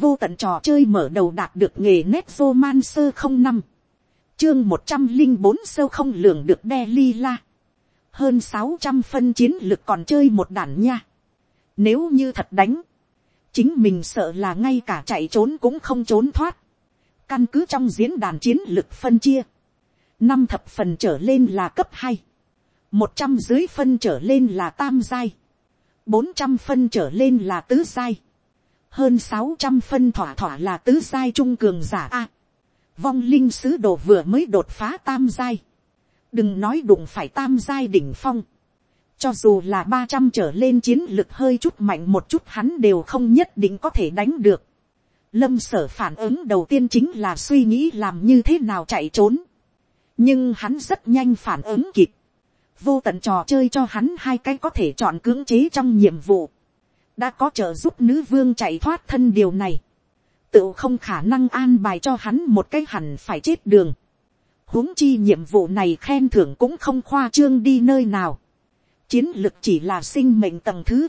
vô tận trò chơi mở đầu đạt được nghề nét vô man sơ không năm. Chương một trăm linh bốn sơ không lường được đe li la. Hơn sáu trăm phân chiến lực còn chơi một đàn nha. Nếu như thật đánh, chính mình sợ là ngay cả chạy trốn cũng không trốn thoát. Căn cứ trong diễn đàn chiến lực phân chia, năm thập phần trở lên là cấp hai, một trăm dưới phân trở lên là tam giai, bốn trăm phân trở lên là tứ giai hơn sáu trăm phân thỏa thỏa là tứ giai trung cường giả a. vong linh sứ đồ vừa mới đột phá tam giai. đừng nói đụng phải tam giai đỉnh phong. cho dù là ba trăm trở lên chiến lực hơi chút mạnh một chút hắn đều không nhất định có thể đánh được. lâm sở phản ứng đầu tiên chính là suy nghĩ làm như thế nào chạy trốn. nhưng hắn rất nhanh phản ứng kịp. vô tận trò chơi cho hắn hai cái có thể chọn cưỡng chế trong nhiệm vụ đã có trợ giúp nữ vương chạy thoát thân điều này, tự không khả năng an bài cho hắn một cái hẳn phải chết đường. huống chi nhiệm vụ này khen thưởng cũng không khoa trương đi nơi nào. chiến lực chỉ là sinh mệnh tầng thứ,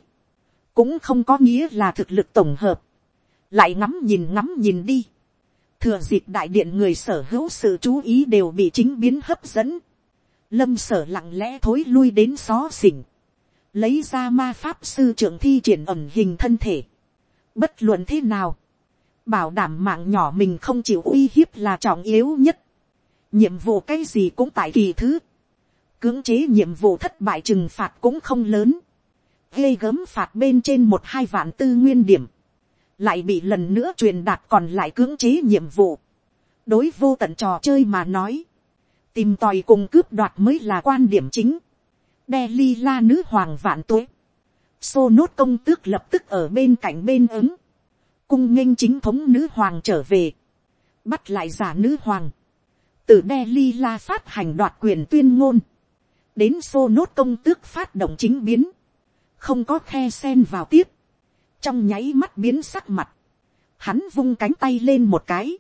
cũng không có nghĩa là thực lực tổng hợp. lại ngắm nhìn ngắm nhìn đi. thừa dịp đại điện người sở hữu sự chú ý đều bị chính biến hấp dẫn. lâm sở lặng lẽ thối lui đến xó xỉnh lấy ra ma pháp sư trưởng thi triển ẩm hình thân thể. Bất luận thế nào, bảo đảm mạng nhỏ mình không chịu uy hiếp là trọng yếu nhất. nhiệm vụ cái gì cũng tại kỳ thứ. cưỡng chế nhiệm vụ thất bại trừng phạt cũng không lớn. ghê gớm phạt bên trên một hai vạn tư nguyên điểm. lại bị lần nữa truyền đạt còn lại cưỡng chế nhiệm vụ. đối vô tận trò chơi mà nói. tìm tòi cùng cướp đoạt mới là quan điểm chính đe li la nữ hoàng vạn tuế. Xô nốt công tước lập tức ở bên cạnh bên ứng. Cung nghênh chính thống nữ hoàng trở về. Bắt lại giả nữ hoàng. Từ đe li la phát hành đoạt quyền tuyên ngôn. Đến xô nốt công tước phát động chính biến. Không có khe sen vào tiếp. Trong nháy mắt biến sắc mặt. Hắn vung cánh tay lên một cái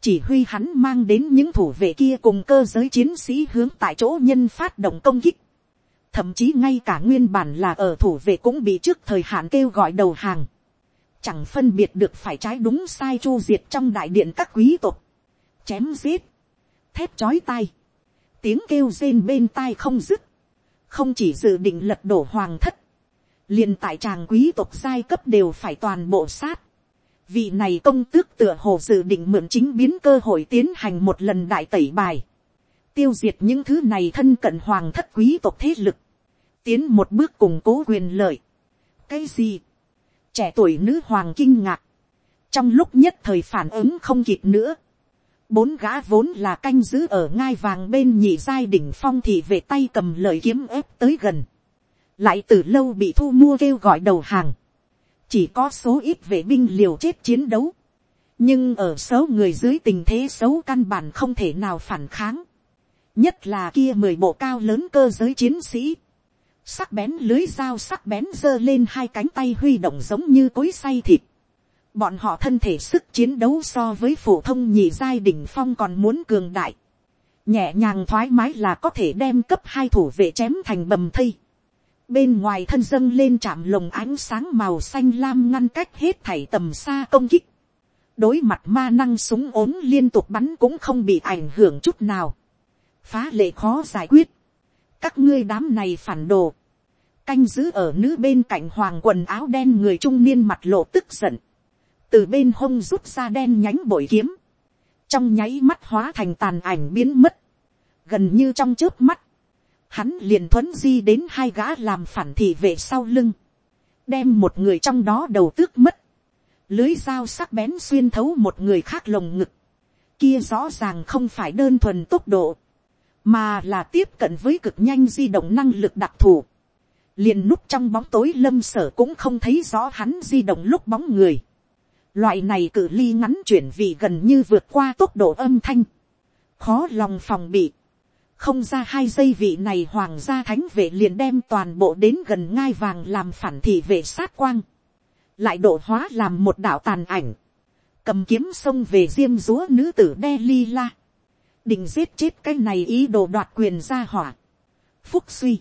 chỉ huy hắn mang đến những thủ vệ kia cùng cơ giới chiến sĩ hướng tại chỗ nhân phát động công kích thậm chí ngay cả nguyên bản là ở thủ vệ cũng bị trước thời hạn kêu gọi đầu hàng, chẳng phân biệt được phải trái đúng sai chu diệt trong đại điện các quý tộc, chém giết, thép chói tai, tiếng kêu rên bên tai không dứt, không chỉ dự định lật đổ hoàng thất, liền tại tràng quý tộc giai cấp đều phải toàn bộ sát, vị này công tước tựa hồ dự định mượn chính biến cơ hội tiến hành một lần đại tẩy bài, tiêu diệt những thứ này thân cận hoàng thất quý tộc thế lực, tiến một bước củng cố quyền lợi. cái gì, trẻ tuổi nữ hoàng kinh ngạc, trong lúc nhất thời phản ứng không kịp nữa, bốn gã vốn là canh giữ ở ngai vàng bên nhị giai đỉnh phong thì về tay cầm lời kiếm ép tới gần, lại từ lâu bị thu mua kêu gọi đầu hàng, chỉ có số ít vệ binh liều chết chiến đấu, nhưng ở số người dưới tình thế xấu căn bản không thể nào phản kháng, nhất là kia mười bộ cao lớn cơ giới chiến sĩ, sắc bén lưới dao sắc bén giơ lên hai cánh tay huy động giống như cối say thịt. Bọn họ thân thể sức chiến đấu so với phổ thông nhị giai đỉnh phong còn muốn cường đại. Nhẹ nhàng thoải mái là có thể đem cấp hai thủ vệ chém thành bầm thây. Bên ngoài thân dâng lên chạm lồng ánh sáng màu xanh lam ngăn cách hết thảy tầm xa công kích. Đối mặt ma năng súng ốm liên tục bắn cũng không bị ảnh hưởng chút nào. Phá lệ khó giải quyết. Các ngươi đám này phản đồ, canh giữ ở nữ bên cạnh hoàng quần áo đen người trung niên mặt lộ tức giận, từ bên hông rút ra đen nhánh bội kiếm, trong nháy mắt hóa thành tàn ảnh biến mất, gần như trong trước mắt, hắn liền thuấn di đến hai gã làm phản thị về sau lưng, đem một người trong đó đầu tước mất, lưới dao sắc bén xuyên thấu một người khác lồng ngực, kia rõ ràng không phải đơn thuần tốc độ, mà là tiếp cận với cực nhanh di động năng lực đặc thù. liền núp trong bóng tối lâm sở cũng không thấy rõ hắn di động lúc bóng người. loại này cự ly ngắn chuyển vị gần như vượt qua tốc độ âm thanh. khó lòng phòng bị. không ra hai giây vị này hoàng gia thánh vệ liền đem toàn bộ đến gần ngai vàng làm phản thị vệ sát quang. lại độ hóa làm một đạo tàn ảnh. cầm kiếm sông về diêm dúa nữ tử đe ly la định giết chết cái này ý đồ đoạt quyền ra hỏa. phúc suy,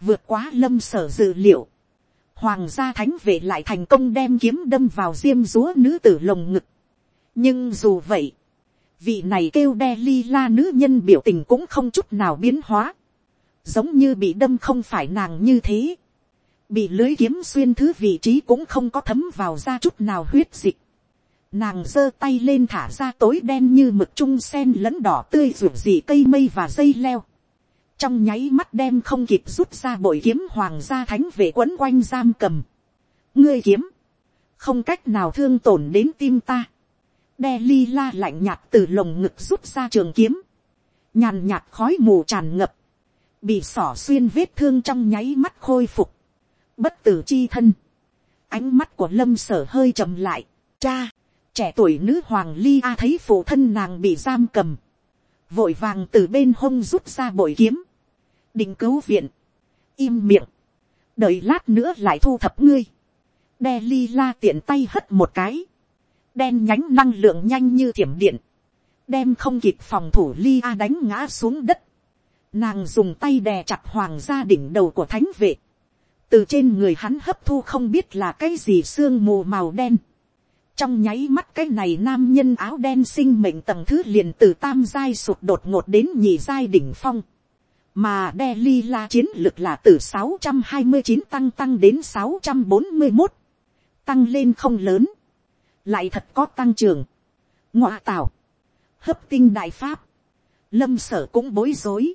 vượt quá lâm sở dự liệu, hoàng gia thánh vệ lại thành công đem kiếm đâm vào diêm dúa nữ tử lồng ngực. nhưng dù vậy, vị này kêu đe ly la nữ nhân biểu tình cũng không chút nào biến hóa, giống như bị đâm không phải nàng như thế, bị lưới kiếm xuyên thứ vị trí cũng không có thấm vào ra chút nào huyết dịch, nàng giơ tay lên thả ra tối đen như mực trung sen lẫn đỏ tươi ruột dị cây mây và dây leo, trong nháy mắt đem không kịp rút ra bội kiếm hoàng gia thánh về quấn quanh giam cầm. ngươi kiếm, không cách nào thương tổn đến tim ta. đe ly la lạnh nhạt từ lồng ngực rút ra trường kiếm, nhàn nhạt khói mù tràn ngập, bị sỏ xuyên vết thương trong nháy mắt khôi phục, bất tử chi thân, ánh mắt của lâm sở hơi chậm lại, cha, trẻ tuổi nữ hoàng ly a thấy phụ thân nàng bị giam cầm, vội vàng từ bên hông rút ra bội kiếm, định cứu viện, im miệng, đợi lát nữa lại thu thập ngươi, đe ly la tiện tay hất một cái, đen nhánh năng lượng nhanh như thiểm điện, đem không kịp phòng thủ ly a đánh ngã xuống đất, nàng dùng tay đè chặt hoàng gia đỉnh đầu của thánh vệ, từ trên người hắn hấp thu không biết là cái gì sương mù màu đen, trong nháy mắt cái này nam nhân áo đen sinh mệnh tầng thứ liền từ tam giai sụt đột ngột đến nhì giai đỉnh phong. Mà Delhi la chiến lực là từ 629 tăng tăng đến 641, tăng lên không lớn, lại thật có tăng trưởng, ngoạ tảo, hấp tinh đại pháp, lâm sở cũng bối rối,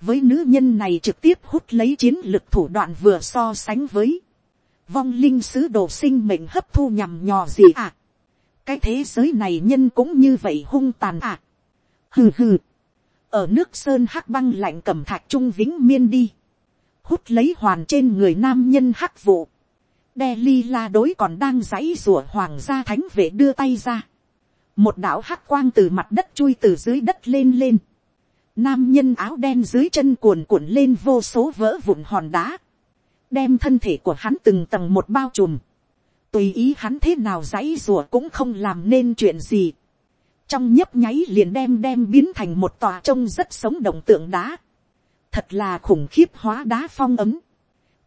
với nữ nhân này trực tiếp hút lấy chiến lực thủ đoạn vừa so sánh với, vong linh sứ đồ sinh mệnh hấp thu nhằm nhò gì à, cái thế giới này nhân cũng như vậy hung tàn à, hừ hừ, ở nước sơn hắc băng lạnh cầm thạch trung vĩnh miên đi, hút lấy hoàn trên người nam nhân hắc vụ, đe li la đối còn đang dãy rủa hoàng gia thánh vệ đưa tay ra, một đạo hắc quang từ mặt đất chui từ dưới đất lên lên, nam nhân áo đen dưới chân cuồn cuộn lên vô số vỡ vụn hòn đá, đem thân thể của hắn từng tầng một bao trùm, tùy ý hắn thế nào dãy rùa cũng không làm nên chuyện gì, trong nhấp nháy liền đem đem biến thành một tòa trông rất sống động tượng đá. thật là khủng khiếp hóa đá phong ấm.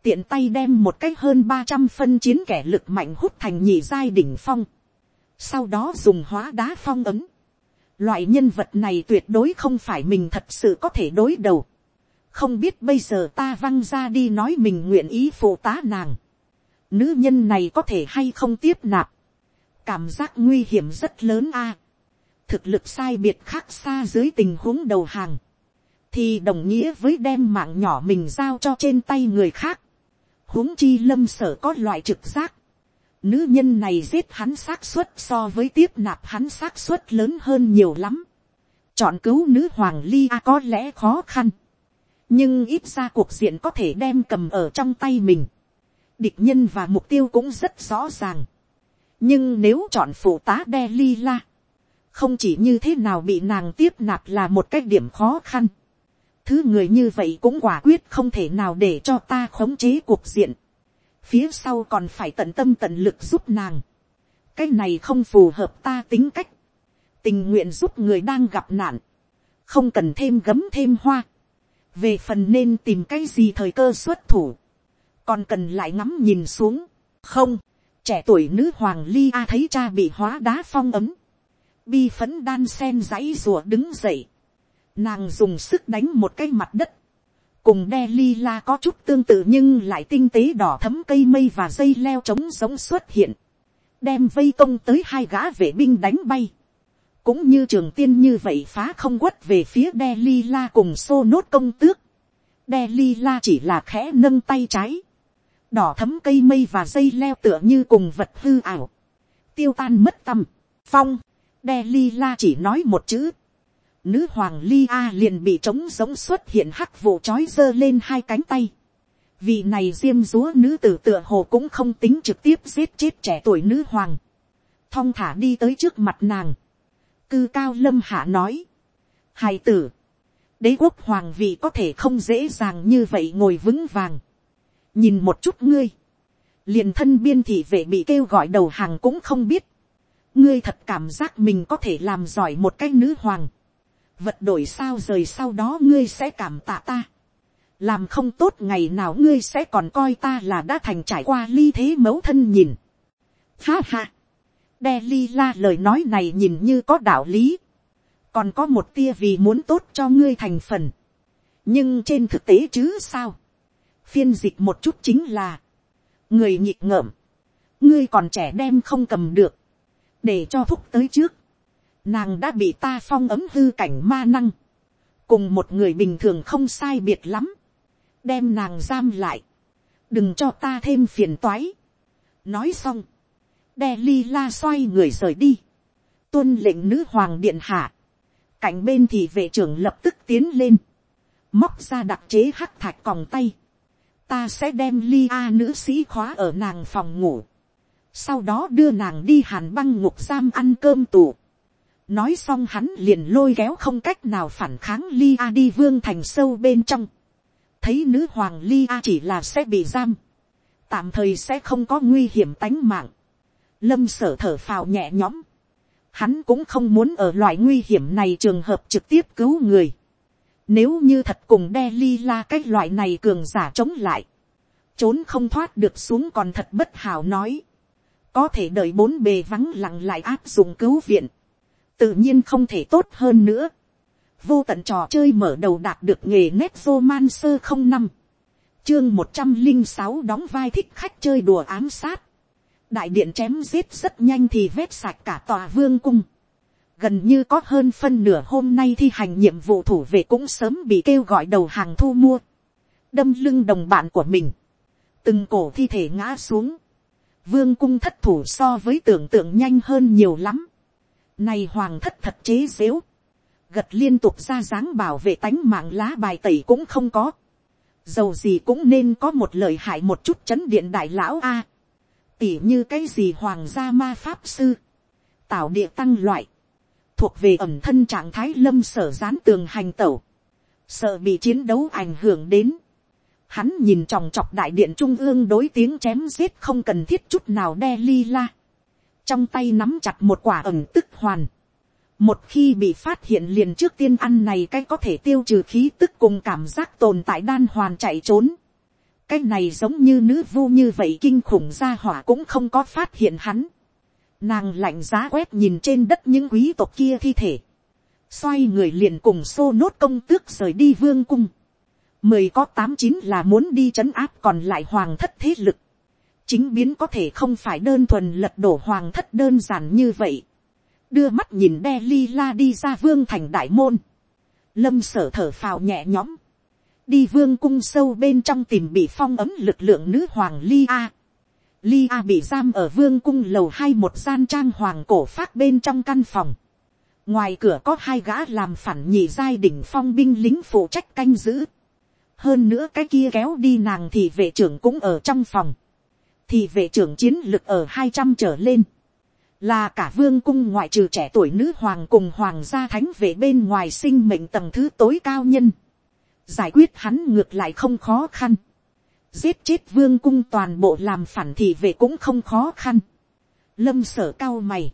tiện tay đem một cái hơn ba trăm phân chiến kẻ lực mạnh hút thành nhị giai đỉnh phong. sau đó dùng hóa đá phong ấm. loại nhân vật này tuyệt đối không phải mình thật sự có thể đối đầu không biết bây giờ ta văng ra đi nói mình nguyện ý phụ tá nàng. nữ nhân này có thể hay không tiếp nạp. cảm giác nguy hiểm rất lớn a thực lực sai biệt khác xa dưới tình huống đầu hàng, thì đồng nghĩa với đem mạng nhỏ mình giao cho trên tay người khác. huống chi lâm sở có loại trực giác. Nữ nhân này giết hắn xác suất so với tiếp nạp hắn xác suất lớn hơn nhiều lắm. Chọn cứu nữ hoàng ly a có lẽ khó khăn. Nhưng ít ra cuộc diện có thể đem cầm ở trong tay mình. Địch nhân và mục tiêu cũng rất rõ ràng. Nhưng nếu chọn phụ tá đe li la không chỉ như thế nào bị nàng tiếp nạp là một cái điểm khó khăn. thứ người như vậy cũng quả quyết không thể nào để cho ta khống chế cuộc diện. phía sau còn phải tận tâm tận lực giúp nàng. cái này không phù hợp ta tính cách. tình nguyện giúp người đang gặp nạn. không cần thêm gấm thêm hoa về phần nên tìm cái gì thời cơ xuất thủ. còn cần lại ngắm nhìn xuống. không, trẻ tuổi nữ hoàng ly a thấy cha bị hóa đá phong ấm. Bi phấn đan sen dãy rùa đứng dậy, nàng dùng sức đánh một cái mặt đất, cùng đe ly la có chút tương tự nhưng lại tinh tế đỏ thấm cây mây và dây leo trống giống xuất hiện, đem vây công tới hai gã vệ binh đánh bay, cũng như trường tiên như vậy phá không quất về phía đe li la cùng xô nốt công tước, đe li la chỉ là khẽ nâng tay trái, đỏ thấm cây mây và dây leo tựa như cùng vật hư ảo, tiêu tan mất tâm, phong, đe li la chỉ nói một chữ. Nữ hoàng li a liền bị trống giống xuất hiện hắc vụ chói giơ lên hai cánh tay. Vị này diêm dúa nữ tử tựa hồ cũng không tính trực tiếp giết chết trẻ tuổi nữ hoàng. Thong thả đi tới trước mặt nàng. Cư cao lâm hạ nói. Hài tử. Đế quốc hoàng vị có thể không dễ dàng như vậy ngồi vững vàng. Nhìn một chút ngươi. Liền thân biên thị vệ bị kêu gọi đầu hàng cũng không biết ngươi thật cảm giác mình có thể làm giỏi một cái nữ hoàng, vật đổi sao rời sau đó ngươi sẽ cảm tạ ta, làm không tốt ngày nào ngươi sẽ còn coi ta là đã thành trải qua ly thế mẫu thân nhìn. Ha ha, đe la lời nói này nhìn như có đạo lý, còn có một tia vì muốn tốt cho ngươi thành phần, nhưng trên thực tế chứ sao, phiên dịch một chút chính là, người nhịp ngợm, ngươi còn trẻ đem không cầm được, để cho thúc tới trước, nàng đã bị ta phong ấm hư cảnh ma năng, cùng một người bình thường không sai biệt lắm, đem nàng giam lại, đừng cho ta thêm phiền toái. nói xong, đe ly la xoay người rời đi, tuân lệnh nữ hoàng điện hạ, cạnh bên thì vệ trưởng lập tức tiến lên, móc ra đặc chế hắc thạch còng tay, ta sẽ đem ly a nữ sĩ khóa ở nàng phòng ngủ, sau đó đưa nàng đi hàn băng ngục giam ăn cơm tù. nói xong hắn liền lôi kéo không cách nào phản kháng ly a đi vương thành sâu bên trong, thấy nữ hoàng ly a chỉ là sẽ bị giam, tạm thời sẽ không có nguy hiểm tánh mạng, lâm sở thở phào nhẹ nhõm, hắn cũng không muốn ở loại nguy hiểm này trường hợp trực tiếp cứu người, nếu như thật cùng đe ly la cái loại này cường giả chống lại, trốn không thoát được xuống còn thật bất hảo nói, có thể đợi bốn bề vắng lặng lại áp dụng cứu viện, tự nhiên không thể tốt hơn nữa. Vô tận trò chơi mở đầu đạt được nghề nét man sơ không năm. Chương một trăm linh sáu đóng vai thích khách chơi đùa ám sát đại điện chém giết rất nhanh thì vết sạch cả tòa vương cung. Gần như có hơn phân nửa hôm nay thi hành nhiệm vụ thủ vệ cũng sớm bị kêu gọi đầu hàng thu mua. Đâm lưng đồng bạn của mình. Từng cổ thi thể ngã xuống. Vương cung thất thủ so với tưởng tượng nhanh hơn nhiều lắm. Này hoàng thất thật chế xếu gật liên tục ra dáng bảo vệ tánh mạng lá bài tẩy cũng không có. Dầu gì cũng nên có một lời hại một chút chấn điện đại lão A. Tỉ như cái gì hoàng gia ma pháp sư. Tạo địa tăng loại. Thuộc về ẩm thân trạng thái lâm sở gián tường hành tẩu. Sợ bị chiến đấu ảnh hưởng đến. Hắn nhìn tròng trọc đại điện trung ương đối tiếng chém giết không cần thiết chút nào đe ly la. Trong tay nắm chặt một quả ẩm tức hoàn một khi bị phát hiện liền trước tiên ăn này cái có thể tiêu trừ khí tức cùng cảm giác tồn tại đan hoàn chạy trốn cái này giống như nữ vu như vậy kinh khủng ra hỏa cũng không có phát hiện hắn. nàng lạnh giá quét nhìn trên đất những quý tộc kia thi thể. xoay người liền cùng xô nốt công tước rời đi vương cung. mười có tám chín là muốn đi trấn áp còn lại hoàng thất thế lực. chính biến có thể không phải đơn thuần lật đổ hoàng thất đơn giản như vậy đưa mắt nhìn đe ly la đi ra vương thành đại môn, lâm sở thở phào nhẹ nhõm, đi vương cung sâu bên trong tìm bị phong ấm lực lượng nữ hoàng li a. li a bị giam ở vương cung lầu hai một gian trang hoàng cổ phát bên trong căn phòng. ngoài cửa có hai gã làm phản nhị giai đỉnh phong binh lính phụ trách canh giữ. hơn nữa cái kia kéo đi nàng thì vệ trưởng cũng ở trong phòng. thì vệ trưởng chiến lực ở hai trăm trở lên là cả vương cung ngoại trừ trẻ tuổi nữ hoàng cùng hoàng gia thánh vệ bên ngoài sinh mệnh tầng thứ tối cao nhân giải quyết hắn ngược lại không khó khăn. giết chết vương cung toàn bộ làm phản thị về cũng không khó khăn. lâm sở cao mày.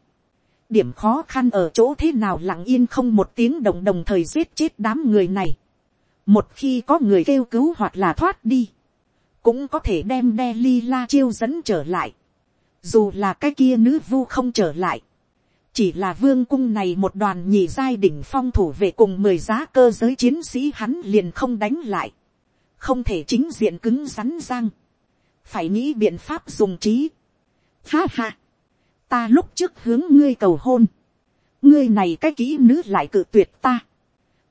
điểm khó khăn ở chỗ thế nào lặng yên không một tiếng đồng đồng thời giết chết đám người này. một khi có người kêu cứu hoặc là thoát đi, cũng có thể đem đe ly la chiêu dẫn trở lại dù là cái kia nữ vu không trở lại, chỉ là vương cung này một đoàn nhị giai đỉnh phong thủ về cùng mười giá cơ giới chiến sĩ hắn liền không đánh lại, không thể chính diện cứng rắn răng, phải nghĩ biện pháp dùng trí. Ha ha, ta lúc trước hướng ngươi cầu hôn, ngươi này cái kỹ nữ lại cự tuyệt ta,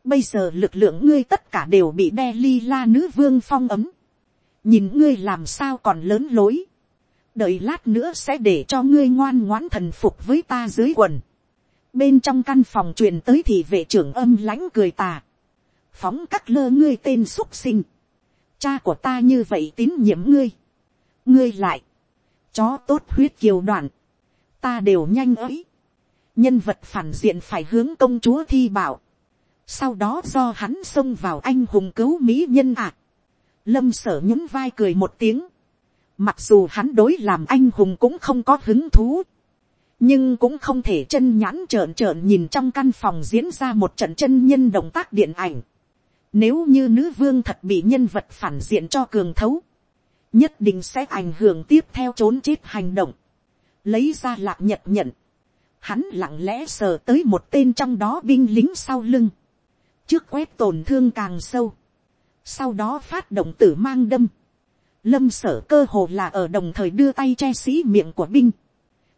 bây giờ lực lượng ngươi tất cả đều bị đe ly la nữ vương phong ấm, nhìn ngươi làm sao còn lớn lối, đợi lát nữa sẽ để cho ngươi ngoan ngoãn thần phục với ta dưới quần. bên trong căn phòng truyền tới thì vệ trưởng âm lãnh cười tà. phóng các lơ ngươi tên xúc sinh. cha của ta như vậy tín nhiệm ngươi. ngươi lại. chó tốt huyết kiều đoạn. ta đều nhanh ấy. nhân vật phản diện phải hướng công chúa thi bảo. sau đó do hắn xông vào anh hùng cứu mỹ nhân ạ. À. lâm sở nhún vai cười một tiếng Mặc dù hắn đối làm anh hùng cũng không có hứng thú. Nhưng cũng không thể chân nhãn trợn trợn nhìn trong căn phòng diễn ra một trận chân nhân động tác điện ảnh. Nếu như nữ vương thật bị nhân vật phản diện cho cường thấu. Nhất định sẽ ảnh hưởng tiếp theo trốn chết hành động. Lấy ra lạc nhật nhận. Hắn lặng lẽ sờ tới một tên trong đó binh lính sau lưng. Trước quét tổn thương càng sâu. Sau đó phát động tử mang đâm. Lâm sở cơ hồ là ở đồng thời đưa tay che sĩ miệng của binh.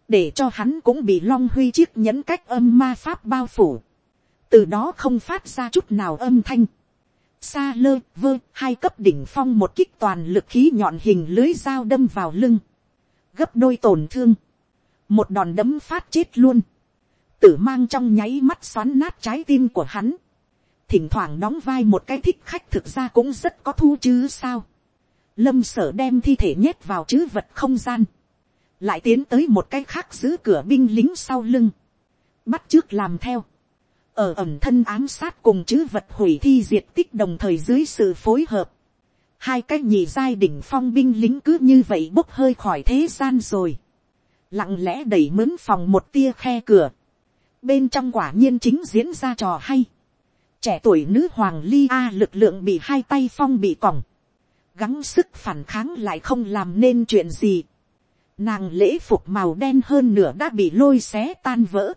Để cho hắn cũng bị long huy chiếc nhẫn cách âm ma pháp bao phủ. Từ đó không phát ra chút nào âm thanh Sa lơ, vơ, hai cấp đỉnh phong một kích toàn lực khí nhọn hình lưới dao đâm vào lưng. Gấp đôi tổn thương. Một đòn đấm phát chết luôn. Tử mang trong nháy mắt xoắn nát trái tim của hắn. Thỉnh thoảng đóng vai một cái thích khách thực ra cũng rất có thu chứ sao. Lâm sở đem thi thể nhét vào chữ vật không gian. Lại tiến tới một cái khác giữ cửa binh lính sau lưng. Bắt trước làm theo. Ở ẩm thân ám sát cùng chữ vật hủy thi diệt tích đồng thời dưới sự phối hợp, hai cái nhì giai đỉnh phong binh lính cứ như vậy bốc hơi khỏi thế gian rồi, lặng lẽ đẩy mướn phòng một tia khe cửa, bên trong quả nhiên chính diễn ra trò hay, trẻ tuổi nữ hoàng ly a lực lượng bị hai tay phong bị còng, gắng sức phản kháng lại không làm nên chuyện gì, nàng lễ phục màu đen hơn nửa đã bị lôi xé tan vỡ,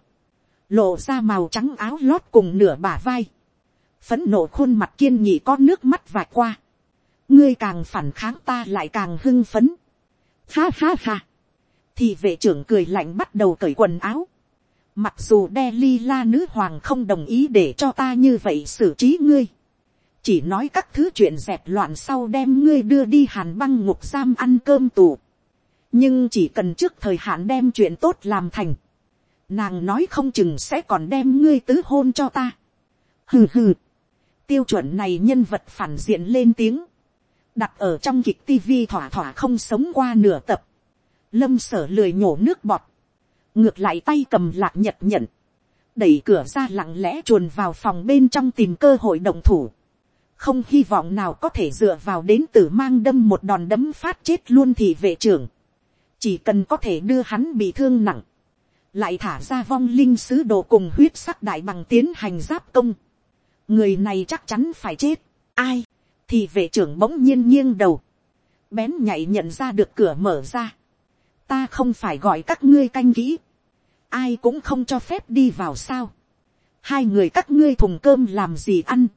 lộ ra màu trắng áo lót cùng nửa bả vai, phấn nộ khuôn mặt kiên nhị có nước mắt vạch qua, ngươi càng phản kháng ta lại càng hưng phấn, ha ha ha, thì vệ trưởng cười lạnh bắt đầu cởi quần áo, mặc dù đe ly la nữ hoàng không đồng ý để cho ta như vậy xử trí ngươi, chỉ nói các thứ chuyện dẹp loạn sau đem ngươi đưa đi hàn băng ngục giam ăn cơm tù, nhưng chỉ cần trước thời hạn đem chuyện tốt làm thành, nàng nói không chừng sẽ còn đem ngươi tứ hôn cho ta. hừ hừ, tiêu chuẩn này nhân vật phản diện lên tiếng, đặt ở trong kịch tivi thỏa thỏa không sống qua nửa tập, lâm sở lười nhổ nước bọt, ngược lại tay cầm lạc nhật nhận, đẩy cửa ra lặng lẽ chuồn vào phòng bên trong tìm cơ hội động thủ, không hy vọng nào có thể dựa vào đến tử mang đâm một đòn đấm phát chết luôn thì vệ trưởng, chỉ cần có thể đưa hắn bị thương nặng, lại thả ra vong linh sứ đồ cùng huyết sắc đại bằng tiến hành giáp công. người này chắc chắn phải chết. ai, thì vệ trưởng bỗng nhiên nghiêng đầu, bén nhảy nhận ra được cửa mở ra. ta không phải gọi các ngươi canh kỹ, ai cũng không cho phép đi vào sao. hai người các ngươi thùng cơm làm gì ăn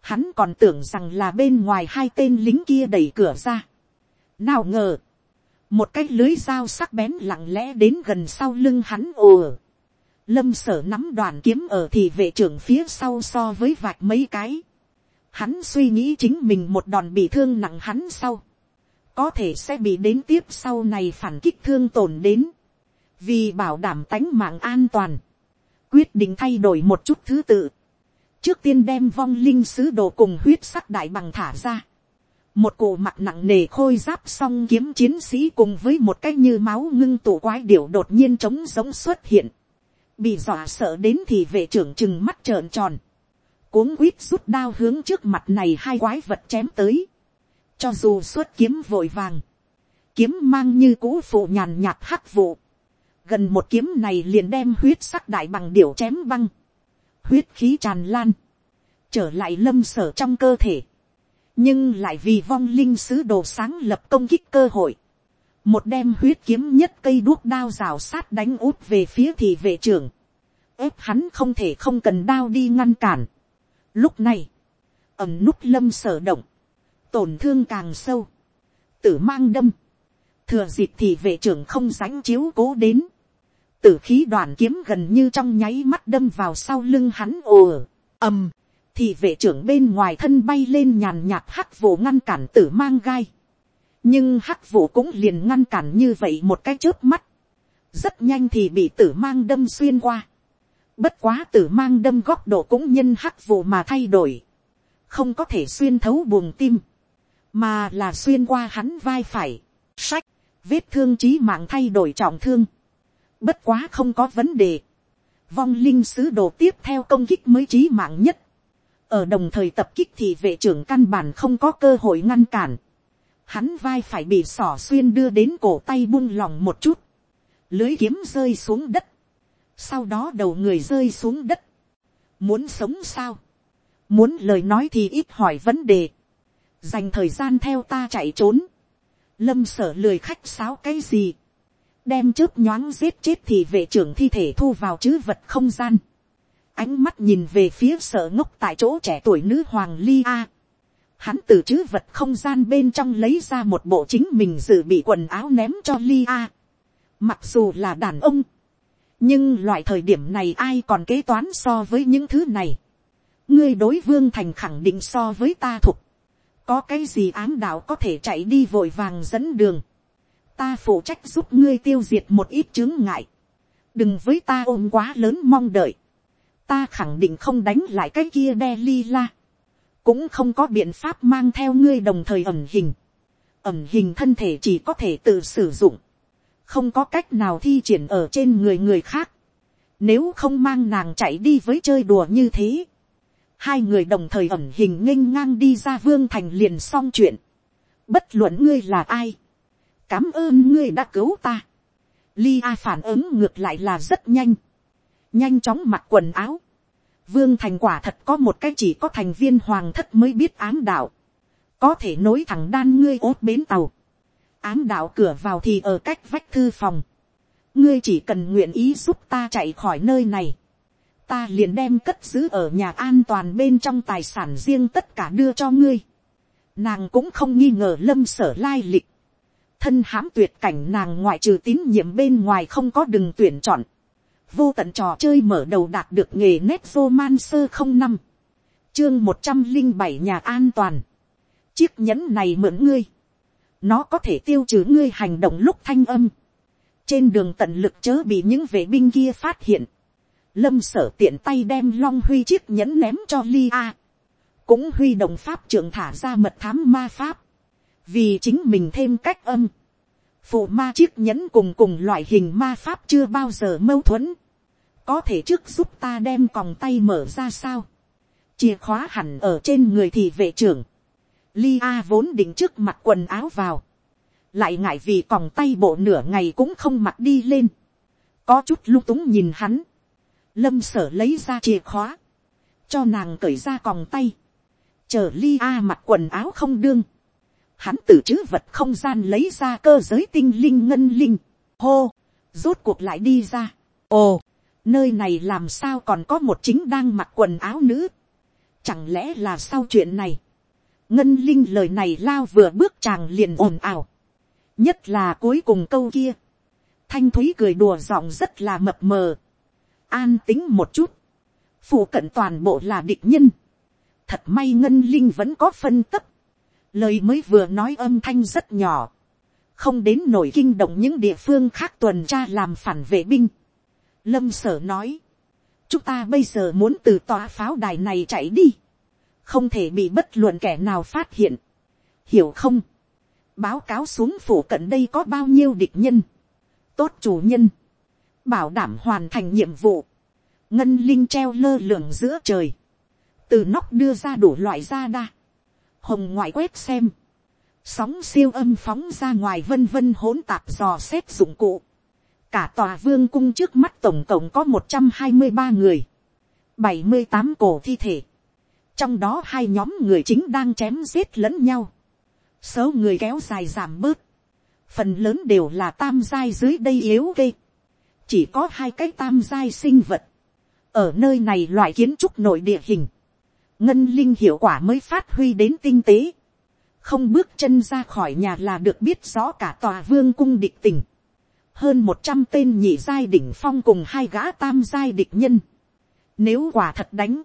hắn còn tưởng rằng là bên ngoài hai tên lính kia đẩy cửa ra. nào ngờ, một cái lưới dao sắc bén lặng lẽ đến gần sau lưng hắn ồ lâm sở nắm đoàn kiếm ở thì vệ trưởng phía sau so với vạch mấy cái. Hắn suy nghĩ chính mình một đòn bị thương nặng hắn sau. Có thể sẽ bị đến tiếp sau này phản kích thương tổn đến. Vì bảo đảm tánh mạng an toàn. Quyết định thay đổi một chút thứ tự trước tiên đem vong linh sứ đồ cùng huyết sắc đại bằng thả ra một cụ mặt nặng nề khôi giáp song kiếm chiến sĩ cùng với một cái như máu ngưng tụ quái điểu đột nhiên trống giống xuất hiện. Bị dọa sợ đến thì vệ trưởng chừng mắt trợn tròn. Cuống quýt rút đao hướng trước mặt này hai quái vật chém tới. Cho dù xuất kiếm vội vàng. Kiếm mang như cũ phụ nhàn nhạt hắc vụ. Gần một kiếm này liền đem huyết sắc đại bằng điểu chém băng. Huyết khí tràn lan. Trở lại lâm sở trong cơ thể nhưng lại vì vong linh sứ đồ sáng lập công kích cơ hội, một đem huyết kiếm nhất cây đuốc đao rào sát đánh út về phía thị vệ trưởng, ép hắn không thể không cần đao đi ngăn cản. Lúc này, ẩm nút lâm sở động, tổn thương càng sâu, tử mang đâm, thừa dịp thì vệ trưởng không sánh chiếu cố đến, tử khí đoàn kiếm gần như trong nháy mắt đâm vào sau lưng hắn ồ ầm thì vệ trưởng bên ngoài thân bay lên nhàn nhạt hắc vụ ngăn cản tử mang gai. nhưng hắc vụ cũng liền ngăn cản như vậy một cái chớp mắt. rất nhanh thì bị tử mang đâm xuyên qua. bất quá tử mang đâm góc độ cũng nhân hắc vụ mà thay đổi. không có thể xuyên thấu buồng tim, mà là xuyên qua hắn vai phải. sách, vết thương trí mạng thay đổi trọng thương bất quá không có vấn đề. vong linh sứ đồ tiếp theo công kích mới trí mạng nhất ở đồng thời tập kích thì vệ trưởng căn bản không có cơ hội ngăn cản. Hắn vai phải bị sỏ xuyên đưa đến cổ tay buông lòng một chút. Lưới kiếm rơi xuống đất. Sau đó đầu người rơi xuống đất. Muốn sống sao? muốn lời nói thì ít hỏi vấn đề, dành thời gian theo ta chạy trốn, lâm sở lười khách sáo cái gì, đem chớp nhoáng giết chết thì vệ trưởng thi thể thu vào chứ vật không gian, ánh mắt nhìn về phía sợ ngốc tại chỗ trẻ tuổi nữ hoàng ly a, hắn từ chữ vật không gian bên trong lấy ra một bộ chính mình dự bị quần áo ném cho ly a, mặc dù là đàn ông, nhưng loại thời điểm này ai còn kế toán so với những thứ này, ngươi đối vương thành khẳng định so với ta thục, có cái gì ám đạo có thể chạy đi vội vàng dẫn đường, ta phụ trách giúp ngươi tiêu diệt một ít chướng ngại, đừng với ta ôm quá lớn mong đợi, ta khẳng định không đánh lại cái kia đe li la, cũng không có biện pháp mang theo ngươi đồng thời ẩm hình, ẩm hình thân thể chỉ có thể tự sử dụng, không có cách nào thi triển ở trên người người khác, nếu không mang nàng chạy đi với chơi đùa như thế, hai người đồng thời ẩn hình nghênh ngang đi ra vương thành liền xong chuyện. bất luận ngươi là ai cảm ơn ngươi đã cứu ta. Lia phản ứng ngược lại là rất nhanh. nhanh chóng mặc quần áo. vương thành quả thật có một cái chỉ có thành viên hoàng thất mới biết ám đạo. có thể nối thẳng đan ngươi ốt bến tàu. ám đạo cửa vào thì ở cách vách thư phòng. ngươi chỉ cần nguyện ý giúp ta chạy khỏi nơi này ta liền đem cất giữ ở nhà an toàn bên trong tài sản riêng tất cả đưa cho ngươi. Nàng cũng không nghi ngờ lâm sở lai lịch. Thân hãm tuyệt cảnh nàng ngoại trừ tín nhiệm bên ngoài không có đừng tuyển chọn. Vô tận trò chơi mở đầu đạt được nghề nét man sơ không năm Chương một trăm linh bảy nhà an toàn. Chiếc nhẫn này mượn ngươi. Nó có thể tiêu trừ ngươi hành động lúc thanh âm. Trên đường tận lực chớ bị những vệ binh kia phát hiện lâm sở tiện tay đem long huy chiếc nhẫn ném cho ly a. cũng huy động pháp trưởng thả ra mật thám ma pháp vì chính mình thêm cách âm. phụ ma chiếc nhẫn cùng cùng loại hình ma pháp chưa bao giờ mâu thuẫn. có thể trước giúp ta đem còng tay mở ra sao. chìa khóa hẳn ở trên người thì vệ trưởng. Li a vốn định trước mặt quần áo vào. lại ngại vì còng tay bộ nửa ngày cũng không mặc đi lên. có chút lung túng nhìn hắn lâm sở lấy ra chìa khóa, cho nàng cởi ra còng tay, chờ Li a mặc quần áo không đương, hắn từ chữ vật không gian lấy ra cơ giới tinh linh ngân linh, hô, rốt cuộc lại đi ra, ồ, nơi này làm sao còn có một chính đang mặc quần áo nữ, chẳng lẽ là sau chuyện này, ngân linh lời này lao vừa bước chàng liền ồn ào, nhất là cuối cùng câu kia, thanh thúy cười đùa giọng rất là mập mờ, an tính một chút, phủ cận toàn bộ là địch nhân, thật may ngân linh vẫn có phân tấp, lời mới vừa nói âm thanh rất nhỏ, không đến nổi kinh động những địa phương khác tuần tra làm phản vệ binh. Lâm sở nói, chúng ta bây giờ muốn từ tòa pháo đài này chạy đi, không thể bị bất luận kẻ nào phát hiện, hiểu không, báo cáo xuống phủ cận đây có bao nhiêu địch nhân, tốt chủ nhân, bảo đảm hoàn thành nhiệm vụ, ngân linh treo lơ lửng giữa trời, từ nóc đưa ra đủ loại ra đa, hồng ngoại quét xem, sóng siêu âm phóng ra ngoài vân vân hỗn tạp dò xét dụng cụ, cả tòa vương cung trước mắt tổng cộng có một trăm hai mươi ba người, bảy mươi tám cổ thi thể, trong đó hai nhóm người chính đang chém giết lẫn nhau, số người kéo dài giảm bớt, phần lớn đều là tam giai dưới đây yếu gây, chỉ có hai cái tam giai sinh vật, ở nơi này loại kiến trúc nội địa hình, ngân linh hiệu quả mới phát huy đến tinh tế, không bước chân ra khỏi nhà là được biết rõ cả tòa vương cung địch tình, hơn một trăm tên nhị giai đỉnh phong cùng hai gã tam giai địch nhân, nếu quả thật đánh,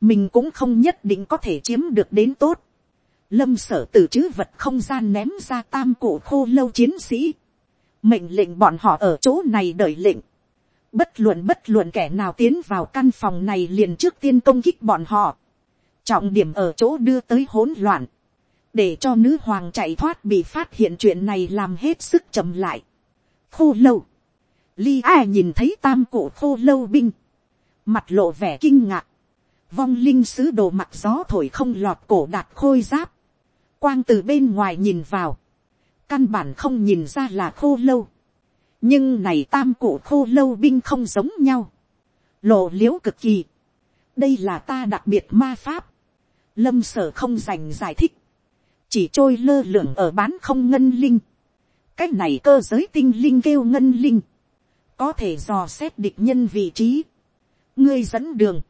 mình cũng không nhất định có thể chiếm được đến tốt, lâm sở từ chữ vật không gian ném ra tam cổ khô lâu chiến sĩ, mệnh lệnh bọn họ ở chỗ này đợi lệnh, bất luận bất luận kẻ nào tiến vào căn phòng này liền trước tiên công kích bọn họ, trọng điểm ở chỗ đưa tới hỗn loạn, để cho nữ hoàng chạy thoát bị phát hiện chuyện này làm hết sức chậm lại. khô lâu, li ai nhìn thấy tam cổ khô lâu binh, mặt lộ vẻ kinh ngạc, vong linh sứ đồ mặt gió thổi không lọt cổ đạt khôi giáp, quang từ bên ngoài nhìn vào, căn bản không nhìn ra là khô lâu, nhưng này tam cổ khô lâu binh không giống nhau, lộ l i ễ u cực kỳ, đây là ta đặc biệt ma pháp, lâm sở không dành giải thích, chỉ trôi lơ lửng ở bán không ngân linh, cái này cơ giới tinh linh kêu ngân linh, có thể dò xét địch nhân vị trí, ngươi dẫn đường,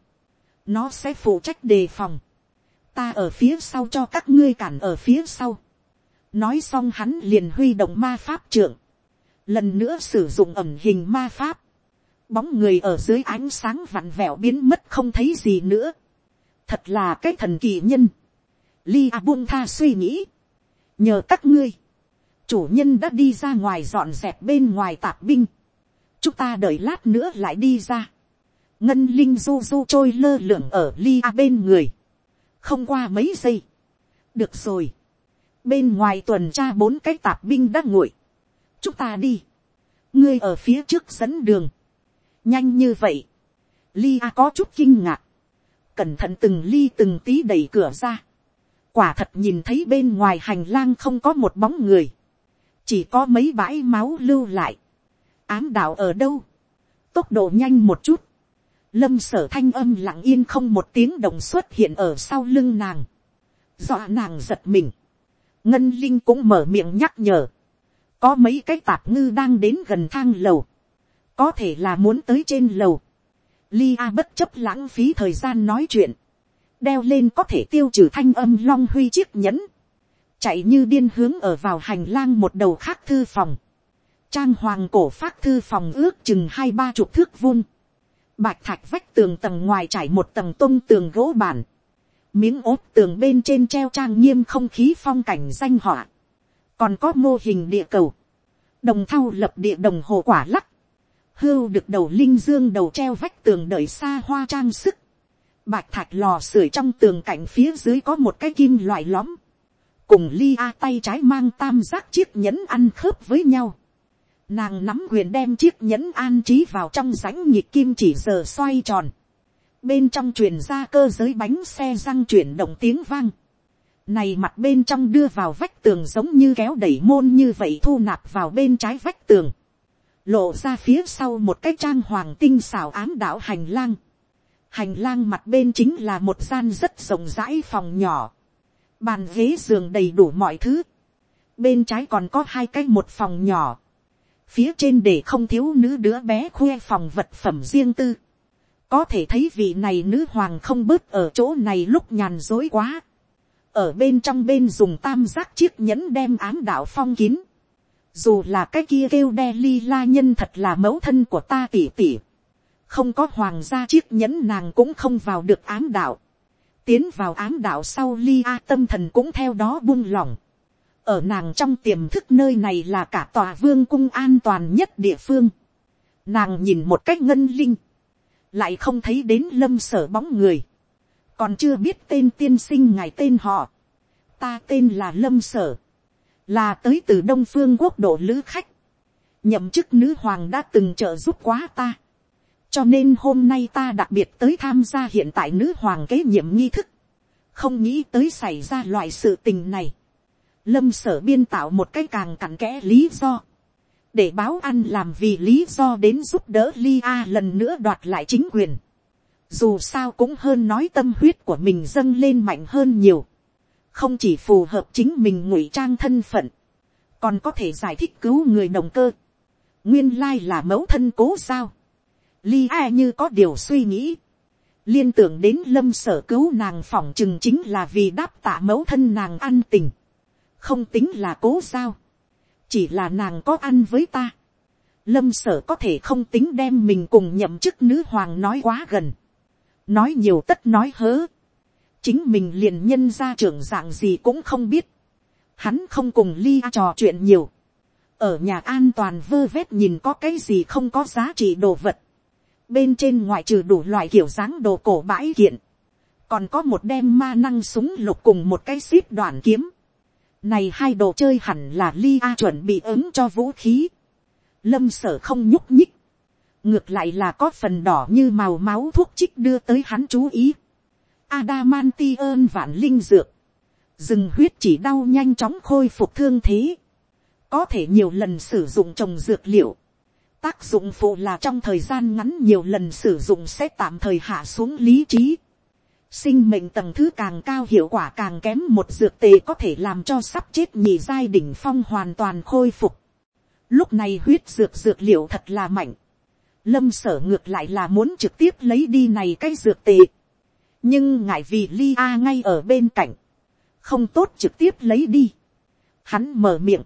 nó sẽ phụ trách đề phòng, ta ở phía sau cho các ngươi cản ở phía sau, nói xong hắn liền huy động ma pháp trưởng, lần nữa sử dụng ẩm hình ma pháp, bóng người ở dưới ánh sáng vặn vẹo biến mất không thấy gì nữa, thật là cái thần kỳ nhân, li a buông tha suy nghĩ, nhờ các ngươi, chủ nhân đã đi ra ngoài dọn dẹp bên ngoài tạp binh, chúng ta đợi lát nữa lại đi ra, ngân linh du du trôi lơ lửng ở li a bên người, không qua mấy giây, được rồi, bên ngoài tuần tra bốn cái tạp binh đã nguội, chúng ta đi, ngươi ở phía trước dẫn đường, nhanh như vậy, li a có chút kinh ngạc, cẩn thận từng ly từng tí đẩy cửa ra, quả thật nhìn thấy bên ngoài hành lang không có một bóng người, chỉ có mấy bãi máu lưu lại, ám đạo ở đâu, tốc độ nhanh một chút, lâm sở thanh âm lặng yên không một tiếng động xuất hiện ở sau lưng nàng, dọa nàng giật mình, ngân linh cũng mở miệng nhắc nhở, có mấy cái tạp ngư đang đến gần thang lầu, có thể là muốn tới trên lầu, Lia bất chấp lãng phí thời gian nói chuyện, đeo lên có thể tiêu trừ thanh âm long huy chiếc nhẫn, chạy như điên hướng ở vào hành lang một đầu khác thư phòng, trang hoàng cổ phát thư phòng ước chừng hai ba chục thước vuông, bạch thạch vách tường tầng ngoài trải một tầng tông tường gỗ bản, miếng ốp tường bên trên treo trang nghiêm không khí phong cảnh danh họa, còn có mô hình địa cầu, đồng thau lập địa đồng hồ quả lắc, hưu được đầu linh dương đầu treo vách tường đợi xa hoa trang sức, bạch thạch lò sưởi trong tường cạnh phía dưới có một cái kim loại lõm, cùng ly a tay trái mang tam giác chiếc nhẫn ăn khớp với nhau. Nàng nắm quyền đem chiếc nhẫn an trí vào trong rãnh nhịp kim chỉ giờ xoay tròn. Bên trong truyền ra cơ giới bánh xe răng chuyển động tiếng vang. Này mặt bên trong đưa vào vách tường giống như kéo đẩy môn như vậy thu nạp vào bên trái vách tường. Lộ ra phía sau một cái trang hoàng tinh xảo ám đạo hành lang. Hành lang mặt bên chính là một gian rất rộng rãi phòng nhỏ. Bàn ghế giường đầy đủ mọi thứ, bên trái còn có hai cái một phòng nhỏ, phía trên để không thiếu nữ đứa bé khoe phòng vật phẩm riêng tư, có thể thấy vị này nữ hoàng không bớt ở chỗ này lúc nhàn dối quá, ở bên trong bên dùng tam giác chiếc nhẫn đem ám đạo phong kín, dù là cái kia kêu đe ly la nhân thật là mẫu thân của ta tỉ tỉ, không có hoàng gia chiếc nhẫn nàng cũng không vào được ám đạo, tiến vào ám đạo sau ly a tâm thần cũng theo đó buông lỏng. ở nàng trong tiềm thức nơi này là cả tòa vương cung an toàn nhất địa phương. nàng nhìn một cách ngân linh, lại không thấy đến lâm sở bóng người, còn chưa biết tên tiên sinh ngài tên họ. ta tên là lâm sở, là tới từ đông phương quốc độ lữ khách, nhậm chức nữ hoàng đã từng trợ giúp quá ta cho nên hôm nay ta đặc biệt tới tham gia hiện tại nữ hoàng kế nhiệm nghi thức, không nghĩ tới xảy ra loại sự tình này. lâm sở biên tạo một cái càng cặn kẽ lý do, để báo ăn làm vì lý do đến giúp đỡ Li A lần nữa đoạt lại chính quyền. Dù sao cũng hơn nói tâm huyết của mình dâng lên mạnh hơn nhiều. Không chỉ phù hợp chính mình ngụy trang thân phận, còn có thể giải thích cứu người động cơ. Nguyên lai là mẫu thân cố sao Li A như có điều suy nghĩ. Liên tưởng đến lâm sở cứu nàng phỏng chừng chính là vì đáp tạ mẫu thân nàng ăn tình. Không tính là cố sao. Chỉ là nàng có ăn với ta. Lâm sở có thể không tính đem mình cùng nhậm chức nữ hoàng nói quá gần. Nói nhiều tất nói hớ. Chính mình liền nhân ra trưởng dạng gì cũng không biết. Hắn không cùng Ly trò chuyện nhiều. Ở nhà an toàn vơ vét nhìn có cái gì không có giá trị đồ vật bên trên ngoại trừ đủ loại kiểu dáng đồ cổ bãi kiện, còn có một đem ma năng súng lục cùng một cái xíp đoàn kiếm. Này hai đồ chơi hẳn là ly a chuẩn bị ứng cho vũ khí. Lâm sở không nhúc nhích. Ngược lại là có phần đỏ như màu máu thuốc chích đưa tới hắn chú ý. Adamanti ơn vạn linh dược. Dừng huyết chỉ đau nhanh chóng khôi phục thương thế. Có thể nhiều lần sử dụng trồng dược liệu tác dụng phụ là trong thời gian ngắn nhiều lần sử dụng sẽ tạm thời hạ xuống lý trí. sinh mệnh tầng thứ càng cao hiệu quả càng kém một dược tề có thể làm cho sắp chết nhị giai đỉnh phong hoàn toàn khôi phục. Lúc này huyết dược dược liệu thật là mạnh. Lâm sở ngược lại là muốn trực tiếp lấy đi này cái dược tề. Nhưng ngại vì li A ngay ở bên cạnh. Không tốt trực tiếp lấy đi. Hắn mở miệng.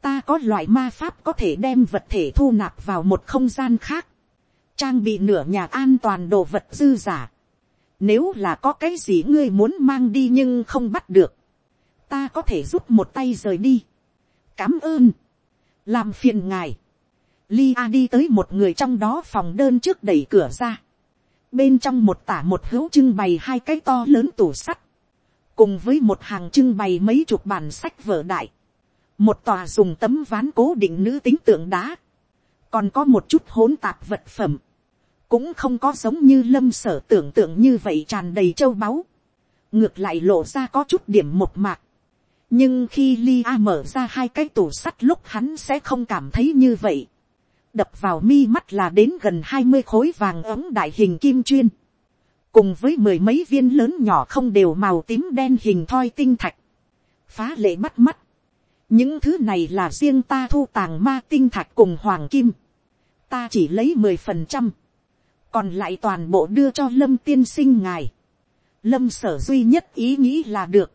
Ta có loại ma pháp có thể đem vật thể thu nạp vào một không gian khác. Trang bị nửa nhà an toàn đồ vật dư giả nếu là có cái gì ngươi muốn mang đi nhưng không bắt được. Ta có thể giúp một tay rời đi. Cám ơn. Làm phiền ngài. Lia đi tới một người trong đó phòng đơn trước đẩy cửa ra. Bên trong một tả một hữu trưng bày hai cái to lớn tủ sắt. Cùng với một hàng trưng bày mấy chục bản sách vở đại. Một tòa dùng tấm ván cố định nữ tính tượng đá. Còn có một chút hỗn tạp vật phẩm cũng không có giống như lâm sở tưởng tượng như vậy tràn đầy châu báu, ngược lại lộ ra có chút điểm một mạc. nhưng khi Lia mở ra hai cái tủ sắt lúc hắn sẽ không cảm thấy như vậy đập vào mi mắt là đến gần hai mươi khối vàng ống đại hình kim chuyên, cùng với mười mấy viên lớn nhỏ không đều màu tím đen hình thoi tinh thạch, phá lệ bắt mắt. những thứ này là riêng ta thu tàng ma tinh thạch cùng hoàng kim, ta chỉ lấy mười phần trăm, còn lại toàn bộ đưa cho lâm tiên sinh ngài. lâm sở duy nhất ý nghĩ là được.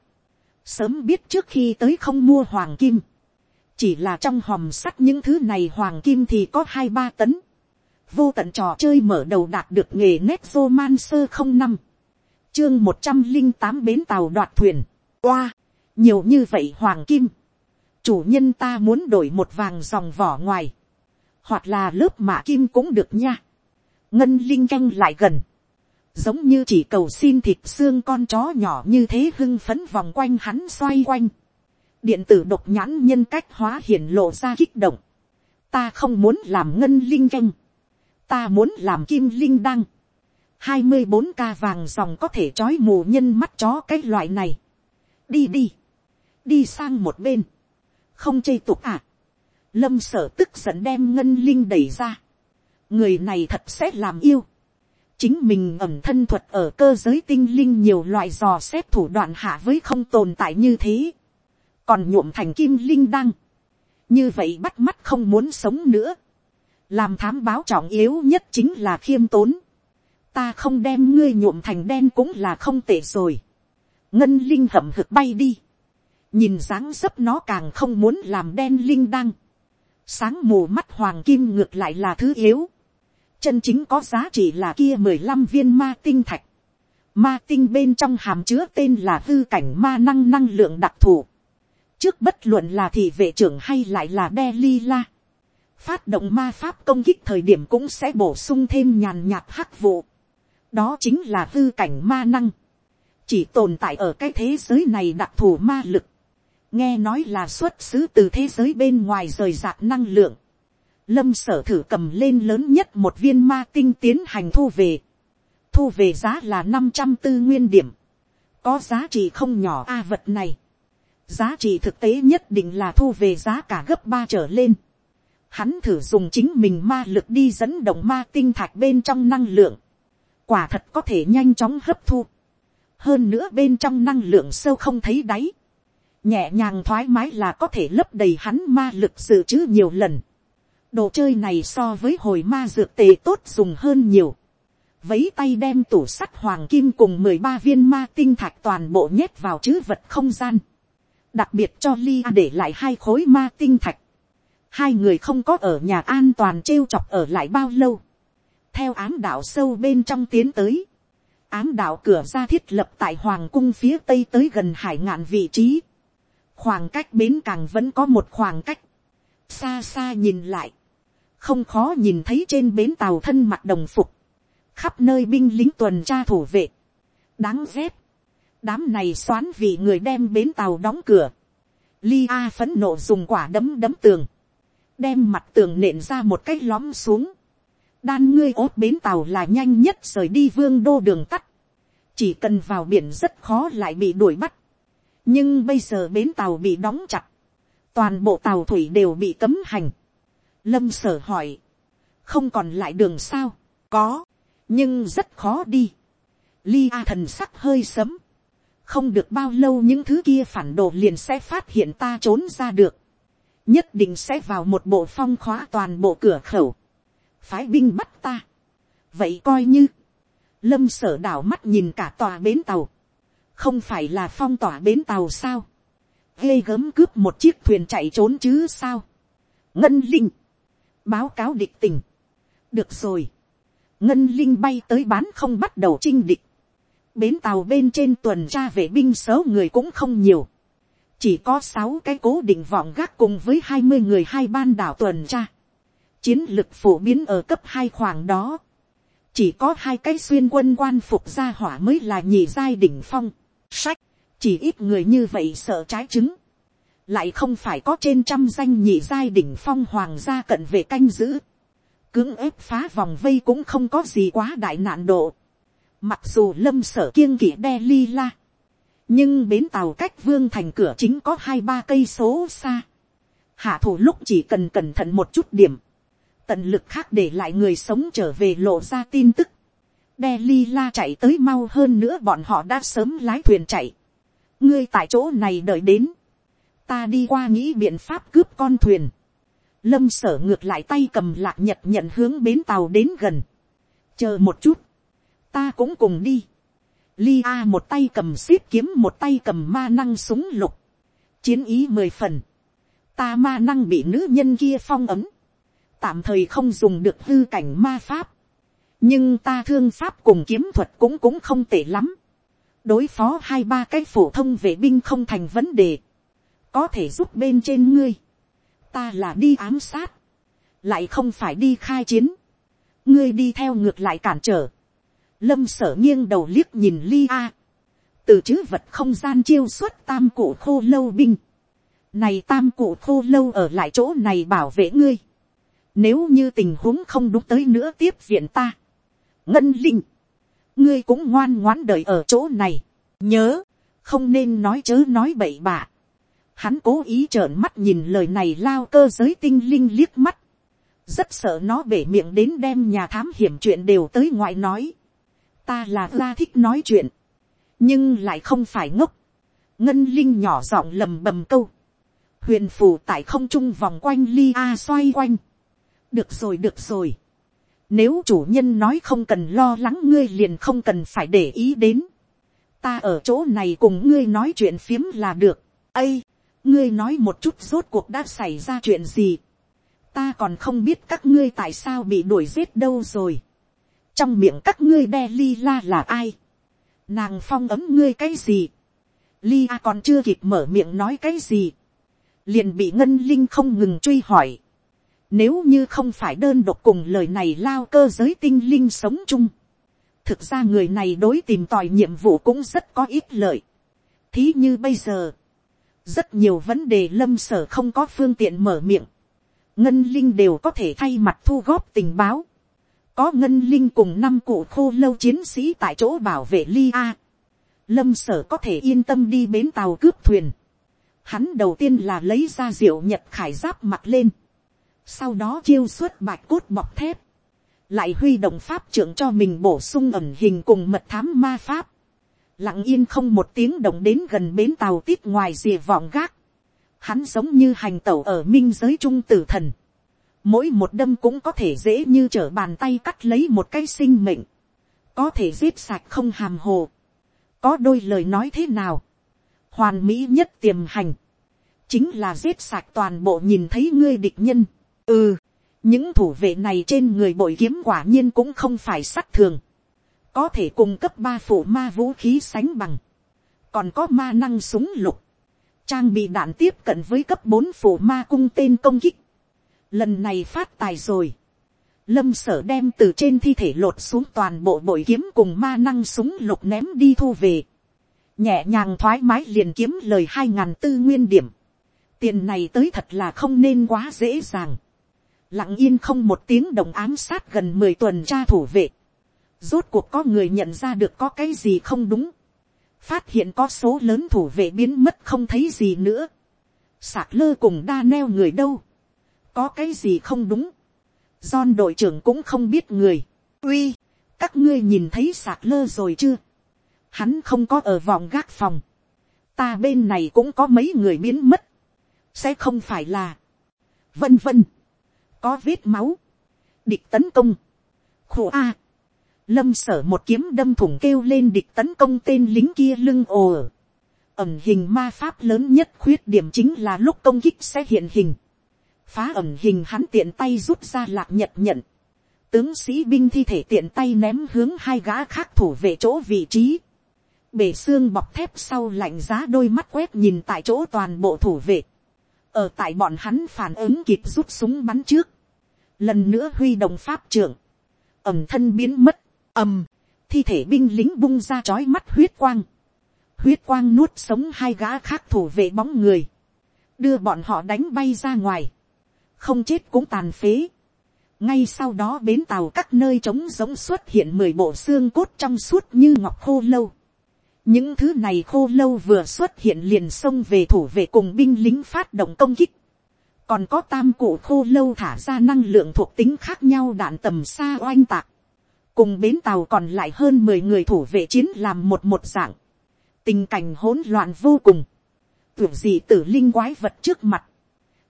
sớm biết trước khi tới không mua hoàng kim chỉ là trong hòm sắt những thứ này hoàng kim thì có hai ba tấn. vô tận trò chơi mở đầu đạt được nghề nét vô man sơ không năm. chương một trăm linh tám bến tàu đoạt thuyền. qua nhiều như vậy hoàng kim. chủ nhân ta muốn đổi một vàng dòng vỏ ngoài. hoặc là lớp mạ kim cũng được nha ngân linh canh lại gần, giống như chỉ cầu xin thịt xương con chó nhỏ như thế hưng phấn vòng quanh hắn xoay quanh, điện tử độc nhãn nhân cách hóa hiển lộ ra kích động, ta không muốn làm ngân linh canh, ta muốn làm kim linh đăng, hai mươi bốn ca vàng dòng có thể trói mù nhân mắt chó cái loại này, đi đi, đi sang một bên, không chê tục à, lâm sở tức giận đem ngân linh đẩy ra, người này thật sẽ làm yêu. chính mình ẩm thân thuật ở cơ giới tinh linh nhiều loại dò xét thủ đoạn hạ với không tồn tại như thế còn nhuộm thành kim linh đăng. như vậy bắt mắt không muốn sống nữa. làm thám báo trọng yếu nhất chính là khiêm tốn. ta không đem ngươi nhuộm thành đen cũng là không tệ rồi. ngân linh hậm hực bay đi. nhìn dáng dấp nó càng không muốn làm đen linh đăng sáng mù mắt hoàng kim ngược lại là thứ yếu chân chính có giá trị là kia mười lăm viên ma tinh thạch. Ma tinh bên trong hàm chứa tên là hư cảnh ma năng năng lượng đặc thù. Trước bất luận là thị vệ trưởng hay lại là đe li la. Phát động ma pháp công kích thời điểm cũng sẽ bổ sung thêm nhàn nhạt hắc vụ. Đó chính là hư cảnh ma năng. Chỉ tồn tại ở cái thế giới này đặc thù ma lực. Nghe nói là xuất xứ từ thế giới bên ngoài rời rạc năng lượng lâm sở thử cầm lên lớn nhất một viên ma tinh tiến hành thu về. thu về giá là năm trăm tư nguyên điểm. có giá trị không nhỏ a vật này giá trị thực tế nhất định là thu về giá cả gấp ba trở lên. hắn thử dùng chính mình ma lực đi dẫn động ma tinh thạch bên trong năng lượng. quả thật có thể nhanh chóng hấp thu. hơn nữa bên trong năng lượng sâu không thấy đáy. nhẹ nhàng thoải mái là có thể lấp đầy hắn ma lực dự trữ nhiều lần đồ chơi này so với hồi ma dược tề tốt dùng hơn nhiều. Vấy tay đem tủ sắt hoàng kim cùng mười ba viên ma tinh thạch toàn bộ nhét vào chữ vật không gian. Đặc biệt cho Ly để lại hai khối ma tinh thạch. Hai người không có ở nhà an toàn trêu chọc ở lại bao lâu. Theo ám đạo sâu bên trong tiến tới. Ám đạo cửa ra thiết lập tại hoàng cung phía tây tới gần hải ngạn vị trí. Khoảng cách bến càng vẫn có một khoảng cách. Xa xa nhìn lại không khó nhìn thấy trên bến tàu thân mặt đồng phục, khắp nơi binh lính tuần tra thủ vệ, đáng ghét, đám này xoán vì người đem bến tàu đóng cửa, li a phấn nộ dùng quả đấm đấm tường, đem mặt tường nện ra một cái lõm xuống, đan ngươi ốt bến tàu là nhanh nhất rời đi vương đô đường tắt, chỉ cần vào biển rất khó lại bị đuổi bắt, nhưng bây giờ bến tàu bị đóng chặt, toàn bộ tàu thủy đều bị cấm hành, Lâm sở hỏi. Không còn lại đường sao? Có. Nhưng rất khó đi. Li A thần sắc hơi sấm. Không được bao lâu những thứ kia phản đồ liền sẽ phát hiện ta trốn ra được. Nhất định sẽ vào một bộ phong khóa toàn bộ cửa khẩu. Phái binh bắt ta. Vậy coi như. Lâm sở đảo mắt nhìn cả tòa bến tàu. Không phải là phong tỏa bến tàu sao. Ghê gớm cướp một chiếc thuyền chạy trốn chứ sao. Ngân Linh. Báo cáo địch tình. Được rồi. Ngân Linh bay tới bán không bắt đầu chinh địch bến tàu bên trên tuần tra vệ binh số người cũng không nhiều. Chỉ có sáu cái cố định vọng gác cùng với hai mươi người hai ban đảo tuần tra. Chiến lực phổ biến ở cấp hai khoảng đó. Chỉ có hai cái xuyên quân quan phục gia hỏa mới là nhị giai đỉnh phong. Sách, chỉ ít người như vậy sợ trái trứng. Lại không phải có trên trăm danh nhị giai đỉnh phong hoàng gia cận về canh giữ. Cưỡng ép phá vòng vây cũng không có gì quá đại nạn độ Mặc dù lâm sở kiêng kỵ đe ly la. Nhưng bến tàu cách vương thành cửa chính có hai ba cây số xa. Hạ thủ lúc chỉ cần cẩn thận một chút điểm. Tận lực khác để lại người sống trở về lộ ra tin tức. Đe ly la chạy tới mau hơn nữa bọn họ đã sớm lái thuyền chạy. Ngươi tại chỗ này đợi đến. Ta đi qua nghĩ biện pháp cướp con thuyền. Lâm sở ngược lại tay cầm lạc nhật nhận hướng bến tàu đến gần. Chờ một chút ta cũng cùng đi. Li A một tay cầm xếp kiếm một tay cầm ma năng súng lục. Chiến ý mười phần. Ta ma năng bị nữ nhân kia phong ấm. Tạm thời không dùng được hư cảnh ma pháp. Nhưng ta thương pháp cùng kiếm thuật cũng cũng không tệ lắm. Đối phó hai ba cái phổ thông vệ binh không thành vấn đề. Có thể giúp bên trên ngươi. Ta là đi ám sát. Lại không phải đi khai chiến. Ngươi đi theo ngược lại cản trở lâm sở nghiêng đầu liếc nhìn ly a, từ chữ vật không gian chiêu xuất tam cụ khô lâu binh, này tam cụ khô lâu ở lại chỗ này bảo vệ ngươi, nếu như tình huống không đúng tới nữa tiếp viện ta, ngân linh, ngươi cũng ngoan ngoãn đợi ở chỗ này, nhớ, không nên nói chớ nói bậy bạ. Hắn cố ý trợn mắt nhìn lời này lao cơ giới tinh linh liếc mắt. Rất sợ nó bể miệng đến đem nhà thám hiểm chuyện đều tới ngoại nói ta là ra thích nói chuyện, nhưng lại không phải ngốc. ngân linh nhỏ giọng lầm bầm câu, huyền phù tại không trung vòng quanh ly a xoay quanh. được rồi được rồi. nếu chủ nhân nói không cần lo lắng ngươi liền không cần phải để ý đến. ta ở chỗ này cùng ngươi nói chuyện phiếm là được. ây, ngươi nói một chút rốt cuộc đã xảy ra chuyện gì. ta còn không biết các ngươi tại sao bị đuổi giết đâu rồi trong miệng các ngươi đe li la là ai, nàng phong ấm ngươi cái gì, li a còn chưa kịp mở miệng nói cái gì, liền bị ngân linh không ngừng truy hỏi, nếu như không phải đơn độc cùng lời này lao cơ giới tinh linh sống chung, thực ra người này đối tìm tòi nhiệm vụ cũng rất có ít lợi. thí như bây giờ, rất nhiều vấn đề lâm sở không có phương tiện mở miệng, ngân linh đều có thể thay mặt thu góp tình báo, có ngân linh cùng năm cụ khô lâu chiến sĩ tại chỗ bảo vệ ly a. lâm sở có thể yên tâm đi bến tàu cướp thuyền. hắn đầu tiên là lấy ra rượu nhật khải giáp mặt lên. sau đó chiêu xuất bạch cốt bọc thép. lại huy động pháp trưởng cho mình bổ sung ẩn hình cùng mật thám ma pháp. lặng yên không một tiếng động đến gần bến tàu tít ngoài rìa vọng gác. hắn giống như hành tẩu ở minh giới trung tử thần mỗi một đâm cũng có thể dễ như trở bàn tay cắt lấy một cái sinh mệnh, có thể giết sạch không hàm hồ, có đôi lời nói thế nào, hoàn mỹ nhất tiềm hành, chính là giết sạch toàn bộ nhìn thấy ngươi địch nhân, ừ, những thủ vệ này trên người bội kiếm quả nhiên cũng không phải sắt thường, có thể cung cấp ba phụ ma vũ khí sánh bằng, còn có ma năng súng lục, trang bị đạn tiếp cận với cấp bốn phụ ma cung tên công kích, lần này phát tài rồi, lâm sở đem từ trên thi thể lột xuống toàn bộ bội kiếm cùng ma năng súng lục ném đi thu về, nhẹ nhàng thoải mái liền kiếm lời hai ngàn tư nguyên điểm, tiền này tới thật là không nên quá dễ dàng, lặng yên không một tiếng đồng ám sát gần mười tuần tra thủ vệ, rốt cuộc có người nhận ra được có cái gì không đúng, phát hiện có số lớn thủ vệ biến mất không thấy gì nữa, sạc lơ cùng đa neo người đâu, có cái gì không đúng. John đội trưởng cũng không biết người. Uy, các ngươi nhìn thấy sạc lơ rồi chưa? hắn không có ở vòng gác phòng, ta bên này cũng có mấy người biến mất, sẽ không phải là, vân vân, có vết máu, địch tấn công, khổ a, lâm sở một kiếm đâm thủng kêu lên địch tấn công tên lính kia lưng ồ ẩm hình ma pháp lớn nhất khuyết điểm chính là lúc công kích sẽ hiện hình, phá ẩm hình hắn tiện tay rút ra lạc nhật nhận, tướng sĩ binh thi thể tiện tay ném hướng hai gã khác thủ về chỗ vị trí, bể xương bọc thép sau lạnh giá đôi mắt quét nhìn tại chỗ toàn bộ thủ vệ, ở tại bọn hắn phản ứng kịp rút súng bắn trước, lần nữa huy động pháp trưởng, ẩm thân biến mất, ầm, thi thể binh lính bung ra chói mắt huyết quang, huyết quang nuốt sống hai gã khác thủ vệ bóng người, đưa bọn họ đánh bay ra ngoài, không chết cũng tàn phế. ngay sau đó bến tàu các nơi trống giống xuất hiện mười bộ xương cốt trong suốt như ngọc khô lâu. những thứ này khô lâu vừa xuất hiện liền xông về thủ vệ cùng binh lính phát động công kích. còn có tam cụ khô lâu thả ra năng lượng thuộc tính khác nhau đạn tầm xa oanh tạc. cùng bến tàu còn lại hơn mười người thủ vệ chiến làm một một dạng. tình cảnh hỗn loạn vô cùng. tưởng gì tử linh quái vật trước mặt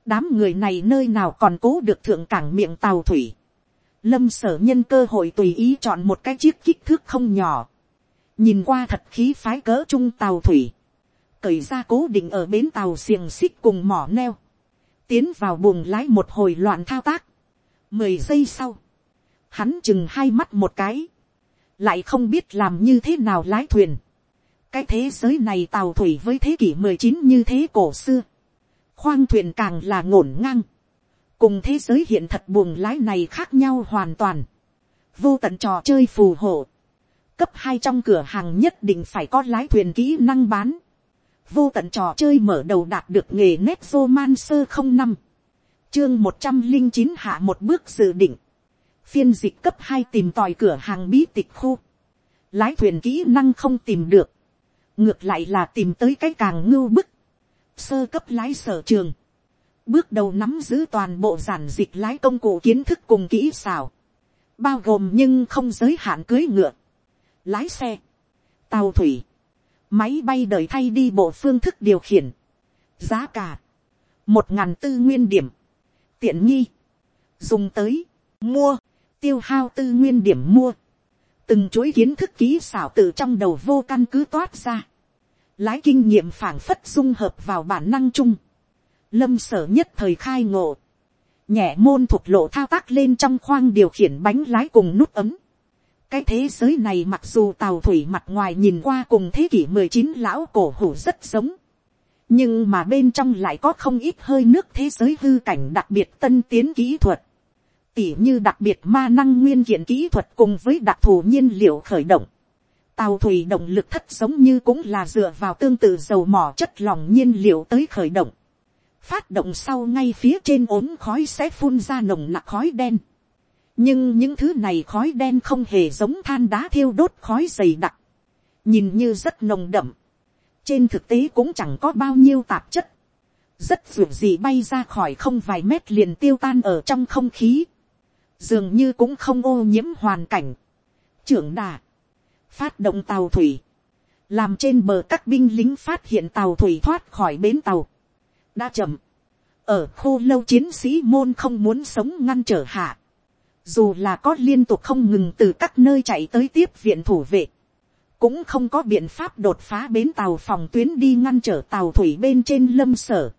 đám người này nơi nào còn cố được thượng cảng miệng tàu thủy. lâm sở nhân cơ hội tùy ý chọn một cái chiếc kích thước không nhỏ. nhìn qua thật khí phái cỡ trung tàu thủy. cởi ra cố định ở bến tàu xiềng xích cùng mỏ neo. tiến vào buồng lái một hồi loạn thao tác. mười giây sau, hắn chừng hai mắt một cái. lại không biết làm như thế nào lái thuyền. cái thế giới này tàu thủy với thế kỷ mười chín như thế cổ xưa khoang thuyền càng là ngổn ngang, cùng thế giới hiện thật buồng lái này khác nhau hoàn toàn, vô tận trò chơi phù hộ, cấp hai trong cửa hàng nhất định phải có lái thuyền kỹ năng bán, vô tận trò chơi mở đầu đạt được nghề nét vô man sơ không năm, chương một trăm linh chín hạ một bước dự định, phiên dịch cấp hai tìm tòi cửa hàng bí tịch khu, lái thuyền kỹ năng không tìm được, ngược lại là tìm tới cái càng ngưu bức, sơ cấp lái sở trường, bước đầu nắm giữ toàn bộ giản dịch lái công cụ kiến thức cùng kỹ xảo, bao gồm nhưng không giới hạn cưới ngựa, lái xe, tàu thủy, máy bay đời thay đi bộ phương thức điều khiển, giá cả, một ngàn tư nguyên điểm, tiện nghi, dùng tới, mua, tiêu hao tư nguyên điểm mua, từng chuỗi kiến thức kỹ xảo từ trong đầu vô căn cứ toát ra, lái kinh nghiệm phảng phất dung hợp vào bản năng chung, lâm sở nhất thời khai ngộ, nhẹ môn thuộc lộ thao tác lên trong khoang điều khiển bánh lái cùng nút ấm. cái thế giới này mặc dù tàu thủy mặt ngoài nhìn qua cùng thế kỷ mười chín lão cổ hủ rất giống, nhưng mà bên trong lại có không ít hơi nước thế giới hư cảnh đặc biệt tân tiến kỹ thuật, tỉ như đặc biệt ma năng nguyên kiện kỹ thuật cùng với đặc thù nhiên liệu khởi động tàu thủy động lực thất giống như cũng là dựa vào tương tự dầu mỏ chất lỏng nhiên liệu tới khởi động. phát động sau ngay phía trên ốm khói sẽ phun ra nồng nặc khói đen. nhưng những thứ này khói đen không hề giống than đá thiêu đốt khói dày đặc. nhìn như rất nồng đậm. trên thực tế cũng chẳng có bao nhiêu tạp chất. rất dù gì bay ra khỏi không vài mét liền tiêu tan ở trong không khí. dường như cũng không ô nhiễm hoàn cảnh. trưởng đà phát động tàu thủy, làm trên bờ các binh lính phát hiện tàu thủy thoát khỏi bến tàu, đã chậm, ở khô lâu chiến sĩ môn không muốn sống ngăn trở hạ, dù là có liên tục không ngừng từ các nơi chạy tới tiếp viện thủ vệ, cũng không có biện pháp đột phá bến tàu phòng tuyến đi ngăn trở tàu thủy bên trên lâm sở.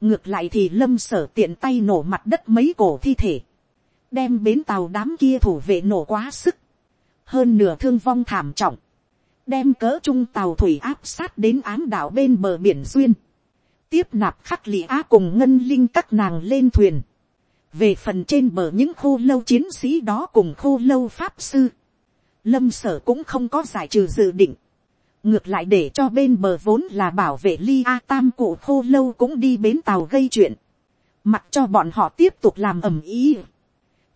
ngược lại thì lâm sở tiện tay nổ mặt đất mấy cổ thi thể, đem bến tàu đám kia thủ vệ nổ quá sức, hơn nửa thương vong thảm trọng, đem cỡ trung tàu thủy áp sát đến ám đảo bên bờ biển duyên, tiếp nạp khắc lị á cùng ngân linh các nàng lên thuyền, về phần trên bờ những khô lâu chiến sĩ đó cùng khô lâu pháp sư, lâm sở cũng không có giải trừ dự định, ngược lại để cho bên bờ vốn là bảo vệ ly a tam cụ khô lâu cũng đi bến tàu gây chuyện, mặc cho bọn họ tiếp tục làm ầm ý,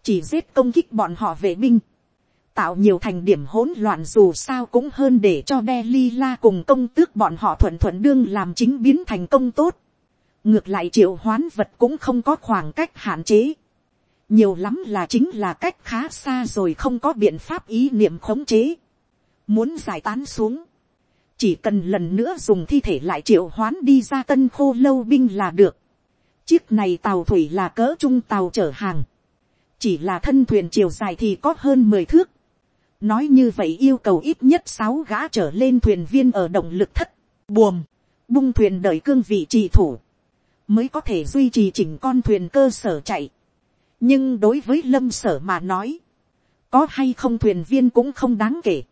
chỉ giết công kích bọn họ vệ binh, tạo nhiều thành điểm hỗn loạn dù sao cũng hơn để cho Delhi la cùng công tước bọn họ thuận thuận đương làm chính biến thành công tốt. ngược lại triệu hoán vật cũng không có khoảng cách hạn chế. nhiều lắm là chính là cách khá xa rồi không có biện pháp ý niệm khống chế. muốn giải tán xuống, chỉ cần lần nữa dùng thi thể lại triệu hoán đi ra tân khô lâu binh là được. chiếc này tàu thủy là cỡ trung tàu chở hàng, chỉ là thân thuyền chiều dài thì có hơn mười thước nói như vậy yêu cầu ít nhất sáu gã trở lên thuyền viên ở động lực thất, buồm, bung thuyền đợi cương vị trì thủ, mới có thể duy trì chỉnh con thuyền cơ sở chạy. nhưng đối với lâm sở mà nói, có hay không thuyền viên cũng không đáng kể.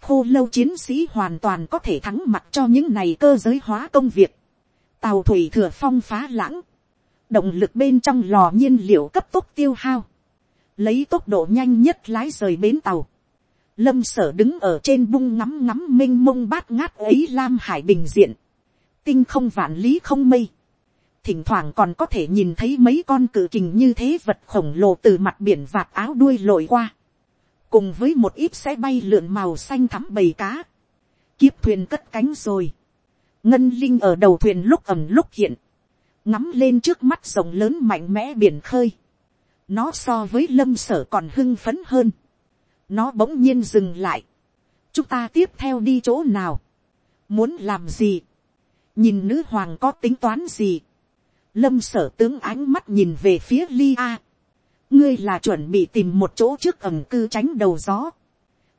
khô lâu chiến sĩ hoàn toàn có thể thắng mặt cho những này cơ giới hóa công việc. tàu thủy thừa phong phá lãng, động lực bên trong lò nhiên liệu cấp tốc tiêu hao, lấy tốc độ nhanh nhất lái rời bến tàu. Lâm sở đứng ở trên bung ngắm ngắm m i n h mông bát ngát ấy lam hải bình diện, tinh không vạn lý không mây, thỉnh thoảng còn có thể nhìn thấy mấy con cự kình như thế vật khổng lồ từ mặt biển vạt áo đuôi lội qua. Cùng với một ít xe bay lượn màu xanh thắm bầy cá, kiếp thuyền cất cánh rồi, ngân linh ở đầu thuyền lúc ẩm lúc hiện, ngắm lên trước mắt rộng lớn mạnh mẽ biển khơi, nó so với lâm sở còn hưng phấn hơn, nó bỗng nhiên dừng lại, chúng ta tiếp theo đi chỗ nào, muốn làm gì, nhìn nữ hoàng có tính toán gì, lâm sở tướng ánh mắt nhìn về phía lia, ngươi là chuẩn bị tìm một chỗ trước ẩm cư tránh đầu gió,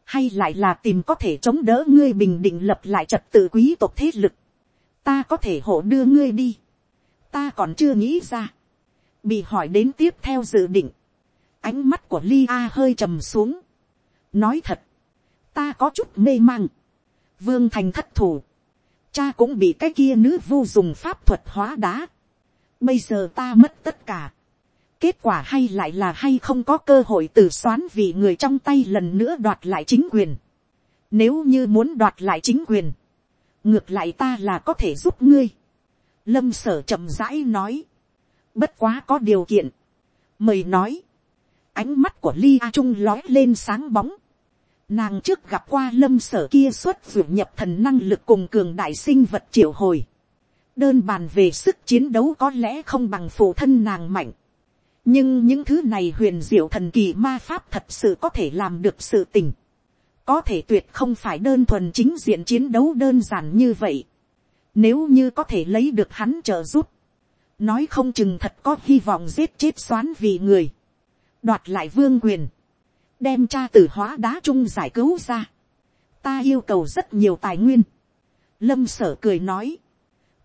hay lại là tìm có thể chống đỡ ngươi bình định lập lại trật tự quý tộc thế lực, ta có thể hộ đưa ngươi đi, ta còn chưa nghĩ ra, bị hỏi đến tiếp theo dự định, ánh mắt của Lia hơi trầm xuống, nói thật, ta có chút mê mang, vương thành thất thủ, cha cũng bị cái kia nữ vu dùng pháp thuật hóa đá, bây giờ ta mất tất cả, kết quả hay lại là hay không có cơ hội từ xoán vì người trong tay lần nữa đoạt lại chính quyền. Nếu như muốn đoạt lại chính quyền, ngược lại ta là có thể giúp ngươi. Lâm sở chậm rãi nói. Bất quá có điều kiện. Mời nói. Ánh mắt của Ly A Trung lói lên sáng bóng. Nàng trước gặp qua lâm sở kia xuất dụng nhập thần năng lực cùng cường đại sinh vật triệu hồi. Đơn bàn về sức chiến đấu có lẽ không bằng phụ thân nàng mạnh nhưng những thứ này huyền diệu thần kỳ ma pháp thật sự có thể làm được sự tình. có thể tuyệt không phải đơn thuần chính diện chiến đấu đơn giản như vậy. nếu như có thể lấy được hắn trợ giúp, nói không chừng thật có hy vọng giết chết xoán vì người, đoạt lại vương quyền, đem cha tử hóa đá trung giải cứu ra. ta yêu cầu rất nhiều tài nguyên. lâm sở cười nói,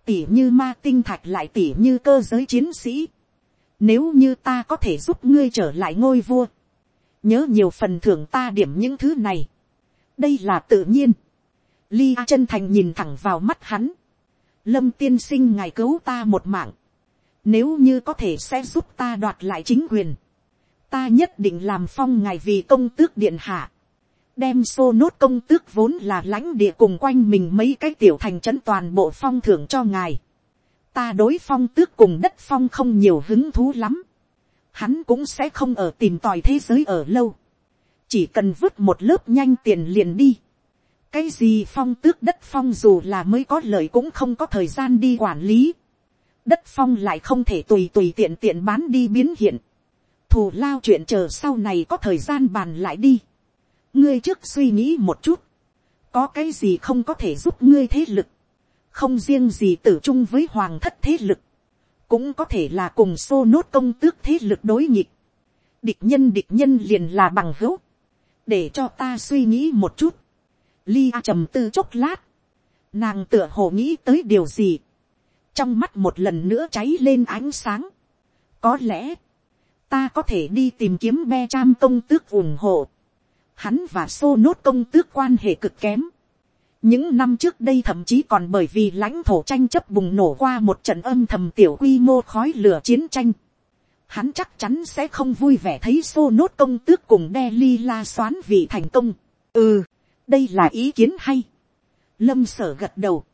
tỉ như ma tinh thạch lại tỉ như cơ giới chiến sĩ nếu như ta có thể giúp ngươi trở lại ngôi vua. Nhớ nhiều phần thưởng ta điểm những thứ này. Đây là tự nhiên. Ly chân thành nhìn thẳng vào mắt hắn. Lâm tiên sinh ngài cứu ta một mạng. Nếu như có thể sẽ giúp ta đoạt lại chính quyền. Ta nhất định làm phong ngài vì công tước điện hạ. Đem xô nốt công tước vốn là lãnh địa cùng quanh mình mấy cái tiểu thành trấn toàn bộ phong thưởng cho ngài ta đối phong tước cùng đất phong không nhiều hứng thú lắm. Hắn cũng sẽ không ở tìm tòi thế giới ở lâu. Chỉ cần vứt một lớp nhanh tiền liền đi. Cái gì phong tước đất phong dù là mới có lợi cũng không có thời gian đi quản lý. Đất phong lại không thể tùy tùy tiện tiện bán đi biến hiện. Thù lao chuyện chờ sau này có thời gian bàn lại đi. Ngươi trước suy nghĩ một chút. Có cái gì không có thể giúp ngươi thế lực không riêng gì tử chung với hoàng thất thế lực, cũng có thể là cùng xô nốt công tước thế lực đối nghịch. địch nhân địch nhân liền là bằng hữu, để cho ta suy nghĩ một chút. Lia trầm tư chốc lát, nàng tựa hồ nghĩ tới điều gì, trong mắt một lần nữa cháy lên ánh sáng. có lẽ, ta có thể đi tìm kiếm be cham công tước ủng hộ. Hắn và xô nốt công tước quan hệ cực kém những năm trước đây thậm chí còn bởi vì lãnh thổ tranh chấp bùng nổ qua một trận âm thầm tiểu quy mô khói lửa chiến tranh. Hắn chắc chắn sẽ không vui vẻ thấy xô nốt công tước cùng đe ly la xoán vì thành công. Ừ, đây là ý kiến hay. Lâm sở gật đầu.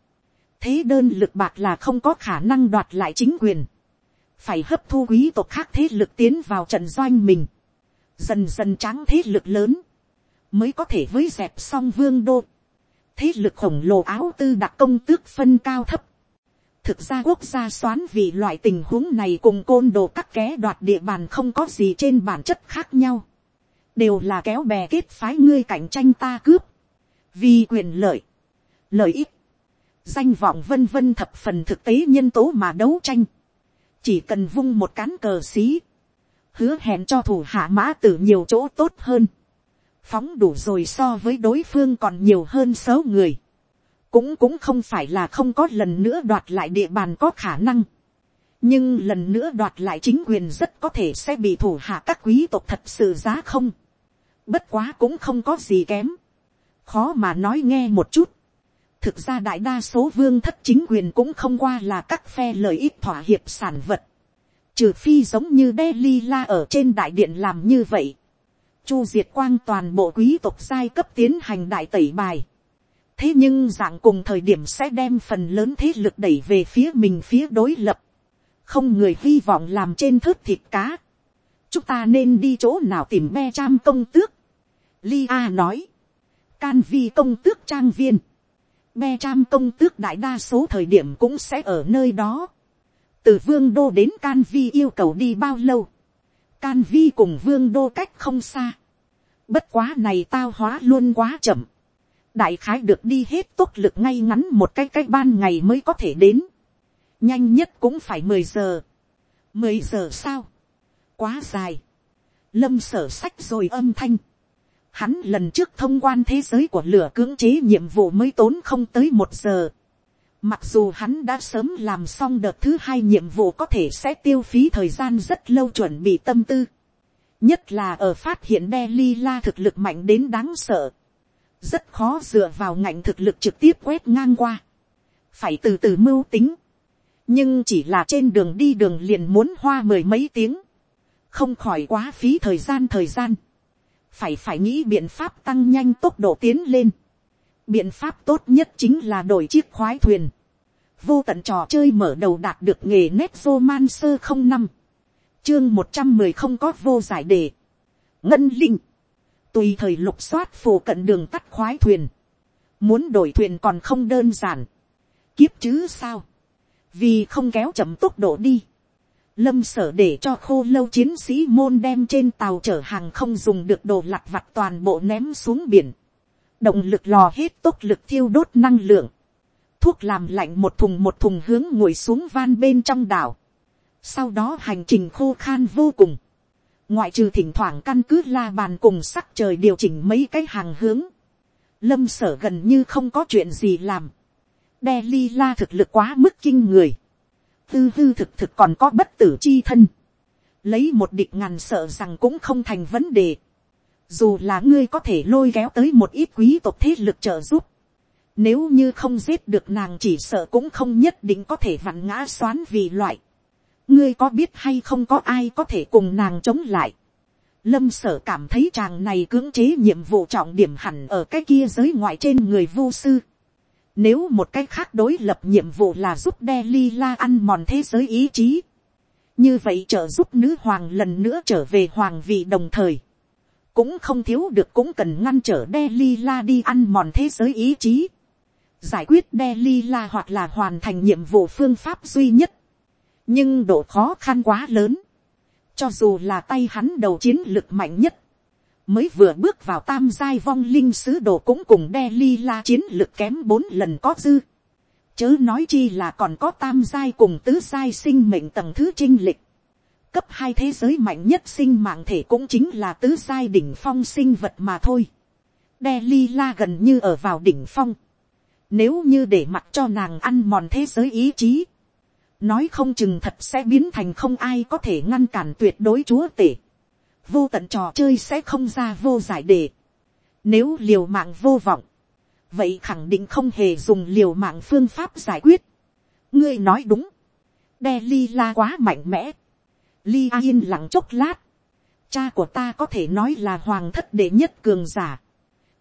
Thế đơn lực bạc là không có khả năng đoạt lại chính quyền. Phải hấp thu quý tộc khác thế lực tiến vào trận doanh mình. Dần dần tráng thế lực lớn. Mới có thể với dẹp xong vương đô thế lực khổng lồ áo tư đặc công tước phân cao thấp. thực ra quốc gia xoán vì loại tình huống này cùng côn đồ cắt ké đoạt địa bàn không có gì trên bản chất khác nhau. đều là kéo bè kết phái ngươi cạnh tranh ta cướp. vì quyền lợi, lợi ích, danh vọng vân vân thập phần thực tế nhân tố mà đấu tranh, chỉ cần vung một cán cờ xí, hứa hẹn cho thủ hạ mã tử nhiều chỗ tốt hơn, phóng đủ rồi so với đối phương còn nhiều hơn sáu người, cũng cũng không phải là không có lần nữa đoạt lại địa bàn có khả năng, nhưng lần nữa đoạt lại chính quyền rất có thể sẽ bị thủ hạ các quý tộc thật sự giá không, bất quá cũng không có gì kém, khó mà nói nghe một chút, thực ra đại đa số vương thất chính quyền cũng không qua là các phe lợi ích thỏa hiệp sản vật, trừ phi giống như Delhi la ở trên đại điện làm như vậy, chu diệt quang toàn bộ quý tộc giai cấp tiến hành đại tẩy bài, thế nhưng dạng cùng thời điểm sẽ đem phần lớn thế lực đẩy về phía mình phía đối lập, không người hy vọng làm trên thớt thịt cá, chúng ta nên đi chỗ nào tìm me cham công tước, Lia nói, can vi công tước trang viên, Be Tram công tước đại đa số thời điểm cũng sẽ ở nơi đó, từ vương đô đến can vi yêu cầu đi bao lâu, can vi cùng vương đô cách không xa, bất quá này tao hóa luôn quá chậm, đại khái được đi hết tốc lực ngay ngắn một cái cái ban ngày mới có thể đến, nhanh nhất cũng phải mười giờ, mười giờ sao, quá dài, lâm sở sách rồi âm thanh, hắn lần trước thông quan thế giới của lửa cưỡng chế nhiệm vụ mới tốn không tới một giờ, mặc dù hắn đã sớm làm xong đợt thứ hai nhiệm vụ có thể sẽ tiêu phí thời gian rất lâu chuẩn bị tâm tư, nhất là ở phát hiện Delila thực lực mạnh đến đáng sợ, rất khó dựa vào ngạnh thực lực trực tiếp quét ngang qua, phải từ từ mưu tính, nhưng chỉ là trên đường đi đường liền muốn hoa mười mấy tiếng, không khỏi quá phí thời gian thời gian, phải phải nghĩ biện pháp tăng nhanh tốc độ tiến lên, biện pháp tốt nhất chính là đổi chiếc khoái thuyền, vô tận trò chơi mở đầu đạt được nghề nét roman sơ không năm, chương một trăm mười không có vô giải đề, ngân linh, tùy thời lục soát phổ cận đường tắt khoái thuyền, muốn đổi thuyền còn không đơn giản, kiếp chứ sao, vì không kéo chậm tốc độ đi, lâm sở để cho khô lâu chiến sĩ môn đem trên tàu chở hàng không dùng được đồ lặt vặt toàn bộ ném xuống biển, động lực lò hết tốc lực thiêu đốt năng lượng, thuốc làm lạnh một thùng một thùng hướng ngồi xuống van bên trong đảo, sau đó hành trình khô khan vô cùng, ngoại trừ thỉnh thoảng căn cứ la bàn cùng sắc trời điều chỉnh mấy cái hàng hướng, lâm sở gần như không có chuyện gì làm, đe Ly la thực lực quá mức kinh người, tư hư thực thực còn có bất tử chi thân, lấy một địch ngàn sợ rằng cũng không thành vấn đề, dù là ngươi có thể lôi kéo tới một ít quý tộc thế lực trợ giúp, nếu như không giết được nàng chỉ sợ cũng không nhất định có thể vặn ngã xoán vì loại ngươi có biết hay không có ai có thể cùng nàng chống lại. lâm sở cảm thấy chàng này cưỡng chế nhiệm vụ trọng điểm hẳn ở cái kia giới ngoại trên người vô sư nếu một cách khác đối lập nhiệm vụ là giúp Delila ăn mòn thế giới ý chí. như vậy trợ giúp nữ hoàng lần nữa trở về hoàng vị đồng thời. cũng không thiếu được cũng cần ngăn trở Delila đi ăn mòn thế giới ý chí. giải quyết Delila hoặc là hoàn thành nhiệm vụ phương pháp duy nhất nhưng độ khó khăn quá lớn, cho dù là tay hắn đầu chiến lực mạnh nhất, mới vừa bước vào tam giai vong linh sứ đồ cũng cùng đe li la chiến lực kém bốn lần có dư, chớ nói chi là còn có tam giai cùng tứ giai sinh mệnh tầng thứ trinh lịch, cấp hai thế giới mạnh nhất sinh mạng thể cũng chính là tứ giai đỉnh phong sinh vật mà thôi. đe li la gần như ở vào đỉnh phong. Nếu như để mặc cho nàng ăn mòn thế giới ý chí, nói không chừng thật sẽ biến thành không ai có thể ngăn cản tuyệt đối chúa tể vô tận trò chơi sẽ không ra vô giải đề. nếu liều mạng vô vọng, vậy khẳng định không hề dùng liều mạng phương pháp giải quyết. ngươi nói đúng, đe li la quá mạnh mẽ. li a yên lặng chốc lát. cha của ta có thể nói là hoàng thất đệ nhất cường giả.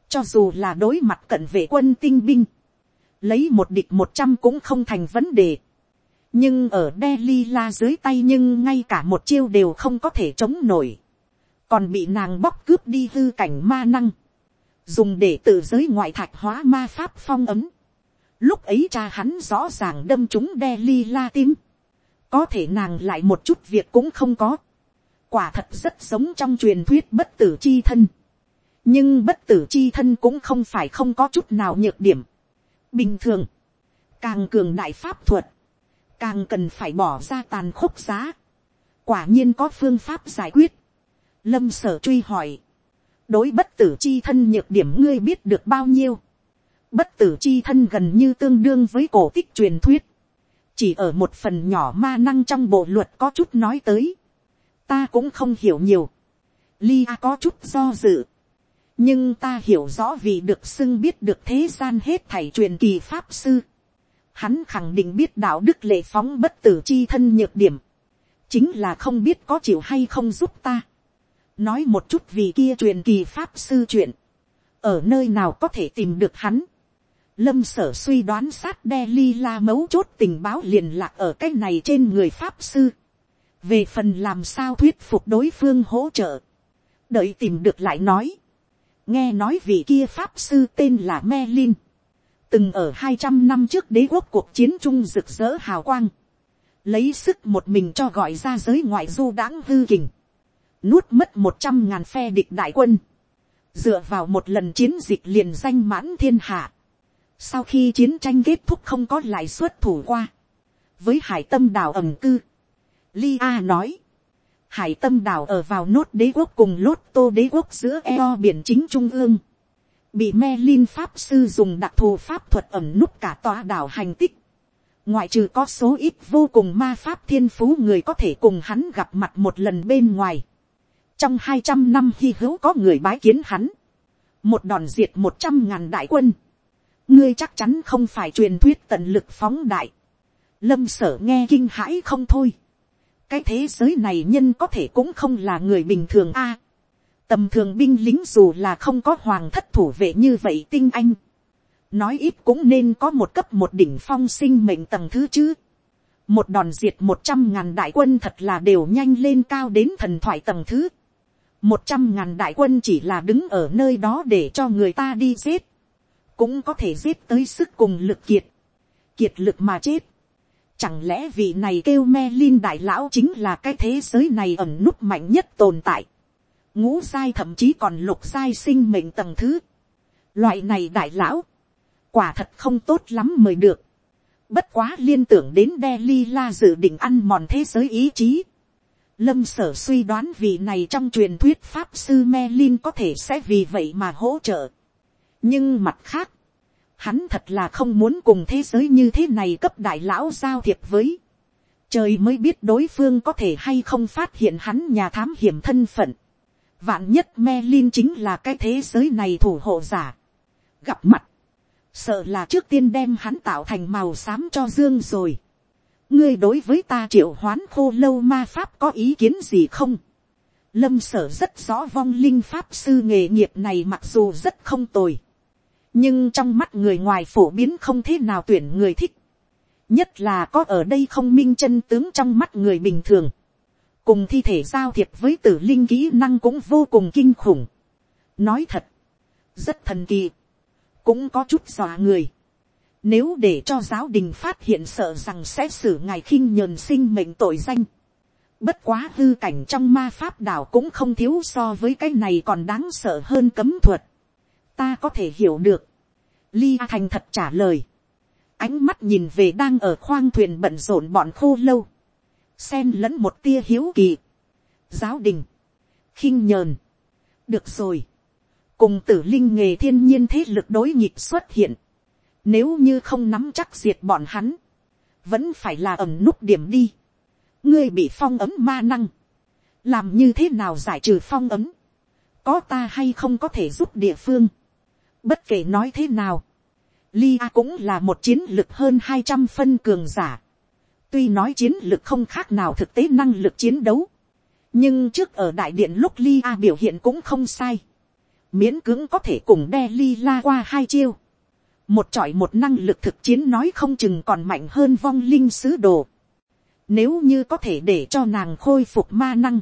cho dù là đối mặt cận vệ quân tinh binh, lấy một địch một trăm cũng không thành vấn đề nhưng ở Delhi la dưới tay nhưng ngay cả một chiêu đều không có thể chống nổi, còn bị nàng bóc cướp đi hư cảnh ma năng, dùng để tự giới ngoại thạch hóa ma pháp phong ấm. Lúc ấy cha hắn rõ ràng đâm chúng Delhi la tim, có thể nàng lại một chút việc cũng không có, quả thật rất giống trong truyền thuyết bất tử chi thân, nhưng bất tử chi thân cũng không phải không có chút nào nhược điểm, Bình thường, càng cường đại pháp thuật, càng cần phải bỏ ra tàn khốc giá. Quả nhiên có phương pháp giải quyết. Lâm sở truy hỏi. Đối bất tử chi thân nhược điểm ngươi biết được bao nhiêu. Bất tử chi thân gần như tương đương với cổ tích truyền thuyết. Chỉ ở một phần nhỏ ma năng trong bộ luật có chút nói tới. Ta cũng không hiểu nhiều. Lia có chút do dự. Nhưng ta hiểu rõ vì được xưng biết được thế gian hết thảy truyền kỳ pháp sư. Hắn khẳng định biết đạo đức lệ phóng bất tử chi thân nhược điểm. Chính là không biết có chịu hay không giúp ta. Nói một chút vì kia truyền kỳ pháp sư chuyện. Ở nơi nào có thể tìm được hắn. Lâm sở suy đoán sát đe ly la mấu chốt tình báo liền lạc ở cái này trên người pháp sư. Về phần làm sao thuyết phục đối phương hỗ trợ. Đợi tìm được lại nói. Nghe nói vị kia pháp sư tên là Merlin. Từng ở hai trăm năm trước đế quốc cuộc chiến trung rực rỡ hào quang. Lấy sức một mình cho gọi ra giới ngoại du đáng hư kình. Nuốt mất một trăm ngàn phe địch đại quân. Dựa vào một lần chiến dịch liền danh mãn thiên hạ sau khi chiến tranh kết thúc không có lại xuất thủ qua. Với hải tâm đảo ẩm cư. Li A nói. Hải tâm đảo ở vào nốt đế quốc cùng lốt tô đế quốc giữa eo biển chính trung ương. Bị Merlin Pháp Sư dùng đặc thù pháp thuật ẩm nút cả tòa đảo hành tích. Ngoại trừ có số ít vô cùng ma pháp thiên phú người có thể cùng hắn gặp mặt một lần bên ngoài. Trong hai trăm năm hy hữu có người bái kiến hắn. Một đòn diệt một trăm ngàn đại quân ngươi chắc chắn không phải truyền thuyết tận lực phóng đại. lâm sở nghe kinh hãi không thôi. cái thế giới này nhân có thể cũng không là người bình thường a. tầm thường binh lính dù là không có hoàng thất thủ vệ như vậy tinh anh. nói ít cũng nên có một cấp một đỉnh phong sinh mệnh tầng thứ chứ. một đòn diệt một trăm ngàn đại quân thật là đều nhanh lên cao đến thần thoại tầng thứ một trăm ngàn đại quân chỉ là đứng ở nơi đó để cho người ta đi giết cũng có thể giết tới sức cùng lực kiệt, kiệt lực mà chết. Chẳng lẽ vị này kêu me linh đại lão chính là cái thế giới này ẩn nút mạnh nhất tồn tại. ngũ sai thậm chí còn lục sai sinh mệnh tầng thứ. Loại này đại lão, quả thật không tốt lắm mời được. Bất quá liên tưởng đến Delhi la dự định ăn mòn thế giới ý chí. Lâm sở suy đoán vị này trong truyền thuyết Pháp Sư Merlin có thể sẽ vì vậy mà hỗ trợ nhưng mặt khác, hắn thật là không muốn cùng thế giới như thế này cấp đại lão giao thiệp với. Trời mới biết đối phương có thể hay không phát hiện hắn nhà thám hiểm thân phận. Vạn nhất Merlin chính là cái thế giới này thủ hộ giả. Gặp mặt. Sợ là trước tiên đem hắn tạo thành màu xám cho dương rồi. Ngươi đối với ta triệu hoán khô lâu ma pháp có ý kiến gì không? Lâm sở rất rõ vong linh pháp sư nghề nghiệp này mặc dù rất không tồi nhưng trong mắt người ngoài phổ biến không thế nào tuyển người thích, nhất là có ở đây không minh chân tướng trong mắt người bình thường, cùng thi thể giao thiệp với tử linh kỹ năng cũng vô cùng kinh khủng. nói thật, rất thần kỳ, cũng có chút dọa người. Nếu để cho giáo đình phát hiện sợ rằng sẽ xử ngài khinh nhờn sinh mệnh tội danh. Bất quá hư cảnh trong ma pháp đảo cũng không thiếu so với cái này còn đáng sợ hơn cấm thuật ta có thể hiểu được. Ly thành thật trả lời. Ánh mắt nhìn về đang ở khoang thuyền bận rộn bọn khô lâu. Xen lẫn một tia hiếu kỳ. Giáo đình. khinh nhờn. Được rồi. Cùng tử linh nghề thiên nhiên thế lực đối nhịp xuất hiện. Nếu như không nắm chắc diệt bọn hắn. Vẫn phải là ẩm nút điểm đi. Ngươi bị phong ấm ma năng. Làm như thế nào giải trừ phong ấm. Có ta hay không có thể giúp địa phương Bất kể nói thế nào, Lia cũng là một chiến lực hơn hai trăm phân cường giả. Tuy nói chiến lực không khác nào thực tế năng lực chiến đấu. Nhưng trước ở đại điện lúc Lia biểu hiện cũng không sai. Miễn cưỡng có thể cùng đe Lia qua hai chiêu. Một trọi một năng lực thực chiến nói không chừng còn mạnh hơn vong linh sứ đồ. Nếu như có thể để cho nàng khôi phục ma năng.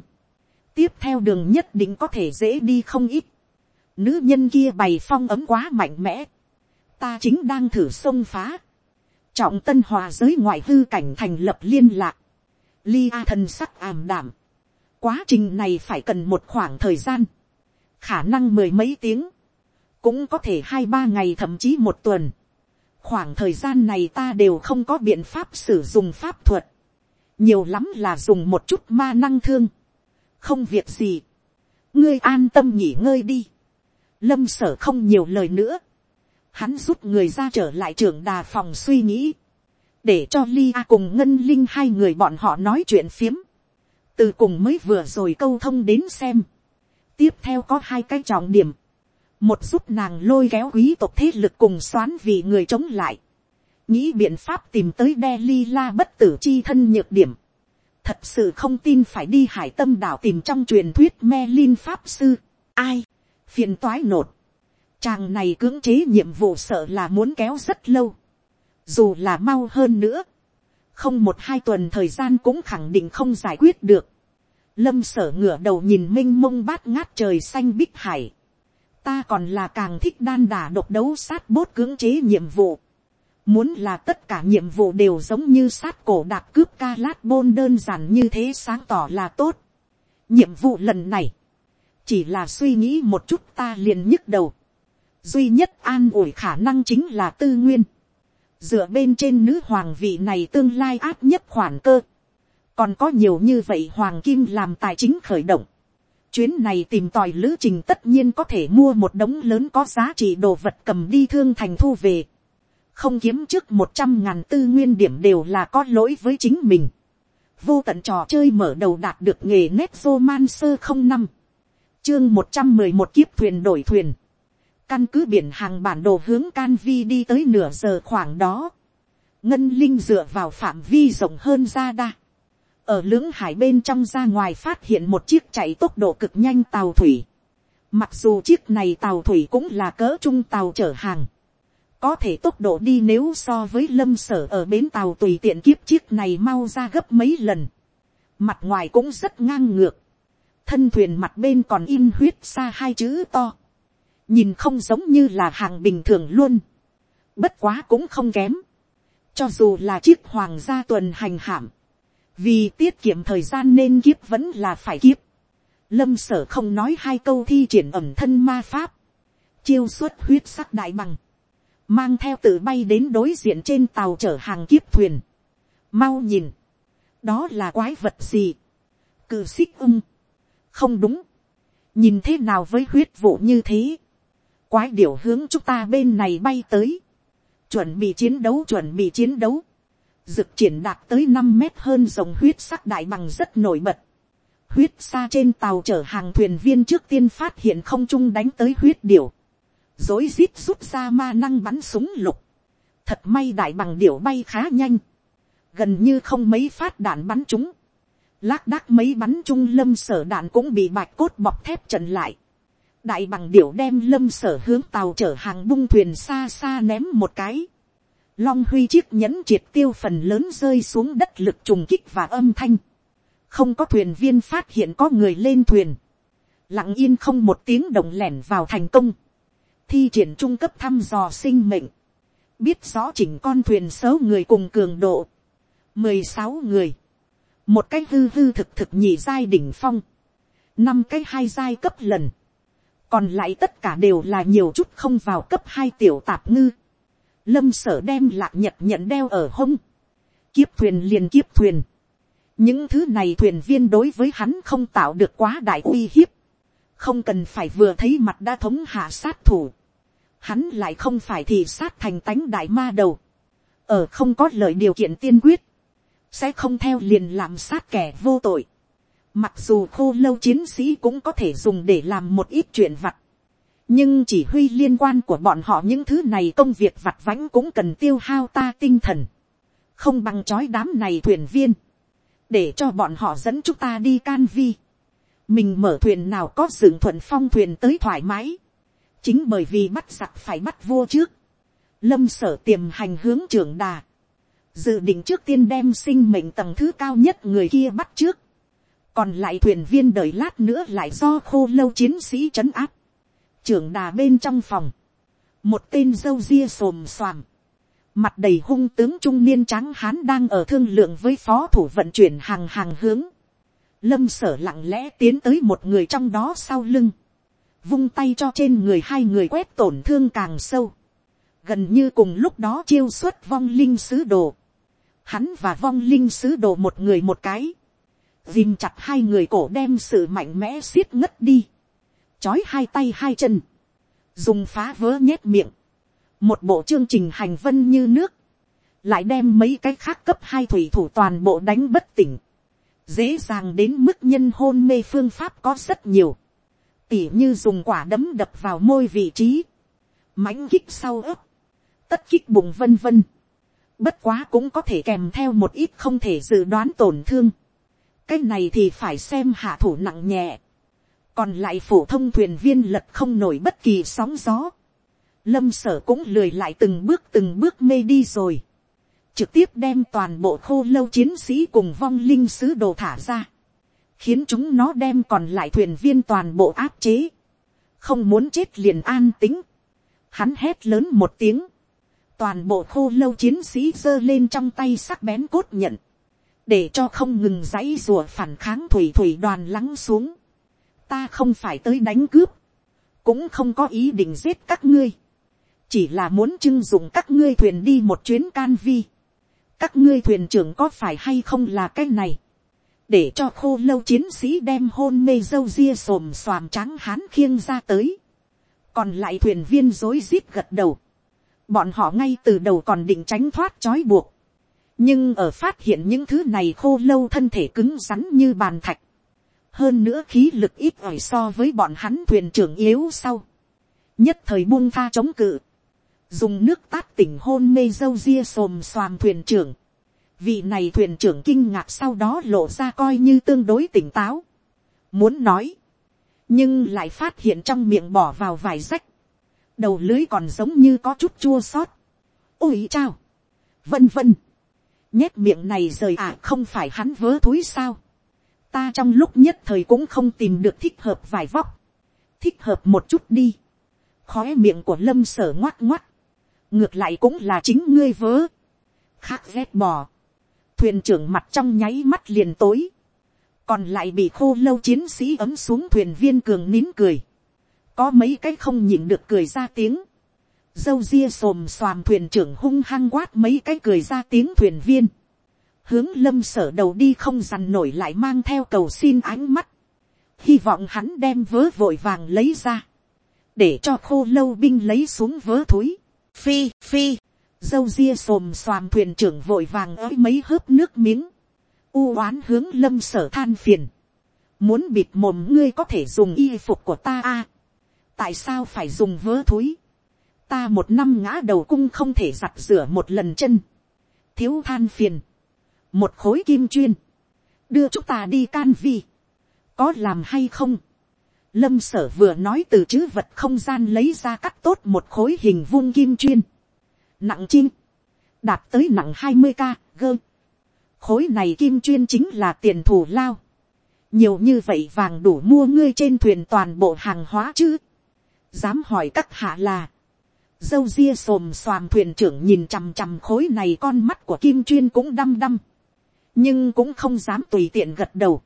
Tiếp theo đường nhất định có thể dễ đi không ít Nữ nhân kia bày phong ấm quá mạnh mẽ. Ta chính đang thử xông phá. Trọng tân hòa giới ngoại hư cảnh thành lập liên lạc. Ly A thần sắc ảm đảm. Quá trình này phải cần một khoảng thời gian. Khả năng mười mấy tiếng. Cũng có thể hai ba ngày thậm chí một tuần. khoảng thời gian này ta đều không có biện pháp sử dụng pháp thuật, nhiều lắm là dùng một chút ma năng thương, không việc gì, ngươi an tâm nghỉ ngơi đi, lâm sở không nhiều lời nữa, hắn rút người ra trở lại trưởng đà phòng suy nghĩ, để cho Lia cùng ngân linh hai người bọn họ nói chuyện phiếm, từ cùng mới vừa rồi câu thông đến xem, tiếp theo có hai cái trọng điểm, một giúp nàng lôi kéo quý tộc thế lực cùng xoán vì người chống lại, nghĩ biện pháp tìm tới đe li la bất tử chi thân nhược điểm, thật sự không tin phải đi hải tâm đảo tìm trong truyền thuyết me lin pháp sư, ai, phiền toái nột, chàng này cưỡng chế nhiệm vụ sợ là muốn kéo rất lâu, dù là mau hơn nữa, không một hai tuần thời gian cũng khẳng định không giải quyết được, lâm sở ngửa đầu nhìn m i n h mông bát ngát trời xanh bích hải, ta còn là càng thích đan đả độc đấu sát bốt cưỡng chế nhiệm vụ. Muốn là tất cả nhiệm vụ đều giống như sát cổ đạp cướp ca lát bôn đơn giản như thế sáng tỏ là tốt. Nhiệm vụ lần này, chỉ là suy nghĩ một chút ta liền nhức đầu. Duy nhất an ủi khả năng chính là tư nguyên. Dựa bên trên nữ hoàng vị này tương lai áp nhất khoản cơ. Còn có nhiều như vậy hoàng kim làm tài chính khởi động Chuyến này tìm tòi lữ trình tất nhiên có thể mua một đống lớn có giá trị đồ vật cầm đi thương thành thu về. Không kiếm trước một trăm ngàn tư nguyên điểm đều là có lỗi với chính mình. Vô tận trò chơi mở đầu đạt được nghề nét man sơ không năm Chương một trăm mười một kiếp thuyền đổi thuyền. Căn cứ biển hàng bản đồ hướng can vi đi tới nửa giờ khoảng đó. Ngân Linh dựa vào phạm vi rộng hơn ra đa ở lưỡng hải bên trong ra ngoài phát hiện một chiếc chạy tốc độ cực nhanh tàu thủy. Mặc dù chiếc này tàu thủy cũng là cỡ trung tàu chở hàng. Có thể tốc độ đi nếu so với lâm sở ở bến tàu tùy tiện kiếp chiếc này mau ra gấp mấy lần. Mặt ngoài cũng rất ngang ngược. Thân thuyền mặt bên còn in huyết xa hai chữ to. Nhìn không giống như là hàng bình thường luôn. Bất quá cũng không kém. Cho dù là chiếc hoàng gia tuần hành hạm vì tiết kiệm thời gian nên kiếp vẫn là phải kiếp. lâm sở không nói hai câu thi triển ẩm thân ma pháp, chiêu xuất huyết sắc đại bằng, mang theo tự bay đến đối diện trên tàu chở hàng kiếp thuyền. mau nhìn, đó là quái vật gì, cự xích ưng, không đúng, nhìn thế nào với huyết vụ như thế, quái điểu hướng chúng ta bên này bay tới, chuẩn bị chiến đấu chuẩn bị chiến đấu, rực triển đạt tới năm mét hơn dòng huyết sắc đại bằng rất nổi bật. Huyết xa trên tàu chở hàng thuyền viên trước tiên phát hiện không trung đánh tới huyết điểu. Dối rít rút ra ma năng bắn súng lục. Thật may đại bằng điểu bay khá nhanh. Gần như không mấy phát đạn bắn chúng. Lác đác mấy bắn chung lâm sở đạn cũng bị bạch cốt bọc thép trần lại. Đại bằng điểu đem lâm sở hướng tàu chở hàng bung thuyền xa xa ném một cái Long huy chiếc nhẫn triệt tiêu phần lớn rơi xuống đất lực trùng kích và âm thanh. Không có thuyền viên phát hiện có người lên thuyền. Lặng yên không một tiếng động lẻn vào thành công. Thi triển trung cấp thăm dò sinh mệnh. Biết rõ chỉnh con thuyền xấu người cùng cường độ. mười sáu người. Một cái hư hư thực thực nhị giai đỉnh phong. năm cái hai giai cấp lần. Còn lại tất cả đều là nhiều chút không vào cấp hai tiểu tạp ngư lâm sở đem lạc nhật nhận đeo ở hông, kiếp thuyền liền kiếp thuyền, những thứ này thuyền viên đối với hắn không tạo được quá đại uy hiếp, không cần phải vừa thấy mặt đã thống hạ sát thủ, hắn lại không phải thì sát thành tánh đại ma đầu, ở không có lời điều kiện tiên quyết, sẽ không theo liền làm sát kẻ vô tội, mặc dù khô lâu chiến sĩ cũng có thể dùng để làm một ít chuyện vặt, nhưng chỉ huy liên quan của bọn họ những thứ này công việc vặt vãnh cũng cần tiêu hao ta tinh thần, không bằng chói đám này thuyền viên, để cho bọn họ dẫn chúng ta đi can vi. mình mở thuyền nào có dựng thuận phong thuyền tới thoải mái, chính bởi vì bắt giặc phải bắt vua trước, lâm sở tiềm hành hướng trưởng đà, dự định trước tiên đem sinh mệnh tầng thứ cao nhất người kia bắt trước, còn lại thuyền viên đợi lát nữa lại do khô lâu chiến sĩ trấn áp, trưởng đà bên trong phòng, một tên dâu ria xồm xoàm, mặt đầy hung tướng trung niên trắng hán đang ở thương lượng với phó thủ vận chuyển hàng hàng hướng, lâm sở lặng lẽ tiến tới một người trong đó sau lưng, vung tay cho trên người hai người quét tổn thương càng sâu, gần như cùng lúc đó chiêu xuất vong linh sứ đồ, hắn và vong linh sứ đồ một người một cái, dìm chặt hai người cổ đem sự mạnh mẽ xiết ngất đi, chói hai tay hai chân, dùng phá vỡ nhét miệng, một bộ chương trình hành vân như nước, lại đem mấy cái khác cấp hai thủy thủ toàn bộ đánh bất tỉnh, dễ dàng đến mức nhân hôn mê phương pháp có rất nhiều, tỉ như dùng quả đấm đập vào môi vị trí, mãnh kích sau ớt, tất kích bụng vân vân, bất quá cũng có thể kèm theo một ít không thể dự đoán tổn thương, cái này thì phải xem hạ thủ nặng nhẹ, còn lại phổ thông thuyền viên lật không nổi bất kỳ sóng gió, lâm sở cũng lười lại từng bước từng bước mê đi rồi, trực tiếp đem toàn bộ khô lâu chiến sĩ cùng vong linh sứ đồ thả ra, khiến chúng nó đem còn lại thuyền viên toàn bộ áp chế, không muốn chết liền an tính, hắn hét lớn một tiếng, toàn bộ khô lâu chiến sĩ giơ lên trong tay sắc bén cốt nhận, để cho không ngừng dãy rùa phản kháng thủy thủy đoàn lắng xuống, ta không phải tới đánh cướp, cũng không có ý định giết các ngươi, chỉ là muốn trưng dụng các ngươi thuyền đi một chuyến can vi, các ngươi thuyền trưởng có phải hay không là cái này, để cho khô lâu chiến sĩ đem hôn mê dâu ria xồm xoàm trắng hán khiêng ra tới, còn lại thuyền viên rối rít gật đầu, bọn họ ngay từ đầu còn định tránh thoát trói buộc, nhưng ở phát hiện những thứ này khô lâu thân thể cứng rắn như bàn thạch, hơn nữa khí lực ít ỏi so với bọn hắn thuyền trưởng yếu sau, nhất thời buông tha chống cự, dùng nước tát tỉnh hôn mê dâu ria xồm xoàm thuyền trưởng, vị này thuyền trưởng kinh ngạc sau đó lộ ra coi như tương đối tỉnh táo, muốn nói, nhưng lại phát hiện trong miệng bỏ vào vài rách, đầu lưới còn giống như có chút chua sót, ôi chao, vân vân, nhét miệng này rời à không phải hắn vớ thúi sao, ta trong lúc nhất thời cũng không tìm được thích hợp vài vóc, thích hợp một chút đi, khói miệng của lâm sở ngoắt ngoắt, ngược lại cũng là chính ngươi vớ, khác ghét bò, thuyền trưởng mặt trong nháy mắt liền tối, còn lại bị khô lâu chiến sĩ ấm xuống thuyền viên cường nín cười, có mấy cái không nhịn được cười ra tiếng, dâu ria xồm xoàm thuyền trưởng hung hăng quát mấy cái cười ra tiếng thuyền viên, hướng lâm sở đầu đi không dằn nổi lại mang theo cầu xin ánh mắt, hy vọng hắn đem vớ vội vàng lấy ra, để cho khô lâu binh lấy xuống vớ thúi, phi phi, dâu ria xồm xoàm thuyền trưởng vội vàng ới mấy hớp nước miếng, u oán hướng lâm sở than phiền, muốn bịt mồm ngươi có thể dùng y phục của ta a, à? tại sao phải dùng vớ thúi, ta một năm ngã đầu cung không thể giặt rửa một lần chân, thiếu than phiền, một khối kim chuyên, đưa chúng ta đi can vi, có làm hay không, lâm sở vừa nói từ chữ vật không gian lấy ra cắt tốt một khối hình vuông kim chuyên, nặng chim, đạt tới nặng hai mươi k gơ. khối này kim chuyên chính là tiền thù lao. nhiều như vậy vàng đủ mua ngươi trên thuyền toàn bộ hàng hóa chứ. dám hỏi các hạ là, dâu ria xồm xoàm thuyền trưởng nhìn chằm chằm khối này con mắt của kim chuyên cũng đăm đăm nhưng cũng không dám tùy tiện gật đầu.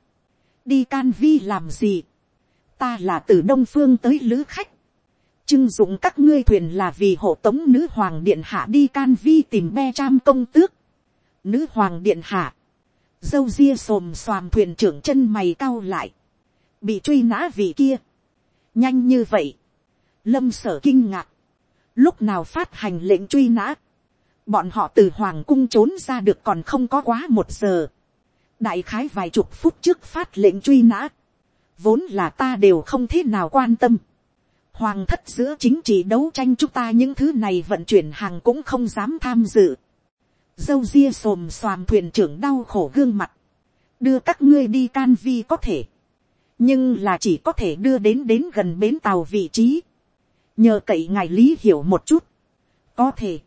đi can vi làm gì. ta là từ đông phương tới lữ khách trưng dụng các ngươi thuyền là vì hộ tống nữ hoàng điện hạ đi can vi tìm be trăm công tước. Nữ hoàng điện hạ, dâu ria xồm xoàm thuyền trưởng chân mày cao lại, bị truy nã vì kia. nhanh như vậy, lâm sở kinh ngạc, lúc nào phát hành lệnh truy nã, bọn họ từ hoàng cung trốn ra được còn không có quá một giờ, đại khái vài chục phút trước phát lệnh truy nã, vốn là ta đều không thế nào quan tâm, hoàng thất giữa chính trị đấu tranh chúng ta những thứ này vận chuyển hàng cũng không dám tham dự. dâu ria xồm xoàm thuyền trưởng đau khổ gương mặt, đưa các ngươi đi can vi có thể, nhưng là chỉ có thể đưa đến đến gần bến tàu vị trí, nhờ cậy ngài lý hiểu một chút, có thể,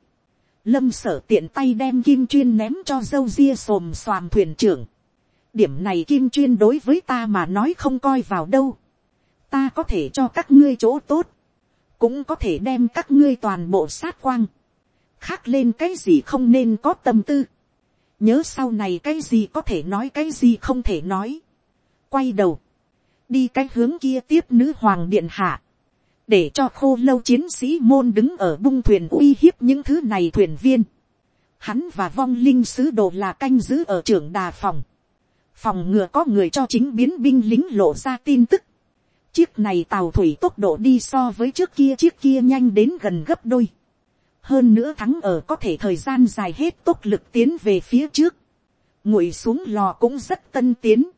lâm sở tiện tay đem kim chuyên ném cho dâu ria xồm xoàm thuyền trưởng, điểm này kim chuyên đối với ta mà nói không coi vào đâu, ta có thể cho các ngươi chỗ tốt, cũng có thể đem các ngươi toàn bộ sát quang, khác lên cái gì không nên có tâm tư, nhớ sau này cái gì có thể nói cái gì không thể nói, quay đầu, đi cái hướng kia tiếp nữ hoàng điện hạ, để cho khô lâu chiến sĩ môn đứng ở bung thuyền uy hiếp những thứ này thuyền viên. Hắn và vong linh sứ đồ là canh giữ ở trưởng đà phòng. Phòng ngừa có người cho chính biến binh lính lộ ra tin tức. Chiếc này tàu thủy tốc độ đi so với trước kia, chiếc kia nhanh đến gần gấp đôi. Hơn nữa thắng ở có thể thời gian dài hết tốc lực tiến về phía trước. Ngụy xuống lò cũng rất tân tiến.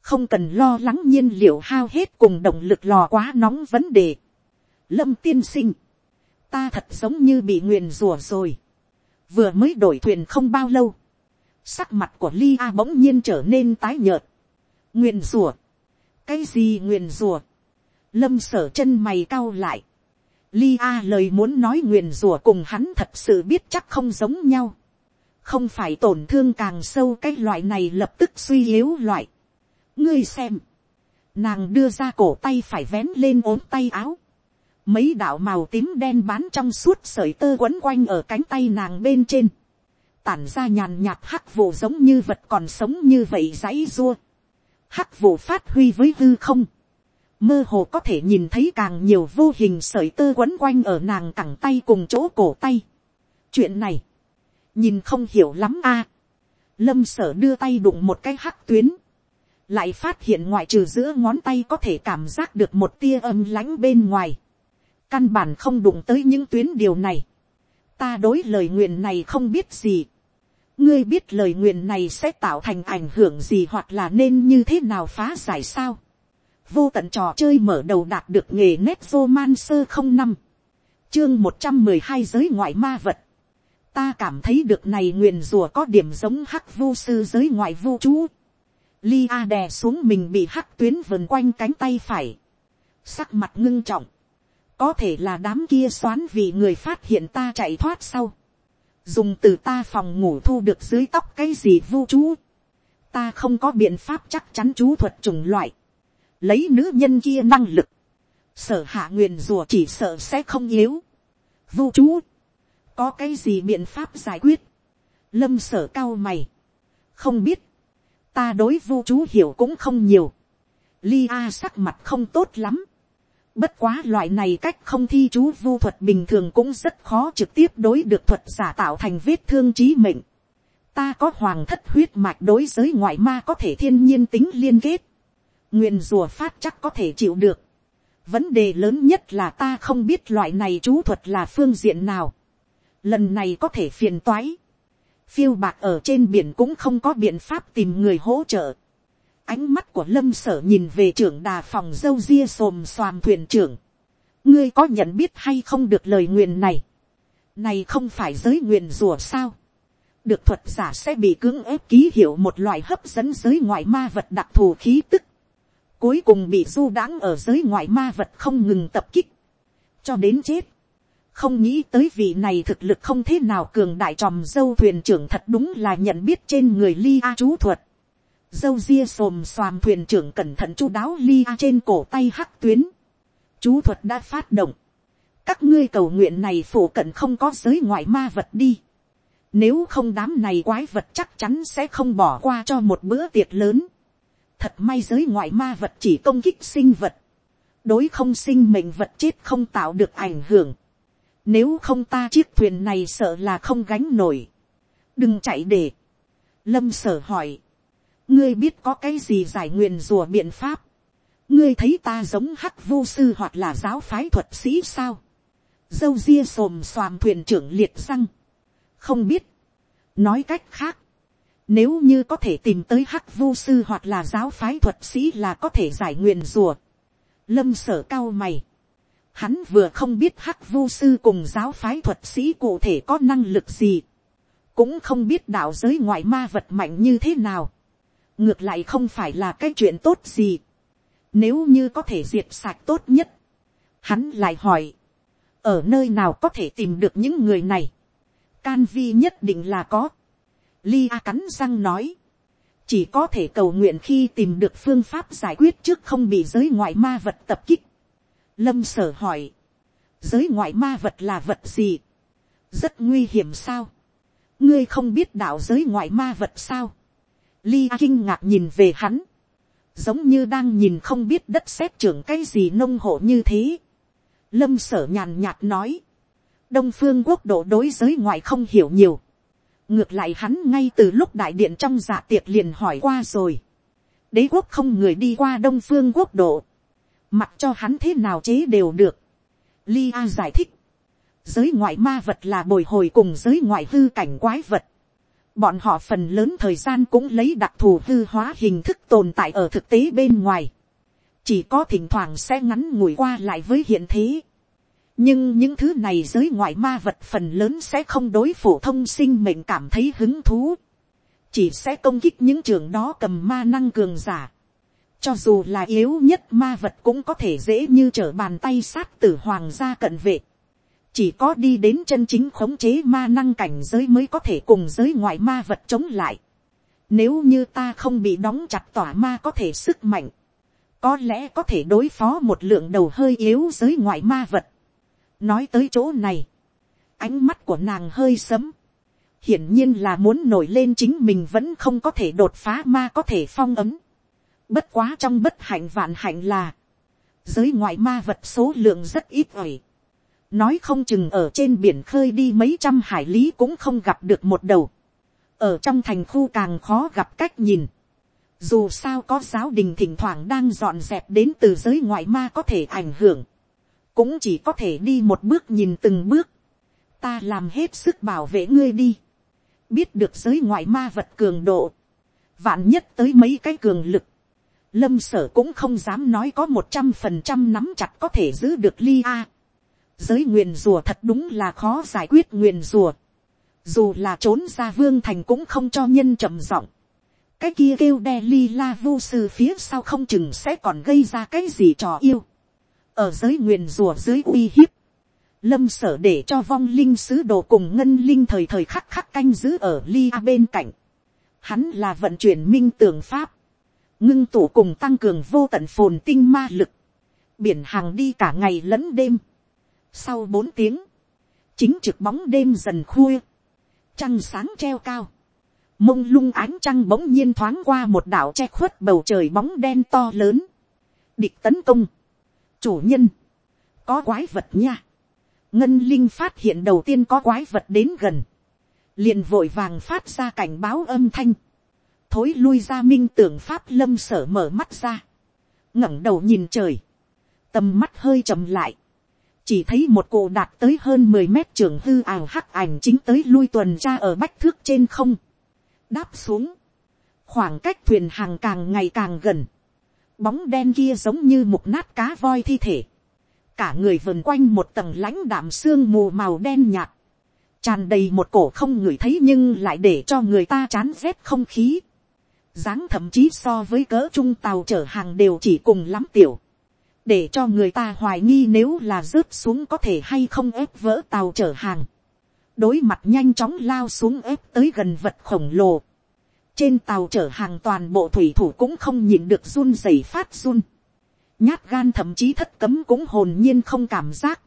Không cần lo lắng nhiên liệu hao hết cùng động lực lò quá nóng vấn đề. Lâm tiên sinh. Ta thật giống như bị nguyền rùa rồi. Vừa mới đổi thuyền không bao lâu. Sắc mặt của Ly A bỗng nhiên trở nên tái nhợt. Nguyền rùa. Cái gì nguyền rùa? Lâm sở chân mày cau lại. Ly A lời muốn nói nguyền rùa cùng hắn thật sự biết chắc không giống nhau. Không phải tổn thương càng sâu cái loại này lập tức suy yếu loại. Ngươi xem. Nàng đưa ra cổ tay phải vén lên ốm tay áo. Mấy đạo màu tím đen bán trong suốt sợi tơ quấn quanh ở cánh tay nàng bên trên. Tản ra nhàn nhạt hắc vụ giống như vật còn sống như vậy dãy rua. Hắc vụ phát huy với hư không. Mơ hồ có thể nhìn thấy càng nhiều vô hình sợi tơ quấn quanh ở nàng cẳng tay cùng chỗ cổ tay. Chuyện này. Nhìn không hiểu lắm a Lâm sở đưa tay đụng một cái hắc tuyến lại phát hiện ngoại trừ giữa ngón tay có thể cảm giác được một tia âm lãnh bên ngoài căn bản không đụng tới những tuyến điều này. ta đối lời nguyện này không biết gì. ngươi biết lời nguyện này sẽ tạo thành ảnh hưởng gì hoặc là nên như thế nào phá giải sao. vô tận trò chơi mở đầu đạt được nghề nét vô man sơ không năm. chương một trăm mười hai giới ngoại ma vật. ta cảm thấy được này nguyền rùa có điểm giống hắc vô sư giới ngoại vô chú. Lia đè xuống mình bị hắc tuyến vần quanh cánh tay phải. Sắc mặt ngưng trọng có thể là đám kia xoán vì người phát hiện ta chạy thoát sau, dùng từ ta phòng ngủ thu được dưới tóc cái gì vu chú, ta không có biện pháp chắc chắn chú thuật chủng loại, lấy nữ nhân kia năng lực, sở hạ nguyền rùa chỉ sợ sẽ không yếu, vu chú, có cái gì biện pháp giải quyết, lâm sở cao mày, không biết, ta đối vu chú hiểu cũng không nhiều, Lia sắc mặt không tốt lắm. Bất quá loại này cách không thi chú vu thuật bình thường cũng rất khó trực tiếp đối được thuật giả tạo thành vết thương trí mệnh. Ta có hoàng thất huyết mạch đối giới ngoại ma có thể thiên nhiên tính liên kết. Nguyện rùa phát chắc có thể chịu được. Vấn đề lớn nhất là ta không biết loại này chú thuật là phương diện nào. Lần này có thể phiền toái. Phiêu bạc ở trên biển cũng không có biện pháp tìm người hỗ trợ Ánh mắt của lâm sở nhìn về trưởng đà phòng dâu ria xồm xoàm thuyền trưởng. Ngươi có nhận biết hay không được lời nguyền này? Này không phải giới nguyền rùa sao? Được thuật giả sẽ bị cưỡng ép ký hiệu một loại hấp dẫn giới ngoại ma vật đặc thù khí tức. Cuối cùng bị du đãng ở giới ngoại ma vật không ngừng tập kích. Cho đến chết. Không nghĩ tới vị này thực lực không thế nào cường đại tròm dâu thuyền trưởng thật đúng là nhận biết trên người ly a chú thuật dâu ria xồm xoàm thuyền trưởng cẩn thận chu đáo lia trên cổ tay hắc tuyến. chú thuật đã phát động. các ngươi cầu nguyện này phổ cận không có giới ngoại ma vật đi. nếu không đám này quái vật chắc chắn sẽ không bỏ qua cho một bữa tiệc lớn. thật may giới ngoại ma vật chỉ công kích sinh vật. đối không sinh mệnh vật chết không tạo được ảnh hưởng. nếu không ta chiếc thuyền này sợ là không gánh nổi. đừng chạy để. lâm sở hỏi ngươi biết có cái gì giải nguyền rùa biện pháp, ngươi thấy ta giống hắc vô sư hoặc là giáo phái thuật sĩ sao, dâu ria xồm xoàm thuyền trưởng liệt răng, không biết, nói cách khác, nếu như có thể tìm tới hắc vô sư hoặc là giáo phái thuật sĩ là có thể giải nguyền rùa, lâm sở cao mày, hắn vừa không biết hắc vô sư cùng giáo phái thuật sĩ cụ thể có năng lực gì, cũng không biết đạo giới ngoại ma vật mạnh như thế nào ngược lại không phải là cái chuyện tốt gì. Nếu như có thể diệt sạch tốt nhất, hắn lại hỏi, ở nơi nào có thể tìm được những người này. Can vi nhất định là có. Lia cắn răng nói, chỉ có thể cầu nguyện khi tìm được phương pháp giải quyết trước không bị giới ngoại ma vật tập kích. Lâm sở hỏi, giới ngoại ma vật là vật gì? Rất nguy hiểm sao? Ngươi không biết đạo giới ngoại ma vật sao? Ly kinh ngạc nhìn về hắn. Giống như đang nhìn không biết đất xét trưởng cái gì nông hộ như thế. lâm sở nhàn nhạt nói, đông phương quốc độ đối giới ngoại không hiểu nhiều, ngược lại hắn ngay từ lúc đại điện trong dạ tiệc liền hỏi qua rồi, đế quốc không người đi qua đông phương quốc độ, mặc cho hắn thế nào chế đều được. Li A giải thích, giới ngoại ma vật là bồi hồi cùng giới ngoại hư cảnh quái vật. Bọn họ phần lớn thời gian cũng lấy đặc thù hư hóa hình thức tồn tại ở thực tế bên ngoài. Chỉ có thỉnh thoảng sẽ ngắn ngủi qua lại với hiện thế. Nhưng những thứ này giới ngoại ma vật phần lớn sẽ không đối phổ thông sinh mệnh cảm thấy hứng thú. Chỉ sẽ công kích những trường đó cầm ma năng cường giả cho dù là yếu nhất ma vật cũng có thể dễ như trở bàn tay sát tử hoàng gia cận vệ. Chỉ có đi đến chân chính khống chế ma năng cảnh giới mới có thể cùng giới ngoại ma vật chống lại. Nếu như ta không bị đóng chặt tỏa ma có thể sức mạnh. Có lẽ có thể đối phó một lượng đầu hơi yếu giới ngoại ma vật. Nói tới chỗ này. Ánh mắt của nàng hơi sấm. Hiển nhiên là muốn nổi lên chính mình vẫn không có thể đột phá ma có thể phong ấm Bất quá trong bất hạnh vạn hạnh là, giới ngoại ma vật số lượng rất ít ỏi. Nói không chừng ở trên biển khơi đi mấy trăm hải lý cũng không gặp được một đầu. Ở trong thành khu càng khó gặp cách nhìn. Dù sao có giáo đình thỉnh thoảng đang dọn dẹp đến từ giới ngoại ma có thể ảnh hưởng. Cũng chỉ có thể đi một bước nhìn từng bước. Ta làm hết sức bảo vệ ngươi đi. Biết được giới ngoại ma vật cường độ. Vạn nhất tới mấy cái cường lực lâm sở cũng không dám nói có một trăm phần trăm nắm chặt có thể giữ được ly a giới nguyền rùa thật đúng là khó giải quyết nguyền rùa. dù là trốn ra vương thành cũng không cho nhân trầm giọng. cái kia kêu đe ly la vô sư phía sau không chừng sẽ còn gây ra cái gì trò yêu. ở giới nguyền rùa dưới uy hiếp. lâm sở để cho vong linh sứ đồ cùng ngân linh thời thời khắc khắc canh giữ ở ly a bên cạnh. hắn là vận chuyển minh tường pháp ngưng tụ cùng tăng cường vô tận phồn tinh ma lực, biển hàng đi cả ngày lẫn đêm. Sau bốn tiếng, chính trực bóng đêm dần khuya, trăng sáng treo cao, mông lung ánh trăng bỗng nhiên thoáng qua một đảo che khuất bầu trời bóng đen to lớn, địch tấn công, chủ nhân, có quái vật nha, ngân linh phát hiện đầu tiên có quái vật đến gần, liền vội vàng phát ra cảnh báo âm thanh, thối lui ra minh tưởng pháp lâm sở mở mắt ra, ngẩng đầu nhìn trời, tầm mắt hơi chậm lại, chỉ thấy một cụ đạt tới hơn mười mét trưởng hư ảo hắc ảnh chính tới lui tuần tra ở bách thước trên không, đáp xuống, khoảng cách thuyền hàng càng ngày càng gần, bóng đen kia giống như một nát cá voi thi thể, cả người vần quanh một tầng lãnh đạm xương mù màu đen nhạt, tràn đầy một cổ không ngửi thấy nhưng lại để cho người ta chán rét không khí. Dáng thậm chí so với cỡ trung tàu chở hàng đều chỉ cùng lắm tiểu, để cho người ta hoài nghi nếu là rớt xuống có thể hay không ép vỡ tàu chở hàng, đối mặt nhanh chóng lao xuống ép tới gần vật khổng lồ, trên tàu chở hàng toàn bộ thủy thủ cũng không nhìn được run rẩy phát run, nhát gan thậm chí thất cấm cũng hồn nhiên không cảm giác,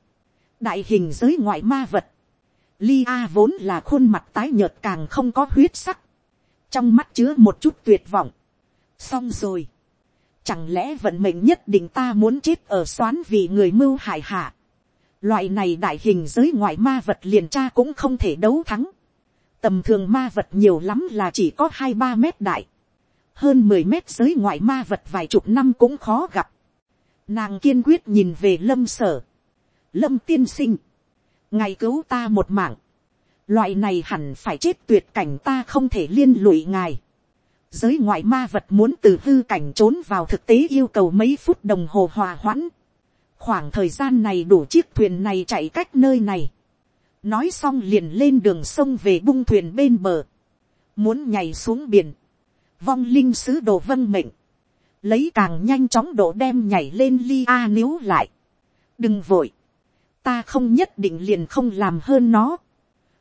đại hình giới ngoại ma vật, Lia vốn là khuôn mặt tái nhợt càng không có huyết sắc, trong mắt chứa một chút tuyệt vọng. xong rồi chẳng lẽ vận mệnh nhất định ta muốn chết ở xoán vì người mưu hại hạ. loại này đại hình giới ngoại ma vật liền tra cũng không thể đấu thắng. tầm thường ma vật nhiều lắm là chỉ có hai ba mét đại. hơn mười mét giới ngoại ma vật vài chục năm cũng khó gặp. nàng kiên quyết nhìn về lâm sở. lâm tiên sinh. ngày cứu ta một mạng loại này hẳn phải chết tuyệt cảnh ta không thể liên lụy ngài giới ngoại ma vật muốn từ hư cảnh trốn vào thực tế yêu cầu mấy phút đồng hồ hòa hoãn. khoảng thời gian này đủ chiếc thuyền này chạy cách nơi này. nói xong liền lên đường sông về bung thuyền bên bờ. muốn nhảy xuống biển. vong linh sứ đồ vân mệnh. lấy càng nhanh chóng độ đem nhảy lên li a níu lại. đừng vội. ta không nhất định liền không làm hơn nó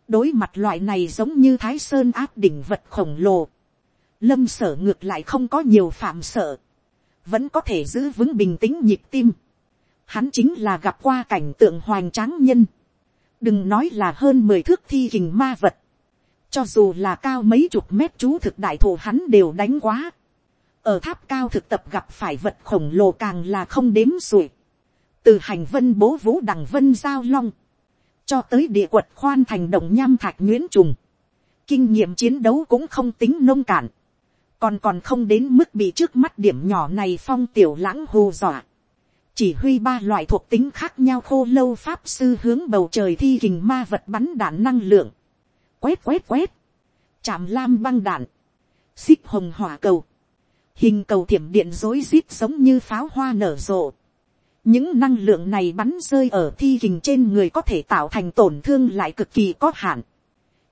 đối mặt loại này giống như thái sơn áp đỉnh vật khổng lồ, lâm sở ngược lại không có nhiều phạm sợ, vẫn có thể giữ vững bình tĩnh nhịp tim. Hắn chính là gặp qua cảnh tượng hoành tráng nhân, đừng nói là hơn mười thước thi hình ma vật, cho dù là cao mấy chục mét chú thực đại thủ hắn đều đánh quá. ở tháp cao thực tập gặp phải vật khổng lồ càng là không đếm xuể. từ hành vân bố vũ đằng vân giao long, cho tới địa quật khoan thành động nham thạch nguyễn trùng, kinh nghiệm chiến đấu cũng không tính nông cạn, còn còn không đến mức bị trước mắt điểm nhỏ này phong tiểu lãng hù dọa, chỉ huy ba loại thuộc tính khác nhau khô lâu pháp sư hướng bầu trời thi hình ma vật bắn đạn năng lượng, quét quét quét, chạm lam băng đạn, xích hồng hỏa cầu, hình cầu thiểm điện rối rít giống như pháo hoa nở rộ. những năng lượng này bắn rơi ở thi hình trên người có thể tạo thành tổn thương lại cực kỳ có hạn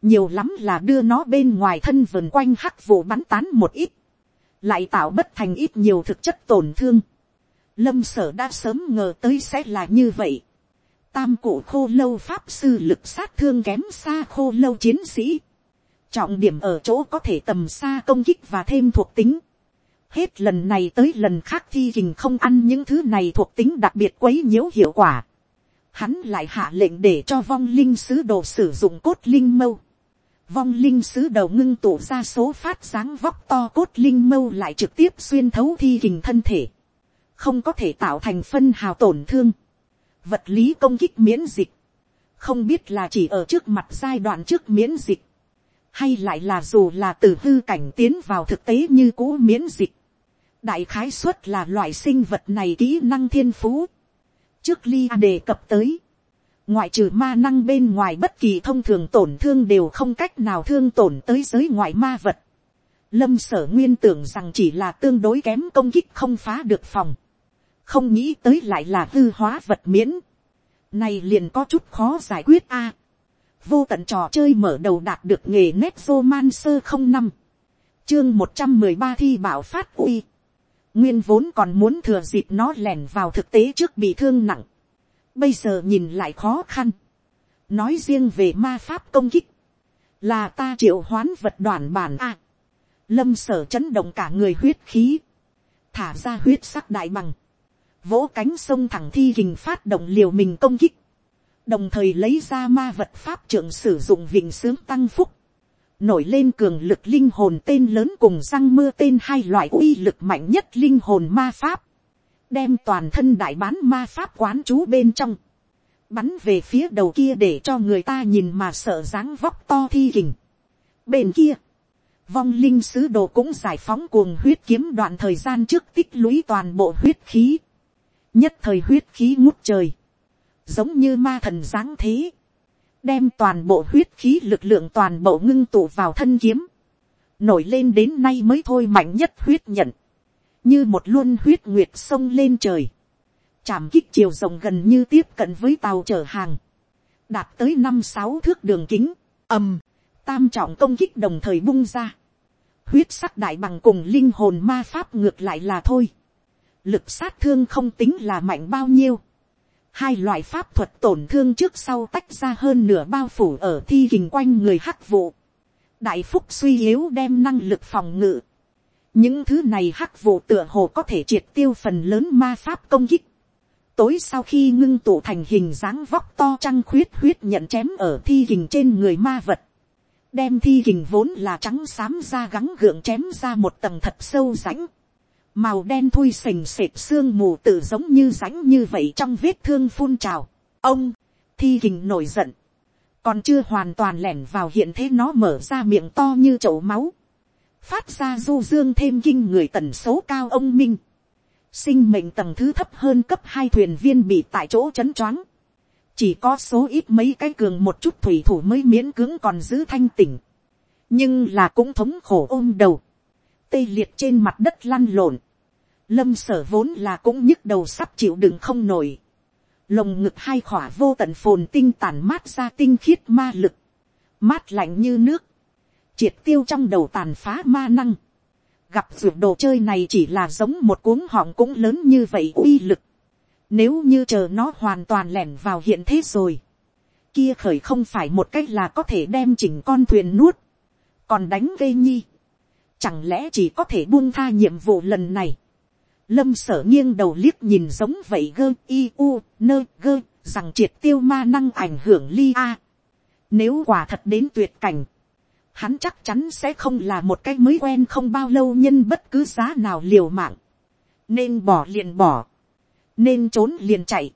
nhiều lắm là đưa nó bên ngoài thân vườn quanh hắc vụ bắn tán một ít, lại tạo bất thành ít nhiều thực chất tổn thương. lâm sở đã sớm ngờ tới sẽ là như vậy. tam cổ khô lâu pháp sư lực sát thương kém xa khô lâu chiến sĩ. trọng điểm ở chỗ có thể tầm xa công kích và thêm thuộc tính Hết lần này tới lần khác thi hình không ăn những thứ này thuộc tính đặc biệt quấy nhiễu hiệu quả. Hắn lại hạ lệnh để cho vong linh sứ đồ sử dụng cốt linh mâu. Vong linh sứ đầu ngưng tụ ra số phát sáng vóc to cốt linh mâu lại trực tiếp xuyên thấu thi hình thân thể. Không có thể tạo thành phân hào tổn thương. Vật lý công kích miễn dịch. Không biết là chỉ ở trước mặt giai đoạn trước miễn dịch hay lại là dù là từ hư cảnh tiến vào thực tế như cũ miễn dịch, đại khái suất là loại sinh vật này kỹ năng thiên phú. trước ly đề cập tới, ngoại trừ ma năng bên ngoài bất kỳ thông thường tổn thương đều không cách nào thương tổn tới giới ngoại ma vật. lâm sở nguyên tưởng rằng chỉ là tương đối kém công kích không phá được phòng. không nghĩ tới lại là hư hóa vật miễn. này liền có chút khó giải quyết a. vô tận trò chơi mở đầu đạt được nghề nét vô man sơ không năm chương một trăm mười ba thi bảo phát uy nguyên vốn còn muốn thừa dịp nó lẻn vào thực tế trước bị thương nặng, bây giờ nhìn lại khó khăn, nói riêng về ma pháp công kích, là ta triệu hoán vật đoàn bản a, lâm sở chấn động cả người huyết khí, thả ra huyết sắc đại bằng, vỗ cánh sông thẳng thi hình phát động liều mình công kích, đồng thời lấy ra ma vật pháp trưởng sử dụng vịnh sướng tăng phúc, nổi lên cường lực linh hồn tên lớn cùng răng mưa tên hai loại uy lực mạnh nhất linh hồn ma pháp, đem toàn thân đại bán ma pháp quán chú bên trong, bắn về phía đầu kia để cho người ta nhìn mà sợ dáng vóc to thi hình. Bên kia, vong linh sứ đồ cũng giải phóng cuồng huyết kiếm đoạn thời gian trước tích lũy toàn bộ huyết khí, nhất thời huyết khí ngút trời, giống như ma thần dáng thế, đem toàn bộ huyết khí lực lượng toàn bộ ngưng tụ vào thân kiếm, nổi lên đến nay mới thôi mạnh nhất huyết nhận, như một luân huyết nguyệt sông lên trời, chạm kích chiều rồng gần như tiếp cận với tàu chở hàng, đạt tới năm sáu thước đường kính, ầm, tam trọng công kích đồng thời bung ra, huyết sắc đại bằng cùng linh hồn ma pháp ngược lại là thôi, lực sát thương không tính là mạnh bao nhiêu, hai loại pháp thuật tổn thương trước sau tách ra hơn nửa bao phủ ở thi hình quanh người hắc vụ. đại phúc suy yếu đem năng lực phòng ngự những thứ này hắc vụ tựa hồ có thể triệt tiêu phần lớn ma pháp công kích. tối sau khi ngưng tụ thành hình dáng vóc to trăng khuyết huyết nhận chém ở thi hình trên người ma vật. đem thi hình vốn là trắng xám ra gắng gượng chém ra một tầng thật sâu rãnh màu đen thui sình sệt xương mù tự giống như rãnh như vậy trong vết thương phun trào. ông, thi hình nổi giận, còn chưa hoàn toàn lẻn vào hiện thế nó mở ra miệng to như chậu máu, phát ra du dương thêm kinh người tần số cao ông minh, sinh mệnh tầng thứ thấp hơn cấp hai thuyền viên bị tại chỗ chấn choáng, chỉ có số ít mấy cái cường một chút thủy thủ mới miễn cưỡng còn giữ thanh tỉnh, nhưng là cũng thống khổ ôm đầu, tê liệt trên mặt đất lăn lộn. Lâm sở vốn là cũng nhức đầu sắp chịu đựng không nổi. Lồng ngực hai khỏa vô tận phồn tinh tàn mát ra tinh khiết ma lực. Mát lạnh như nước. Triệt tiêu trong đầu tàn phá ma năng. Gặp vượt đồ chơi này chỉ là giống một cuốn họng cũng lớn như vậy uy lực. Nếu như chờ nó hoàn toàn lẻn vào hiện thế rồi. Kia khởi không phải một cách là có thể đem chỉnh con thuyền nuốt. Còn đánh gây nhi Chẳng lẽ chỉ có thể buông tha nhiệm vụ lần này. Lâm sở nghiêng đầu liếc nhìn giống vậy gơ, y, u, nơ, gơ, rằng triệt tiêu ma năng ảnh hưởng ly a. Nếu quả thật đến tuyệt cảnh. Hắn chắc chắn sẽ không là một cái mới quen không bao lâu nhân bất cứ giá nào liều mạng. Nên bỏ liền bỏ. Nên trốn liền chạy.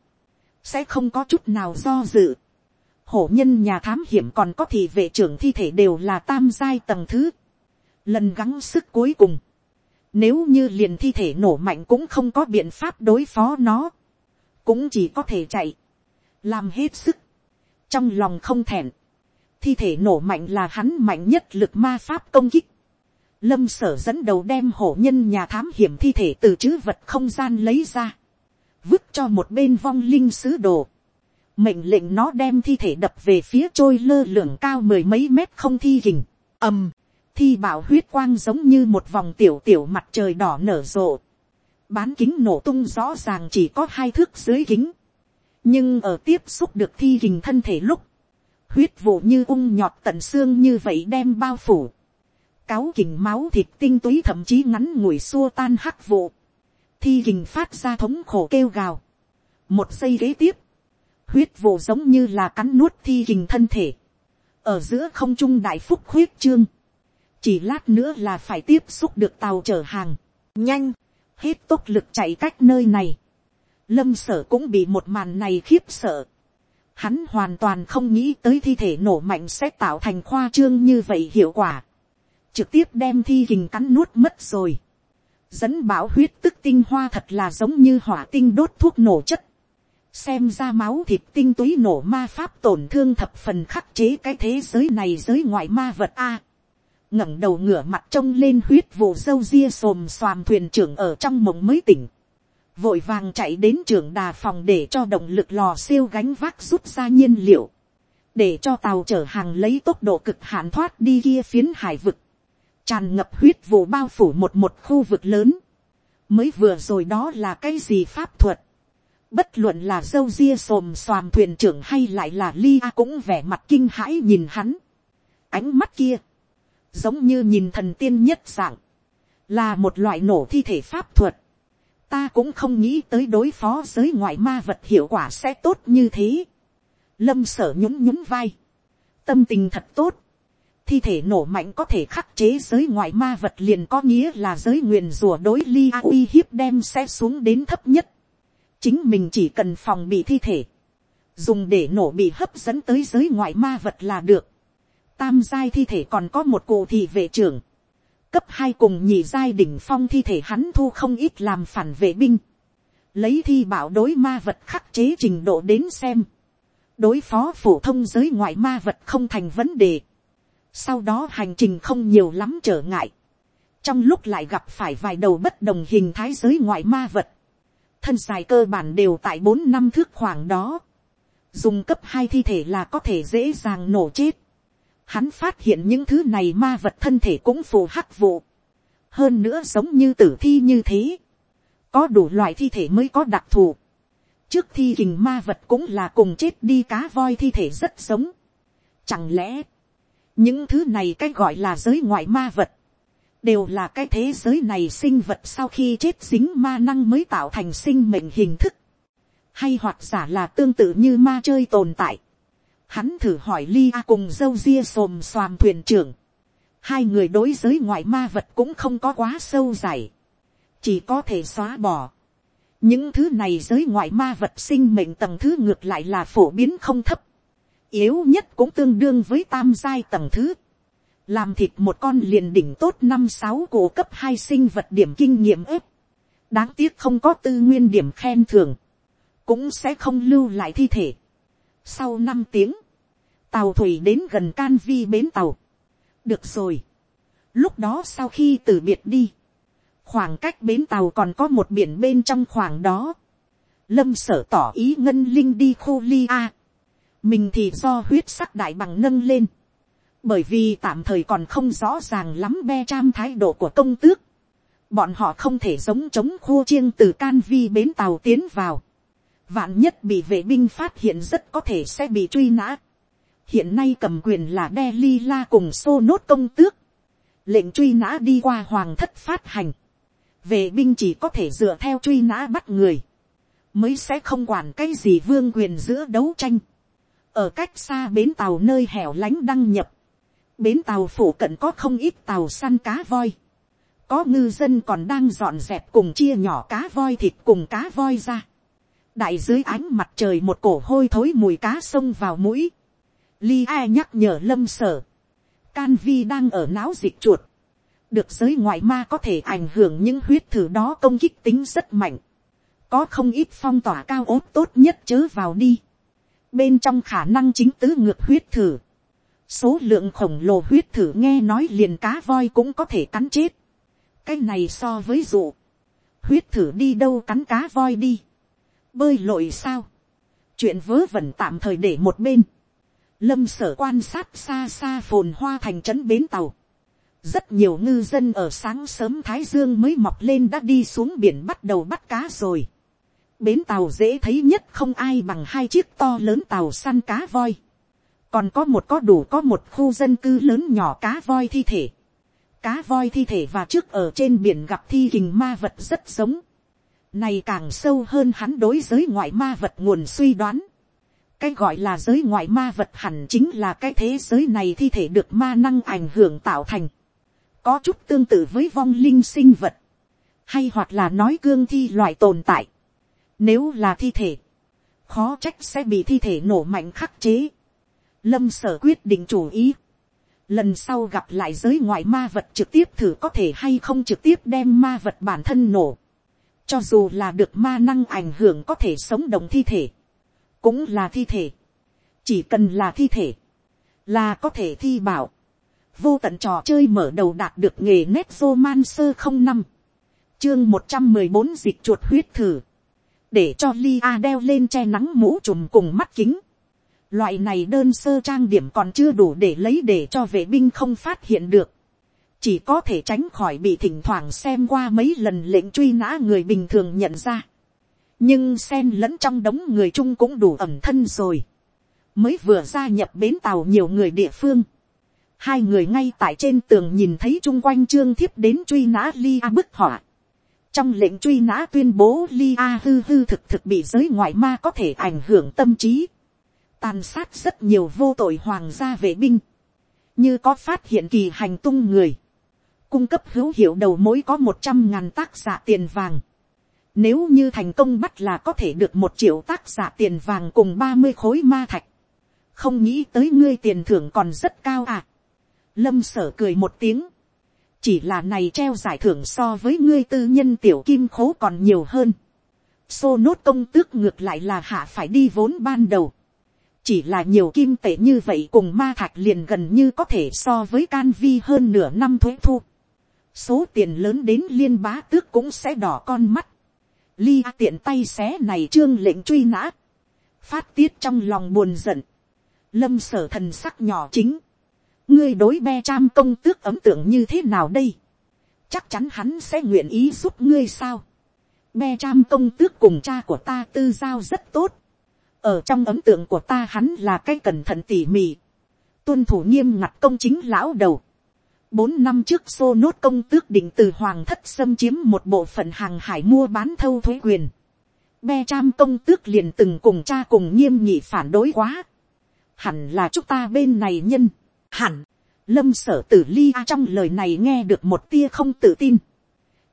sẽ không có chút nào do dự. hổ nhân nhà thám hiểm còn có thì vệ trưởng thi thể đều là tam giai tầng thứ. lần gắng sức cuối cùng, nếu như liền thi thể nổ mạnh cũng không có biện pháp đối phó nó, cũng chỉ có thể chạy, làm hết sức, trong lòng không thẹn, thi thể nổ mạnh là hắn mạnh nhất lực ma pháp công kích, lâm sở dẫn đầu đem hổ nhân nhà thám hiểm thi thể từ chữ vật không gian lấy ra, vứt cho một bên vong linh sứ đồ, mệnh lệnh nó đem thi thể đập về phía trôi lơ lửng cao mười mấy mét không thi hình, ầm, thi bảo huyết quang giống như một vòng tiểu tiểu mặt trời đỏ nở rộ, bán kính nổ tung rõ ràng chỉ có hai thước dưới kính, nhưng ở tiếp xúc được thi hình thân thể lúc, huyết vụ như ung nhọt tận xương như vậy đem bao phủ, cáo kình máu thịt tinh túy thậm chí ngắn ngủi xua tan hắc vụ, thi kình phát ra thống khổ kêu gào, một giây kế tiếp, huyết vụ giống như là cắn nuốt thi kình thân thể, ở giữa không trung đại phúc huyết trương, chỉ lát nữa là phải tiếp xúc được tàu chở hàng, nhanh, hết tốc lực chạy cách nơi này, lâm sở cũng bị một màn này khiếp sợ, hắn hoàn toàn không nghĩ tới thi thể nổ mạnh sẽ tạo thành khoa trương như vậy hiệu quả trực tiếp đem thi hình cắn nuốt mất rồi. Dẫn bão huyết tức tinh hoa thật là giống như hỏa tinh đốt thuốc nổ chất. Xem ra máu thịt tinh túy nổ ma pháp tổn thương thập phần khắc chế cái thế giới này giới ngoại ma vật A. ngẩng đầu ngửa mặt trông lên huyết vụ dâu ria xồm xoàm thuyền trưởng ở trong mộng mới tỉnh. Vội vàng chạy đến trưởng đà phòng để cho động lực lò siêu gánh vác rút ra nhiên liệu để cho tàu chở hàng lấy tốc độ cực hạn thoát đi kia phiến hải vực tràn ngập huyết vụ bao phủ một một khu vực lớn, mới vừa rồi đó là cái gì pháp thuật, bất luận là dâu ria xồm xoàm thuyền trưởng hay lại là lia cũng vẻ mặt kinh hãi nhìn hắn, ánh mắt kia, giống như nhìn thần tiên nhất dạng, là một loại nổ thi thể pháp thuật, ta cũng không nghĩ tới đối phó giới ngoại ma vật hiệu quả sẽ tốt như thế. Lâm sở nhún nhún vai. Tâm tình thật tốt thi thể nổ mạnh có thể khắc chế giới ngoại ma vật liền có nghĩa là giới nguyền rùa đối ly a uy hiếp đem sẽ xuống đến thấp nhất. chính mình chỉ cần phòng bị thi thể, dùng để nổ bị hấp dẫn tới giới ngoại ma vật là được. tam giai thi thể còn có một cụ thị vệ trưởng, cấp hai cùng nhị giai đỉnh phong thi thể hắn thu không ít làm phản vệ binh, lấy thi bảo đối ma vật khắc chế trình độ đến xem, đối phó phổ thông giới ngoại ma vật không thành vấn đề sau đó hành trình không nhiều lắm trở ngại. Trong lúc lại gặp phải vài đầu bất đồng hình thái giới ngoại ma vật. Thân dài cơ bản đều tại bốn năm thước khoảng đó. Dùng cấp hai thi thể là có thể dễ dàng nổ chết. Hắn phát hiện những thứ này ma vật thân thể cũng phù hắc vụ. Hơn nữa giống như tử thi như thế. Có đủ loại thi thể mới có đặc thù. Trước thi hình ma vật cũng là cùng chết đi cá voi thi thể rất giống. Chẳng lẽ những thứ này cái gọi là giới ngoại ma vật, đều là cái thế giới này sinh vật sau khi chết dính ma năng mới tạo thành sinh mệnh hình thức, hay hoặc giả là tương tự như ma chơi tồn tại. Hắn thử hỏi ly a cùng dâu ria xồm xoàm thuyền trưởng. Hai người đối giới ngoại ma vật cũng không có quá sâu dày. Chỉ có thể xóa bỏ. Những thứ này giới ngoại ma vật sinh mệnh tầng thứ ngược lại là phổ biến không thấp yếu nhất cũng tương đương với tam giai tầng thứ. Làm thịt một con liền đỉnh tốt năm sáu cổ cấp hai sinh vật điểm kinh nghiệm ếp. Đáng tiếc không có tư nguyên điểm khen thường. Cũng sẽ không lưu lại thi thể. Sau năm tiếng. Tàu thủy đến gần can vi bến tàu. Được rồi. Lúc đó sau khi từ biệt đi. Khoảng cách bến tàu còn có một biển bên trong khoảng đó. Lâm sở tỏ ý ngân linh đi khu ly a mình thì do huyết sắc đại bằng nâng lên, bởi vì tạm thời còn không rõ ràng lắm be tram thái độ của công tước, bọn họ không thể giống chống khô chiêng từ can vi bến tàu tiến vào, vạn nhất bị vệ binh phát hiện rất có thể sẽ bị truy nã, hiện nay cầm quyền là đe li la cùng xô nốt công tước, lệnh truy nã đi qua hoàng thất phát hành, vệ binh chỉ có thể dựa theo truy nã bắt người, mới sẽ không quản cái gì vương quyền giữa đấu tranh. Ở cách xa bến tàu nơi hẻo lánh đăng nhập, bến tàu phủ cận có không ít tàu săn cá voi, có ngư dân còn đang dọn dẹp cùng chia nhỏ cá voi thịt cùng cá voi ra, đại dưới ánh mặt trời một cổ hôi thối mùi cá sông vào mũi, li a nhắc nhở lâm sở, can vi đang ở não dịch chuột, được giới ngoại ma có thể ảnh hưởng những huyết thử đó công kích tính rất mạnh, có không ít phong tỏa cao ốt tốt nhất chớ vào đi, bên trong khả năng chính tứ ngược huyết thử, số lượng khổng lồ huyết thử nghe nói liền cá voi cũng có thể cắn chết, cái này so với dụ, huyết thử đi đâu cắn cá voi đi, bơi lội sao, chuyện vớ vẩn tạm thời để một bên, lâm sở quan sát xa xa phồn hoa thành trấn bến tàu, rất nhiều ngư dân ở sáng sớm thái dương mới mọc lên đã đi xuống biển bắt đầu bắt cá rồi. bến tàu dễ thấy nhất không ai bằng hai chiếc to lớn tàu săn cá voi. còn có một có đủ có một khu dân cư lớn nhỏ cá voi thi thể. cá voi thi thể và trước ở trên biển gặp thi hình ma vật rất giống. này càng sâu hơn hắn đối giới ngoại ma vật nguồn suy đoán cái gọi là giới ngoại ma vật hẳn chính là cái thế giới này thi thể được ma năng ảnh hưởng tạo thành có chút tương tự với vong linh sinh vật, hay hoặc là nói cương thi loại tồn tại. Nếu là thi thể, khó trách sẽ bị thi thể nổ mạnh khắc chế. Lâm sở quyết định chủ ý. Lần sau gặp lại giới ngoại ma vật trực tiếp thử có thể hay không trực tiếp đem ma vật bản thân nổ. Cho dù là được ma năng ảnh hưởng có thể sống động thi thể. Cũng là thi thể. Chỉ cần là thi thể. Là có thể thi bảo. Vô tận trò chơi mở đầu đạt được nghề nét man sơ không năm. Chương một trăm mười bốn dịch chuột huyết thử. Để cho Lia đeo lên che nắng mũ trùm cùng mắt kính. Loại này đơn sơ trang điểm còn chưa đủ để lấy để cho vệ binh không phát hiện được. Chỉ có thể tránh khỏi bị thỉnh thoảng xem qua mấy lần lệnh truy nã người bình thường nhận ra nhưng xen lẫn trong đống người chung cũng đủ ẩm thân rồi. Mới vừa gia nhập bến tàu nhiều người địa phương. Hai người ngay tại trên tường nhìn thấy chung quanh trương thiếp đến truy nã lia bức họa. trong lệnh truy nã tuyên bố lia hư hư thực thực bị giới ngoại ma có thể ảnh hưởng tâm trí, tàn sát rất nhiều vô tội hoàng gia vệ binh, như có phát hiện kỳ hành tung người, cung cấp hữu hiệu đầu mối có một trăm ngàn tác giả tiền vàng. Nếu như thành công bắt là có thể được một triệu tác giả tiền vàng cùng ba mươi khối ma thạch. Không nghĩ tới ngươi tiền thưởng còn rất cao à lâm sở cười một tiếng, chỉ là này treo giải thưởng so với ngươi tư nhân tiểu kim khố còn nhiều hơn. xô nốt công tước ngược lại là hạ phải đi vốn ban đầu. chỉ là nhiều kim tệ như vậy cùng ma thạch liền gần như có thể so với can vi hơn nửa năm thuế thu. số tiền lớn đến liên bá tước cũng sẽ đỏ con mắt ly tiện tay xé này trương lệnh truy nã. phát tiết trong lòng buồn giận. lâm sở thần sắc nhỏ chính ngươi đối be trăm công tước ấm tượng như thế nào đây, chắc chắn hắn sẽ nguyện ý giúp ngươi sao. be trăm công tước cùng cha của ta tư giao rất tốt, ở trong ấm tượng của ta hắn là cái cẩn thận tỉ mỉ, tuân thủ nghiêm ngặt công chính lão đầu. Bốn năm trước xô nốt công tước định từ hoàng thất xâm chiếm một bộ phận hàng hải mua bán thâu thuế quyền. Be Tram công tước liền từng cùng cha cùng nghiêm nhị phản đối quá. Hẳn là chúng ta bên này nhân hẳn, lâm sở tử lia trong lời này nghe được một tia không tự tin.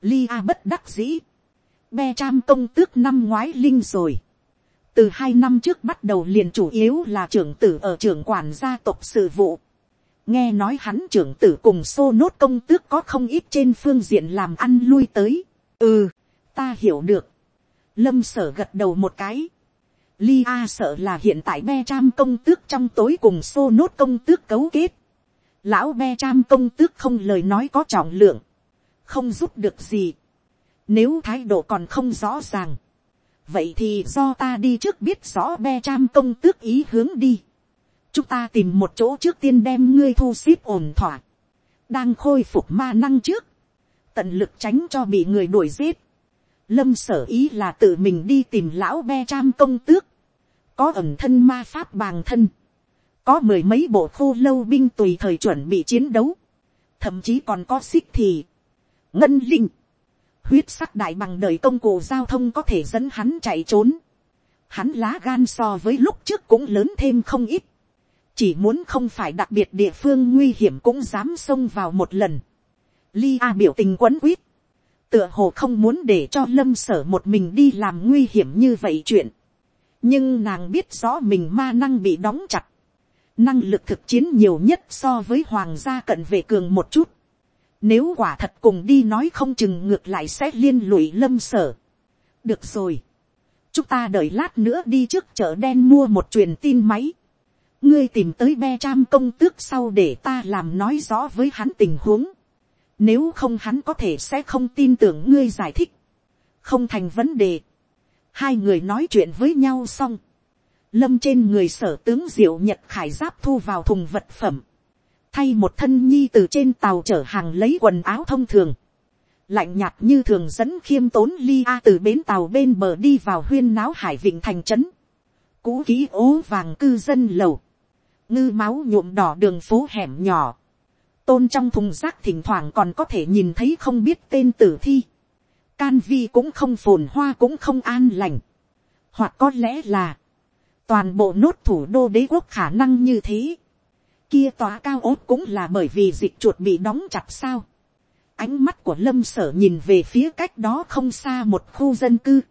lia bất đắc dĩ, be Tram công tước năm ngoái linh rồi. từ hai năm trước bắt đầu liền chủ yếu là trưởng tử ở trưởng quản gia tộc sự vụ nghe nói hắn trưởng tử cùng xô nốt công tước có không ít trên phương diện làm ăn lui tới. ừ, ta hiểu được. lâm sở gật đầu một cái. Li a sợ là hiện tại be Tram công tước trong tối cùng xô nốt công tước cấu kết. Lão be Tram công tước không lời nói có trọng lượng. Không giúp được gì. Nếu thái độ còn không rõ ràng. Vậy thì do ta đi trước biết rõ be Tram công tước ý hướng đi. Chúng ta tìm một chỗ trước tiên đem ngươi thu xếp ổn thỏa. Đang khôi phục ma năng trước. Tận lực tránh cho bị người đuổi giết. Lâm sở ý là tự mình đi tìm lão be trăm công tước. Có ẩm thân ma pháp bàng thân, có mười mấy bộ khô lâu binh tùy thời chuẩn bị chiến đấu, thậm chí còn có xích thì, ngân linh, huyết sắc đại bằng đời công cụ giao thông có thể dẫn hắn chạy trốn, hắn lá gan so với lúc trước cũng lớn thêm không ít, chỉ muốn không phải đặc biệt địa phương nguy hiểm cũng dám xông vào một lần, li a biểu tình quấn quýt, tựa hồ không muốn để cho lâm sở một mình đi làm nguy hiểm như vậy chuyện. nhưng nàng biết rõ mình ma năng bị đóng chặt. năng lực thực chiến nhiều nhất so với hoàng gia cận về cường một chút. nếu quả thật cùng đi nói không chừng ngược lại sẽ liên lụy lâm sở. được rồi. chúng ta đợi lát nữa đi trước chợ đen mua một truyền tin máy ngươi tìm tới be tram công tước sau để ta làm nói rõ với hắn tình huống nếu không hắn có thể sẽ không tin tưởng ngươi giải thích. Không thành vấn đề. Hai người nói chuyện với nhau xong. Lâm trên người sở tướng diệu nhật khải giáp thu vào thùng vật phẩm. Thay một thân nhi từ trên tàu chở hàng lấy quần áo thông thường. Lạnh nhạt như thường dẫn khiêm tốn ly a từ bến tàu bên bờ đi vào huyên náo hải vịnh thành trấn. cũ ký ố vàng cư dân lầu. Ngư máu nhuộm đỏ đường phố hẻm nhỏ tôn trong thùng rác thỉnh thoảng còn có thể nhìn thấy không biết tên tử thi. Can vi cũng không phồn hoa cũng không an lành. Hoặc có lẽ là, toàn bộ nốt thủ đô đế quốc khả năng như thế. Kia tòa cao ốt cũng là bởi vì dịch chuột bị đóng chặt sao. Ánh mắt của lâm sở nhìn về phía cách đó không xa một khu dân cư.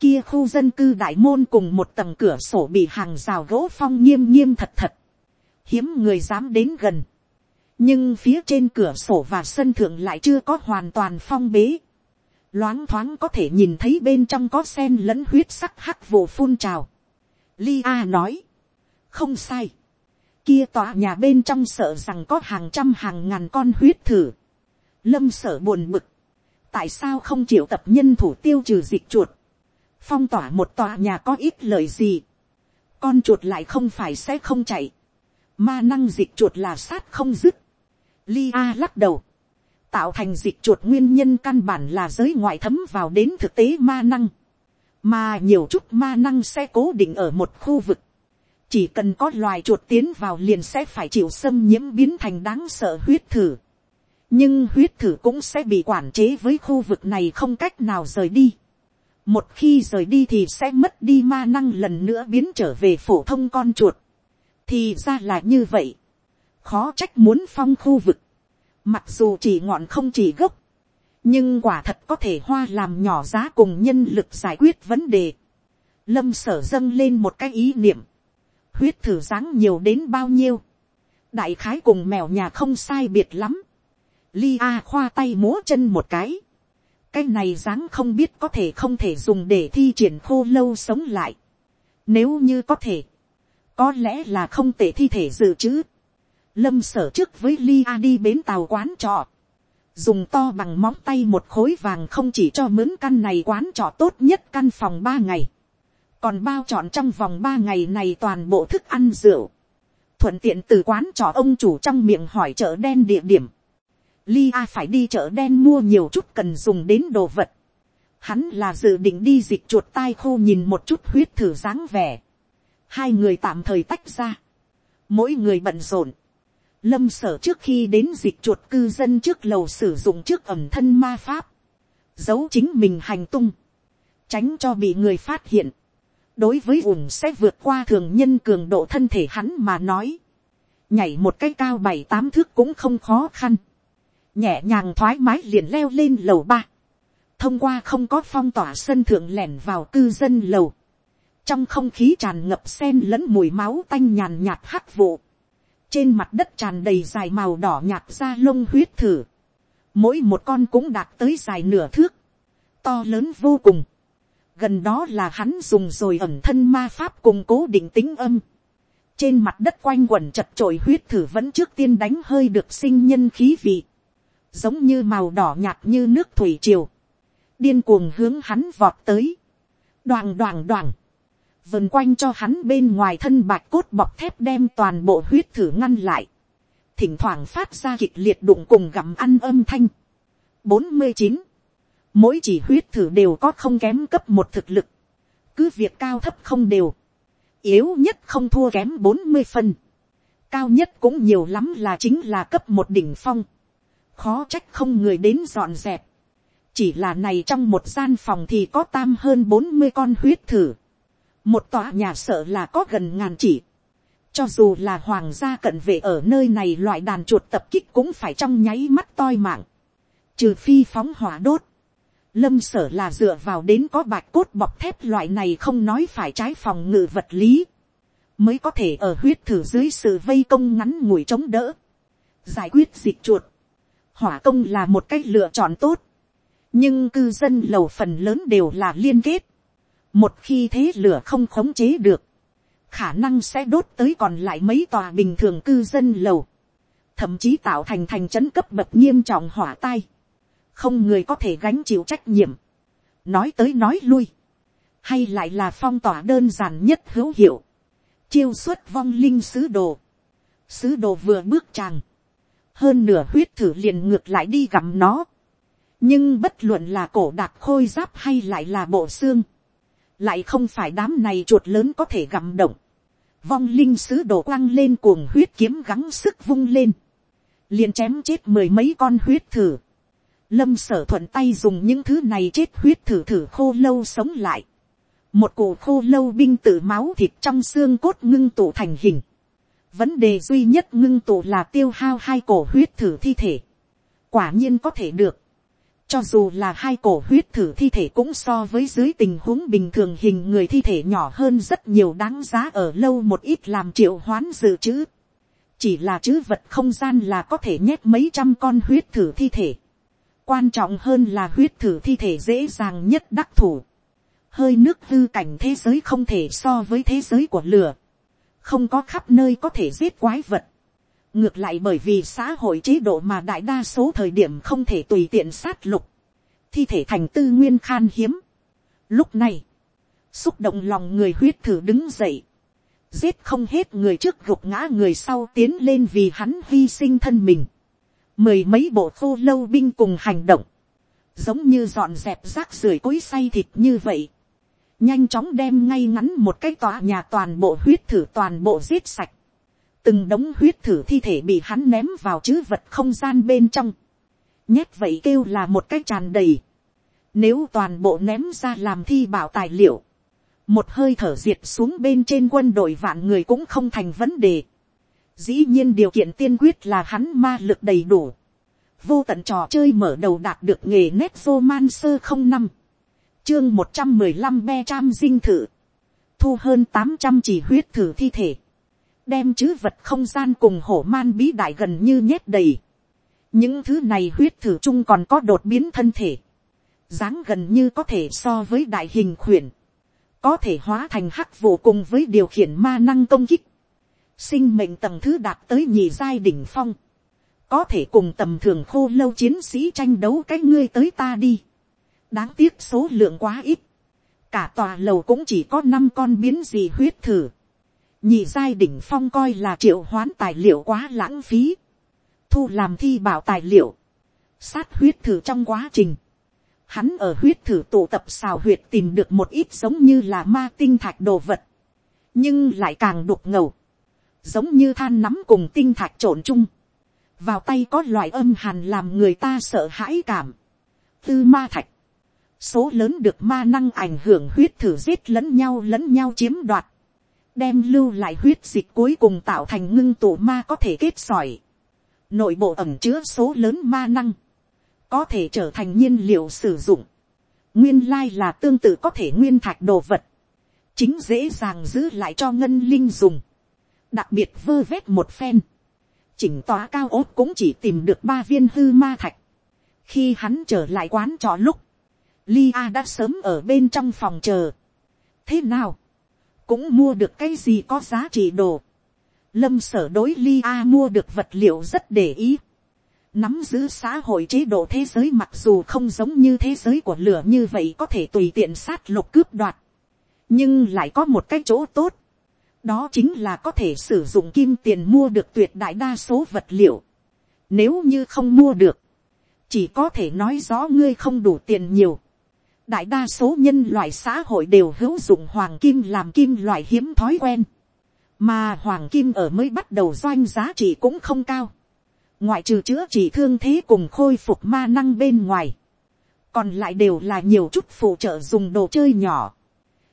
Kia khu dân cư đại môn cùng một tầng cửa sổ bị hàng rào gỗ phong nghiêm nghiêm thật thật. Hiếm người dám đến gần nhưng phía trên cửa sổ và sân thượng lại chưa có hoàn toàn phong bế. loáng thoáng có thể nhìn thấy bên trong có sen lẫn huyết sắc hắc vụ phun trào. Li A nói, không sai, kia tòa nhà bên trong sợ rằng có hàng trăm hàng ngàn con huyết thử. lâm sợ buồn bực, tại sao không chịu tập nhân thủ tiêu trừ dịch chuột, phong tỏa một tòa nhà có ít lời gì, con chuột lại không phải sẽ không chạy, ma năng dịch chuột là sát không dứt, Li A lắc đầu. Tạo thành dịch chuột nguyên nhân căn bản là giới ngoại thấm vào đến thực tế ma năng. Mà nhiều chút ma năng sẽ cố định ở một khu vực. Chỉ cần có loài chuột tiến vào liền sẽ phải chịu xâm nhiễm biến thành đáng sợ huyết thử. Nhưng huyết thử cũng sẽ bị quản chế với khu vực này không cách nào rời đi. Một khi rời đi thì sẽ mất đi ma năng lần nữa biến trở về phổ thông con chuột. Thì ra là như vậy. Khó trách muốn phong khu vực, mặc dù chỉ ngọn không chỉ gốc, nhưng quả thật có thể hoa làm nhỏ giá cùng nhân lực giải quyết vấn đề. Lâm sở dâng lên một cái ý niệm, huyết thử dáng nhiều đến bao nhiêu, đại khái cùng mèo nhà không sai biệt lắm, Li a khoa tay múa chân một cái, cái này dáng không biết có thể không thể dùng để thi triển khô lâu sống lại, nếu như có thể, có lẽ là không tệ thi thể dự trữ, lâm sở trước với Li A đi bến tàu quán trọ, dùng to bằng móng tay một khối vàng không chỉ cho mướn căn này quán trọ tốt nhất căn phòng ba ngày, còn bao chọn trong vòng ba ngày này toàn bộ thức ăn rượu, thuận tiện từ quán trọ ông chủ trong miệng hỏi chợ đen địa điểm, Li A phải đi chợ đen mua nhiều chút cần dùng đến đồ vật. Hắn là dự định đi dịch chuột tai khô nhìn một chút huyết thử dáng vẻ. Hai người tạm thời tách ra. Mỗi người bận rộn. Lâm sở trước khi đến dịch chuột cư dân trước lầu sử dụng trước ẩm thân ma pháp, giấu chính mình hành tung, tránh cho bị người phát hiện, đối với ủng sẽ vượt qua thường nhân cường độ thân thể hắn mà nói, nhảy một cái cao bảy tám thước cũng không khó khăn, nhẹ nhàng thoải mái liền leo lên lầu ba, thông qua không có phong tỏa sân thượng lẻn vào cư dân lầu, trong không khí tràn ngập sen lẫn mùi máu tanh nhàn nhạt hắc vụ, trên mặt đất tràn đầy dài màu đỏ nhạt ra lông huyết thử, mỗi một con cũng đạt tới dài nửa thước, to lớn vô cùng, gần đó là hắn dùng rồi ẩm thân ma pháp cùng cố định tính âm, trên mặt đất quanh quẩn chật trội huyết thử vẫn trước tiên đánh hơi được sinh nhân khí vị, giống như màu đỏ nhạt như nước thủy triều, điên cuồng hướng hắn vọt tới, đoàng đoàng đoàng, vần quanh cho hắn bên ngoài thân bạch cốt bọc thép đem toàn bộ huyết thử ngăn lại, thỉnh thoảng phát ra kịch liệt đụng cùng gặm ăn âm thanh. bốn mươi chín, mỗi chỉ huyết thử đều có không kém cấp một thực lực, cứ việc cao thấp không đều, yếu nhất không thua kém bốn mươi phân, cao nhất cũng nhiều lắm là chính là cấp một đỉnh phong, khó trách không người đến dọn dẹp, chỉ là này trong một gian phòng thì có tam hơn bốn mươi con huyết thử, một tòa nhà sợ là có gần ngàn chỉ. cho dù là hoàng gia cận vệ ở nơi này loại đàn chuột tập kích cũng phải trong nháy mắt toi mạng. trừ phi phóng hỏa đốt. lâm sở là dựa vào đến có bạch cốt bọc thép loại này không nói phải trái phòng ngự vật lý, mới có thể ở huyết thử dưới sự vây công ngắn ngủi chống đỡ, giải quyết dịch chuột. Hỏa công là một cách lựa chọn tốt, nhưng cư dân lầu phần lớn đều là liên kết một khi thế lửa không khống chế được, khả năng sẽ đốt tới còn lại mấy tòa bình thường cư dân lầu, thậm chí tạo thành thành trấn cấp bậc nghiêm trọng hỏa tai. Không người có thể gánh chịu trách nhiệm, nói tới nói lui, hay lại là phong tỏa đơn giản nhất hữu hiệu, chiêu xuất vong linh sứ đồ, sứ đồ vừa bước tràng, hơn nửa huyết thử liền ngược lại đi gặm nó, nhưng bất luận là cổ đạc khôi giáp hay lại là bộ xương, lại không phải đám này chuột lớn có thể gặm động, vong linh sứ đồ quăng lên cuồng huyết kiếm gắng sức vung lên, liền chém chết mười mấy con huyết thử, Lâm sở thuận tay dùng những thứ này chết huyết thử thử khô lâu sống lại. Một cổ khô lâu binh tử máu thịt trong xương cốt ngưng tụ thành hình. Vấn đề duy nhất ngưng tụ là tiêu hao hai cổ huyết thử thi thể. Quả nhiên có thể được. Cho dù là hai cổ huyết thử thi thể cũng so với dưới tình huống bình thường hình người thi thể nhỏ hơn rất nhiều đáng giá ở lâu một ít làm triệu hoán dự trữ. Chỉ là chữ vật không gian là có thể nhét mấy trăm con huyết thử thi thể quan trọng hơn là huyết thử thi thể dễ dàng nhất đắc thủ. hơi nước hư cảnh thế giới không thể so với thế giới của lửa. không có khắp nơi có thể giết quái vật ngược lại bởi vì xã hội chế độ mà đại đa số thời điểm không thể tùy tiện sát lục. thi thể thành tư nguyên khan hiếm. lúc này, xúc động lòng người huyết thử đứng dậy. giết không hết người trước gục ngã người sau tiến lên vì hắn hy sinh thân mình mười mấy bộ khô lâu binh cùng hành động, giống như dọn dẹp rác rưởi cối say thịt như vậy, nhanh chóng đem ngay ngắn một cái tòa nhà toàn bộ huyết thử toàn bộ giết sạch, từng đống huyết thử thi thể bị hắn ném vào chữ vật không gian bên trong, nhét vậy kêu là một cái tràn đầy, nếu toàn bộ ném ra làm thi bảo tài liệu, một hơi thở diệt xuống bên trên quân đội vạn người cũng không thành vấn đề. Dĩ nhiên điều kiện tiên quyết là hắn ma lực đầy đủ. Vô tận trò chơi mở đầu đạt được nghề nét vô man sơ không năm. Chương một trăm mười lăm be trăm dinh thử. Thu hơn tám trăm chỉ huyết thử thi thể. Đem chứ vật không gian cùng hổ man bí đại gần như nhét đầy. Những thứ này huyết thử chung còn có đột biến thân thể. dáng gần như có thể so với đại hình khuyển. Có thể hóa thành hắc vụ cùng với điều khiển ma năng công kích sinh mệnh tầng thứ đạt tới nhị giai đỉnh phong, có thể cùng tầm thường khô lâu chiến sĩ tranh đấu cái ngươi tới ta đi. đáng tiếc số lượng quá ít, cả tòa lầu cũng chỉ có năm con biến gì huyết thử nhị giai đỉnh phong coi là triệu hoán tài liệu quá lãng phí, thu làm thi bảo tài liệu, sát huyết thử trong quá trình. Hắn ở huyết thử tụ tập xào huyệt tìm được một ít giống như là ma tinh thạch đồ vật, nhưng lại càng đục ngầu. Giống như than nắm cùng tinh thạch trộn chung, vào tay có loại âm hàn làm người ta sợ hãi cảm. tư ma thạch, số lớn được ma năng ảnh hưởng huyết thử giết lẫn nhau lẫn nhau chiếm đoạt, đem lưu lại huyết dịch cuối cùng tạo thành ngưng tụ ma có thể kết sỏi, nội bộ ẩm chứa số lớn ma năng, có thể trở thành nhiên liệu sử dụng, nguyên lai là tương tự có thể nguyên thạch đồ vật, chính dễ dàng giữ lại cho ngân linh dùng, đặc biệt vơ vét một phen, chỉnh tòa cao ốt cũng chỉ tìm được ba viên hư ma thạch. khi hắn trở lại quán trọ lúc, Lia đã sớm ở bên trong phòng chờ. thế nào, cũng mua được cái gì có giá trị đồ. lâm sở đối Lia mua được vật liệu rất để ý. nắm giữ xã hội chế độ thế giới mặc dù không giống như thế giới của lửa như vậy có thể tùy tiện sát lục cướp đoạt. nhưng lại có một cái chỗ tốt đó chính là có thể sử dụng kim tiền mua được tuyệt đại đa số vật liệu. Nếu như không mua được, chỉ có thể nói rõ ngươi không đủ tiền nhiều đại đa số nhân loại xã hội đều hữu dụng hoàng kim làm kim loại hiếm thói quen. mà hoàng kim ở mới bắt đầu doanh giá trị cũng không cao. ngoại trừ chữa trị thương thế cùng khôi phục ma năng bên ngoài. còn lại đều là nhiều chút phụ trợ dùng đồ chơi nhỏ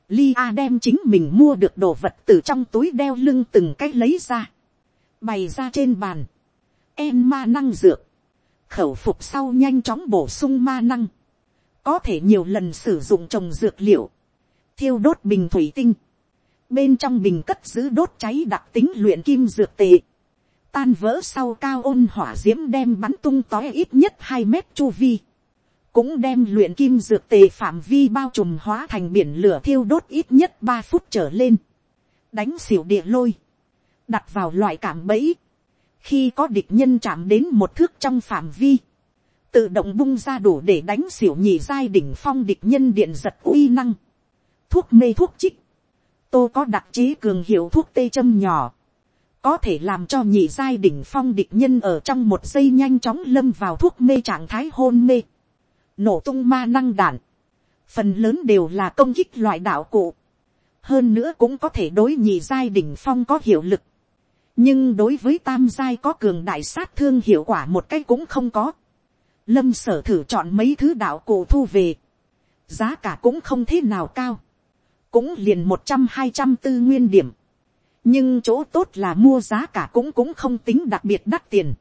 Lia đem chính mình mua được đồ vật từ trong túi đeo lưng từng cái lấy ra. Bày ra trên bàn. em ma năng dược. Khẩu phục sau nhanh chóng bổ sung ma năng có thể nhiều lần sử dụng trồng dược liệu, thiêu đốt bình thủy tinh, bên trong bình cất giữ đốt cháy đặc tính luyện kim dược tệ, tan vỡ sau cao ôn hỏa d i ễ m đem bắn tung tói ít nhất hai mét chu vi, cũng đem luyện kim dược tề phạm vi bao trùm hóa thành biển lửa thiêu đốt ít nhất ba phút trở lên, đánh xỉu địa lôi, đặt vào loại cảm bẫy, khi có địch nhân chạm đến một thước trong phạm vi, tự động bung ra đủ để đánh xỉu nhị giai đỉnh phong địch nhân điện giật uy năng, thuốc mê thuốc chích, tô có đặc chế cường hiệu thuốc tê châm nhỏ, có thể làm cho nhị giai đỉnh phong địch nhân ở trong một giây nhanh chóng lâm vào thuốc mê trạng thái hôn mê, nổ tung ma năng đạn, phần lớn đều là công kích loại đạo cụ, hơn nữa cũng có thể đối nhị giai đỉnh phong có hiệu lực, nhưng đối với tam giai có cường đại sát thương hiệu quả một cái cũng không có, lâm sở thử chọn mấy thứ đạo cụ thu về, giá cả cũng không thế nào cao, cũng liền một trăm hai trăm tư nguyên điểm, nhưng chỗ tốt là mua giá cả cũng cũng không tính đặc biệt đắt tiền.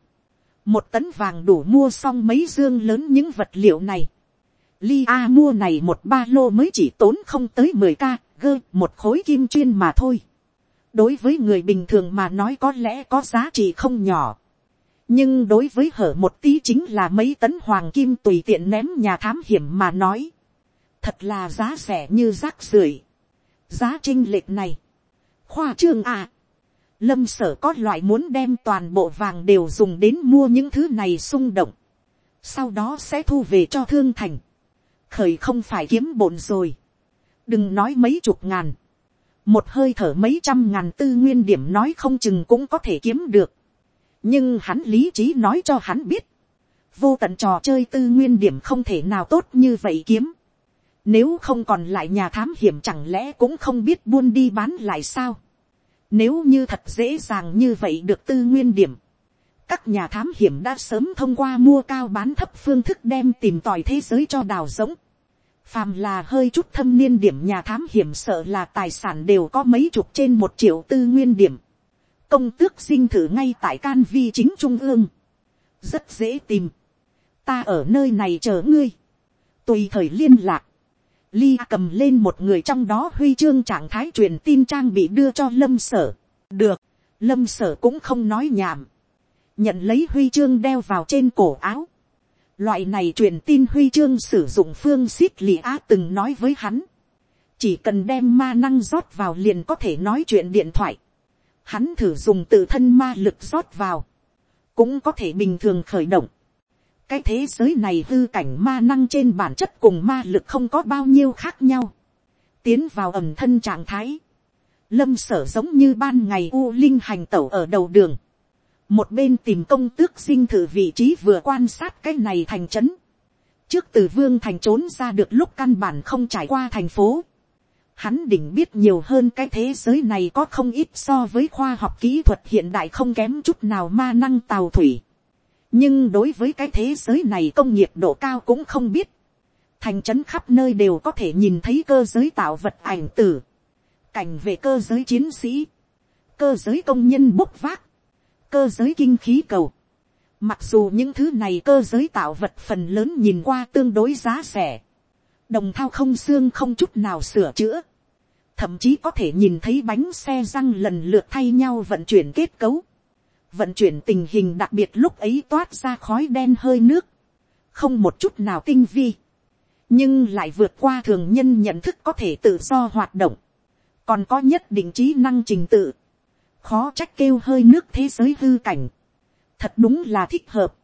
một tấn vàng đủ mua xong mấy dương lớn những vật liệu này. Li A mua này một ba lô mới chỉ tốn không tới mười k gơ một khối kim chuyên mà thôi. đối với người bình thường mà nói có lẽ có giá trị không nhỏ nhưng đối với hở một tí chính là mấy tấn hoàng kim tùy tiện ném nhà thám hiểm mà nói. thật là giá rẻ như rác rưởi. giá trinh lệch này khoa trương à. Lâm sở có loại muốn đem toàn bộ vàng đều dùng đến mua những thứ này xung động. Sau đó sẽ thu về cho thương thành. Khởi không phải kiếm bổn rồi. Đừng nói mấy chục ngàn. Một hơi thở mấy trăm ngàn tư nguyên điểm nói không chừng cũng có thể kiếm được. Nhưng hắn lý trí nói cho hắn biết. Vô tận trò chơi tư nguyên điểm không thể nào tốt như vậy kiếm nếu không còn lại nhà thám hiểm chẳng lẽ cũng không biết buôn đi bán lại sao. Nếu như thật dễ dàng như vậy được tư nguyên điểm. Các nhà thám hiểm đã sớm thông qua mua cao bán thấp phương thức đem tìm tòi thế giới cho đào giống. Phàm là hơi chút thâm niên điểm nhà thám hiểm sợ là tài sản đều có mấy chục trên một triệu tư nguyên điểm. Công tước sinh thử ngay tại can vi chính trung ương. Rất dễ tìm. Ta ở nơi này chờ ngươi. Tùy thời liên lạc Ly cầm lên một người trong đó huy chương trạng thái truyền tin trang bị đưa cho lâm sở. Được, lâm sở cũng không nói nhảm. Nhận lấy huy chương đeo vào trên cổ áo. Loại này truyền tin huy chương sử dụng phương xít lì á từng nói với hắn. Chỉ cần đem ma năng rót vào liền có thể nói chuyện điện thoại. Hắn thử dùng tự thân ma lực rót vào. Cũng có thể bình thường khởi động cái thế giới này hư cảnh ma năng trên bản chất cùng ma lực không có bao nhiêu khác nhau. tiến vào ẩm thân trạng thái. lâm sở giống như ban ngày u linh hành tẩu ở đầu đường. một bên tìm công tước sinh thử vị trí vừa quan sát cái này thành trấn. trước từ vương thành trốn ra được lúc căn bản không trải qua thành phố. Hắn đỉnh biết nhiều hơn cái thế giới này có không ít so với khoa học kỹ thuật hiện đại không kém chút nào ma năng tàu thủy. Nhưng đối với cái thế giới này công nghiệp độ cao cũng không biết. thành trấn khắp nơi đều có thể nhìn thấy cơ giới tạo vật ảnh tử, cảnh về cơ giới chiến sĩ, cơ giới công nhân bốc vác, cơ giới kinh khí cầu. Mặc dù những thứ này cơ giới tạo vật phần lớn nhìn qua tương đối giá rẻ, đồng thao không xương không chút nào sửa chữa, thậm chí có thể nhìn thấy bánh xe răng lần lượt thay nhau vận chuyển kết cấu. Vận chuyển tình hình đặc biệt lúc ấy toát ra khói đen hơi nước, không một chút nào tinh vi, nhưng lại vượt qua thường nhân nhận thức có thể tự do hoạt động, còn có nhất định trí năng trình tự, khó trách kêu hơi nước thế giới hư cảnh, thật đúng là thích hợp,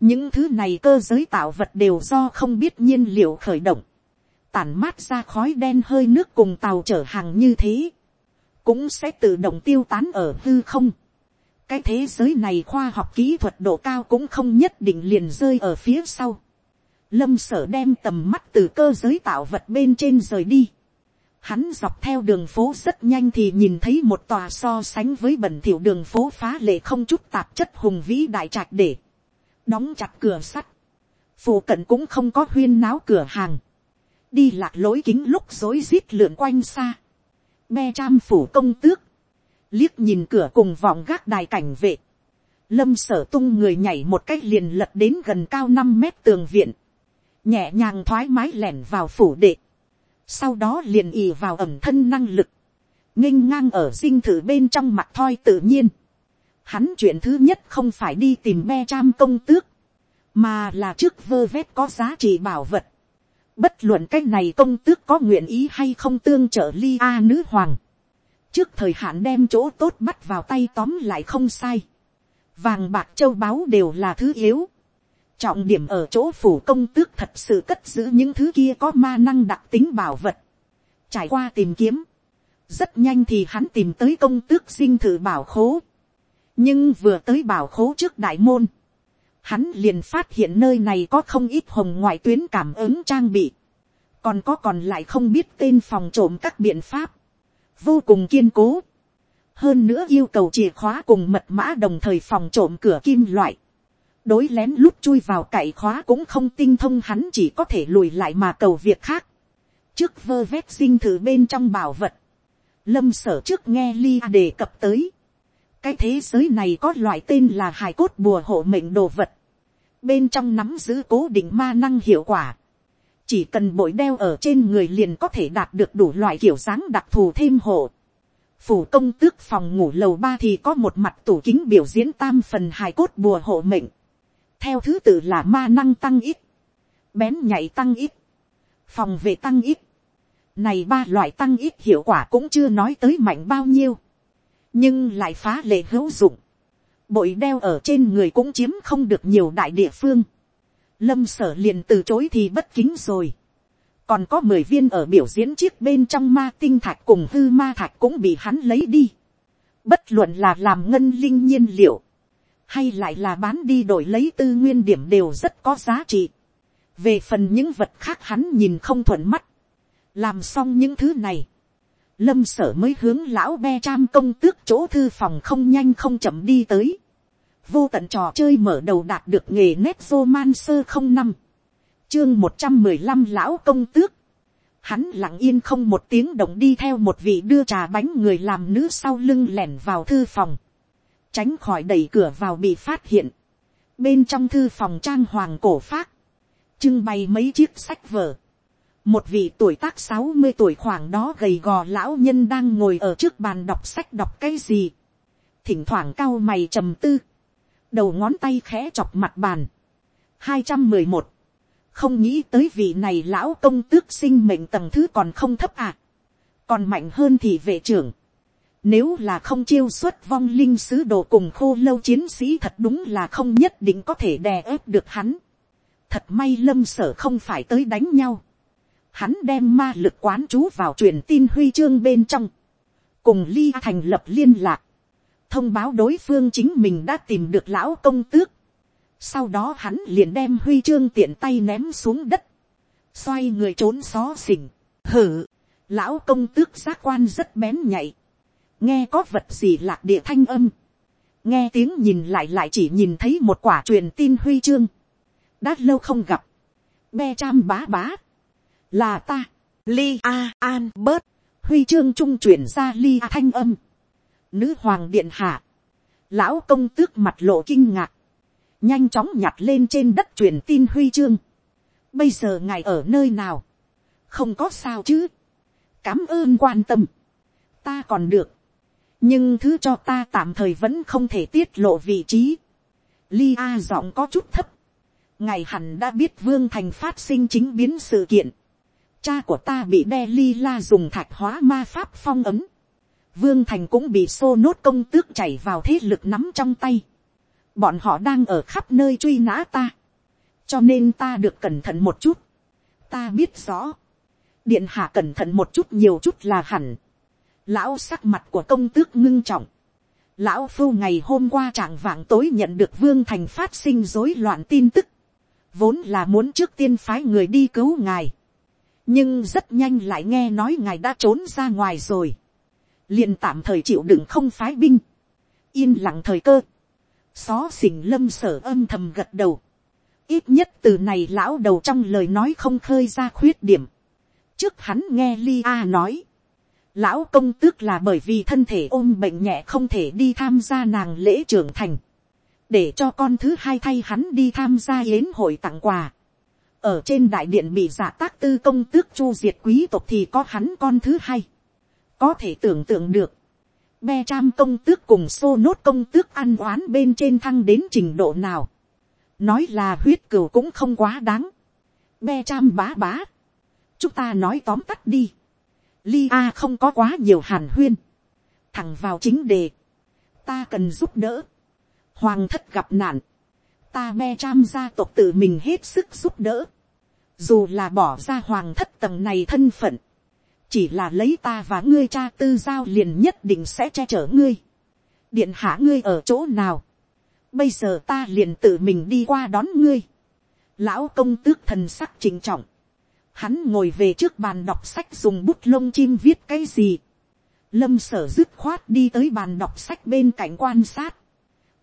những thứ này cơ giới tạo vật đều do không biết nhiên liệu khởi động, tản mát ra khói đen hơi nước cùng tàu chở hàng như thế, cũng sẽ tự động tiêu tán ở hư không cái thế giới này khoa học kỹ thuật độ cao cũng không nhất định liền rơi ở phía sau. Lâm sở đem tầm mắt từ cơ giới tạo vật bên trên rời đi. Hắn dọc theo đường phố rất nhanh thì nhìn thấy một tòa so sánh với bẩn thiểu đường phố phá lệ không chút tạp chất hùng vĩ đại trạch để. Đóng chặt cửa sắt. Phủ cận cũng không có huyên náo cửa hàng. Đi lạc lối kính lúc dối rít lượn quanh xa. Me cham phủ công tước liếc nhìn cửa cùng vọng gác đài cảnh vệ, lâm sở tung người nhảy một cách liền lật đến gần cao năm mét tường viện, nhẹ nhàng thoải mái lẻn vào phủ đệ, sau đó liền ì vào ẩm thân năng lực, nghênh ngang ở dinh thự bên trong mặt thoi tự nhiên. Hắn chuyện thứ nhất không phải đi tìm me cham công tước, mà là trước vơ vét có giá trị bảo vật. Bất luận cái này công tước có nguyện ý hay không tương trợ ly a nữ hoàng. Trước thời hạn đem chỗ tốt bắt vào tay tóm lại không sai. Vàng bạc châu báu đều là thứ yếu. Trọng điểm ở chỗ phủ công tước thật sự cất giữ những thứ kia có ma năng đặc tính bảo vật. Trải qua tìm kiếm. Rất nhanh thì hắn tìm tới công tước sinh thử bảo khố. Nhưng vừa tới bảo khố trước đại môn hắn liền phát hiện nơi này có không ít hồng ngoại tuyến cảm ứng trang bị, còn có còn lại không biết tên phòng trộm các biện pháp, vô cùng kiên cố, hơn nữa yêu cầu chìa khóa cùng mật mã đồng thời phòng trộm cửa kim loại, đối lén lút chui vào cậy khóa cũng không tinh thông hắn chỉ có thể lùi lại mà cầu việc khác, trước vơ vét sinh thử bên trong bảo vật, lâm sở trước nghe ly đề cập tới, cái thế giới này có loại tên là hài cốt bùa hộ mệnh đồ vật, bên trong nắm giữ cố định ma năng hiệu quả, chỉ cần bội đeo ở trên người liền có thể đạt được đủ loại kiểu dáng đặc thù thêm hộ. phủ công tước phòng ngủ lầu ba thì có một mặt tủ kính biểu diễn tam phần hài cốt bùa hộ mệnh, theo thứ tự là ma năng tăng ít, bén nhảy tăng ít, phòng vệ tăng ít, này ba loại tăng ít hiệu quả cũng chưa nói tới mạnh bao nhiêu, nhưng lại phá lệ hữu dụng bội đeo ở trên người cũng chiếm không được nhiều đại địa phương. Lâm sở liền từ chối thì bất kính rồi. Còn có mười viên ở biểu diễn chiếc bên trong ma tinh thạch cùng hư ma thạch cũng bị hắn lấy đi. Bất luận là làm ngân linh nhiên liệu. Hay lại là bán đi đổi lấy tư nguyên điểm đều rất có giá trị. Về phần những vật khác hắn nhìn không thuận mắt. Làm xong những thứ này lâm sở mới hướng lão be trăm công tước chỗ thư phòng không nhanh không chậm đi tới. vô tận trò chơi mở đầu đạt được nghề nét vô man sơ không năm. chương một trăm mười lăm lão công tước. hắn lặng yên không một tiếng động đi theo một vị đưa trà bánh người làm nữ sau lưng lẻn vào thư phòng. tránh khỏi đẩy cửa vào bị phát hiện. bên trong thư phòng trang hoàng cổ phát. trưng bày mấy chiếc sách vở một vị tuổi tác sáu mươi tuổi khoảng đó gầy gò lão nhân đang ngồi ở trước bàn đọc sách đọc cái gì, thỉnh thoảng cao mày trầm tư, đầu ngón tay khẽ chọc mặt bàn, hai trăm mười một, không nghĩ tới vị này lão công tước sinh mệnh tầng thứ còn không thấp à, còn mạnh hơn thì vệ trưởng, nếu là không chiêu xuất vong linh sứ đồ cùng khô lâu chiến sĩ thật đúng là không nhất định có thể đè ép được hắn. Thật may lâm sở không phải tới đánh nhau hắn đem ma lực quán chú vào truyền tin huy chương bên trong, cùng ly thành lập liên lạc, thông báo đối phương chính mình đã tìm được lão công tước, sau đó hắn liền đem huy chương tiện tay ném xuống đất, xoay người trốn xó xỉnh, hử, lão công tước giác quan rất bén nhạy, nghe có vật gì lạc địa thanh âm, nghe tiếng nhìn lại lại chỉ nhìn thấy một quả truyền tin huy chương, đã lâu không gặp, be cham bá bá, là ta, li a an bớt, huy chương trung chuyển ra li a thanh âm, nữ hoàng điện hạ, lão công tước mặt lộ kinh ngạc, nhanh chóng nhặt lên trên đất truyền tin huy chương, bây giờ ngài ở nơi nào, không có sao chứ, Cảm ơn quan tâm, ta còn được, nhưng thứ cho ta tạm thời vẫn không thể tiết lộ vị trí, li a giọng có chút thấp, ngài hẳn đã biết vương thành phát sinh chính biến sự kiện, Cha của ta bị đe ly la dùng thạch hóa ma pháp phong ấm. Vương Thành cũng bị xô nốt công tước chảy vào thế lực nắm trong tay. Bọn họ đang ở khắp nơi truy nã ta. Cho nên ta được cẩn thận một chút. Ta biết rõ. Điện hạ cẩn thận một chút nhiều chút là hẳn. Lão sắc mặt của công tước ngưng trọng. Lão phu ngày hôm qua trạng vạng tối nhận được Vương Thành phát sinh rối loạn tin tức. Vốn là muốn trước tiên phái người đi cứu ngài nhưng rất nhanh lại nghe nói ngài đã trốn ra ngoài rồi, liền tạm thời chịu đựng không phái binh, yên lặng thời cơ, xó xỉnh lâm sở âm thầm gật đầu, ít nhất từ này lão đầu trong lời nói không khơi ra khuyết điểm, trước hắn nghe li a nói, lão công tước là bởi vì thân thể ôm bệnh nhẹ không thể đi tham gia nàng lễ trưởng thành, để cho con thứ hai thay hắn đi tham gia yến hội tặng quà, ở trên đại điện bị giả tác tư công tước chu diệt quý tộc thì có hắn con thứ hai, có thể tưởng tượng được, be tram công tước cùng xô nốt công tước ăn oán bên trên thăng đến trình độ nào, nói là huyết cừu cũng không quá đáng, be tram bá bá, chúng ta nói tóm tắt đi, lia không có quá nhiều hàn huyên, thẳng vào chính đề, ta cần giúp đỡ, hoàng thất gặp nạn, ta me tram gia tộc tự mình hết sức giúp đỡ, dù là bỏ ra hoàng thất tầng này thân phận, chỉ là lấy ta và ngươi cha tư giao liền nhất định sẽ che chở ngươi, điện hạ ngươi ở chỗ nào, bây giờ ta liền tự mình đi qua đón ngươi, lão công tước thần sắc trình trọng, hắn ngồi về trước bàn đọc sách dùng bút lông chim viết cái gì, lâm sở dứt khoát đi tới bàn đọc sách bên cạnh quan sát,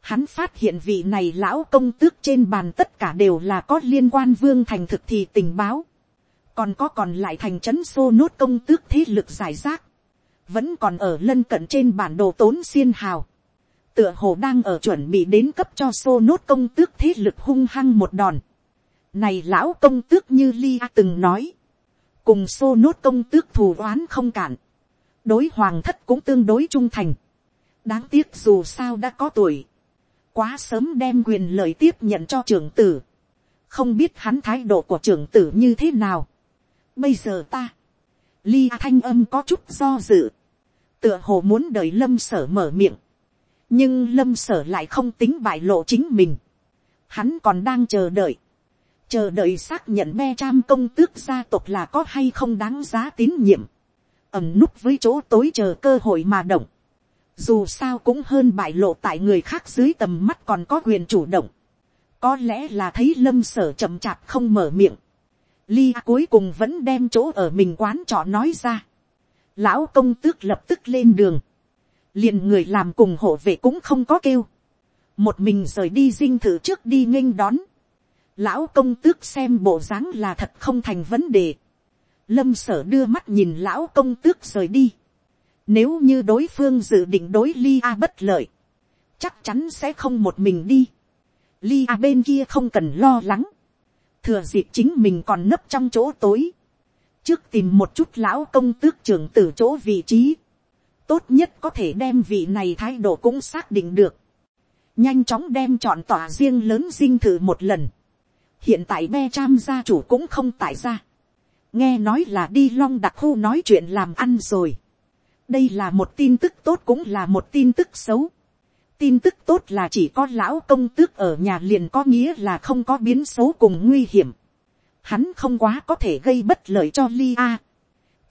hắn phát hiện vị này lão công tước trên bàn tất cả đều là có liên quan vương thành thực thì tình báo, còn có còn lại thành trấn xô nốt công tước thế lực giải rác, vẫn còn ở lân cận trên bản đồ tốn xiên hào, tựa hồ đang ở chuẩn bị đến cấp cho xô nốt công tước thế lực hung hăng một đòn. Này lão công tước như Ly A từng nói, cùng xô nốt công tước thù oán không cản, đối hoàng thất cũng tương đối trung thành. đáng tiếc dù sao đã có tuổi, quá sớm đem quyền lợi tiếp nhận cho trưởng tử, không biết hắn thái độ của trưởng tử như thế nào. bây giờ ta, ly thanh âm có chút do dự, tựa hồ muốn đợi lâm sở mở miệng, nhưng lâm sở lại không tính bại lộ chính mình, hắn còn đang chờ đợi, chờ đợi xác nhận me tram công tước gia tộc là có hay không đáng giá tín nhiệm, ẩm núp với chỗ tối chờ cơ hội mà động, dù sao cũng hơn bại lộ tại người khác dưới tầm mắt còn có quyền chủ động, có lẽ là thấy lâm sở chậm chạp không mở miệng, ly cuối cùng vẫn đem chỗ ở mình quán trọ nói ra, lão công tước lập tức lên đường, liền người làm cùng hộ vệ cũng không có kêu, một mình rời đi dinh thự trước đi nghênh đón, lão công tước xem bộ dáng là thật không thành vấn đề, lâm sở đưa mắt nhìn lão công tước rời đi, nếu như đối phương dự định đối ly a bất lợi, chắc chắn sẽ không một mình đi, ly a bên kia không cần lo lắng, thừa dịp chính mình còn nấp trong chỗ tối, trước tìm một chút lão công tước trưởng từ chỗ vị trí, tốt nhất có thể đem vị này thái độ cũng xác định được, nhanh chóng đem chọn tòa riêng lớn dinh thử một lần, hiện tại be Cham gia chủ cũng không tại ra, nghe nói là đi long đặc khu nói chuyện làm ăn rồi, đây là một tin tức tốt cũng là một tin tức xấu, tin tức tốt là chỉ có lão công tước ở nhà liền có nghĩa là không có biến xấu cùng nguy hiểm, hắn không quá có thể gây bất lợi cho Lia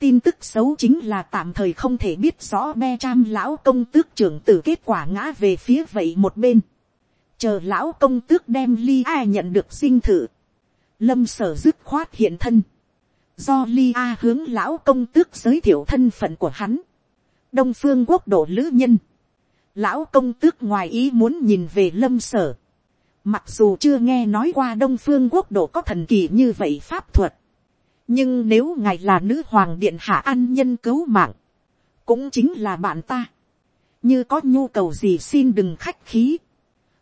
tin tức xấu chính là tạm thời không thể biết rõ be cham lão công tước trưởng từ kết quả ngã về phía vậy một bên. Chờ lão công tước đem Li A nhận được sinh thử. Lâm sở dứt khoát hiện thân. Do Li A hướng lão công tước giới thiệu thân phận của hắn. Đông phương quốc độ lữ nhân. Lão công tước ngoài ý muốn nhìn về lâm sở. Mặc dù chưa nghe nói qua đông phương quốc độ có thần kỳ như vậy pháp thuật nhưng nếu ngài là nữ hoàng điện hạ an nhân cứu mạng, cũng chính là bạn ta. như có nhu cầu gì xin đừng khách khí.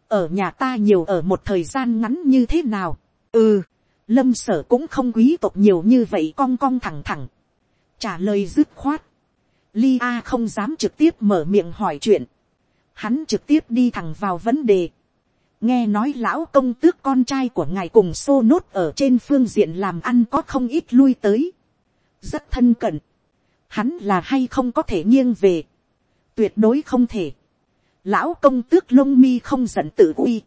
ở nhà ta nhiều ở một thời gian ngắn như thế nào. ừ, lâm sở cũng không quý tộc nhiều như vậy cong cong thẳng thẳng. trả lời dứt khoát. Lia không dám trực tiếp mở miệng hỏi chuyện. Hắn trực tiếp đi thẳng vào vấn đề nghe nói lão công tước con trai của ngài cùng xô nốt ở trên phương diện làm ăn có không ít lui tới. rất thân cận. hắn là hay không có thể nghiêng về. tuyệt đối không thể. lão công tước lông mi không giận tự uy.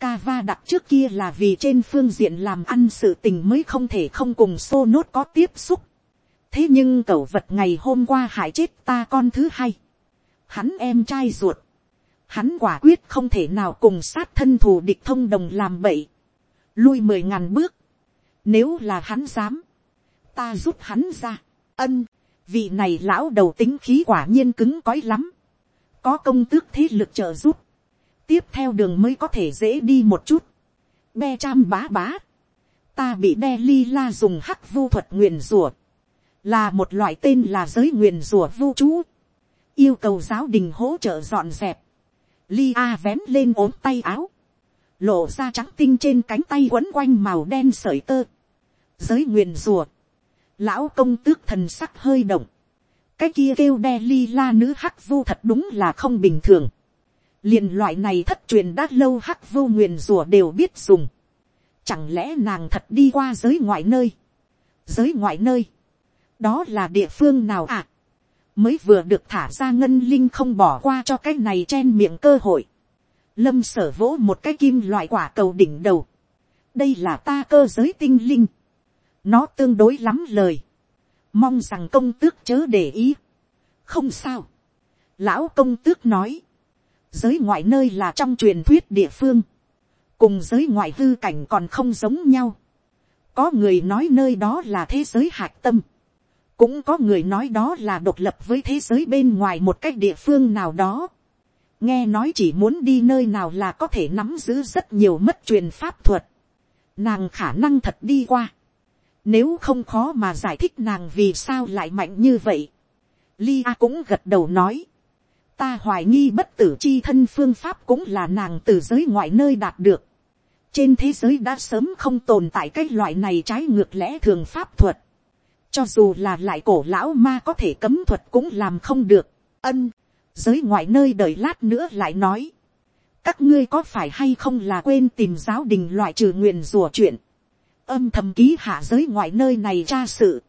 ca va đặt trước kia là vì trên phương diện làm ăn sự tình mới không thể không cùng xô nốt có tiếp xúc thế nhưng cẩu vật ngày hôm qua hại chết ta con thứ hai. hắn em trai ruột. Hắn quả quyết không thể nào cùng sát thân thù địch thông đồng làm bậy, lui mười ngàn bước, nếu là hắn dám, ta giúp hắn ra, ân, vị này lão đầu tính khí quả nhiên cứng cói lắm, có công tước thế lực trợ giúp, tiếp theo đường mới có thể dễ đi một chút, be cham bá bá, ta bị đe ly la dùng hắc vu thuật nguyền rủa, là một loại tên là giới nguyền rùa vu chú, yêu cầu giáo đình hỗ trợ dọn dẹp, Li A vén lên ốm tay áo. Lộ ra trắng tinh trên cánh tay quấn quanh màu đen sợi tơ. giới nguyền rùa, lão công tước thần sắc hơi động, cái kia kêu đe Li la nữ hắc vu thật đúng là không bình thường, liền loại này thất truyền đã lâu hắc vô nguyền rùa đều biết dùng, chẳng lẽ nàng thật đi qua giới ngoại nơi, giới ngoại nơi, đó là địa phương nào ạ, à? mới vừa được thả ra ngân linh không bỏ qua cho cái này chen miệng cơ hội, lâm sở vỗ một cái kim loại quả cầu đỉnh đầu, đây là ta cơ giới tinh linh, nó tương đối lắm lời, mong rằng công tước chớ để ý, không sao, lão công tước nói, giới ngoại nơi là trong truyền thuyết địa phương, cùng giới ngoại hư cảnh còn không giống nhau, có người nói nơi đó là thế giới hạc tâm, cũng có người nói đó là độc lập với thế giới bên ngoài một cách địa phương nào đó, nghe nói chỉ muốn đi nơi nào là có thể nắm giữ rất nhiều mất truyền pháp thuật, nàng khả năng thật đi qua, nếu không khó mà giải thích nàng vì sao lại mạnh như vậy. Lia cũng gật đầu nói. Ta hoài nghi bất tử chi thân phương pháp cũng là nàng từ giới ngoại nơi đạt được. Trên thế giới đã sớm không tồn tại cái loại này trái ngược lẽ thường pháp thuật. Cho dù là lại cổ lão ma có thể cấm thuật cũng làm không được. Ân, giới ngoại nơi đợi lát nữa lại nói. Các ngươi có phải hay không là quên tìm giáo đình loại trừ nguyện rùa chuyện âm thầm ký hạ giới ngoại nơi này tra sự.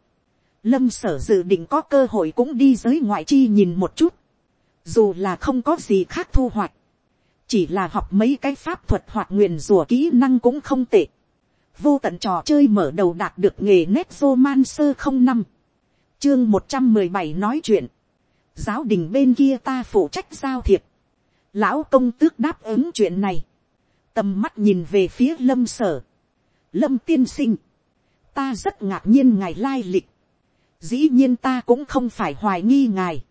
Lâm sở dự định có cơ hội cũng đi giới ngoại chi nhìn một chút. Dù là không có gì khác thu hoạch. Chỉ là học mấy cái pháp thuật hoặc nguyền rùa kỹ năng cũng không tệ. Vô tận trò chơi mở đầu đạt được nghề nét man sơ không năm Chương một trăm mười bảy nói chuyện. Giáo đình bên kia ta phụ trách giao thiệp. Lão công tước đáp ứng chuyện này. Tầm mắt nhìn về phía lâm sở lâm tiên sinh, ta rất ngạc nhiên ngài lai lịch, dĩ nhiên ta cũng không phải hoài nghi ngài,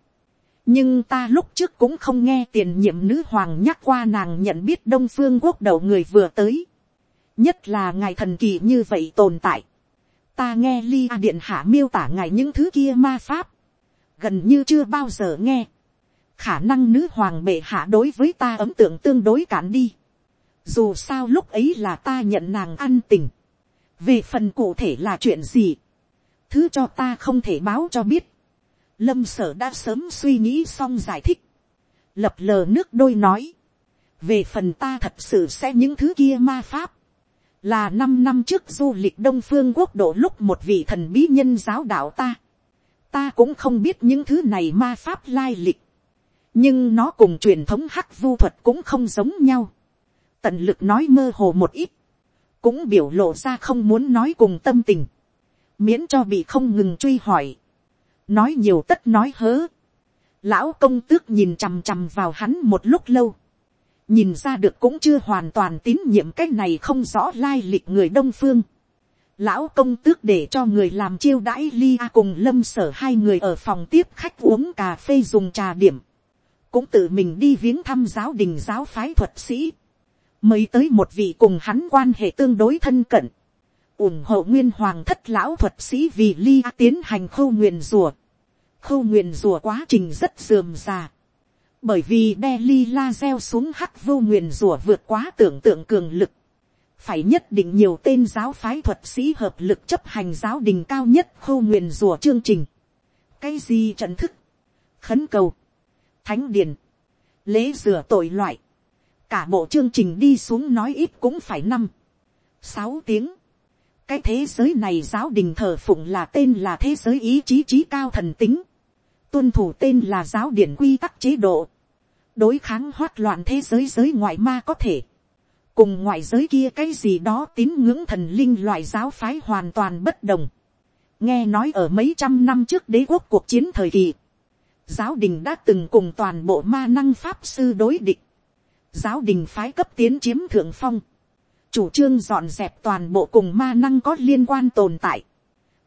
nhưng ta lúc trước cũng không nghe tiền nhiệm nữ hoàng nhắc qua nàng nhận biết đông phương quốc đầu người vừa tới, nhất là ngài thần kỳ như vậy tồn tại, ta nghe ly a điện hạ miêu tả ngài những thứ kia ma pháp, gần như chưa bao giờ nghe, khả năng nữ hoàng bệ hạ đối với ta ấm tượng tương đối cản đi, dù sao lúc ấy là ta nhận nàng ăn tình, về phần cụ thể là chuyện gì, thứ cho ta không thể báo cho biết, lâm sở đã sớm suy nghĩ xong giải thích, lập lờ nước đôi nói, về phần ta thật sự sẽ những thứ kia ma pháp, là năm năm trước du lịch đông phương quốc độ lúc một vị thần bí nhân giáo đạo ta, ta cũng không biết những thứ này ma pháp lai lịch, nhưng nó cùng truyền thống hắc vu thuật cũng không giống nhau, tận lực nói mơ hồ một ít, cũng biểu lộ ra không muốn nói cùng tâm tình, miễn cho bị không ngừng truy hỏi, nói nhiều tất nói hớ, lão công tước nhìn chằm chằm vào hắn một lúc lâu, nhìn ra được cũng chưa hoàn toàn tín nhiệm cái này không rõ lai lịch người đông phương, lão công tước để cho người làm chiêu đãi lia cùng lâm sở hai người ở phòng tiếp khách uống cà phê dùng trà điểm, cũng tự mình đi viếng thăm giáo đình giáo phái thuật sĩ, mới tới một vị cùng hắn quan hệ tương đối thân cận, ủng hộ nguyên hoàng thất lão thuật sĩ vì ly tiến hành khâu nguyện rùa. khâu nguyện rùa quá trình rất dườm già, bởi vì đe la gieo xuống hắc vô nguyền rùa vượt quá tưởng tượng cường lực, phải nhất định nhiều tên giáo phái thuật sĩ hợp lực chấp hành giáo đình cao nhất khâu nguyền rùa chương trình. cái gì trận thức, khấn cầu, thánh điền, lễ rửa tội loại, cả bộ chương trình đi xuống nói ít cũng phải năm, sáu tiếng. cái thế giới này giáo đình thờ phụng là tên là thế giới ý chí trí cao thần tính, tuân thủ tên là giáo điển quy tắc chế độ, đối kháng hoát loạn thế giới giới ngoại ma có thể, cùng ngoại giới kia cái gì đó tín ngưỡng thần linh loại giáo phái hoàn toàn bất đồng. nghe nói ở mấy trăm năm trước đế quốc cuộc chiến thời kỳ, giáo đình đã từng cùng toàn bộ ma năng pháp sư đối địch, giáo đình phái cấp tiến chiếm thượng phong, chủ trương dọn dẹp toàn bộ cùng ma năng có liên quan tồn tại,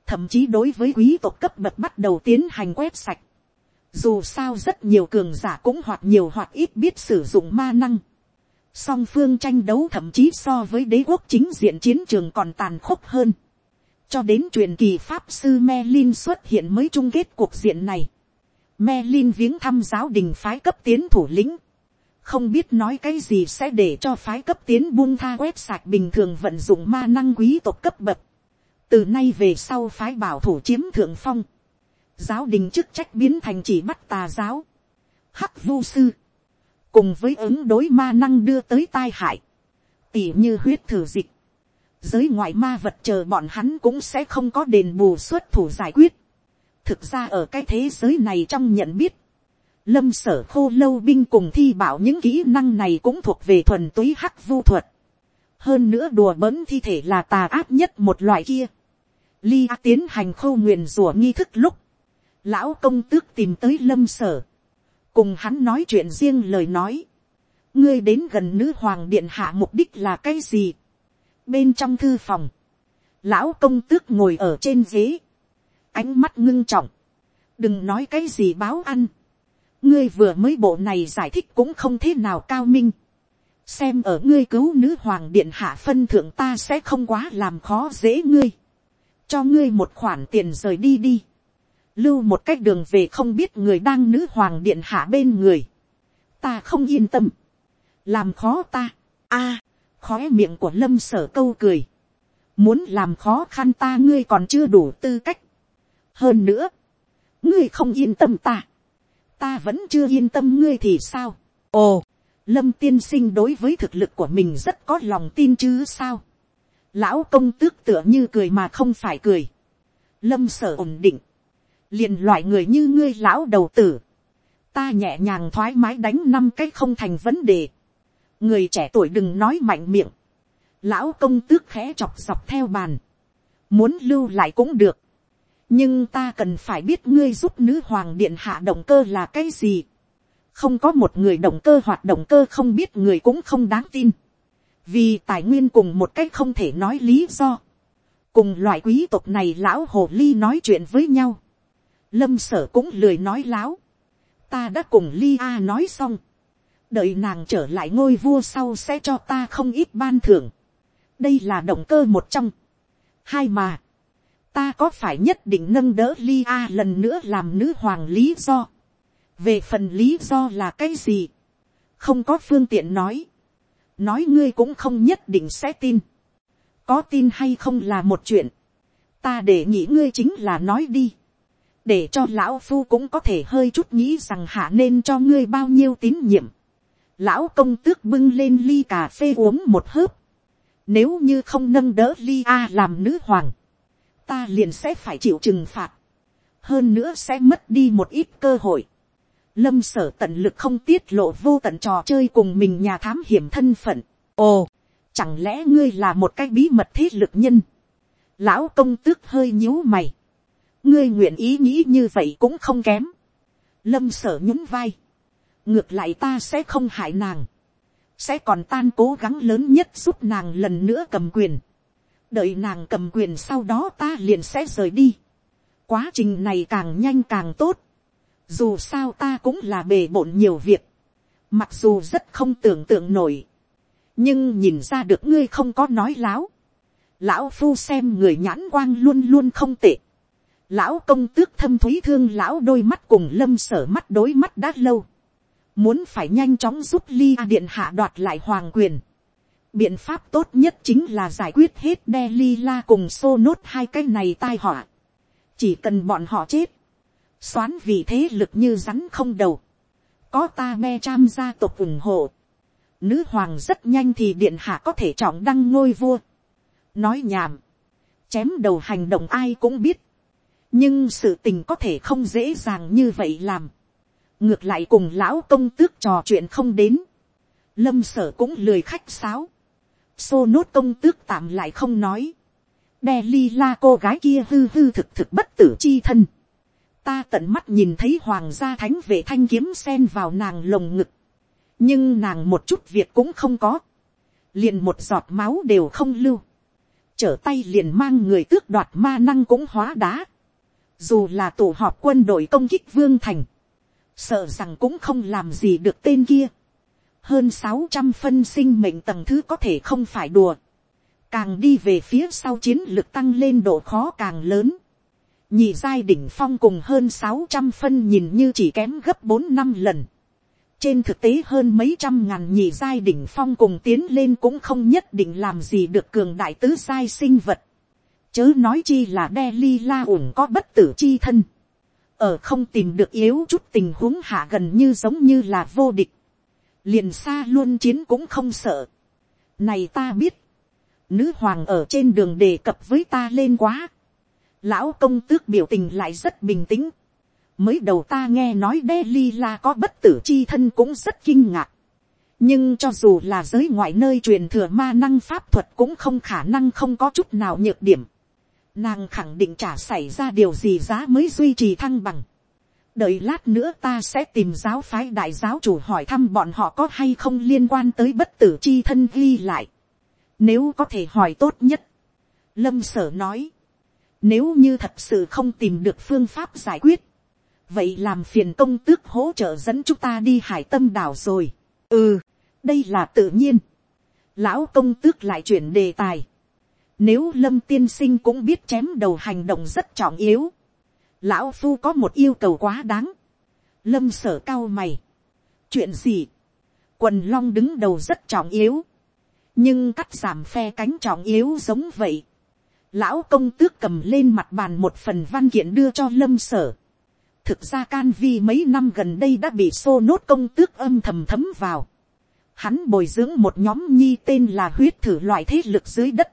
thậm chí đối với quý tộc cấp bậc bắt đầu tiến hành quét sạch. Dù sao rất nhiều cường giả cũng hoặc nhiều hoặc ít biết sử dụng ma năng. Song phương tranh đấu thậm chí so với đế quốc chính diện chiến trường còn tàn khốc hơn. Cho đến truyền kỳ Pháp sư Merlin xuất hiện mới chung kết cuộc diện này. Merlin viếng thăm giáo đình phái cấp tiến thủ lĩnh không biết nói cái gì sẽ để cho phái cấp tiến buông tha quét sạch bình thường vận dụng ma năng quý tộc cấp bậc, từ nay về sau phái bảo thủ chiếm thượng phong, giáo đình chức trách biến thành chỉ bắt tà giáo, hắc vu sư, cùng với ứng đối ma năng đưa tới tai hại, tỉ như huyết thử dịch, giới ngoại ma vật chờ bọn hắn cũng sẽ không có đền bù xuất thủ giải quyết. thực ra ở cái thế giới này trong nhận biết, lâm sở khô lâu binh cùng thi bảo những kỹ năng này cũng thuộc về thuần túy hắc vu thuật. hơn nữa đùa bỡn thi thể là tà áp nhất một loại kia. Ly tiến hành khâu nguyện rùa nghi thức lúc, lão công tước tìm tới lâm sở, cùng hắn nói chuyện riêng lời nói, ngươi đến gần nữ hoàng điện hạ mục đích là cái gì, bên trong thư phòng, lão công tước ngồi ở trên ghế, ánh mắt ngưng trọng, đừng nói cái gì báo ăn, ngươi vừa mới bộ này giải thích cũng không thế nào cao minh, xem ở ngươi cứu nữ hoàng điện hạ phân thượng ta sẽ không quá làm khó dễ ngươi, cho ngươi một khoản tiền rời đi đi, lưu một cách đường về không biết người đang nữ hoàng điện hạ bên người, ta không yên tâm, làm khó ta, a, à, khó miệng của lâm sở câu cười, muốn làm khó khăn ta ngươi còn chưa đủ tư cách, hơn nữa, ngươi không yên tâm ta, ta vẫn chưa yên tâm ngươi thì sao, ồ, lâm tiên sinh đối với thực lực của mình rất có lòng tin chứ sao, lão công tước tựa như cười mà không phải cười, lâm sở ổn định, liền loại người như ngươi lão đầu tử, ta nhẹ nhàng thoải mái đánh năm cái không thành vấn đề, người trẻ tuổi đừng nói mạnh miệng, lão công tước khẽ chọc dọc theo bàn, muốn lưu lại cũng được, nhưng ta cần phải biết ngươi giúp nữ hoàng điện hạ động cơ là cái gì, không có một người động cơ hoặc động cơ không biết người cũng không đáng tin, vì tài nguyên cùng một cách không thể nói lý do, cùng loại quý tộc này lão hồ ly nói chuyện với nhau, lâm sở cũng lười nói láo, ta đã cùng li a nói xong, đợi nàng trở lại ngôi vua sau sẽ cho ta không ít ban thưởng. đây là động cơ một trong. hai mà, ta có phải nhất định nâng đỡ li a lần nữa làm nữ hoàng lý do. về phần lý do là cái gì, không có phương tiện nói. nói ngươi cũng không nhất định sẽ tin. có tin hay không là một chuyện. ta để nghĩ ngươi chính là nói đi để cho lão phu cũng có thể hơi chút nghĩ rằng hạ nên cho ngươi bao nhiêu tín nhiệm lão công tước bưng lên ly cà phê uống một hớp. Nếu như không nâng đỡ ly a làm nữ hoàng, ta liền sẽ phải chịu trừng phạt. Hơn nữa sẽ mất đi một ít cơ hội. Lâm sở tận lực không tiết lộ vô tận trò chơi cùng mình nhà thám hiểm thân phận. Ồ, chẳng lẽ ngươi là một cái bí mật thế lực nhân? Lão công tước hơi nhíu mày. Ngươi nguyện ý nghĩ như vậy cũng không kém. Lâm sở nhún vai. Ngược lại ta sẽ không hại nàng, sẽ còn tan cố gắng lớn nhất giúp nàng lần nữa cầm quyền, đợi nàng cầm quyền sau đó ta liền sẽ rời đi, quá trình này càng nhanh càng tốt, dù sao ta cũng là bề bộn nhiều việc, mặc dù rất không tưởng tượng nổi, nhưng nhìn ra được ngươi không có nói láo, lão phu xem người nhãn quang luôn luôn không tệ, lão công tước thâm thúy thương lão đôi mắt cùng lâm sở mắt đối mắt đã lâu, muốn phải nhanh chóng giúp ly a điện hạ đoạt lại hoàng quyền. biện pháp tốt nhất chính là giải quyết hết đe ly la cùng xô nốt hai cái này tai họa. chỉ cần bọn họ chết, xoán vì thế lực như rắn không đầu, có ta me cham gia tộc ủng hộ, nữ hoàng rất nhanh thì điện hạ có thể trọng đăng ngôi vua. nói nhảm, chém đầu hành động ai cũng biết, nhưng sự tình có thể không dễ dàng như vậy làm. Ngược lại cùng lão công tước trò chuyện không đến, lâm sở cũng lười khách sáo, xô nốt công tước tạm lại không nói, đe ly la cô gái kia hư hư thực thực bất tử chi thân, ta tận mắt nhìn thấy hoàng gia thánh vệ thanh kiếm sen vào nàng lồng ngực, nhưng nàng một chút việc cũng không có, liền một giọt máu đều không lưu, trở tay liền mang người tước đoạt ma năng cũng hóa đá, dù là tổ họp quân đội công kích vương thành, sợ rằng cũng không làm gì được tên kia. hơn sáu trăm phân sinh mệnh tầng thứ có thể không phải đùa. càng đi về phía sau chiến lược tăng lên độ khó càng lớn. nhị giai đỉnh phong cùng hơn sáu trăm phân nhìn như chỉ kém gấp bốn năm lần. trên thực tế hơn mấy trăm ngàn nhị giai đỉnh phong cùng tiến lên cũng không nhất định làm gì được cường đại tứ giai sinh vật chớ nói chi là đe li la ủng có bất tử chi thân, ở không tìm được yếu chút tình huống hạ gần như giống như là vô địch, liền xa luôn chiến cũng không sợ. này ta biết, nữ hoàng ở trên đường đề cập với ta lên quá, lão công tước biểu tình lại rất bình tĩnh, mới đầu ta nghe nói đe li la có bất tử chi thân cũng rất kinh ngạc, nhưng cho dù là giới ngoại nơi truyền thừa ma năng pháp thuật cũng không khả năng không có chút nào nhược điểm. Nàng khẳng định chả xảy ra điều gì giá mới duy trì thăng bằng. đợi lát nữa ta sẽ tìm giáo phái đại giáo chủ hỏi thăm bọn họ có hay không liên quan tới bất tử chi thân ghi lại. nếu có thể hỏi tốt nhất. lâm sở nói. nếu như thật sự không tìm được phương pháp giải quyết. vậy làm phiền công tước hỗ trợ dẫn chúng ta đi hải tâm đảo rồi. ừ đây là tự nhiên. lão công tước lại chuyển đề tài nếu lâm tiên sinh cũng biết chém đầu hành động rất trọng yếu. lão phu có một yêu cầu quá đáng. lâm sở cao mày. chuyện gì. quần long đứng đầu rất trọng yếu. nhưng cắt giảm phe cánh trọng yếu giống vậy. lão công tước cầm lên mặt bàn một phần văn kiện đưa cho lâm sở thực ra can vi mấy năm gần đây đã bị xô nốt công tước âm thầm thấm vào hắn bồi dưỡng một nhóm nhi tên là huyết thử loại thế lực dưới đất,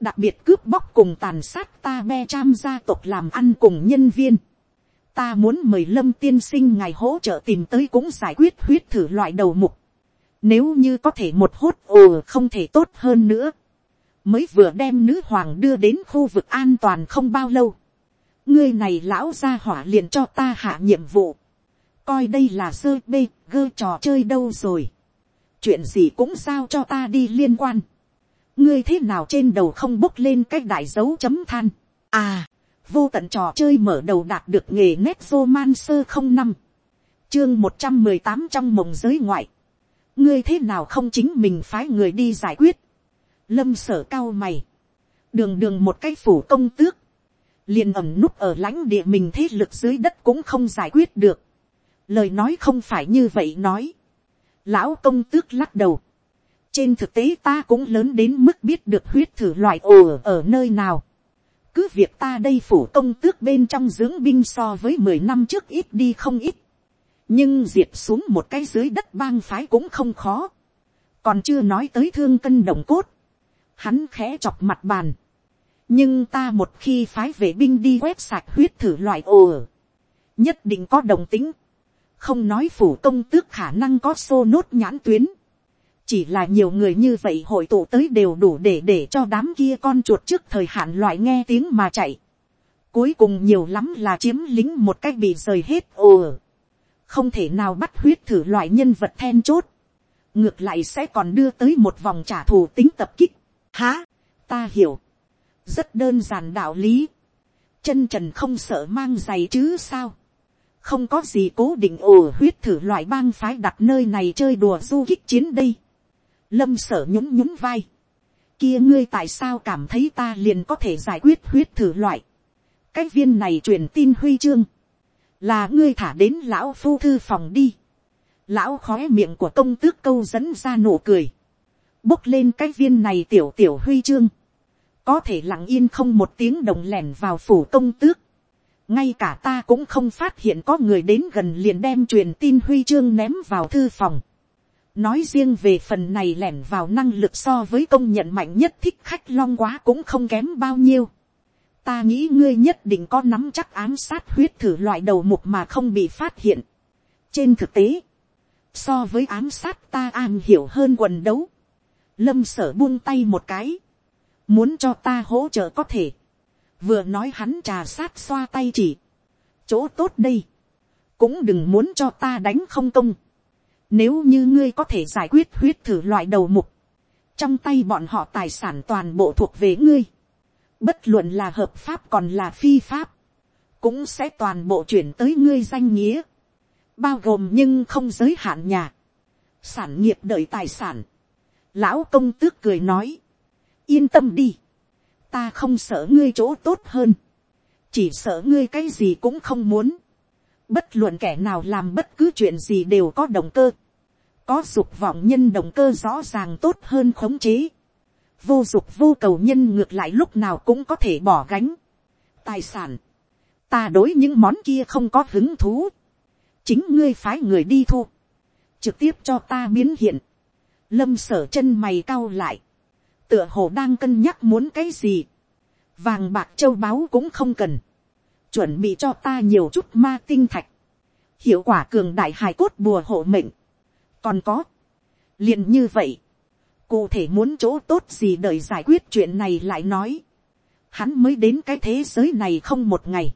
đặc biệt cướp bóc cùng tàn sát ta be cham gia tộc làm ăn cùng nhân viên. ta muốn mời lâm tiên sinh ngài hỗ trợ tìm tới cũng giải quyết huyết thử loại đầu mục. nếu như có thể một hốt, ồ, không thể tốt hơn nữa. mới vừa đem nữ hoàng đưa đến khu vực an toàn không bao lâu. ngươi này lão ra hỏa liền cho ta hạ nhiệm vụ. coi đây là sơ bê, gơ trò chơi đâu rồi chuyện gì cũng sao cho ta đi liên quan ngươi thế nào trên đầu không bốc lên cái đại dấu chấm than. à, vô tận trò chơi mở đầu đạt được nghề nét vô man sơ không năm. chương một trăm mười tám trong mộng giới ngoại. ngươi thế nào không chính mình phái người đi giải quyết. lâm sở cao mày. đường đường một cái phủ công tước. liền ẩm núp ở lãnh địa mình thế lực dưới đất cũng không giải quyết được. lời nói không phải như vậy nói Lão công tước lắc đầu. Trên thực tế ta cũng lớn đến mức biết được huyết thử loại ồ ở nơi nào. Cứ việc ta đây phủ công tước bên trong dưỡng binh so với mười năm trước ít đi không ít. Nhưng diệt xuống một cái dưới đất bang phái cũng không khó. Còn chưa nói tới thương cân đồng cốt. Hắn khẽ chọc mặt bàn. Nhưng ta một khi phái vệ binh đi quét sạch huyết thử loại ồ Nhất định có đồng tính không nói phủ công tước khả năng có xô nốt nhãn tuyến, chỉ là nhiều người như vậy hội tụ tới đều đủ để để cho đám kia con chuột trước thời hạn loại nghe tiếng mà chạy. Cuối cùng nhiều lắm là chiếm lính một cách bị rời hết ồ. Không thể nào bắt huyết thử loại nhân vật then chốt. Ngược lại sẽ còn đưa tới một vòng trả thù tính tập kích. Há, ta hiểu. Rất đơn giản đạo lý. Chân trần không sợ mang giày chứ sao không có gì cố định ồ huyết thử loại bang phái đặt nơi này chơi đùa du kích chiến đây lâm sở nhún nhún vai. kia ngươi tại sao cảm thấy ta liền có thể giải quyết huyết thử loại. cái viên này truyền tin huy chương. là ngươi thả đến lão phu thư phòng đi. lão khói miệng của công tước câu dẫn ra nụ cười. bốc lên cái viên này tiểu tiểu huy chương. có thể lặng yên không một tiếng đồng lẻn vào phủ công tước ngay cả ta cũng không phát hiện có người đến gần liền đem truyền tin huy chương ném vào thư phòng nói riêng về phần này lẻn vào năng lực so với công nhận mạnh nhất thích khách long quá cũng không kém bao nhiêu. ta nghĩ ngươi nhất định có nắm chắc ám sát huyết thử loại đầu mục mà không bị phát hiện. trên thực tế, so với ám sát ta an hiểu hơn quần đấu. lâm sở buông tay một cái. muốn cho ta hỗ trợ có thể vừa nói hắn trà sát xoa tay chỉ, chỗ tốt đây, cũng đừng muốn cho ta đánh không công, nếu như ngươi có thể giải quyết huyết thử loại đầu mục, trong tay bọn họ tài sản toàn bộ thuộc về ngươi, bất luận là hợp pháp còn là phi pháp, cũng sẽ toàn bộ chuyển tới ngươi danh nghĩa, bao gồm nhưng không giới hạn nhà, sản nghiệp đợi tài sản. Lão công tước cười nói, yên tâm đi, ta không sợ ngươi chỗ tốt hơn, chỉ sợ ngươi cái gì cũng không muốn, bất luận kẻ nào làm bất cứ chuyện gì đều có động cơ, có dục vọng nhân động cơ rõ ràng tốt hơn khống chế, vô dục vô cầu nhân ngược lại lúc nào cũng có thể bỏ gánh. tài sản, ta đối những món kia không có hứng thú, chính ngươi phái người đi thu, trực tiếp cho ta biến hiện, lâm sở chân mày cau lại, tựa hồ đang cân nhắc muốn cái gì, vàng bạc châu báu cũng không cần, chuẩn bị cho ta nhiều chút ma tinh thạch, hiệu quả cường đại hài cốt bùa hộ mệnh, còn có, liền như vậy, cụ thể muốn chỗ tốt gì đợi giải quyết chuyện này lại nói, hắn mới đến cái thế giới này không một ngày,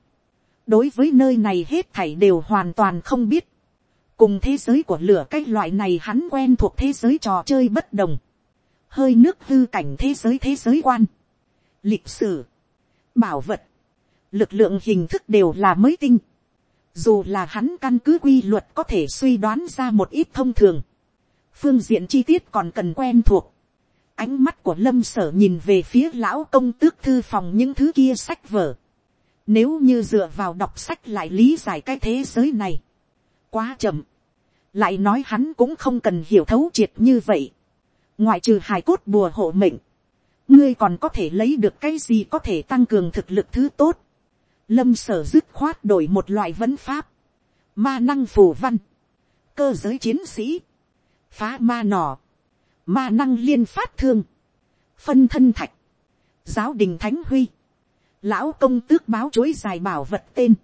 đối với nơi này hết thảy đều hoàn toàn không biết, cùng thế giới của lửa cái loại này hắn quen thuộc thế giới trò chơi bất đồng, hơi nước hư cảnh thế giới thế giới quan, lịch sử, bảo vật, lực lượng hình thức đều là mới tinh, dù là hắn căn cứ quy luật có thể suy đoán ra một ít thông thường, phương diện chi tiết còn cần quen thuộc, ánh mắt của lâm sở nhìn về phía lão công tước thư phòng những thứ kia sách vở, nếu như dựa vào đọc sách lại lý giải cái thế giới này, quá chậm, lại nói hắn cũng không cần hiểu thấu triệt như vậy, ngoại trừ hài cốt bùa hộ mệnh, ngươi còn có thể lấy được cái gì có thể tăng cường thực lực thứ tốt. Lâm sở dứt khoát đổi một loại vấn pháp, ma năng phù văn, cơ giới chiến sĩ, phá ma nỏ, ma năng liên phát thương, phân thân thạch, giáo đình thánh huy, lão công tước báo chối dài bảo vật tên,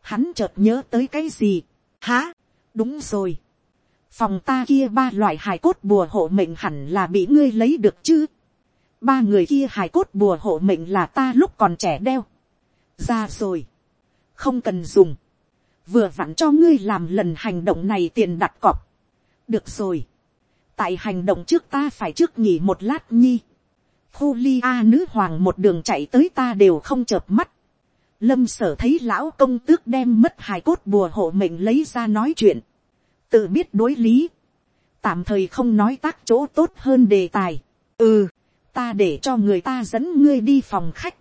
hắn chợt nhớ tới cái gì, há, đúng rồi, phòng ta kia ba loại hài cốt bùa hộ mệnh hẳn là bị ngươi lấy được chứ, ba người kia hài cốt bùa hộ mệnh là ta lúc còn trẻ đeo, ra rồi, không cần dùng, vừa vặn cho ngươi làm lần hành động này tiền đặt cọc, được rồi, tại hành động trước ta phải trước nghỉ một lát nhi, khu li a nữ hoàng một đường chạy tới ta đều không chợp mắt, lâm sở thấy lão công tước đem mất hài cốt bùa hộ mệnh lấy ra nói chuyện, tự biết đối lý, tạm thời không nói tác chỗ tốt hơn đề tài, ừ, ta để cho người ta dẫn ngươi đi phòng khách,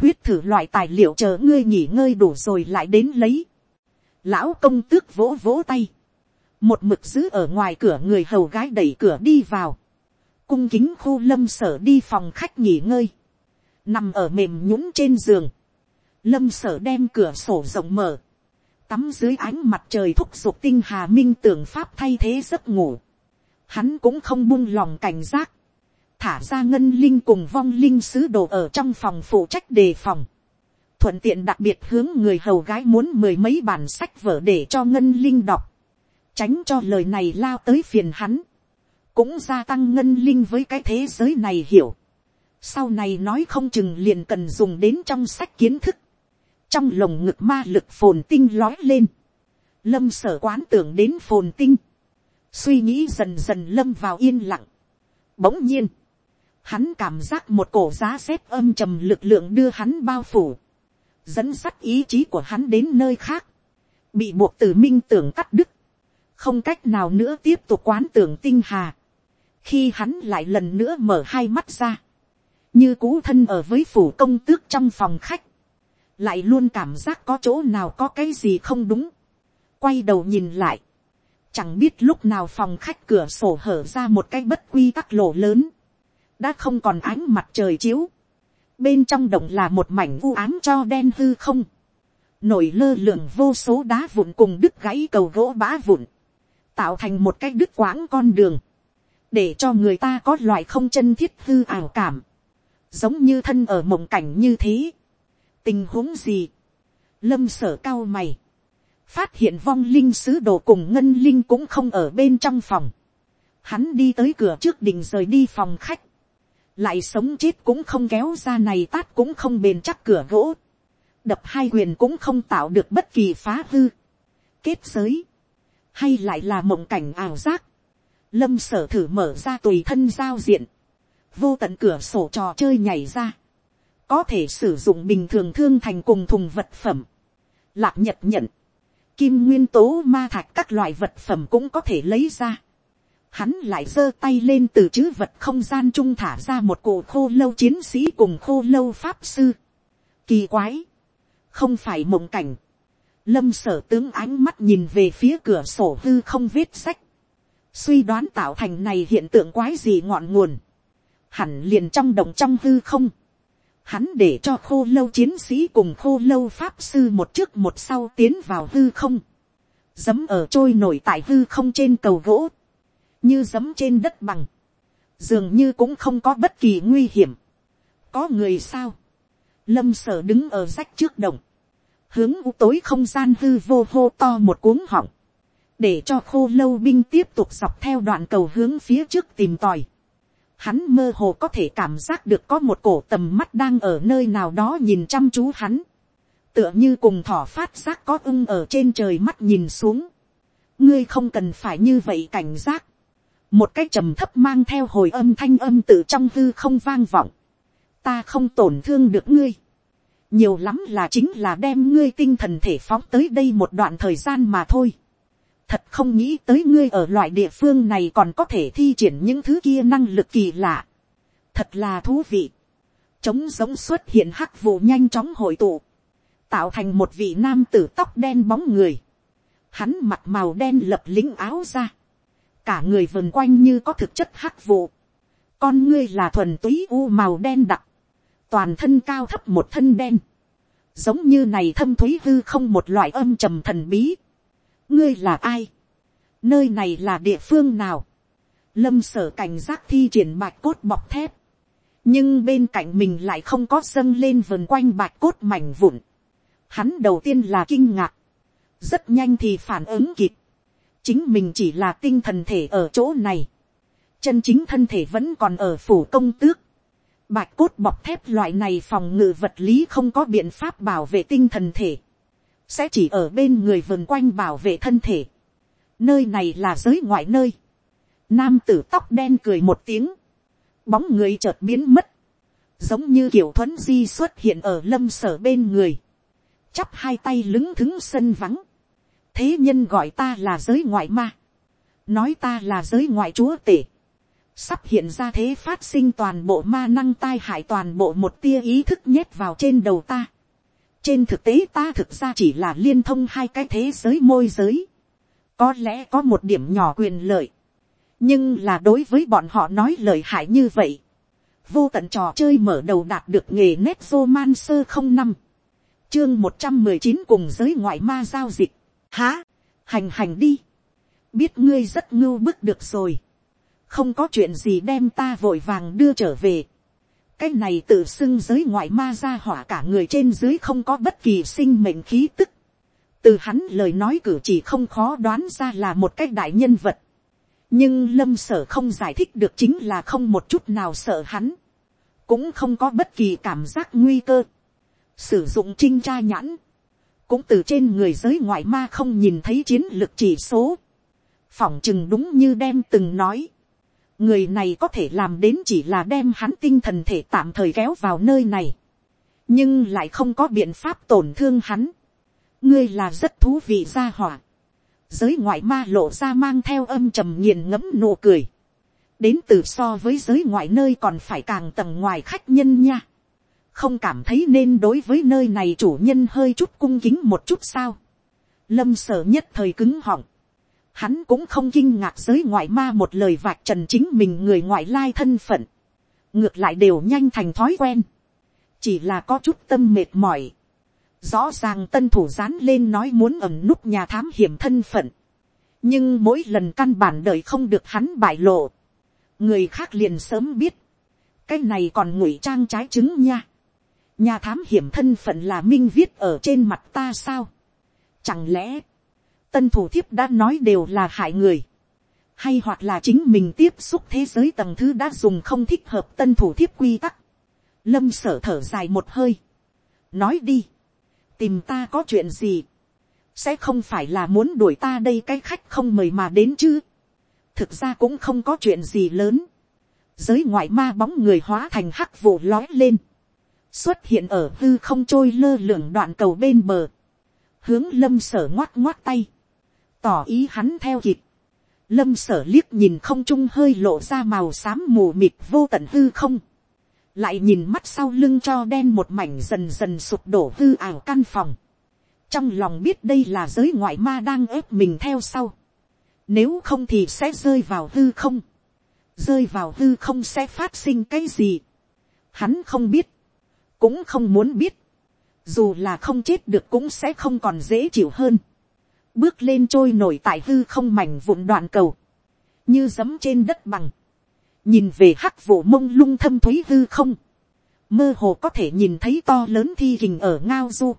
huyết thử loại tài liệu chờ ngươi nghỉ ngơi đủ rồi lại đến lấy, lão công tước vỗ vỗ tay, một mực giữ ở ngoài cửa người hầu gái đẩy cửa đi vào, cung kính khu lâm sở đi phòng khách nghỉ ngơi, nằm ở mềm nhũng trên giường, lâm sở đem cửa sổ rộng mở, tắm dưới ánh mặt trời thúc giục tinh hà minh tưởng pháp thay thế giấc ngủ, hắn cũng không buông lòng cảnh giác, thả ra ngân linh cùng vong linh sứ đồ ở trong phòng phụ trách đề phòng, thuận tiện đặc biệt hướng người hầu gái muốn mười mấy bản sách vở để cho ngân linh đọc, tránh cho lời này lao tới phiền hắn, cũng gia tăng ngân linh với cái thế giới này hiểu. Sau này nói không chừng liền cần dùng đến trong sách kiến thức. Trong lồng ngực ma lực phồn tinh lói lên. Lâm sở quán tưởng đến phồn tinh. Suy nghĩ dần dần lâm vào yên lặng. Bỗng nhiên. Hắn cảm giác một cổ giá xếp âm trầm lực lượng đưa hắn bao phủ. Dẫn sắt ý chí của hắn đến nơi khác. Bị buộc từ minh tưởng cắt đứt không cách nào nữa tiếp tục quán tưởng tinh hà. khi hắn lại lần nữa mở hai mắt ra, như cú thân ở với phủ công tước trong phòng khách, lại luôn cảm giác có chỗ nào có cái gì không đúng, quay đầu nhìn lại, chẳng biết lúc nào phòng khách cửa sổ hở ra một cái bất quy tắc lỗ lớn, đã không còn ánh mặt trời chiếu, bên trong động là một mảnh u ám cho đen hư không, nổi lơ lửng vô số đá vụn cùng đứt gãy cầu gỗ bã vụn, tạo thành một cái đứt quãng con đường, để cho người ta có loại không chân thiết hư ảo cảm, giống như thân ở mộng cảnh như thế. tình huống gì, lâm sở cao mày, phát hiện vong linh sứ đồ cùng ngân linh cũng không ở bên trong phòng, hắn đi tới cửa trước đình rời đi phòng khách, lại sống chết cũng không kéo ra này tát cũng không bền chắc cửa gỗ, đập hai quyền cũng không tạo được bất kỳ phá hư, kết giới, hay lại là mộng cảnh ảo giác, lâm sở thử mở ra tùy thân giao diện, vô tận cửa sổ trò chơi nhảy ra, có thể sử dụng bình thường thương thành cùng thùng vật phẩm, lạc nhật nhận, kim nguyên tố ma thạch các loại vật phẩm cũng có thể lấy ra. Hắn lại giơ tay lên từ chữ vật không gian trung thả ra một cổ khô lâu chiến sĩ cùng khô lâu pháp sư. Kỳ quái, không phải mộng cảnh, lâm sở tướng ánh mắt nhìn về phía cửa sổ hư không viết sách, suy đoán tạo thành này hiện tượng quái gì ngọn nguồn, hẳn liền trong động trong hư không, hắn để cho khô lâu chiến sĩ cùng khô lâu pháp sư một trước một sau tiến vào hư không, dấm ở trôi nổi tại hư không trên cầu gỗ, như giấm trên đất bằng, dường như cũng không có bất kỳ nguy hiểm. có người sao, lâm sở đứng ở rách trước động, hướng u tối không gian hư vô hô to một cuống họng, để cho khô lâu binh tiếp tục dọc theo đoạn cầu hướng phía trước tìm tòi. Hắn mơ hồ có thể cảm giác được có một cổ tầm mắt đang ở nơi nào đó nhìn chăm chú hắn. Tựa như cùng thỏ phát giác có ưng ở trên trời mắt nhìn xuống. Ngươi không cần phải như vậy cảnh giác. Một cái trầm thấp mang theo hồi âm thanh âm tự trong hư không vang vọng. Ta không tổn thương được ngươi. Nhiều lắm là chính là đem ngươi tinh thần thể phóng tới đây một đoạn thời gian mà thôi thật không nghĩ tới ngươi ở loại địa phương này còn có thể thi triển những thứ kia năng lực kỳ lạ. thật là thú vị. trống giống xuất hiện hắc vụ nhanh chóng hội tụ, tạo thành một vị nam tử tóc đen bóng người. hắn mặt màu đen lập lính áo ra, cả người vần quanh như có thực chất hắc vụ. con ngươi là thuần túy u màu đen đặc, toàn thân cao thấp một thân đen, giống như này thâm thúy hư không một loại âm trầm thần bí. Ngươi là ai, nơi này là địa phương nào, lâm sở cảnh giác thi triển bạch cốt bọc thép, nhưng bên cạnh mình lại không có dâng lên vườn quanh bạch cốt mảnh vụn. Hắn đầu tiên là kinh ngạc, rất nhanh thì phản ứng kịp, chính mình chỉ là tinh thần thể ở chỗ này, chân chính thân thể vẫn còn ở phủ công tước, bạch cốt bọc thép loại này phòng ngự vật lý không có biện pháp bảo vệ tinh thần thể, sẽ chỉ ở bên người vườn quanh bảo vệ thân thể. Nơi này là giới ngoại nơi. Nam tử tóc đen cười một tiếng. Bóng người chợt biến mất. Giống như kiểu thuấn di xuất hiện ở lâm sở bên người. Chắp hai tay lứng thứng sân vắng. Thế nhân gọi ta là giới ngoại ma. Nói ta là giới ngoại chúa tể. Sắp hiện ra thế phát sinh toàn bộ ma năng tai hại toàn bộ một tia ý thức nhét vào trên đầu ta trên thực tế ta thực ra chỉ là liên thông hai cái thế giới môi giới. Có lẽ có một điểm nhỏ quyền lợi. Nhưng là đối với bọn họ nói lời hại như vậy. Vô tận trò chơi mở đầu đạt được nghề nét man sơ không năm Chương một trăm mười chín cùng giới ngoại ma giao dịch. Há, hành hành đi. Biết ngươi rất ngưu bức được rồi. Không có chuyện gì đem ta vội vàng đưa trở về cái này tự xưng giới ngoại ma ra hỏa cả người trên dưới không có bất kỳ sinh mệnh khí tức. từ hắn lời nói cử chỉ không khó đoán ra là một cái đại nhân vật. nhưng lâm sở không giải thích được chính là không một chút nào sợ hắn. cũng không có bất kỳ cảm giác nguy cơ. sử dụng trinh tra nhãn cũng từ trên người giới ngoại ma không nhìn thấy chiến lược chỉ số. phỏng chừng đúng như đem từng nói người này có thể làm đến chỉ là đem hắn tinh thần thể tạm thời kéo vào nơi này, nhưng lại không có biện pháp tổn thương hắn. ngươi là rất thú vị ra hỏa. giới ngoại ma lộ ra mang theo âm trầm nghiền ngẫm nụ cười. đến từ so với giới ngoại nơi còn phải càng tầng ngoài khách nhân nha không cảm thấy nên đối với nơi này chủ nhân hơi chút cung kính một chút sao. lâm sở nhất thời cứng họng Hắn cũng không kinh ngạc giới ngoại ma một lời vạch trần chính mình người ngoại lai thân phận. Ngược lại đều nhanh thành thói quen. Chỉ là có chút tâm mệt mỏi. Rõ ràng tân thủ dán lên nói muốn ẩm núp nhà thám hiểm thân phận. Nhưng mỗi lần căn bản đời không được hắn bại lộ. Người khác liền sớm biết. Cái này còn ngụy trang trái trứng nha. Nhà thám hiểm thân phận là minh viết ở trên mặt ta sao? Chẳng lẽ tân thủ thiếp đã nói đều là hại người, hay hoặc là chính mình tiếp xúc thế giới tầng thứ đã dùng không thích hợp tân thủ thiếp quy tắc, lâm sở thở dài một hơi, nói đi, tìm ta có chuyện gì, sẽ không phải là muốn đuổi ta đây cái khách không mời mà đến chứ, thực ra cũng không có chuyện gì lớn, giới ngoại ma bóng người hóa thành hắc vụ lói lên, xuất hiện ở hư không trôi lơ lửng đoạn cầu bên bờ, hướng lâm sở ngoắt ngoắt tay, tỏ ý hắn theo kịp. Lâm sở liếc nhìn không trung hơi lộ ra màu xám mù mịt vô tận hư không. Lại nhìn mắt sau lưng cho đen một mảnh dần dần sụp đổ hư ảo căn phòng. Trong lòng biết đây là giới ngoại ma đang ép mình theo sau. Nếu không thì sẽ rơi vào hư không. rơi vào hư không sẽ phát sinh cái gì, hắn không biết, cũng không muốn biết, dù là không chết được cũng sẽ không còn dễ chịu hơn, bước lên trôi nổi tại hư không mảnh vụn đoạn cầu, như giấm trên đất bằng, nhìn về hắc vụ mông lung thâm thúy hư không, mơ hồ có thể nhìn thấy to lớn thi hình ở ngao du,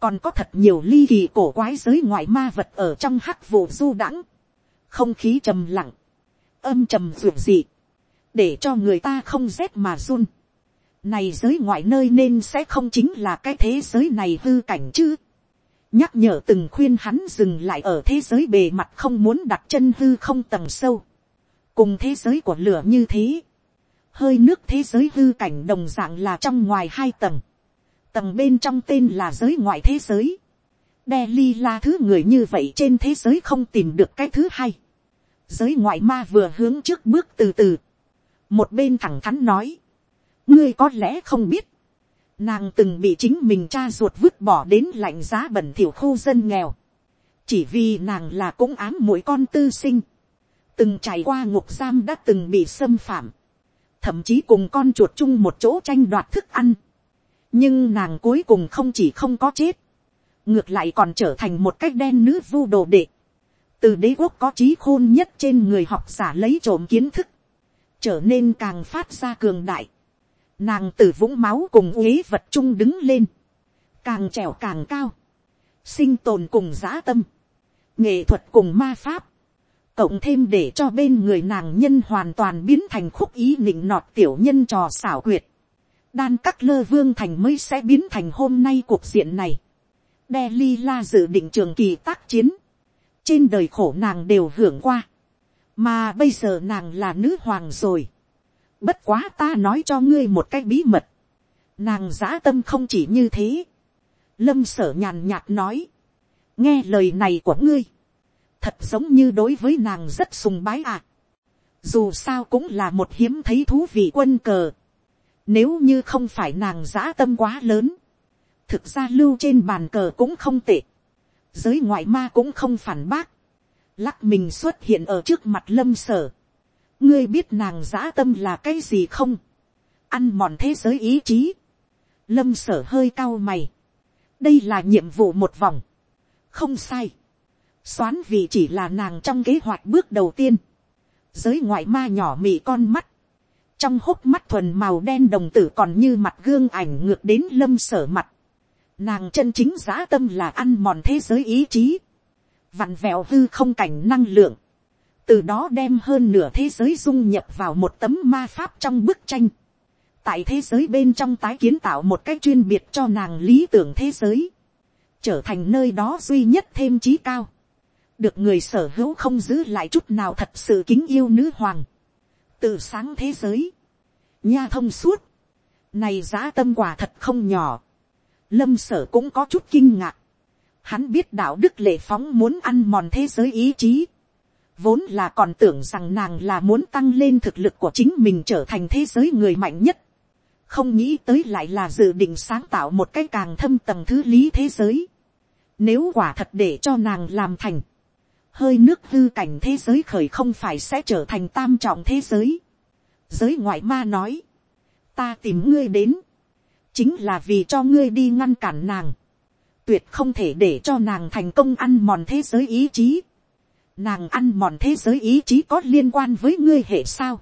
còn có thật nhiều ly kỳ cổ quái giới ngoại ma vật ở trong hắc vụ du đãng, không khí trầm lặng, âm trầm ruột dị, để cho người ta không rét mà run. Này giới ngoại nơi nên sẽ không chính là cái thế giới này hư cảnh chứ. Nhắc nhở từng khuyên hắn dừng lại ở thế giới bề mặt không muốn đặt chân hư không tầng sâu, cùng thế giới của lửa như thế, hơi nước thế giới hư cảnh đồng dạng là trong ngoài hai tầng, tầng bên trong tên là giới ngoại thế giới, đe ly la thứ người như vậy trên thế giới không tìm được cái thứ hai, giới ngoại ma vừa hướng trước bước từ từ, một bên thẳng thắn nói, ngươi có lẽ không biết, Nàng từng bị chính mình cha ruột vứt bỏ đến lạnh giá bẩn thiểu khu dân nghèo. Chỉ vì nàng là cũng ám mỗi con tư sinh. Từng trải qua ngục giam đã từng bị xâm phạm. Thậm chí cùng con chuột chung một chỗ tranh đoạt thức ăn. Nhưng nàng cuối cùng không chỉ không có chết. Ngược lại còn trở thành một cách đen nữ vu đồ đệ. Từ đế quốc có trí khôn nhất trên người học giả lấy trộm kiến thức. Trở nên càng phát ra cường đại nàng từ vũng máu cùng uế vật chung đứng lên, càng trèo càng cao, sinh tồn cùng giã tâm, nghệ thuật cùng ma pháp, cộng thêm để cho bên người nàng nhân hoàn toàn biến thành khúc ý nịnh nọt tiểu nhân trò xảo quyệt, đan các lơ vương thành mới sẽ biến thành hôm nay cuộc diện này, đe li la dự định trường kỳ tác chiến, trên đời khổ nàng đều hưởng qua, mà bây giờ nàng là nữ hoàng rồi, Bất quá ta nói cho ngươi một cái bí mật. Nàng giã tâm không chỉ như thế. Lâm sở nhàn nhạt nói. Nghe lời này của ngươi. Thật giống như đối với nàng rất sùng bái ạ. À. Dù sao cũng là một hiếm thấy thú vị quân cờ. Nếu như không phải nàng giã tâm quá lớn. Thực ra lưu trên bàn cờ cũng không tệ. Giới ngoại ma cũng không phản bác. Lắc mình xuất hiện ở trước mặt lâm sở ngươi biết nàng giã tâm là cái gì không, ăn mòn thế giới ý chí, lâm sở hơi cao mày, đây là nhiệm vụ một vòng, không sai, xoán vì chỉ là nàng trong kế hoạch bước đầu tiên, giới ngoại ma nhỏ mị con mắt, trong hốc mắt thuần màu đen đồng tử còn như mặt gương ảnh ngược đến lâm sở mặt, nàng chân chính giã tâm là ăn mòn thế giới ý chí, vặn vẹo hư không cảnh năng lượng, từ đó đem hơn nửa thế giới dung nhập vào một tấm ma pháp trong bức tranh. tại thế giới bên trong tái kiến tạo một cách chuyên biệt cho nàng lý tưởng thế giới, trở thành nơi đó duy nhất thêm trí cao, được người sở hữu không giữ lại chút nào thật sự kính yêu nữ hoàng, từ sáng thế giới, nha thông suốt, này giá tâm quả thật không nhỏ, lâm sở cũng có chút kinh ngạc, hắn biết đạo đức lệ phóng muốn ăn mòn thế giới ý chí, vốn là còn tưởng rằng nàng là muốn tăng lên thực lực của chính mình trở thành thế giới người mạnh nhất. không nghĩ tới lại là dự định sáng tạo một cái càng thâm tầng thứ lý thế giới. nếu quả thật để cho nàng làm thành, hơi nước hư cảnh thế giới khởi không phải sẽ trở thành tam trọng thế giới. giới ngoại ma nói, ta tìm ngươi đến, chính là vì cho ngươi đi ngăn cản nàng, tuyệt không thể để cho nàng thành công ăn mòn thế giới ý chí nàng ăn mòn thế giới ý chí có liên quan với ngươi hệ sao.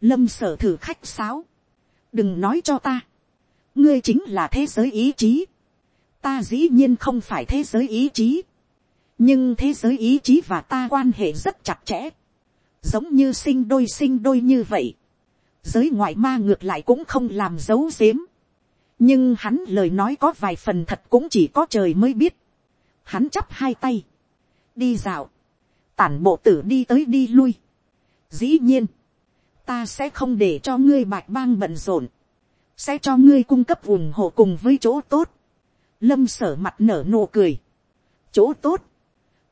lâm sở thử khách sáo. đừng nói cho ta. ngươi chính là thế giới ý chí. ta dĩ nhiên không phải thế giới ý chí. nhưng thế giới ý chí và ta quan hệ rất chặt chẽ. giống như sinh đôi sinh đôi như vậy. giới ngoại ma ngược lại cũng không làm dấu dếm. nhưng hắn lời nói có vài phần thật cũng chỉ có trời mới biết. hắn chắp hai tay. đi dạo tản bộ tử đi tới đi lui. dĩ nhiên, ta sẽ không để cho ngươi bạch bang bận rộn, sẽ cho ngươi cung cấp ủng hộ cùng với chỗ tốt. lâm sở mặt nở nụ cười. chỗ tốt,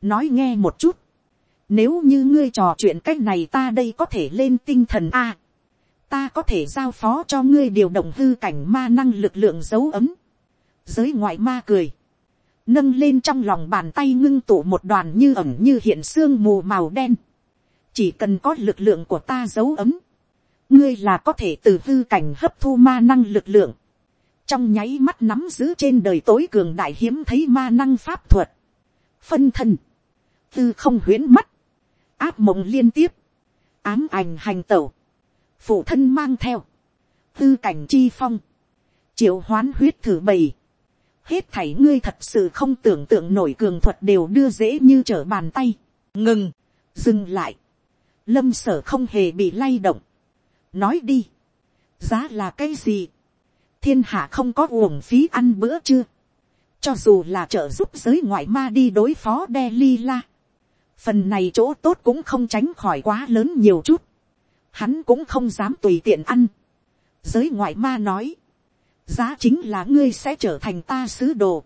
nói nghe một chút, nếu như ngươi trò chuyện cách này ta đây có thể lên tinh thần a. ta có thể giao phó cho ngươi điều động hư cảnh ma năng lực lượng dấu ấm. giới ngoại ma cười nâng lên trong lòng bàn tay ngưng tụ một đoàn như ẩm như hiện xương mù màu đen, chỉ cần có lực lượng của ta giấu ấm, ngươi là có thể từ hư cảnh hấp thu ma năng lực lượng, trong nháy mắt nắm giữ trên đời tối cường đại hiếm thấy ma năng pháp thuật, phân thân, tư không huyễn mắt, áp mộng liên tiếp, ám ảnh hành tẩu, phụ thân mang theo, tư cảnh chi phong, triệu hoán huyết thử bầy, hết thảy ngươi thật sự không tưởng tượng nổi cường thuật đều đưa dễ như trở bàn tay, ngừng, dừng lại, lâm sở không hề bị lay động, nói đi, giá là cái gì, thiên hạ không có uổng phí ăn bữa chưa, cho dù là trợ giúp giới ngoại ma đi đối phó đe li la, phần này chỗ tốt cũng không tránh khỏi quá lớn nhiều chút, hắn cũng không dám tùy tiện ăn, giới ngoại ma nói, giá chính là ngươi sẽ trở thành ta sứ đồ,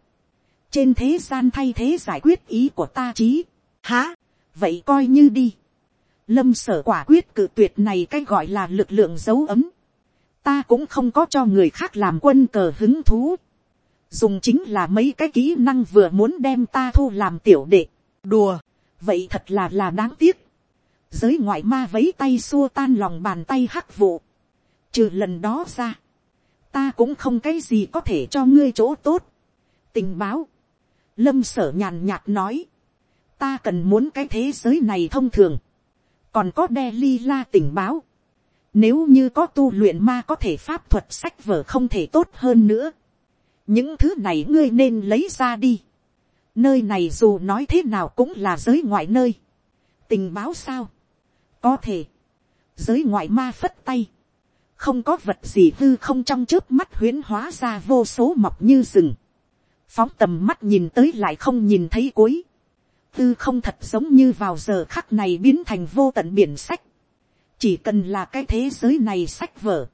trên thế gian thay thế giải quyết ý của ta chí, há, vậy coi như đi, lâm sở quả quyết cự tuyệt này cái gọi là lực lượng dấu ấm, ta cũng không có cho người khác làm quân cờ hứng thú, dùng chính là mấy cái kỹ năng vừa muốn đem ta thu làm tiểu đệ, đùa, vậy thật là là đáng tiếc, giới ngoại ma vấy tay xua tan lòng bàn tay hắc vụ, trừ lần đó ra, ta cũng không cái gì có thể cho ngươi chỗ tốt. tình báo, lâm sở nhàn nhạt nói, ta cần muốn cái thế giới này thông thường, còn có đe li la tình báo, nếu như có tu luyện ma có thể pháp thuật sách vở không thể tốt hơn nữa, những thứ này ngươi nên lấy ra đi. nơi này dù nói thế nào cũng là giới ngoại nơi. tình báo sao, có thể, giới ngoại ma phất tay, không có vật gì hư không trong trước mắt huyễn hóa ra vô số mọc như rừng, phóng tầm mắt nhìn tới lại không nhìn thấy cuối, hư không thật giống như vào giờ khắc này biến thành vô tận biển sách, chỉ cần là cái thế giới này sách vở,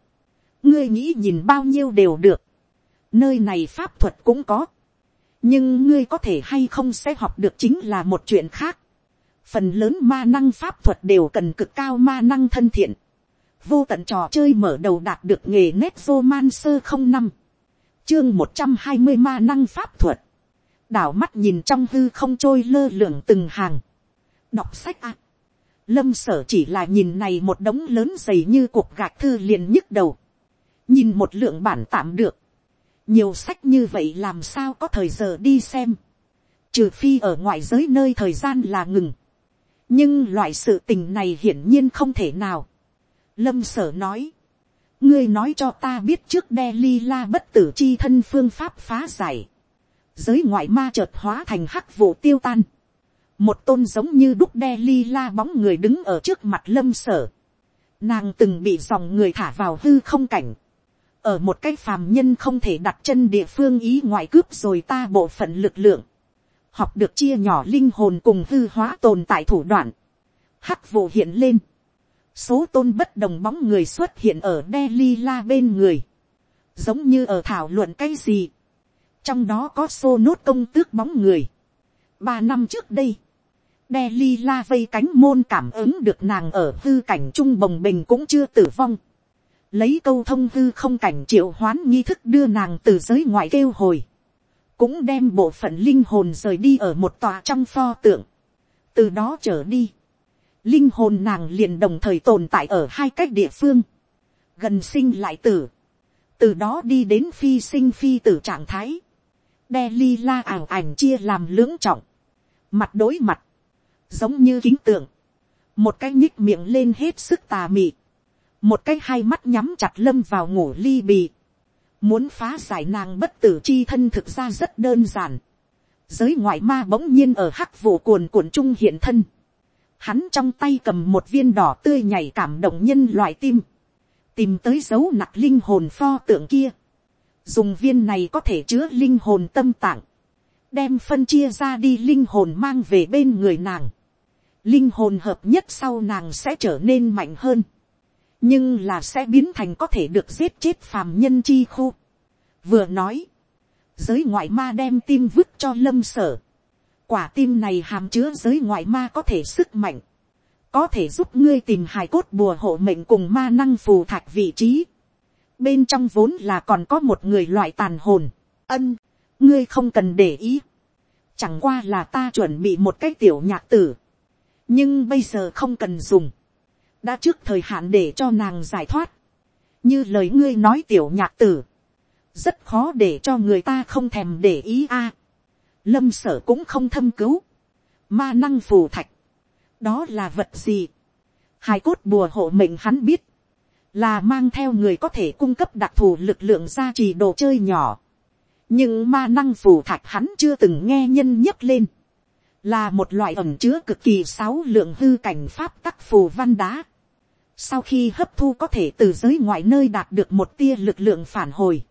ngươi nghĩ nhìn bao nhiêu đều được, nơi này pháp thuật cũng có, nhưng ngươi có thể hay không sẽ học được chính là một chuyện khác, phần lớn ma năng pháp thuật đều cần cực cao ma năng thân thiện, vô tận trò chơi mở đầu đạt được nghề nét vô man sơ không năm, chương một trăm hai mươi ma năng pháp thuật, đảo mắt nhìn trong hư không trôi lơ lửng từng hàng, đọc sách ạ, lâm sở chỉ là nhìn này một đống lớn dày như cuộc gạch thư liền nhức đầu, nhìn một lượng bản tạm được, nhiều sách như vậy làm sao có thời giờ đi xem, trừ phi ở ngoại giới nơi thời gian là ngừng, nhưng loại sự tình này hiển nhiên không thể nào, Lâm sở nói. Ngươi nói cho ta biết trước đe ly la bất tử chi thân phương pháp phá giải. Giới ngoại ma chợt hóa thành hắc vụ tiêu tan. Một tôn giống như đúc đe ly la bóng người đứng ở trước mặt lâm sở. Nàng từng bị dòng người thả vào hư không cảnh. Ở một cái phàm nhân không thể đặt chân địa phương ý ngoại cướp rồi ta bộ phận lực lượng. Học được chia nhỏ linh hồn cùng hư hóa tồn tại thủ đoạn. Hắc vụ hiện lên số tôn bất đồng bóng người xuất hiện ở Delhi la bên người, giống như ở thảo luận cái gì, trong đó có xô nốt công tước bóng người. ba năm trước đây, Delhi la vây cánh môn cảm ứng được nàng ở hư cảnh trung bồng bình cũng chưa tử vong, lấy câu thông hư không cảnh triệu hoán nghi thức đưa nàng từ giới ngoại kêu hồi, cũng đem bộ phận linh hồn rời đi ở một tòa trong pho tượng, từ đó trở đi, linh hồn nàng liền đồng thời tồn tại ở hai cách địa phương, gần sinh lại tử, từ đó đi đến phi sinh phi tử trạng thái, đe li la ảo ảnh chia làm lưỡng trọng, mặt đối mặt, giống như kính tượng, một cái nhích miệng lên hết sức tà mị, một cái hai mắt nhắm chặt lâm vào ngủ ly bì, muốn phá giải nàng bất tử chi thân thực ra rất đơn giản, giới ngoại ma bỗng nhiên ở hắc vụ cuồn cuộn trung hiện thân, Hắn trong tay cầm một viên đỏ tươi nhảy cảm động nhân loại tim. Tìm tới dấu nặc linh hồn pho tượng kia. Dùng viên này có thể chứa linh hồn tâm tạng. Đem phân chia ra đi linh hồn mang về bên người nàng. Linh hồn hợp nhất sau nàng sẽ trở nên mạnh hơn. Nhưng là sẽ biến thành có thể được giết chết phàm nhân chi khu. Vừa nói. Giới ngoại ma đem tim vứt cho lâm sở Quả tim này hàm chứa giới ngoại ma có thể sức mạnh. Có thể giúp ngươi tìm hài cốt bùa hộ mệnh cùng ma năng phù thạch vị trí. Bên trong vốn là còn có một người loại tàn hồn. Ân, ngươi không cần để ý. Chẳng qua là ta chuẩn bị một cái tiểu nhạc tử. nhưng bây giờ không cần dùng, đã trước thời hạn để cho nàng giải thoát, như lời ngươi nói tiểu nhạc tử, rất khó để cho người ta không thèm để ý a lâm sở cũng không thâm cứu, ma năng phù thạch, đó là vật gì, hai cốt bùa hộ mệnh hắn biết, là mang theo người có thể cung cấp đặc thù lực lượng gia trì đồ chơi nhỏ. nhưng ma năng phù thạch hắn chưa từng nghe nhân nhấc lên, là một loại ẩm chứa cực kỳ sáu lượng hư cảnh pháp tắc phù văn đá. sau khi hấp thu có thể từ giới ngoại nơi đạt được một tia lực lượng phản hồi,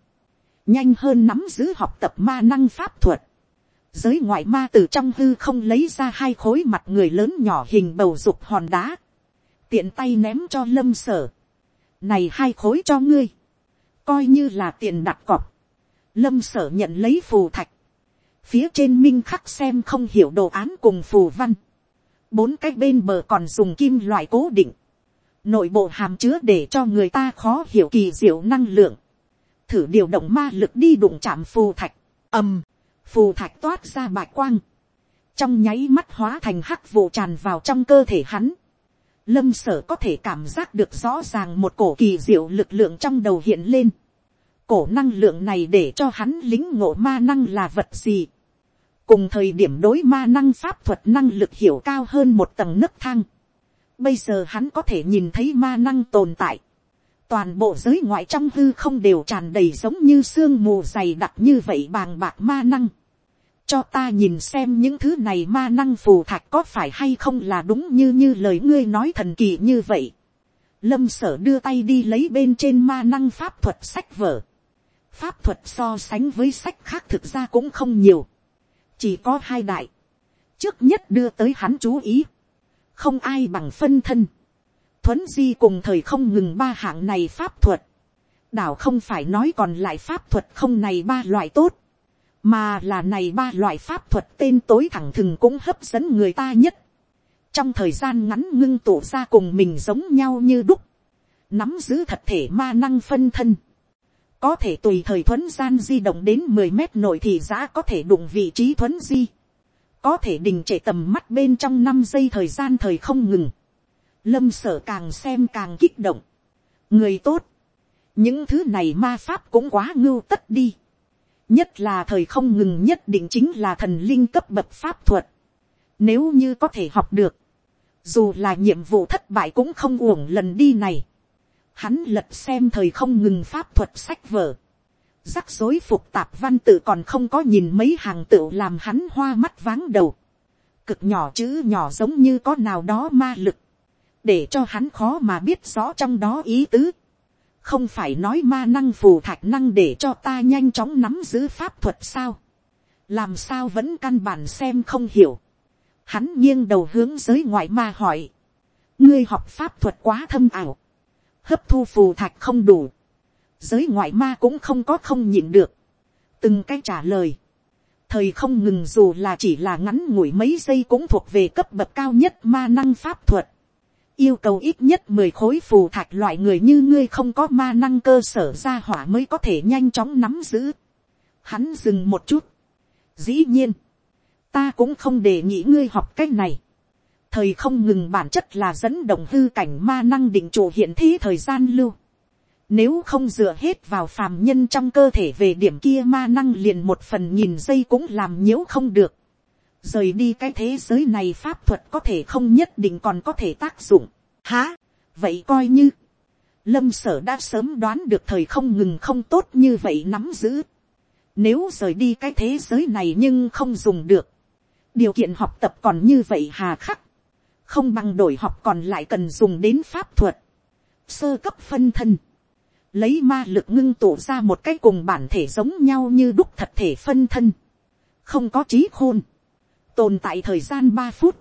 nhanh hơn nắm giữ học tập ma năng pháp thuật giới ngoại ma từ trong hư không lấy ra hai khối mặt người lớn nhỏ hình bầu dục hòn đá, tiện tay ném cho lâm sở. Này hai khối cho ngươi, coi như là tiền đặt cọc, lâm sở nhận lấy phù thạch, phía trên minh khắc xem không hiểu đồ án cùng phù văn, bốn cái bên bờ còn dùng kim loại cố định, nội bộ hàm chứa để cho người ta khó hiểu kỳ diệu năng lượng, thử điều động ma lực đi đụng chạm phù thạch, ầm, phù thạch toát ra bạch quang, trong nháy mắt hóa thành hắc vụ tràn vào trong cơ thể hắn, lâm sở có thể cảm giác được rõ ràng một cổ kỳ diệu lực lượng trong đầu hiện lên. cổ năng lượng này để cho hắn lính ngộ ma năng là vật gì. cùng thời điểm đối ma năng pháp thuật năng lực hiểu cao hơn một tầng nấc thang. bây giờ hắn có thể nhìn thấy ma năng tồn tại toàn bộ giới ngoại trong hư không đều tràn đầy giống như sương mù dày đặc như vậy bàng bạc ma năng cho ta nhìn xem những thứ này ma năng phù thạch có phải hay không là đúng như như lời ngươi nói thần kỳ như vậy. Lâm sở đưa tay đi lấy bên trên ma năng pháp thuật sách vở. Pháp thuật so sánh với sách khác thực ra cũng không nhiều. Chỉ có hai đại. Trước nhất đưa tới hắn chú ý. Không ai bằng phân thân. Thuấn di cùng thời không ngừng ba hạng này pháp thuật. Đảo không phải nói còn lại pháp thuật không này ba loại tốt mà là này ba loại pháp thuật tên tối thẳng thừng cũng hấp dẫn người ta nhất. trong thời gian ngắn ngưng tụ ra cùng mình giống nhau như đúc, nắm giữ thật thể ma năng phân thân, có thể tùy thời thuấn gian di động đến mười mét nội thì giã có thể đụng vị trí thuấn di, có thể đình trệ tầm mắt bên trong năm giây thời gian thời không ngừng, lâm sở càng xem càng kích động, người tốt, những thứ này ma pháp cũng quá ngưu tất đi, nhất là thời không ngừng nhất định chính là thần linh cấp bậc pháp thuật. Nếu như có thể học được, dù là nhiệm vụ thất bại cũng không uổng lần đi này. Hắn lật xem thời không ngừng pháp thuật sách vở. Rắc rối phục tạp văn tự còn không có nhìn mấy hàng tự làm hắn hoa mắt váng đầu. Cực nhỏ chữ nhỏ giống như có nào đó ma lực. Để cho hắn khó mà biết rõ trong đó ý tứ. Không phải nói ma năng phù thạch năng để cho ta nhanh chóng nắm giữ pháp thuật sao, làm sao vẫn căn bản xem không hiểu, hắn nghiêng đầu hướng giới ngoại ma hỏi, ngươi học pháp thuật quá thâm ảo, hấp thu phù thạch không đủ, giới ngoại ma cũng không có không nhịn được, từng cái trả lời, thời không ngừng dù là chỉ là ngắn ngủi mấy giây cũng thuộc về cấp bậc cao nhất ma năng pháp thuật, yêu cầu ít nhất mười khối phù thạch loại người như ngươi không có ma năng cơ sở ra hỏa mới có thể nhanh chóng nắm giữ. Hắn dừng một chút. Dĩ nhiên, ta cũng không đề nghị ngươi học cách này. Thời không ngừng bản chất là dẫn động hư cảnh ma năng định chủ hiện thế thời gian lưu. Nếu không dựa hết vào phàm nhân trong cơ thể về điểm kia ma năng liền một phần nghìn giây cũng làm nhiễu không được rời đi cái thế giới này pháp thuật có thể không nhất định còn có thể tác dụng. Hả? Vậy coi như, lâm sở đã sớm đoán được thời không ngừng không tốt như vậy nắm giữ. Nếu rời đi cái thế giới này nhưng không dùng được. Điều kiện học tập còn như vậy hà khắc. Không bằng đổi học còn lại cần dùng đến pháp thuật. Sơ cấp phân thân. Lấy ma lực ngưng tụ ra một cái cùng bản thể giống nhau như đúc thật thể phân thân. Không có trí khôn tồn tại thời gian ba phút,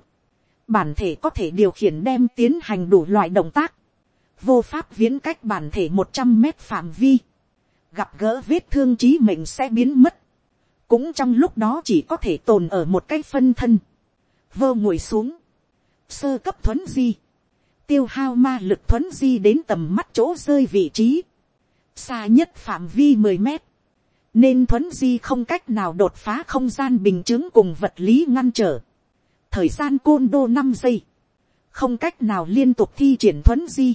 bản thể có thể điều khiển đem tiến hành đủ loại động tác, vô pháp viễn cách bản thể một trăm mét phạm vi, gặp gỡ vết thương trí mệnh sẽ biến mất, cũng trong lúc đó chỉ có thể tồn ở một cái phân thân, vơ ngồi xuống, sơ cấp thuấn di, tiêu hao ma lực thuấn di đến tầm mắt chỗ rơi vị trí, xa nhất phạm vi mười mét, nên thuấn di không cách nào đột phá không gian bình chứng cùng vật lý ngăn trở. thời gian côn đô năm giây, không cách nào liên tục thi triển thuấn di.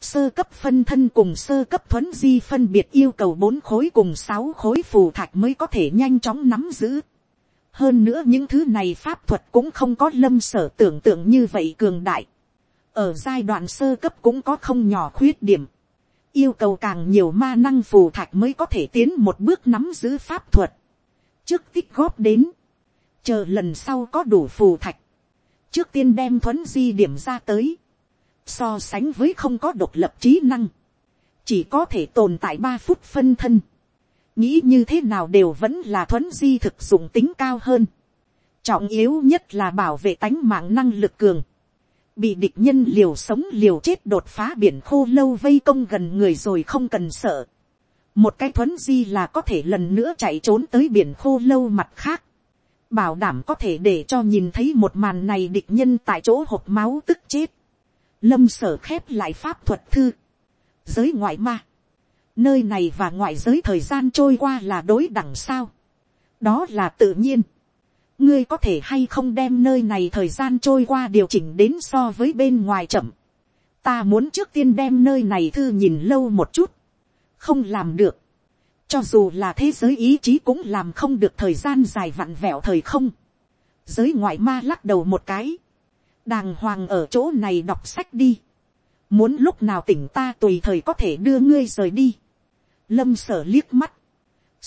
Sơ cấp phân thân cùng sơ cấp thuấn di phân biệt yêu cầu bốn khối cùng sáu khối phù thạch mới có thể nhanh chóng nắm giữ. Hơn nữa những thứ này pháp thuật cũng không có lâm sở tưởng tượng như vậy cường đại. Ở giai đoạn sơ cấp cũng có không nhỏ khuyết điểm. Yêu cầu càng nhiều ma năng phù thạch mới có thể tiến một bước nắm giữ pháp thuật. Trước tích góp đến. Chờ lần sau có đủ phù thạch. Trước tiên đem thuấn di điểm ra tới, so sánh với không có độc lập trí năng, chỉ có thể tồn tại ba phút phân thân, nghĩ như thế nào đều vẫn là thuấn di thực dụng tính cao hơn, trọng yếu nhất là bảo vệ tánh mạng năng lực cường, bị địch nhân liều sống liều chết đột phá biển khô lâu vây công gần người rồi không cần sợ, một cái thuấn di là có thể lần nữa chạy trốn tới biển khô lâu mặt khác, bảo đảm có thể để cho nhìn thấy một màn này địch nhân tại chỗ hộp máu tức chết. Lâm sở khép lại pháp thuật thư. Giới ngoại ma. Nơi này và ngoại giới thời gian trôi qua là đối đẳng sao. Đó là tự nhiên. Ngươi có thể hay không đem nơi này thời gian trôi qua điều chỉnh đến so với bên ngoài chậm. Ta muốn trước tiên đem nơi này thư nhìn lâu một chút. Không làm được cho dù là thế giới ý chí cũng làm không được thời gian dài vặn vẹo thời không. Giới ngoại ma lắc đầu một cái. Đàng hoàng ở chỗ này đọc sách đi. Muốn lúc nào tỉnh ta tùy thời có thể đưa ngươi rời đi. Lâm sở liếc mắt.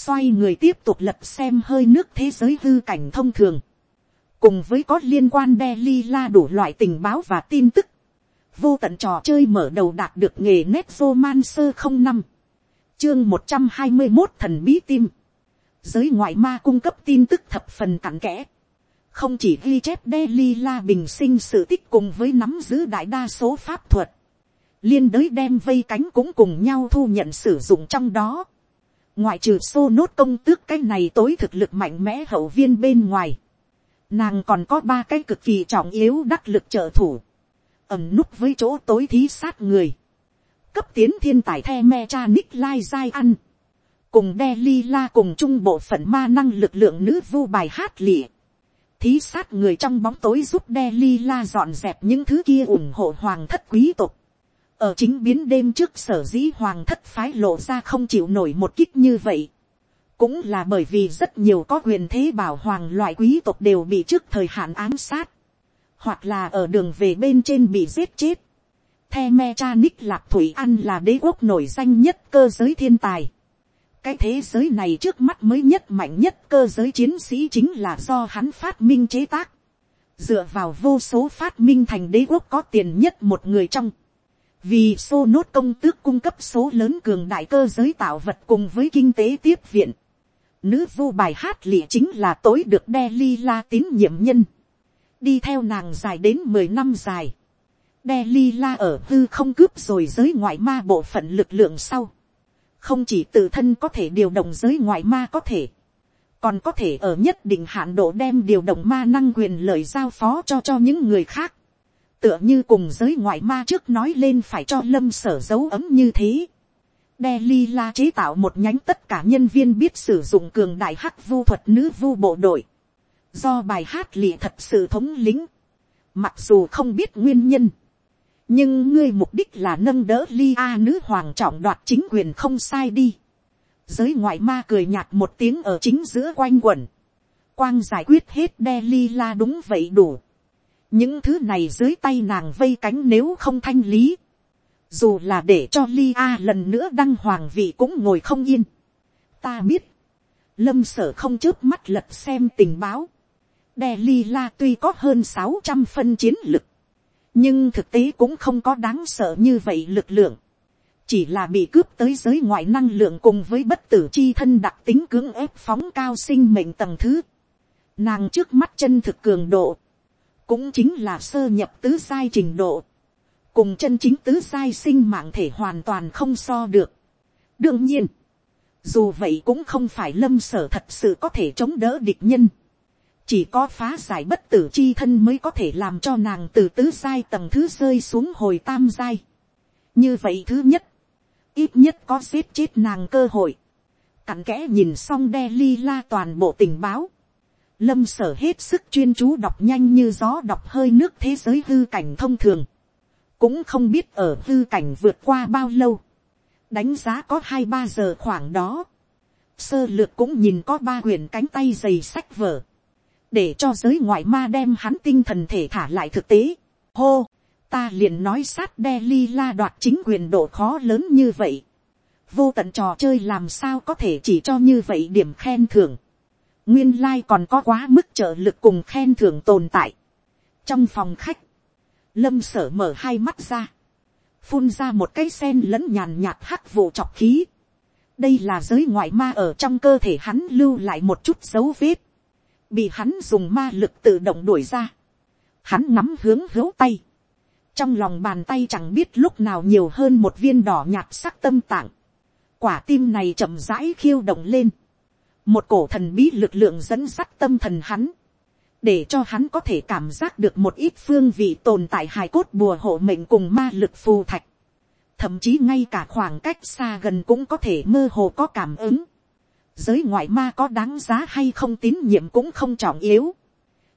Xoay người tiếp tục lật xem hơi nước thế giới hư cảnh thông thường. Cùng với có liên quan đe li la đủ loại tình báo và tin tức. Vô tận trò chơi mở đầu đạt được nghề nét roman không năm chương một trăm hai mươi một thần bí tim. Giới ngoại ma cung cấp tin tức thập phần cặn kẽ. Không chỉ ghi chép Delhi La bình sinh sự tích cùng với nắm giữ đại đa số pháp thuật. Liên đới đem vây cánh cũng cùng nhau thu nhận sử dụng trong đó. Ngoại trừ xô nốt công tước cái này tối thực lực mạnh mẽ hậu viên bên ngoài. Nàng còn có ba cái cực kỳ trọng yếu đắc lực trợ thủ. ẩm núp với chỗ tối thí sát người cấp tiến thiên tài the me cha nick lai giai ăn, cùng đe li la cùng chung bộ phận ma năng lực lượng nữ vu bài hát lịa, thí sát người trong bóng tối giúp đe li la dọn dẹp những thứ kia ủng hộ hoàng thất quý tộc, ở chính biến đêm trước sở dĩ hoàng thất phái lộ ra không chịu nổi một kích như vậy, cũng là bởi vì rất nhiều có quyền thế bảo hoàng loại quý tộc đều bị trước thời hạn ám sát, hoặc là ở đường về bên trên bị giết chết, The me cha nick lạc thủy ăn là đế quốc nổi danh nhất cơ giới thiên tài. cái thế giới này trước mắt mới nhất mạnh nhất cơ giới chiến sĩ chính là do hắn phát minh chế tác. dựa vào vô số phát minh thành đế quốc có tiền nhất một người trong vì xô nốt công tước cung cấp số lớn cường đại cơ giới tạo vật cùng với kinh tế tiếp viện. Nữ vô bài hát lịa chính là tối được đe ly la tín nhiệm nhân. đi theo nàng dài đến mười năm dài đe ly la ở hư không cướp rồi giới ngoại ma bộ phận lực lượng sau. không chỉ tự thân có thể điều động giới ngoại ma có thể, còn có thể ở nhất định hạn độ đem điều động ma năng quyền lợi giao phó cho cho những người khác tựa như cùng giới ngoại ma trước nói lên phải cho lâm sở dấu ấm như thế. Delila li la chế tạo một nhánh tất cả nhân viên biết sử dụng cường đại hắc vu thuật nữ vu bộ đội. do bài hát lịa thật sự thống lính. mặc dù không biết nguyên nhân nhưng ngươi mục đích là nâng đỡ ly a nữ hoàng trọng đoạt chính quyền không sai đi. giới ngoại ma cười nhạt một tiếng ở chính giữa quanh quẩn. quang giải quyết hết Delila la đúng vậy đủ những thứ này dưới tay nàng vây cánh nếu không thanh lý. dù là để cho Li a lần nữa đăng hoàng vị cũng ngồi không yên. ta biết, lâm sở không chớp mắt lật xem tình báo. đe Li la tuy có hơn sáu trăm phân chiến lực nhưng thực tế cũng không có đáng sợ như vậy lực lượng, chỉ là bị cướp tới giới ngoại năng lượng cùng với bất tử chi thân đặc tính cưỡng ép phóng cao sinh mệnh tầng thứ. Nàng trước mắt chân thực cường độ, cũng chính là sơ nhập tứ sai trình độ, cùng chân chính tứ sai sinh mạng thể hoàn toàn không so được. đương nhiên, dù vậy cũng không phải lâm sở thật sự có thể chống đỡ địch nhân chỉ có phá giải bất tử chi thân mới có thể làm cho nàng từ tứ giai tầng thứ rơi xuống hồi tam giai. như vậy thứ nhất, ít nhất có giết chết nàng cơ hội. cặn kẽ nhìn xong đe li la toàn bộ tình báo lâm sở hết sức chuyên chú đọc nhanh như gió đọc hơi nước thế giới hư cảnh thông thường, cũng không biết ở hư cảnh vượt qua bao lâu, đánh giá có hai ba giờ khoảng đó, sơ lược cũng nhìn có ba quyển cánh tay dày sách vở, để cho giới ngoại ma đem hắn tinh thần thể thả lại thực tế. Hô, ta liền nói sát đe ly la đoạt chính quyền độ khó lớn như vậy. vô tận trò chơi làm sao có thể chỉ cho như vậy điểm khen thưởng nguyên lai còn có quá mức trợ lực cùng khen thưởng tồn tại. trong phòng khách, lâm sở mở hai mắt ra, phun ra một cái sen lẫn nhàn nhạt hắc vụ chọc khí. đây là giới ngoại ma ở trong cơ thể hắn lưu lại một chút dấu vết, bị hắn dùng ma lực tự động đuổi ra. hắn nắm hướng hữu tay, trong lòng bàn tay chẳng biết lúc nào nhiều hơn một viên đỏ nhạt sắc tâm tạng, quả tim này chậm rãi khiêu động lên, một cổ thần bí lực lượng dẫn sắt tâm thần hắn, để cho hắn có thể cảm giác được một ít phương vị tồn tại hài cốt bùa hộ mệnh cùng ma lực phù thạch, thậm chí ngay cả khoảng cách xa gần cũng có thể mơ hồ có cảm ứng, giới ngoại ma có đáng giá hay không tín nhiệm cũng không trọng yếu,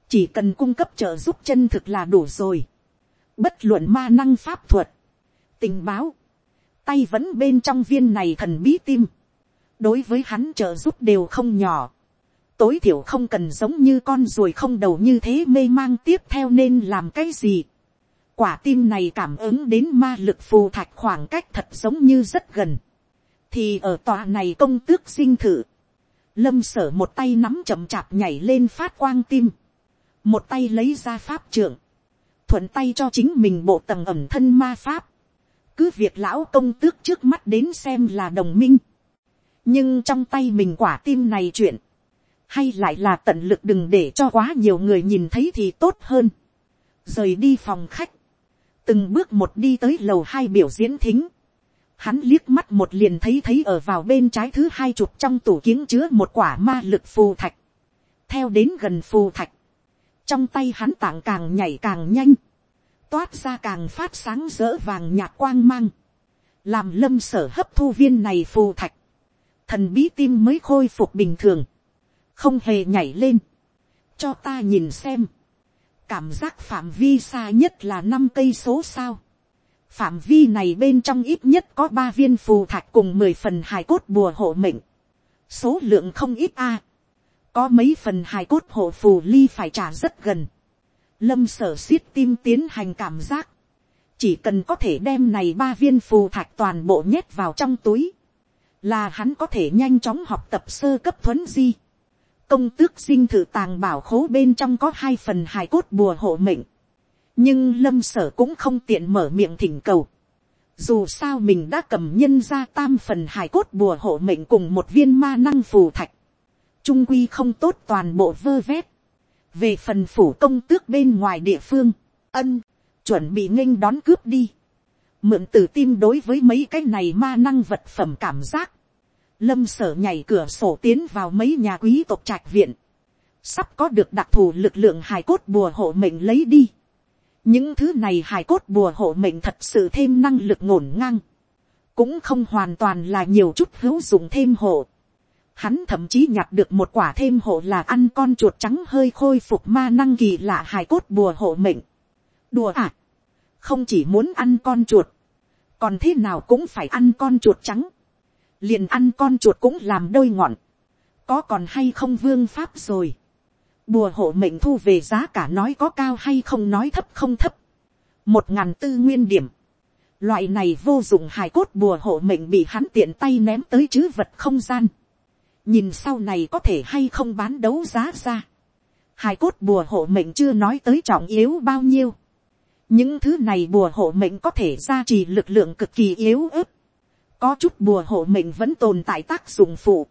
chỉ cần cung cấp trợ giúp chân thực là đủ rồi. Bất luận ma năng pháp thuật, tình báo, tay vẫn bên trong viên này thần bí tim, đối với hắn trợ giúp đều không nhỏ, tối thiểu không cần giống như con ruồi không đầu như thế mê mang tiếp theo nên làm cái gì. quả tim này cảm ứng đến ma lực phù thạch khoảng cách thật giống như rất gần, thì ở tòa này công tước sinh thử, lâm sở một tay nắm chậm chạp nhảy lên phát quang tim, một tay lấy ra pháp trưởng, thuận tay cho chính mình bộ tầng ẩm thân ma pháp. cứ việc lão công tước trước mắt đến xem là đồng minh nhưng trong tay mình quả tim này chuyện, hay lại là tận lực đừng để cho quá nhiều người nhìn thấy thì tốt hơn. rời đi phòng khách, từng bước một đi tới lầu hai biểu diễn thính. Hắn liếc mắt một liền thấy thấy ở vào bên trái thứ hai chục trong tủ kiếng chứa một quả ma lực phù thạch. Theo đến gần phù thạch, trong tay hắn tảng càng nhảy càng nhanh, toát ra càng phát sáng rỡ vàng nhạt quang mang, làm lâm sở hấp thu viên này phù thạch, thần bí tim mới khôi phục bình thường, không hề nhảy lên, cho ta nhìn xem, cảm giác phạm vi xa nhất là năm cây số sao, phạm vi này bên trong ít nhất có ba viên phù thạch cùng mười phần hài cốt bùa hộ mệnh, số lượng không ít a, có mấy phần hài cốt hộ phù ly phải trả rất gần, lâm sở siết tim tiến hành cảm giác, chỉ cần có thể đem này ba viên phù thạch toàn bộ nhét vào trong túi, là hắn có thể nhanh chóng học tập sơ cấp thuấn di. công tước dinh thự tàng bảo khố bên trong có hai phần hài cốt bùa hộ mệnh, nhưng lâm sở cũng không tiện mở miệng thỉnh cầu. Dù sao mình đã cầm nhân ra tam phần hài cốt bùa hộ mệnh cùng một viên ma năng phù thạch trung quy không tốt toàn bộ vơ vét. về phần phủ công tước bên ngoài địa phương, ân, chuẩn bị nghênh đón cướp đi mượn từ tim đối với mấy cái này ma năng vật phẩm cảm giác. lâm sở nhảy cửa sổ tiến vào mấy nhà quý tộc trạch viện. sắp có được đặc thù lực lượng hài cốt bùa hộ mệnh lấy đi. những thứ này hài cốt bùa hộ mệnh thật sự thêm năng lực ngổn ngang. cũng không hoàn toàn là nhiều chút hữu dụng thêm hộ Hắn thậm chí nhặt được một quả thêm hộ là ăn con chuột trắng hơi khôi phục ma năng kỳ lạ hài cốt bùa hộ mệnh. Đùa à? Không chỉ muốn ăn con chuột. Còn thế nào cũng phải ăn con chuột trắng. Liền ăn con chuột cũng làm đôi ngọn. Có còn hay không vương pháp rồi. Bùa hộ mệnh thu về giá cả nói có cao hay không nói thấp không thấp. Một ngàn tư nguyên điểm. Loại này vô dụng hài cốt bùa hộ mệnh bị hắn tiện tay ném tới chứ vật không gian nhìn sau này có thể hay không bán đấu giá ra. Hài cốt bùa hộ mệnh chưa nói tới trọng yếu bao nhiêu những thứ này bùa hộ mệnh có thể gia trì lực lượng cực kỳ yếu ớt. có chút bùa hộ mệnh vẫn tồn tại tác dụng phụ.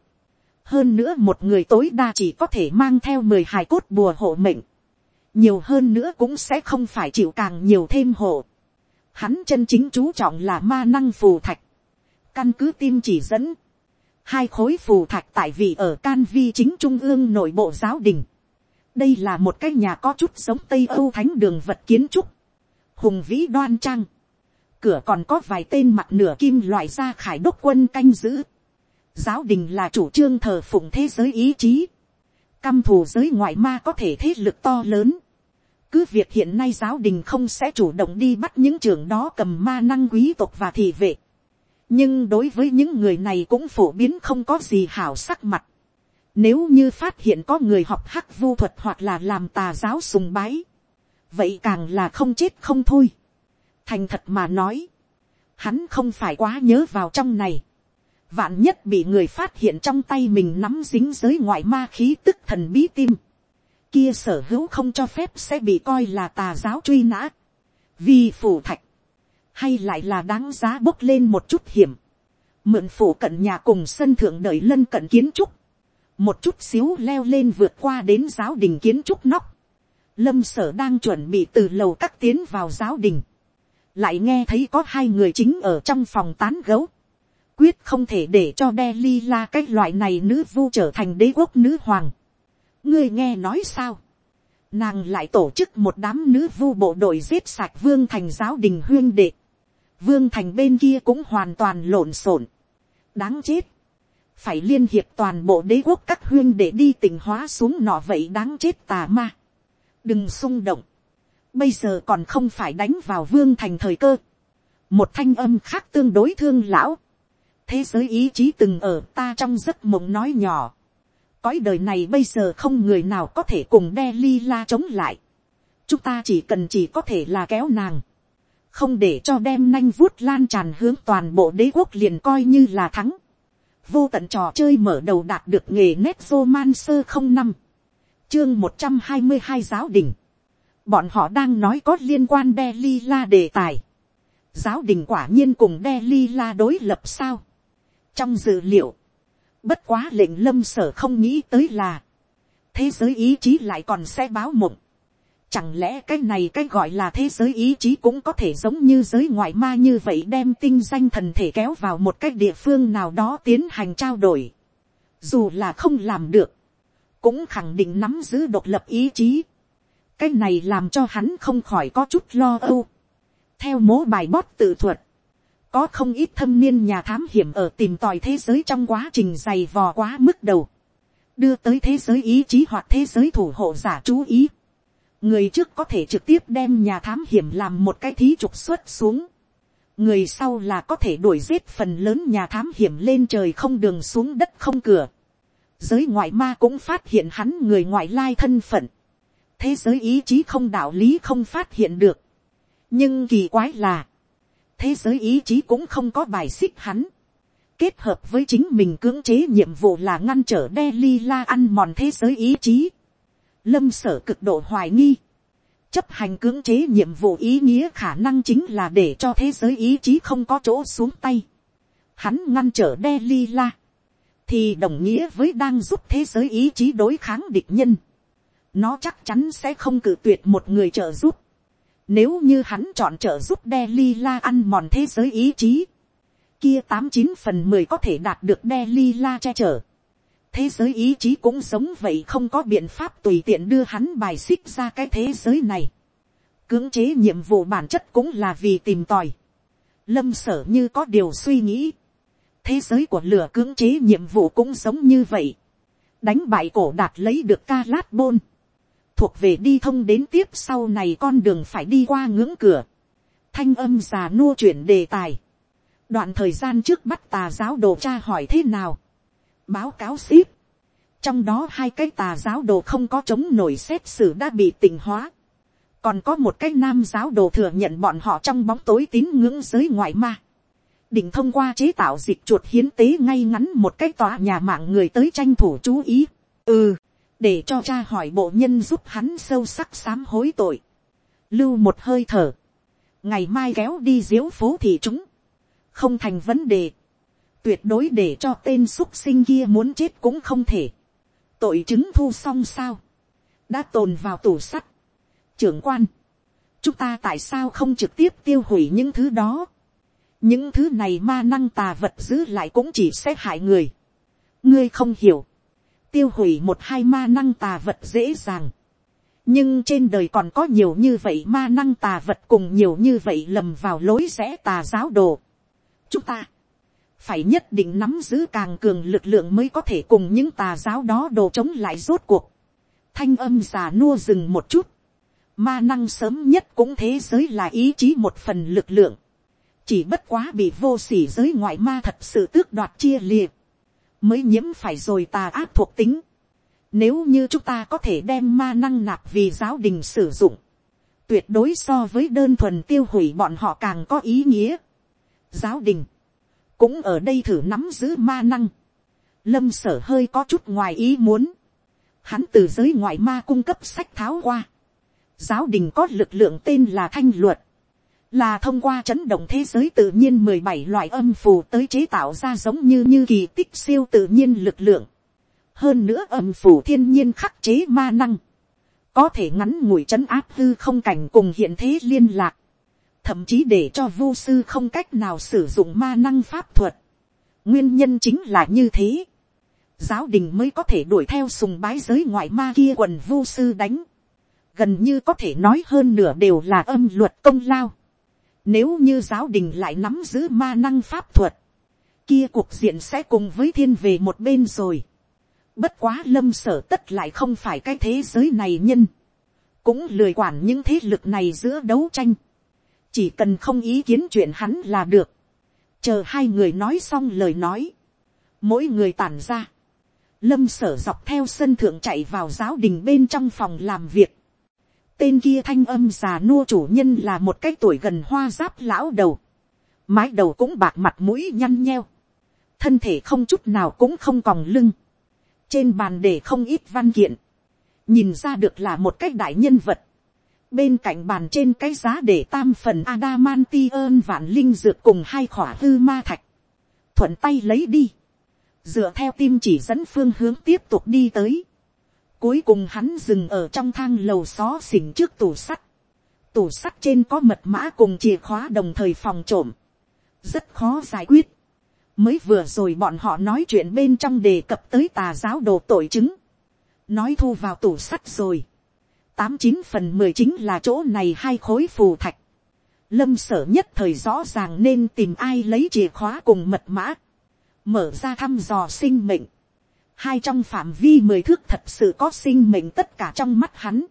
hơn nữa một người tối đa chỉ có thể mang theo mười hài cốt bùa hộ mệnh. nhiều hơn nữa cũng sẽ không phải chịu càng nhiều thêm hộ. hắn chân chính chú trọng là ma năng phù thạch. căn cứ tim chỉ dẫn hai khối phù thạch tại vị ở can vi chính trung ương nội bộ giáo đình. đây là một cái nhà có chút giống tây âu thánh đường vật kiến trúc, hùng vĩ đoan trang, cửa còn có vài tên mặt nửa kim loại ra khải đốc quân canh giữ. giáo đình là chủ trương thờ phụng thế giới ý chí, căm thù giới ngoại ma có thể thế lực to lớn. cứ việc hiện nay giáo đình không sẽ chủ động đi bắt những trường đó cầm ma năng quý tộc và thị vệ. nhưng đối với những người này cũng phổ biến không có gì hảo sắc mặt. nếu như phát hiện có người học hắc vu thuật hoặc là làm tà giáo sùng bái, vậy càng là không chết không thôi. thành thật mà nói, hắn không phải quá nhớ vào trong này. Vạn nhất bị người phát hiện trong tay mình nắm dính giới ngoại ma khí tức thần bí tim, kia sở hữu không cho phép sẽ bị coi là tà giáo truy nã, vì phủ thạch, hay lại là đáng giá bốc lên một chút hiểm, mượn phủ cận nhà cùng sân thượng đợi lân cận kiến trúc, một chút xíu leo lên vượt qua đến giáo đình kiến trúc nóc, lâm sở đang chuẩn bị từ lầu các tiến vào giáo đình, lại nghe thấy có hai người chính ở trong phòng tán gấu, quyết không thể để cho Delhi la cái loại này nữ vu trở thành đế quốc nữ hoàng. ngươi nghe nói sao. nàng lại tổ chức một đám nữ vu bộ đội giết sạch vương thành giáo đình huyên đệ. vương thành bên kia cũng hoàn toàn lộn xộn. đáng chết. phải liên hiệp toàn bộ đế quốc các huyên đệ đi tình hóa xuống nọ vậy đáng chết tà ma đừng xung động. bây giờ còn không phải đánh vào vương thành thời cơ. một thanh âm khác tương đối thương lão thế giới ý chí từng ở ta trong giấc mộng nói nhỏ. cõi đời này bây giờ không người nào có thể cùng đe li la chống lại. chúng ta chỉ cần chỉ có thể là kéo nàng. không để cho đem nanh vuốt lan tràn hướng toàn bộ đế quốc liền coi như là thắng. vô tận trò chơi mở đầu đạt được nghề nét man sơ không năm chương một trăm hai mươi hai giáo đình. bọn họ đang nói có liên quan đe li la đề tài giáo đình quả nhiên cùng đe li la đối lập sao trong dự liệu, bất quá lệnh lâm sở không nghĩ tới là, thế giới ý chí lại còn sẽ báo mộng. Chẳng lẽ cái này cái gọi là thế giới ý chí cũng có thể giống như giới ngoại ma như vậy đem tinh danh thần thể kéo vào một cái địa phương nào đó tiến hành trao đổi. Dù là không làm được, cũng khẳng định nắm giữ độc lập ý chí. Cái này làm cho hắn không khỏi có chút lo âu. Theo mố bài bót tự thuật, có không ít thâm niên nhà thám hiểm ở tìm tòi thế giới trong quá trình dày vò quá mức đầu, đưa tới thế giới ý chí hoặc thế giới thủ hộ giả chú ý. người trước có thể trực tiếp đem nhà thám hiểm làm một cái thí trục xuất xuống. người sau là có thể đuổi giết phần lớn nhà thám hiểm lên trời không đường xuống đất không cửa giới ngoại ma cũng phát hiện hắn người ngoại lai thân phận. thế giới ý chí không đạo lý không phát hiện được. nhưng kỳ quái là, thế giới ý chí cũng không có bài xích hắn. Kết hợp với chính mình cưỡng chế nhiệm vụ là ngăn trở Delhi la ăn mòn thế giới ý chí. Lâm sở cực độ hoài nghi. Chấp hành cưỡng chế nhiệm vụ ý nghĩa khả năng chính là để cho thế giới ý chí không có chỗ xuống tay. Hắn ngăn trở Delhi la. Thì đồng nghĩa với đang giúp thế giới ý chí đối kháng địch nhân. Nó chắc chắn sẽ không cử tuyệt một người trợ giúp nếu như hắn chọn trợ giúp Delhi La ăn mòn thế giới ý chí. Kia tám chín phần mười có thể đạt được Delhi La che chở. Thế giới ý chí cũng sống vậy không có biện pháp tùy tiện đưa hắn bài xích ra cái thế giới này. Cưỡng chế nhiệm vụ bản chất cũng là vì tìm tòi. Lâm sở như có điều suy nghĩ. Thế giới của lửa cưỡng chế nhiệm vụ cũng giống như vậy. Đánh bại cổ đạt lấy được ca lát bôn thuộc về đi thông đến tiếp sau này con đường phải đi qua ngưỡng cửa. Thanh âm già nua chuyển đề tài. Đoạn thời gian trước bắt tà giáo đồ cha hỏi thế nào. Báo cáo ship. Trong đó hai cái tà giáo đồ không có chống nổi xét xử đã bị tình hóa. Còn có một cái nam giáo đồ thừa nhận bọn họ trong bóng tối tín ngưỡng giới ngoại ma. Định thông qua chế tạo dịch chuột hiến tế ngay ngắn một cái tòa nhà mạng người tới tranh thủ chú ý. Ừ để cho cha hỏi bộ nhân giúp hắn sâu sắc sám hối tội, lưu một hơi thở, ngày mai kéo đi diếu phố thì chúng, không thành vấn đề, tuyệt đối để cho tên x sinh kia muốn chết cũng không thể, tội chứng thu xong sao, đã tồn vào tủ sắt, trưởng quan, chúng ta tại sao không trực tiếp tiêu hủy những thứ đó, những thứ này ma năng tà vật giữ lại cũng chỉ sẽ hại người, ngươi không hiểu, tiêu hủy một hai ma năng tà vật dễ dàng. nhưng trên đời còn có nhiều như vậy ma năng tà vật cùng nhiều như vậy lầm vào lối rẽ tà giáo đồ. chúng ta phải nhất định nắm giữ càng cường lực lượng mới có thể cùng những tà giáo đó đồ chống lại rốt cuộc. thanh âm già nua dừng một chút. ma năng sớm nhất cũng thế giới là ý chí một phần lực lượng chỉ bất quá bị vô sỉ giới ngoại ma thật sự tước đoạt chia liệt. mới nhiễm phải rồi tà ác thuộc tính. nếu như chúng ta có thể đem ma năng nạp vì giáo đình sử dụng, tuyệt đối so với đơn thuần tiêu hủy bọn họ càng có ý nghĩa. giáo đình, cũng ở đây thử nắm giữ ma năng. Lâm sở hơi có chút ngoài ý muốn. Hắn từ giới ngoại ma cung cấp sách tháo qua. Giáo đình có lực lượng tên là thanh luật. Là thông qua chấn động thế giới tự nhiên mười bảy loại âm phù tới chế tạo ra giống như như kỳ tích siêu tự nhiên lực lượng. Hơn nữa âm phù thiên nhiên khắc chế ma năng. Có thể ngắn ngủi chấn áp hư không cảnh cùng hiện thế liên lạc thậm chí để cho vô sư không cách nào sử dụng ma năng pháp thuật. nguyên nhân chính là như thế. giáo đình mới có thể đuổi theo sùng bái giới ngoại ma kia quần vô sư đánh. gần như có thể nói hơn nửa đều là âm luật công lao nếu như giáo đình lại nắm giữ ma năng pháp thuật, kia cuộc diện sẽ cùng với thiên về một bên rồi. bất quá lâm sở tất lại không phải cái thế giới này nhân. cũng lười quản những thế lực này giữa đấu tranh. Chỉ cần không ý kiến chuyện hắn là được, chờ hai người nói xong lời nói, mỗi người tản ra, lâm sở dọc theo sân thượng chạy vào giáo đình bên trong phòng làm việc, tên kia thanh âm già nua chủ nhân là một cái tuổi gần hoa giáp lão đầu, mái đầu cũng bạc mặt mũi nhăn nheo, thân thể không chút nào cũng không còng lưng, trên bàn để không ít văn kiện, nhìn ra được là một cái đại nhân vật, bên cạnh bàn trên cái giá để tam phần adamantium vạn linh dược cùng hai khỏa hư ma thạch, thuận tay lấy đi, dựa theo tim chỉ dẫn phương hướng tiếp tục đi tới, cuối cùng hắn dừng ở trong thang lầu xó xỉnh trước tủ sắt, tủ sắt trên có mật mã cùng chìa khóa đồng thời phòng trộm, rất khó giải quyết, mới vừa rồi bọn họ nói chuyện bên trong đề cập tới tà giáo đồ tội chứng, nói thu vào tủ sắt rồi, tám chín phần mười chính là chỗ này hai khối phù thạch. Lâm sở nhất thời rõ ràng nên tìm ai lấy chìa khóa cùng mật mã. Mở ra thăm dò sinh mệnh. Hai trong phạm vi mười thước thật sự có sinh mệnh tất cả trong mắt hắn.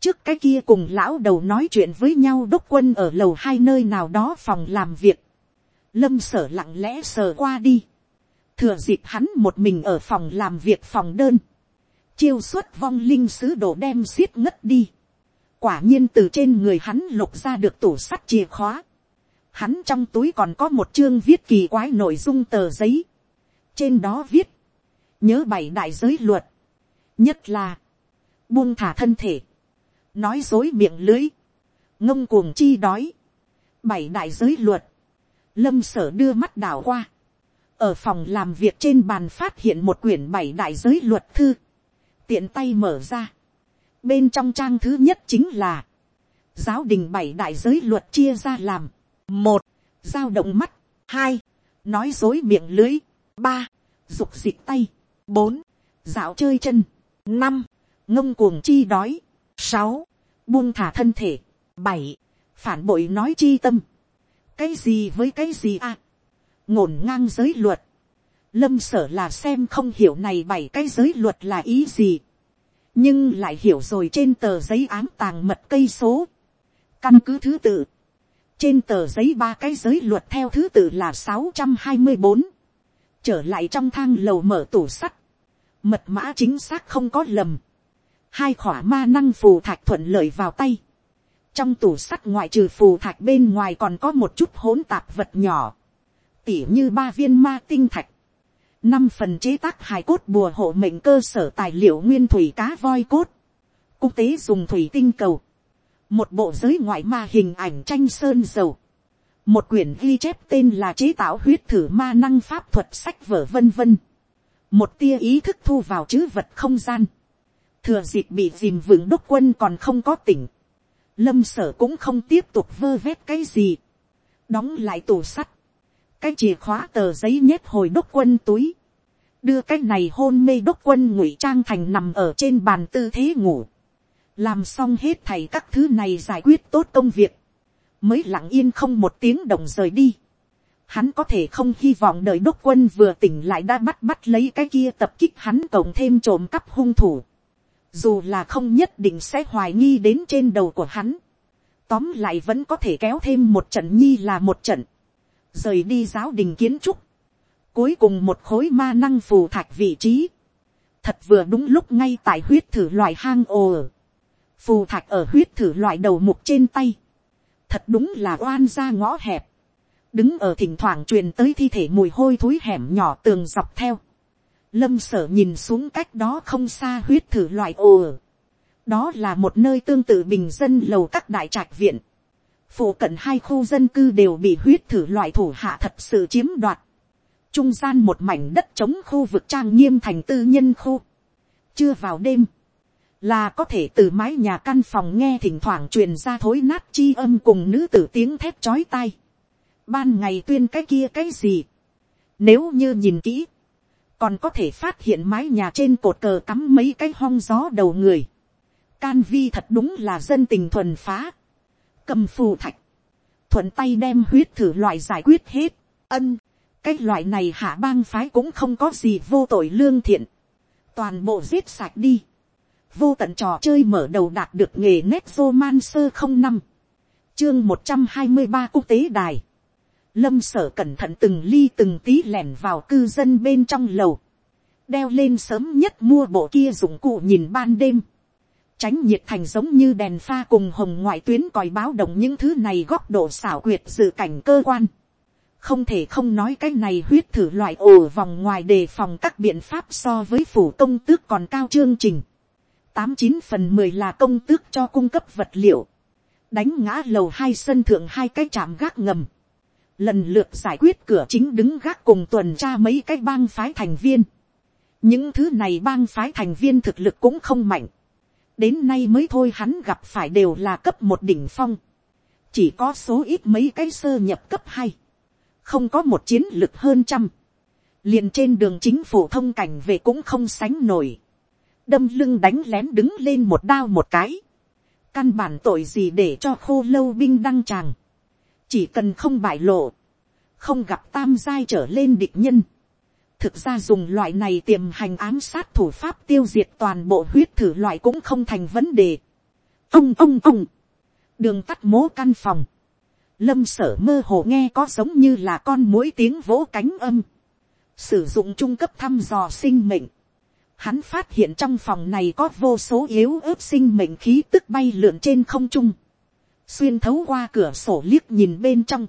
Trước cái kia cùng lão đầu nói chuyện với nhau đốc quân ở lầu hai nơi nào đó phòng làm việc. Lâm sở lặng lẽ sờ qua đi. Thừa dịp hắn một mình ở phòng làm việc phòng đơn chiêu xuất vong linh sứ đồ đem xiết ngất đi. quả nhiên từ trên người hắn lục ra được tủ sắt chìa khóa. hắn trong túi còn có một chương viết kỳ quái nội dung tờ giấy. trên đó viết, nhớ bảy đại giới luật, nhất là, buông thả thân thể, nói dối miệng lưới, ngông cuồng chi đói, bảy đại giới luật, lâm sở đưa mắt đảo qua, ở phòng làm việc trên bàn phát hiện một quyển bảy đại giới luật thư, tiện tay mở ra. Bên trong trang thứ nhất chính là, giáo đình bảy đại giới luật chia ra làm, một, giao động mắt, hai, nói dối miệng lưới, ba, dục dịch tay, bốn, dạo chơi chân, năm, ngông cuồng chi đói, sáu, buông thả thân thể, bảy, phản bội nói chi tâm, cái gì với cái gì à, ngổn ngang giới luật, lâm sở là xem không hiểu này bảy cái giới luật là ý gì. nhưng lại hiểu rồi trên tờ giấy ám tàng mật cây số. căn cứ thứ tự. trên tờ giấy ba cái giới luật theo thứ tự là sáu trăm hai mươi bốn. trở lại trong thang lầu mở tủ sắt mật mã chính xác không có lầm. hai khỏa ma năng phù thạch thuận lợi vào tay. trong tủ sắt ngoại trừ phù thạch bên ngoài còn có một chút hỗn tạp vật nhỏ. tỉ như ba viên ma tinh thạch năm phần chế tác hài cốt bùa hộ mệnh cơ sở tài liệu nguyên thủy cá voi cốt, cung tế dùng thủy tinh cầu, một bộ giới ngoại ma hình ảnh tranh sơn dầu, một quyển ghi chép tên là chế tạo huyết thử ma năng pháp thuật sách vở vân vân, một tia ý thức thu vào chữ vật không gian, thừa dịp bị dìm vững đốc quân còn không có tỉnh, lâm sở cũng không tiếp tục vơ vét cái gì, đóng lại tủ sắt, cái chìa khóa tờ giấy nhét hồi đốc quân túi, đưa cái này hôn mê đốc quân ngụy trang thành nằm ở trên bàn tư thế ngủ, làm xong hết thầy các thứ này giải quyết tốt công việc, mới lặng yên không một tiếng đồng rời đi hắn có thể không hy vọng đợi đốc quân vừa tỉnh lại đã bắt bắt lấy cái kia tập kích hắn cộng thêm trộm cắp hung thủ. Dù là không nhất định sẽ hoài nghi đến trên đầu của hắn. Tóm lại vẫn có thể kéo thêm một trận nhi là một trận. Rời đi giáo đình kiến trúc. Cuối cùng một khối ma năng phù thạch vị trí. Thật vừa đúng lúc ngay tại huyết thử loại hang ồ. Phù thạch ở huyết thử loại đầu mục trên tay. Thật đúng là oan ra ngõ hẹp đứng ở thỉnh thoảng truyền tới thi thể mùi hôi thối hẻm nhỏ tường dọc theo. Lâm sở nhìn xuống cách đó không xa huyết thử loại ồ. Đó là một nơi tương tự bình dân lầu các đại trạch viện. Phủ cận hai khu dân cư đều bị huyết thử loại thủ hạ thật sự chiếm đoạt. Trung gian một mảnh đất chống khu vực trang nghiêm thành tư nhân khu. Chưa vào đêm. Là có thể từ mái nhà căn phòng nghe thỉnh thoảng truyền ra thối nát chi âm cùng nữ tử tiếng thép chói tai ban ngày tuyên cái kia cái gì, nếu như nhìn kỹ, còn có thể phát hiện mái nhà trên cột cờ cắm mấy cái hong gió đầu người, can vi thật đúng là dân tình thuần phá, cầm phù thạch, thuận tay đem huyết thử loại giải quyết hết, ân, cái loại này hạ bang phái cũng không có gì vô tội lương thiện, toàn bộ giết sạch đi, vô tận trò chơi mở đầu đạt được nghề nét vô man sơ không năm, chương một trăm hai mươi ba quốc tế đài, lâm sở cẩn thận từng ly từng tí lẻn vào cư dân bên trong lầu, đeo lên sớm nhất mua bộ kia dụng cụ nhìn ban đêm, tránh nhiệt thành giống như đèn pha cùng hồng ngoại tuyến còi báo động những thứ này góc độ xảo quyệt dự cảnh cơ quan. không thể không nói cái này huyết thử loại ổ vòng ngoài đề phòng các biện pháp so với phủ công tước còn cao chương trình. tám chín phần mười là công tước cho cung cấp vật liệu. đánh ngã lầu hai sân thượng hai cái chạm gác ngầm lần lượt giải quyết cửa chính đứng gác cùng tuần tra mấy cái bang phái thành viên. những thứ này bang phái thành viên thực lực cũng không mạnh. đến nay mới thôi hắn gặp phải đều là cấp một đỉnh phong. chỉ có số ít mấy cái sơ nhập cấp hai. không có một chiến lực hơn trăm. liền trên đường chính phủ thông cảnh về cũng không sánh nổi. đâm lưng đánh lén đứng lên một đao một cái. căn bản tội gì để cho khô lâu binh đăng tràng chỉ cần không bại lộ, không gặp tam giai trở lên địch nhân, thực ra dùng loại này tiềm hành ám sát thủ pháp tiêu diệt toàn bộ huyết thử loại cũng không thành vấn đề. ông ông ông, đường tắt mố căn phòng, lâm sở mơ hồ nghe có giống như là con mũi tiếng vỗ cánh âm, sử dụng trung cấp thăm dò sinh mệnh, hắn phát hiện trong phòng này có vô số yếu ớt sinh mệnh khí tức bay lượn trên không trung, xuyên thấu qua cửa sổ liếc nhìn bên trong,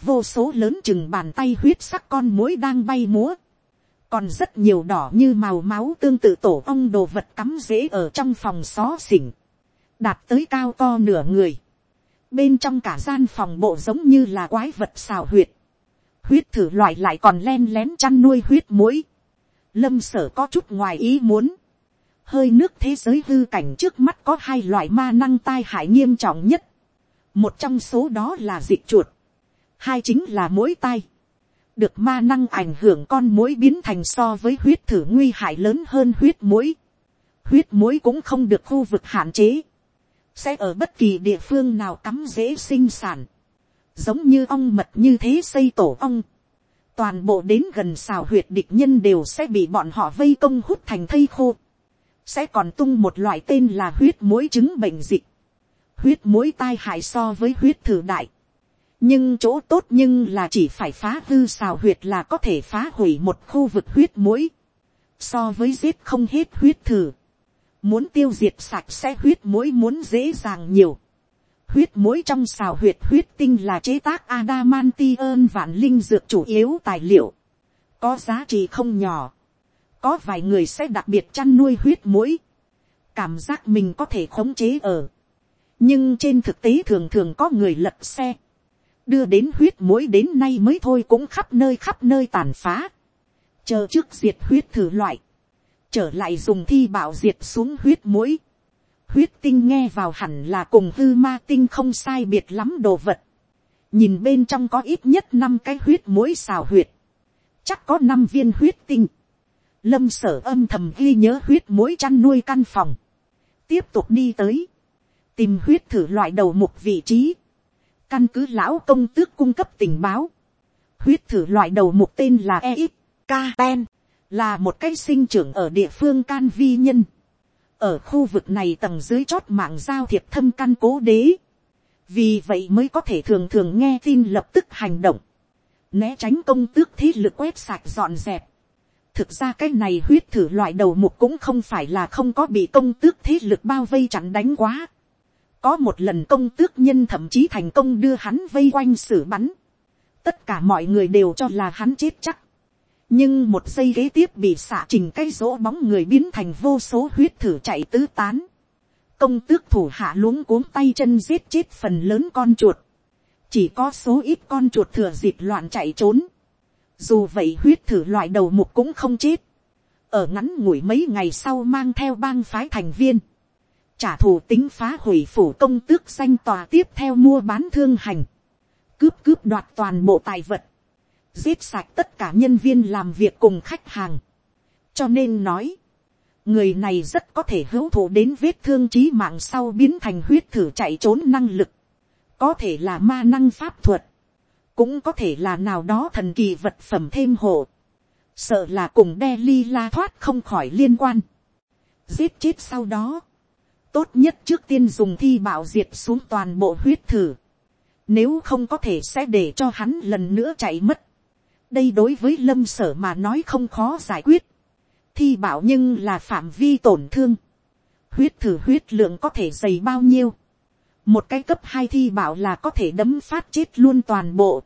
vô số lớn chừng bàn tay huyết sắc con mối đang bay múa, còn rất nhiều đỏ như màu máu tương tự tổ ong đồ vật cắm rễ ở trong phòng xó xỉnh, đạt tới cao co nửa người, bên trong cả gian phòng bộ giống như là quái vật xào huyệt, huyết thử loại lại còn len lén chăn nuôi huyết mũi. lâm sở có chút ngoài ý muốn, hơi nước thế giới hư cảnh trước mắt có hai loại ma năng tai hại nghiêm trọng nhất, một trong số đó là dịch chuột, hai chính là mỗi tai, được ma năng ảnh hưởng con mối biến thành so với huyết thử nguy hại lớn hơn huyết mũi. huyết mũi cũng không được khu vực hạn chế, sẽ ở bất kỳ địa phương nào cắm dễ sinh sản, giống như ong mật như thế xây tổ ong, toàn bộ đến gần xào huyệt địch nhân đều sẽ bị bọn họ vây công hút thành thây khô, sẽ còn tung một loại tên là huyết mũi trứng bệnh dịch, huyết mũi tai hại so với huyết thử đại. nhưng chỗ tốt nhưng là chỉ phải phá hư xào huyệt là có thể phá hủy một khu vực huyết mũi. so với giết không hết huyết thử. muốn tiêu diệt sạch sẽ huyết mũi muốn dễ dàng nhiều. huyết mũi trong xào huyệt huyết tinh là chế tác adamantium vạn linh dược chủ yếu tài liệu. có giá trị không nhỏ. có vài người sẽ đặc biệt chăn nuôi huyết mũi. cảm giác mình có thể khống chế ở nhưng trên thực tế thường thường có người lật xe, đưa đến huyết mũi đến nay mới thôi cũng khắp nơi khắp nơi tàn phá, chờ trước diệt huyết thử loại, trở lại dùng thi bảo diệt xuống huyết mũi, huyết tinh nghe vào hẳn là cùng hư ma tinh không sai biệt lắm đồ vật, nhìn bên trong có ít nhất năm cái huyết mũi xào huyệt, chắc có năm viên huyết tinh, lâm sở âm thầm ghi nhớ huyết mũi chăn nuôi căn phòng, tiếp tục đi tới, tìm huyết thử loại đầu mục vị trí, căn cứ lão công tước cung cấp tình báo, huyết thử loại đầu mục tên là e katen ten là một cái sinh trưởng ở địa phương can vi nhân. Ở khu vực này tầng dưới chót mạng giao thiệp thâm căn cố đế. Vì vậy mới có thể thường thường nghe tin lập tức hành động. Né tránh công tước thế lực quét sạch dọn dẹp. Thực ra cái này huyết thử loại đầu mục cũng không phải là không có bị công tước thế lực bao vây chặn đánh quá có một lần công tước nhân thậm chí thành công đưa hắn vây quanh xử bắn. tất cả mọi người đều cho là hắn chết chắc. nhưng một giây kế tiếp bị xạ trình cây rỗ bóng người biến thành vô số huyết thử chạy tứ tán. công tước thủ hạ luống cuống tay chân giết chết phần lớn con chuột. chỉ có số ít con chuột thừa dịp loạn chạy trốn dù vậy huyết thử loại đầu mục cũng không chết, ở ngắn ngủi mấy ngày sau mang theo bang phái thành viên, trả thù tính phá hủy phủ công tước danh tòa tiếp theo mua bán thương hành, cướp cướp đoạt toàn bộ tài vật, giết sạch tất cả nhân viên làm việc cùng khách hàng. cho nên nói, người này rất có thể hữu thủ đến vết thương trí mạng sau biến thành huyết thử chạy trốn năng lực, có thể là ma năng pháp thuật, cũng có thể là nào đó thần kỳ vật phẩm thêm hộ, sợ là cùng đe li la thoát không khỏi liên quan, giết chết sau đó, tốt nhất trước tiên dùng thi bảo diệt xuống toàn bộ huyết thử, nếu không có thể sẽ để cho hắn lần nữa chạy mất, đây đối với lâm sở mà nói không khó giải quyết, thi bảo nhưng là phạm vi tổn thương, huyết thử huyết lượng có thể dày bao nhiêu, một cái cấp hai thi bảo là có thể đấm phát chết luôn toàn bộ,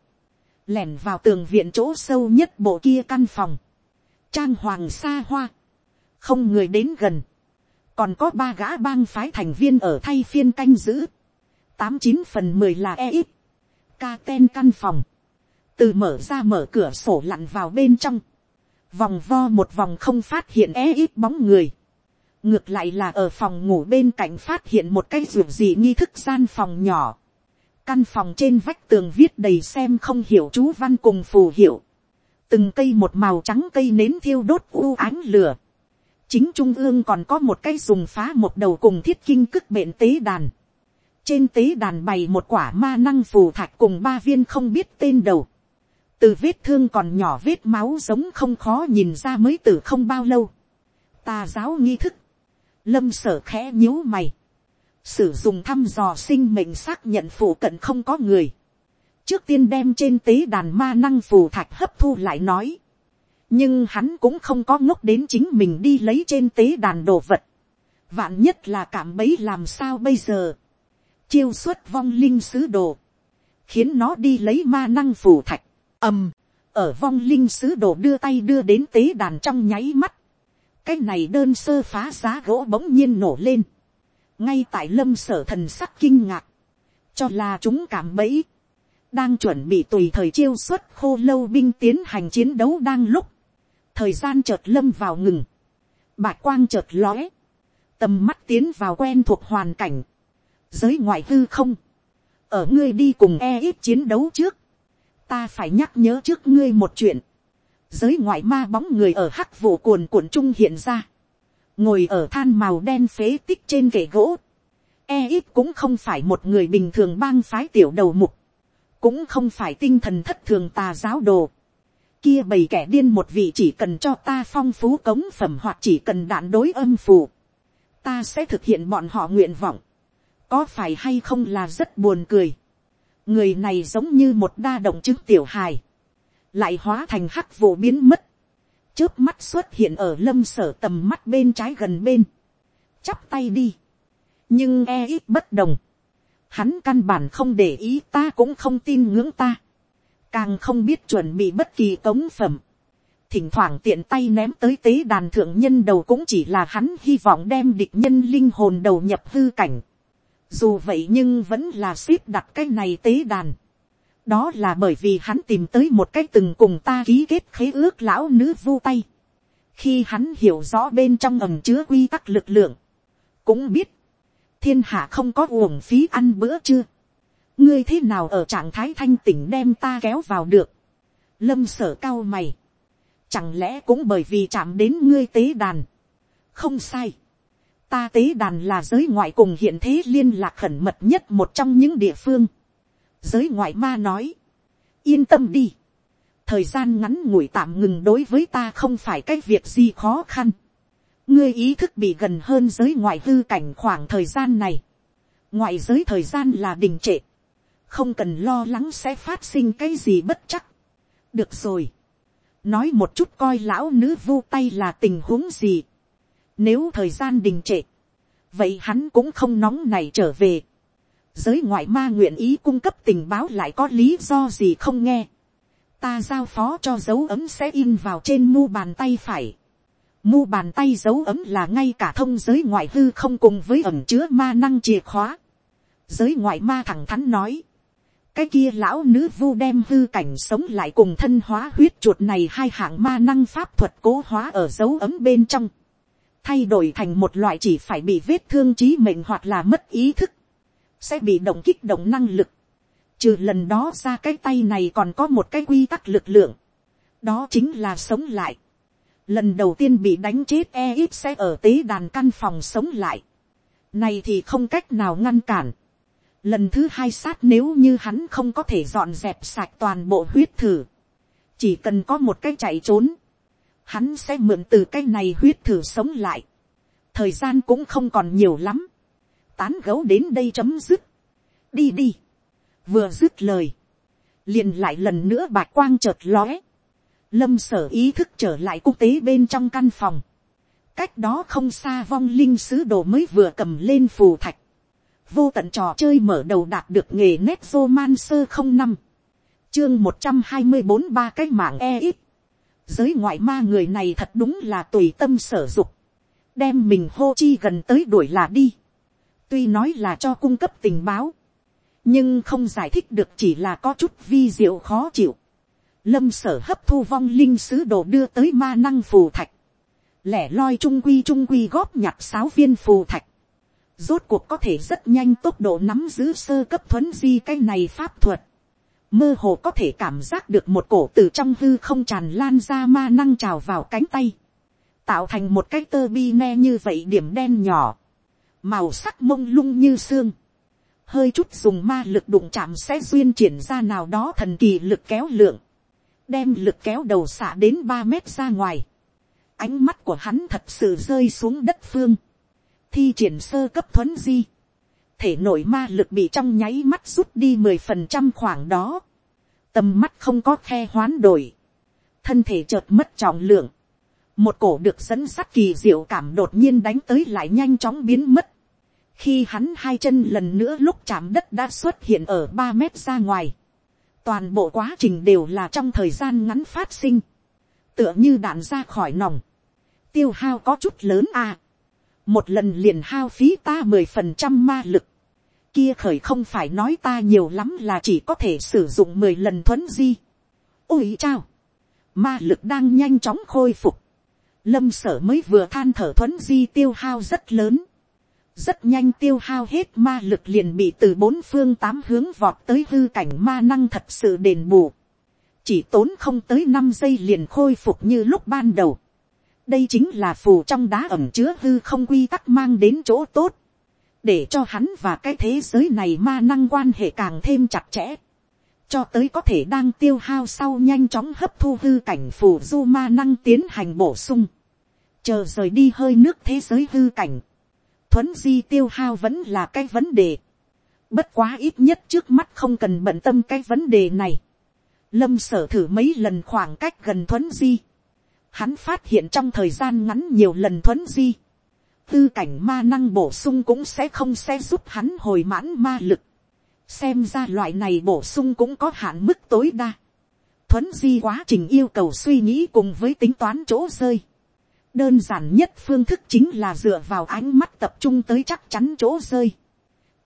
lẻn vào tường viện chỗ sâu nhất bộ kia căn phòng, trang hoàng xa hoa, không người đến gần, còn có ba gã bang phái thành viên ở thay phiên canh giữ, tám chín phần mười là e ít, ca ten căn phòng, từ mở ra mở cửa sổ lặn vào bên trong, vòng vo một vòng không phát hiện e ít bóng người, ngược lại là ở phòng ngủ bên cạnh phát hiện một cái ruộng gì nghi thức gian phòng nhỏ, căn phòng trên vách tường viết đầy xem không hiểu chú văn cùng phù hiệu, từng cây một màu trắng cây nến thiêu đốt u ánh lửa, chính trung ương còn có một cây dùng phá một đầu cùng thiết kinh cức bệnh tế đàn, trên tế đàn bày một quả ma năng phù thạch cùng ba viên không biết tên đầu, từ vết thương còn nhỏ vết máu giống không khó nhìn ra mới từ không bao lâu, tà giáo nghi thức, lâm sở khẽ nhíu mày, sử dụng thăm dò sinh mệnh xác nhận phủ cận không có người, trước tiên đem trên tế đàn ma năng phù thạch hấp thu lại nói, nhưng hắn cũng không có ngốc đến chính mình đi lấy trên tế đàn đồ vật, vạn nhất là cảm bấy làm sao bây giờ, chiêu xuất vong linh sứ đồ, khiến nó đi lấy ma năng phù thạch, ầm, ở vong linh sứ đồ đưa tay đưa đến tế đàn trong nháy mắt, cái này đơn sơ phá giá gỗ bỗng nhiên nổ lên, ngay tại lâm sở thần sắc kinh ngạc, cho là chúng cảm bẫy, đang chuẩn bị tùy thời chiêu xuất khô lâu binh tiến hành chiến đấu đang lúc, thời gian chợt lâm vào ngừng, bạc quang chợt lóe, tầm mắt tiến vào quen thuộc hoàn cảnh, giới ngoại hư không, ở ngươi đi cùng e ít chiến đấu trước, ta phải nhắc nhớ trước ngươi một chuyện, giới ngoại ma bóng người ở hắc vụ cuồn cuộn trung hiện ra, ngồi ở than màu đen phế tích trên kệ gỗ, e ít cũng không phải một người bình thường bang phái tiểu đầu mục, cũng không phải tinh thần thất thường tà giáo đồ, kia bầy kẻ điên một vị chỉ cần cho ta phong phú cống phẩm hoặc chỉ cần đạn đối âm phù, ta sẽ thực hiện bọn họ nguyện vọng, có phải hay không là rất buồn cười, người này giống như một đa động chứng tiểu hài, lại hóa thành hắc vụ biến mất, trước mắt xuất hiện ở lâm sở tầm mắt bên trái gần bên, chắp tay đi, nhưng e ít bất đồng, hắn căn bản không để ý ta cũng không tin ngưỡng ta, càng không biết chuẩn bị bất kỳ tống phẩm, thỉnh thoảng tiện tay ném tới tế đàn thượng nhân đầu cũng chỉ là hắn hy vọng đem địch nhân linh hồn đầu nhập hư cảnh. Dù vậy nhưng vẫn là ship đặt cái này tế đàn đó là bởi vì hắn tìm tới một cái từng cùng ta ký kết khế ước lão nữ vu tay. khi hắn hiểu rõ bên trong ẩm chứa quy tắc lực lượng, cũng biết, thiên hạ không có uổng phí ăn bữa chưa ngươi thế nào ở trạng thái thanh tỉnh đem ta kéo vào được. lâm sở cao mày. chẳng lẽ cũng bởi vì chạm đến ngươi tế đàn. không sai. ta tế đàn là giới ngoại cùng hiện thế liên lạc khẩn mật nhất một trong những địa phương giới ngoại ma nói, yên tâm đi, thời gian ngắn ngủi tạm ngừng đối với ta không phải cái việc gì khó khăn. ngươi ý thức bị gần hơn giới ngoại hư cảnh khoảng thời gian này. ngoại giới thời gian là đình trệ không cần lo lắng sẽ phát sinh cái gì bất chắc. được rồi. nói một chút coi lão nữ vu tay là tình huống gì. nếu thời gian đình trệ, vậy hắn cũng không nóng này trở về. giới ngoại ma nguyện ý cung cấp tình báo lại có lý do gì không nghe ta giao phó cho dấu ấm sẽ in vào trên mu bàn tay phải. Mu bàn tay dấu ấm là ngay cả thông giới ngoại hư không cùng với ẩm chứa ma năng chìa khóa. Giới ngoại ma thẳng thắn nói. Cái kia lão nữ vu đem hư cảnh sống lại cùng thân hóa huyết chuột này hai hạng ma năng pháp thuật cố hóa ở dấu ấm bên trong. Thay đổi thành một loại chỉ phải bị vết thương trí mệnh hoặc là mất ý thức. Sẽ bị động kích động năng lực Trừ lần đó ra cái tay này còn có một cái quy tắc lực lượng. Đó chính là sống lại. Lần đầu tiên bị đánh chết e ít sẽ ở tế đàn căn phòng sống lại. Này thì không cách nào ngăn cản. Lần thứ hai sát nếu như hắn không có thể dọn dẹp sạch toàn bộ huyết thử. Chỉ cần có một cái chạy trốn. Hắn sẽ mượn từ cái này huyết thử sống lại. Thời gian cũng không còn nhiều lắm. Tán gấu đến đây chấm dứt. Đi đi vừa dứt lời, liền lại lần nữa bạc quang chợt lóe, lâm sở ý thức trở lại quốc tế bên trong căn phòng, cách đó không xa vong linh sứ đồ mới vừa cầm lên phù thạch, vô tận trò chơi mở đầu đạt được nghề nét vô man sơ không năm, chương một trăm hai mươi bốn ba cái mạng e ít, giới ngoại ma người này thật đúng là tùy tâm sở dục, đem mình hô chi gần tới đuổi là đi, tuy nói là cho cung cấp tình báo, nhưng không giải thích được chỉ là có chút vi diệu khó chịu. lâm sở hấp thu vong linh sứ đồ đưa tới ma năng phù thạch, lẻ loi trung quy trung quy góp nhặt sáu viên phù thạch, rốt cuộc có thể rất nhanh tốc độ nắm giữ sơ cấp thuấn di cái này pháp thuật, mơ hồ có thể cảm giác được một cổ từ trong hư không tràn lan ra ma năng trào vào cánh tay, tạo thành một cái tơ bi ne như vậy điểm đen nhỏ, màu sắc mông lung như xương, hơi chút dùng ma lực đụng chạm sẽ duyên triển ra nào đó thần kỳ lực kéo lượng, đem lực kéo đầu xả đến ba mét ra ngoài. Ánh mắt của hắn thật sự rơi xuống đất phương, thi triển sơ cấp thuấn di, thể nội ma lực bị trong nháy mắt rút đi mười phần trăm khoảng đó, tầm mắt không có khe hoán đổi, thân thể chợt mất trọng lượng, một cổ được dẫn sắt kỳ diệu cảm đột nhiên đánh tới lại nhanh chóng biến mất, khi hắn hai chân lần nữa lúc chạm đất đã xuất hiện ở ba mét ra ngoài. toàn bộ quá trình đều là trong thời gian ngắn phát sinh. tựa như đạn ra khỏi nòng. tiêu hao có chút lớn à một lần liền hao phí ta mười phần trăm ma lực. kia khởi không phải nói ta nhiều lắm là chỉ có thể sử dụng mười lần thuấn di. ôi chao. ma lực đang nhanh chóng khôi phục. lâm sở mới vừa than thở thuấn di tiêu hao rất lớn rất nhanh tiêu hao hết ma lực liền bị từ bốn phương tám hướng vọt tới hư cảnh ma năng thật sự đền bù. chỉ tốn không tới năm giây liền khôi phục như lúc ban đầu đây chính là phù trong đá ẩm chứa hư không quy tắc mang đến chỗ tốt. để cho hắn và cái thế giới này ma năng quan hệ càng thêm chặt chẽ. cho tới có thể đang tiêu hao sau nhanh chóng hấp thu hư cảnh phù du ma năng tiến hành bổ sung. chờ rời đi hơi nước thế giới hư cảnh thuấn di tiêu hao vẫn là cái vấn đề. Bất quá ít nhất trước mắt không cần bận tâm cái vấn đề này. Lâm sở thử mấy lần khoảng cách gần thuấn di. Hắn phát hiện trong thời gian ngắn nhiều lần thuấn di. Tư cảnh ma năng bổ sung cũng sẽ không sẽ giúp hắn hồi mãn ma lực. Xem ra loại này bổ sung cũng có hạn mức tối đa. Thuấn di quá trình yêu cầu suy nghĩ cùng với tính toán chỗ rơi đơn giản nhất phương thức chính là dựa vào ánh mắt tập trung tới chắc chắn chỗ rơi.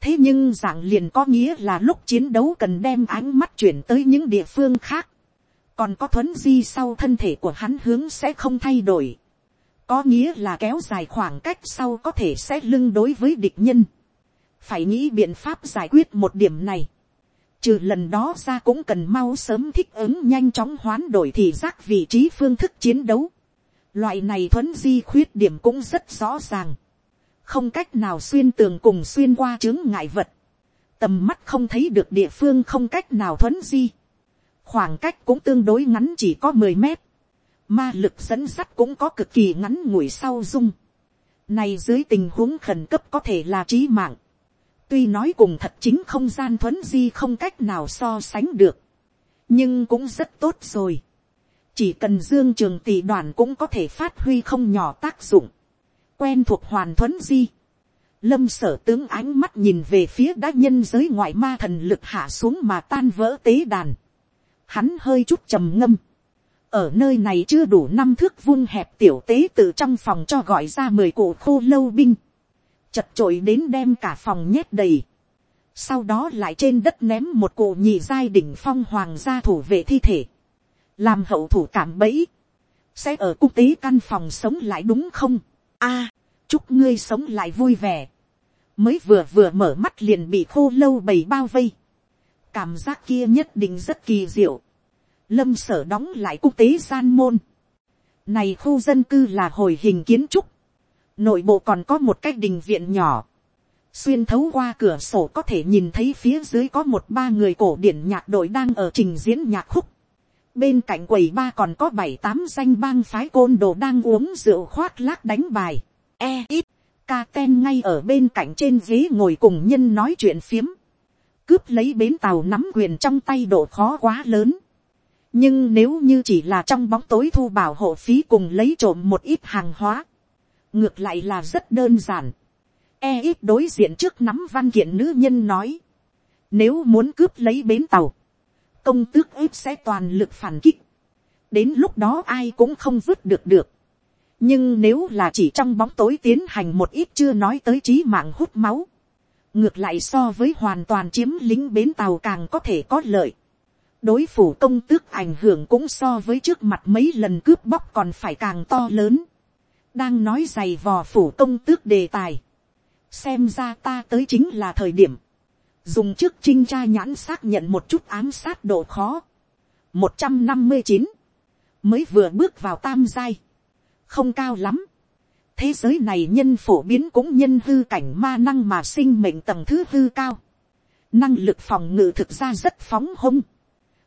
thế nhưng dạng liền có nghĩa là lúc chiến đấu cần đem ánh mắt chuyển tới những địa phương khác còn có thuấn di sau thân thể của hắn hướng sẽ không thay đổi. có nghĩa là kéo dài khoảng cách sau có thể sẽ lưng đối với địch nhân. phải nghĩ biện pháp giải quyết một điểm này. trừ lần đó ra cũng cần mau sớm thích ứng nhanh chóng hoán đổi thì giác vị trí phương thức chiến đấu Loại này thuấn di khuyết điểm cũng rất rõ ràng. Không cách nào xuyên tường cùng xuyên qua chứng ngại vật. Tầm mắt không thấy được địa phương không cách nào thuấn di khoảng cách cũng tương đối ngắn chỉ có mười mét, ma lực dẫn sắt cũng có cực kỳ ngắn ngủi sau dung, này dưới tình huống khẩn cấp có thể là trí mạng, tuy nói cùng thật chính không gian thuấn di không cách nào so sánh được, nhưng cũng rất tốt rồi. chỉ cần dương trường tỷ đoàn cũng có thể phát huy không nhỏ tác dụng, quen thuộc hoàn thuấn di. lâm sở tướng ánh mắt nhìn về phía đá nhân giới ngoại ma thần lực hạ xuống mà tan vỡ tế đàn hắn hơi chút trầm ngâm. ở nơi này chưa đủ năm thước vuông hẹp tiểu tế tự trong phòng cho gọi ra mười cụ khô lâu binh chật trội đến đem cả phòng nhét đầy. Sau đó lại trên đất ném một cụ nhị giai đỉnh phong hoàng gia thủ vệ thi thể. Làm hậu thủ cảm bẫy. Sẽ ở cung tế căn phòng sống lại đúng không? a à, chúc ngươi sống lại vui vẻ. Mới vừa vừa mở mắt liền bị khô lâu bầy bao vây. Cảm giác kia nhất định rất kỳ diệu. Lâm sở đóng lại cung tế gian môn. Này khu dân cư là hồi hình kiến trúc nội bộ còn có một cái đình viện nhỏ, xuyên thấu qua cửa sổ có thể nhìn thấy phía dưới có một ba người cổ điển nhạc đội đang ở trình diễn nhạc khúc. Bên cạnh quầy ba còn có bảy tám danh bang phái côn đồ đang uống rượu khoác lác đánh bài. E ít, ca ten ngay ở bên cạnh trên ghế ngồi cùng nhân nói chuyện phiếm. Cướp lấy bến tàu nắm quyền trong tay độ khó quá lớn. Nhưng nếu như chỉ là trong bóng tối thu bảo hộ phí cùng lấy trộm một ít hàng hóa ngược lại là rất đơn giản. E ít đối diện trước nắm văn kiện nữ nhân nói, nếu muốn cướp lấy bến tàu, công tước ít sẽ toàn lực phản kích. đến lúc đó ai cũng không vứt được được. nhưng nếu là chỉ trong bóng tối tiến hành một ít chưa nói tới trí mạng hút máu, ngược lại so với hoàn toàn chiếm lính bến tàu càng có thể có lợi. đối phủ công tước ảnh hưởng cũng so với trước mặt mấy lần cướp bóc còn phải càng to lớn. Đang nói giày vò phủ công tước đề tài, xem ra ta tới chính là thời điểm, dùng trước trinh tra nhãn xác nhận một chút ám sát độ khó, một trăm năm mươi chín, mới vừa bước vào tam giai, không cao lắm, thế giới này nhân phổ biến cũng nhân hư cảnh ma năng mà sinh mệnh tầng thứ hư cao, năng lực phòng ngự thực ra rất phóng hông,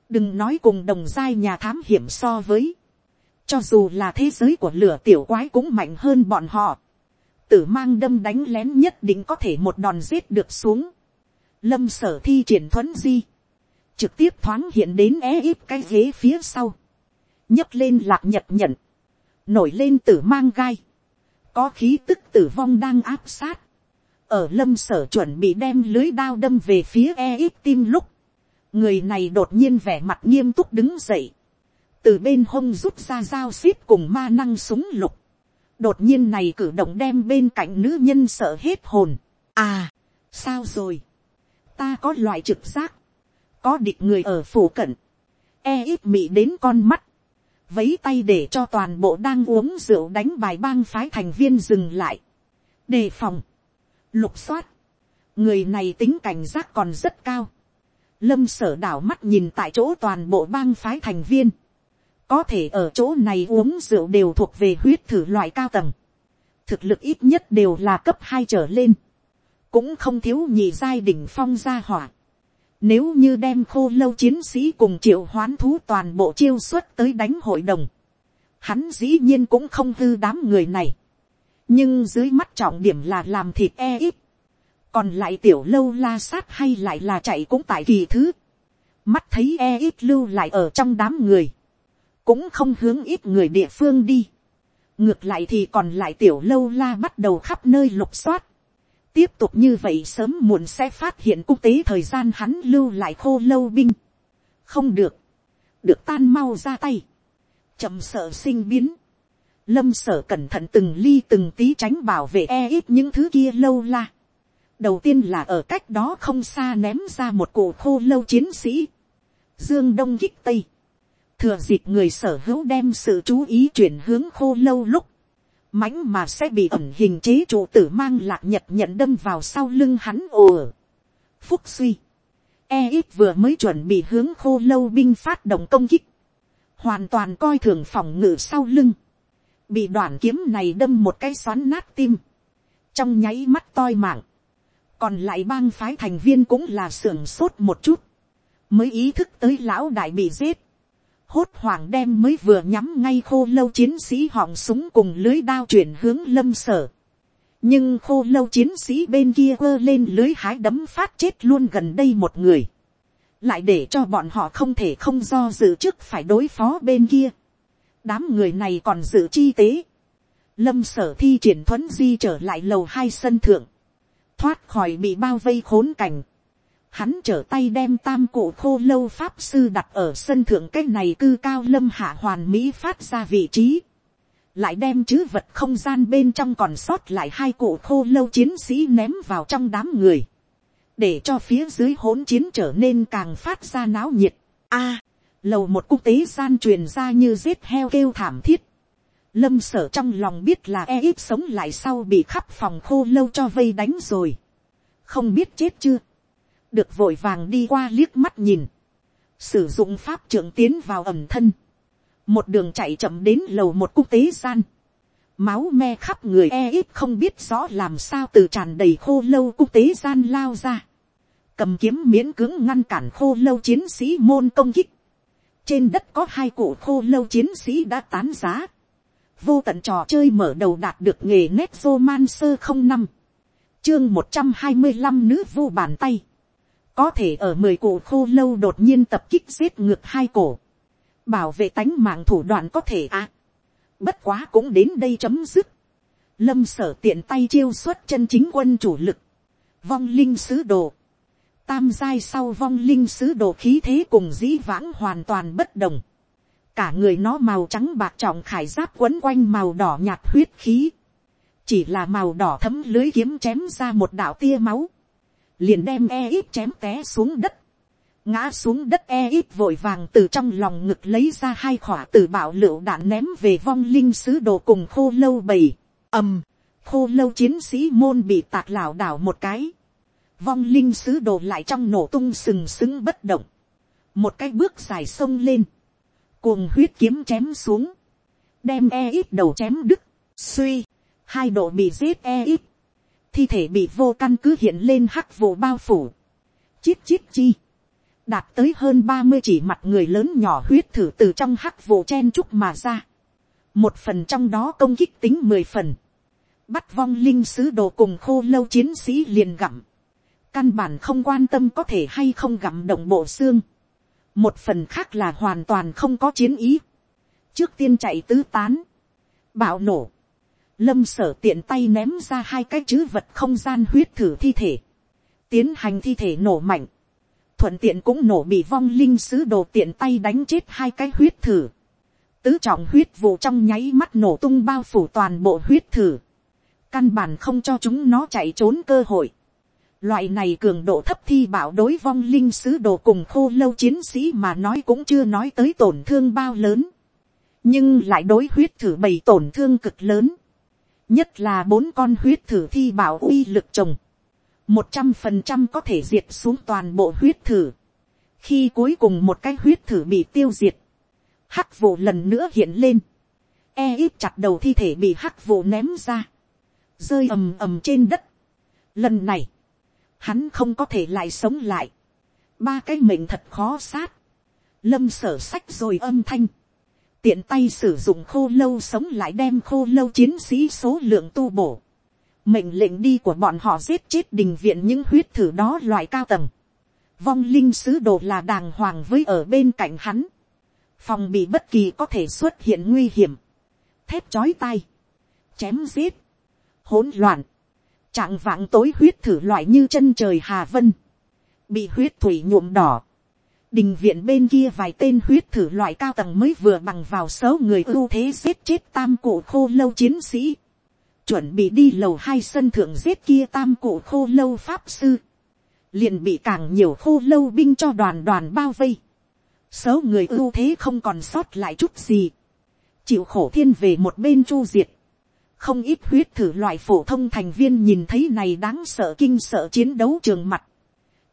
đừng nói cùng đồng giai nhà thám hiểm so với, cho dù là thế giới của lửa tiểu quái cũng mạnh hơn bọn họ. Tử mang đâm đánh lén nhất định có thể một đòn giết được xuống. Lâm sở thi triển thuấn di. Trực tiếp thoáng hiện đến é ít cái ghế phía sau. nhấc lên lạc nhật nhận. Nổi lên tử mang gai. Có khí tức tử vong đang áp sát. Ở lâm sở chuẩn bị đem lưới đao đâm về phía e ít tim lúc. Người này đột nhiên vẻ mặt nghiêm túc đứng dậy từ bên hông rút ra dao xíp cùng ma năng súng lục. đột nhiên này cử động đem bên cạnh nữ nhân sợ hết hồn. à, sao rồi, ta có loại trực giác, có địch người ở phủ cận, e ít mị đến con mắt, vấy tay để cho toàn bộ đang uống rượu đánh bài bang phái thành viên dừng lại, đề phòng, lục soát, người này tính cảnh giác còn rất cao, lâm sở đảo mắt nhìn tại chỗ toàn bộ bang phái thành viên, có thể ở chỗ này uống rượu đều thuộc về huyết thử loại cao tầng, thực lực ít nhất đều là cấp hai trở lên, cũng không thiếu nhị giai đỉnh phong gia hỏa. Nếu như đem khô lâu chiến sĩ cùng triệu hoán thú toàn bộ chiêu xuất tới đánh hội đồng, hắn dĩ nhiên cũng không hư đám người này. nhưng dưới mắt trọng điểm là làm thịt e ít, còn lại tiểu lâu la sát hay lại là chạy cũng tại kỳ thứ, mắt thấy e ít lưu lại ở trong đám người, cũng không hướng ít người địa phương đi. ngược lại thì còn lại tiểu lâu la bắt đầu khắp nơi lục soát tiếp tục như vậy sớm muộn sẽ phát hiện quốc tế thời gian hắn lưu lại khô lâu binh. không được, được tan mau ra tay. chậm sợ sinh biến. lâm sở cẩn thận từng ly từng tí tránh bảo vệ e ít những thứ kia lâu la. đầu tiên là ở cách đó không xa ném ra một cụ khô lâu chiến sĩ. dương đông kích tây thừa dịp người sở hữu đem sự chú ý chuyển hướng khô lâu lúc, mãnh mà sẽ bị ẩn hình chế trụ tử mang lạc nhật nhận đâm vào sau lưng hắn ồ. phúc suy, e ít vừa mới chuẩn bị hướng khô lâu binh phát động công kích, hoàn toàn coi thường phòng ngự sau lưng, bị đoạn kiếm này đâm một cái xoắn nát tim, trong nháy mắt toi mạng, còn lại bang phái thành viên cũng là sưởng sốt một chút, mới ý thức tới lão đại bị giết, hốt hoảng đem mới vừa nhắm ngay khô lâu chiến sĩ họng súng cùng lưới đao chuyển hướng lâm sở. nhưng khô lâu chiến sĩ bên kia quơ lên lưới hái đấm phát chết luôn gần đây một người. lại để cho bọn họ không thể không do dự trước phải đối phó bên kia. đám người này còn dự chi tế. lâm sở thi triển thuấn di trở lại lầu hai sân thượng. thoát khỏi bị bao vây khốn cảnh hắn trở tay đem tam cổ khô lâu pháp sư đặt ở sân thượng cái này cư cao lâm hạ hoàn mỹ phát ra vị trí. lại đem chữ vật không gian bên trong còn sót lại hai cổ khô lâu chiến sĩ ném vào trong đám người. để cho phía dưới hỗn chiến trở nên càng phát ra náo nhiệt. a, lầu một quốc tế gian truyền ra như giết heo kêu thảm thiết. lâm sở trong lòng biết là e ít sống lại sau bị khắp phòng khô lâu cho vây đánh rồi. không biết chết chưa được vội vàng đi qua liếc mắt nhìn, sử dụng pháp trưởng tiến vào ẩm thân, một đường chạy chậm đến lầu một quốc tế gian, máu me khắp người e ít không biết rõ làm sao từ tràn đầy khô lâu quốc tế gian lao ra, cầm kiếm miễn cưỡng ngăn cản khô lâu chiến sĩ môn công kích, trên đất có hai cụ khô lâu chiến sĩ đã tán giá, vô tận trò chơi mở đầu đạt được nghề nét roman sơ không năm, chương một trăm hai mươi năm nữ vu bàn tay, có thể ở mười cổ khô lâu đột nhiên tập kích giết ngược hai cổ, bảo vệ tánh mạng thủ đoạn có thể à. bất quá cũng đến đây chấm dứt. lâm sở tiện tay chiêu xuất chân chính quân chủ lực, vong linh sứ đồ, tam giai sau vong linh sứ đồ khí thế cùng dĩ vãng hoàn toàn bất đồng. cả người nó màu trắng bạc trọng khải giáp quấn quanh màu đỏ nhạt huyết khí. chỉ là màu đỏ thấm lưới kiếm chém ra một đạo tia máu liền đem e ít chém té xuống đất, ngã xuống đất e ít vội vàng từ trong lòng ngực lấy ra hai khỏa từ bạo lựu đạn ném về vong linh sứ đồ cùng khô lâu bầy, ầm, khô lâu chiến sĩ môn bị tạc lảo đảo một cái, vong linh sứ đồ lại trong nổ tung sừng sững bất động, một cái bước dài sông lên, cuồng huyết kiếm chém xuống, đem e ít đầu chém đứt, suy, hai độ bị giết e ít, thi thể bị vô căn cứ hiện lên hắc vụ bao phủ, chít chít chi, đạt tới hơn ba mươi chỉ mặt người lớn nhỏ huyết thử từ trong hắc vụ chen chúc mà ra, một phần trong đó công kích tính mười phần, bắt vong linh sứ đồ cùng khô lâu chiến sĩ liền gặm, căn bản không quan tâm có thể hay không gặm động bộ xương, một phần khác là hoàn toàn không có chiến ý, trước tiên chạy tứ tán, bạo nổ, lâm sở tiện tay ném ra hai cái chữ vật không gian huyết thử thi thể, tiến hành thi thể nổ mạnh, thuận tiện cũng nổ bị vong linh sứ đồ tiện tay đánh chết hai cái huyết thử, tứ trọng huyết vụ trong nháy mắt nổ tung bao phủ toàn bộ huyết thử, căn bản không cho chúng nó chạy trốn cơ hội. Loại này cường độ thấp thi bảo đối vong linh sứ đồ cùng khô lâu chiến sĩ mà nói cũng chưa nói tới tổn thương bao lớn. Nhưng lại đối huyết thử bầy tổn thương cực lớn nhất là bốn con huyết thử thi bảo uy lực trồng, một trăm phần trăm có thể diệt xuống toàn bộ huyết thử. khi cuối cùng một cái huyết thử bị tiêu diệt, hắc vụ lần nữa hiện lên, e ít chặt đầu thi thể bị hắc vụ ném ra, rơi ầm ầm trên đất. lần này, hắn không có thể lại sống lại, ba cái mệnh thật khó sát, lâm sở sách rồi âm thanh, tiện tay sử dụng khô lâu sống lại đem khô lâu chiến sĩ số lượng tu bổ. Mệnh lệnh đi của bọn họ giết chết đình viện những huyết thử đó loại cao tầng. Vong linh sứ đồ là đàng hoàng với ở bên cạnh hắn. Phòng bị bất kỳ có thể xuất hiện nguy hiểm. Thép chói tay. Chém giết. hỗn loạn. Trạng vãng tối huyết thử loại như chân trời Hà Vân. Bị huyết thủy nhuộm đỏ đình viện bên kia vài tên huyết thử loại cao tầng mới vừa bằng vào số người ưu thế giết chết tam cổ khô lâu chiến sĩ. Chuẩn bị đi lầu hai sân thượng giết kia tam cổ khô lâu pháp sư. Liền bị càng nhiều khô lâu binh cho đoàn đoàn bao vây. Số người ưu thế không còn sót lại chút gì. Chịu khổ thiên về một bên chu diệt. Không ít huyết thử loại phổ thông thành viên nhìn thấy này đáng sợ kinh sợ chiến đấu trường mặt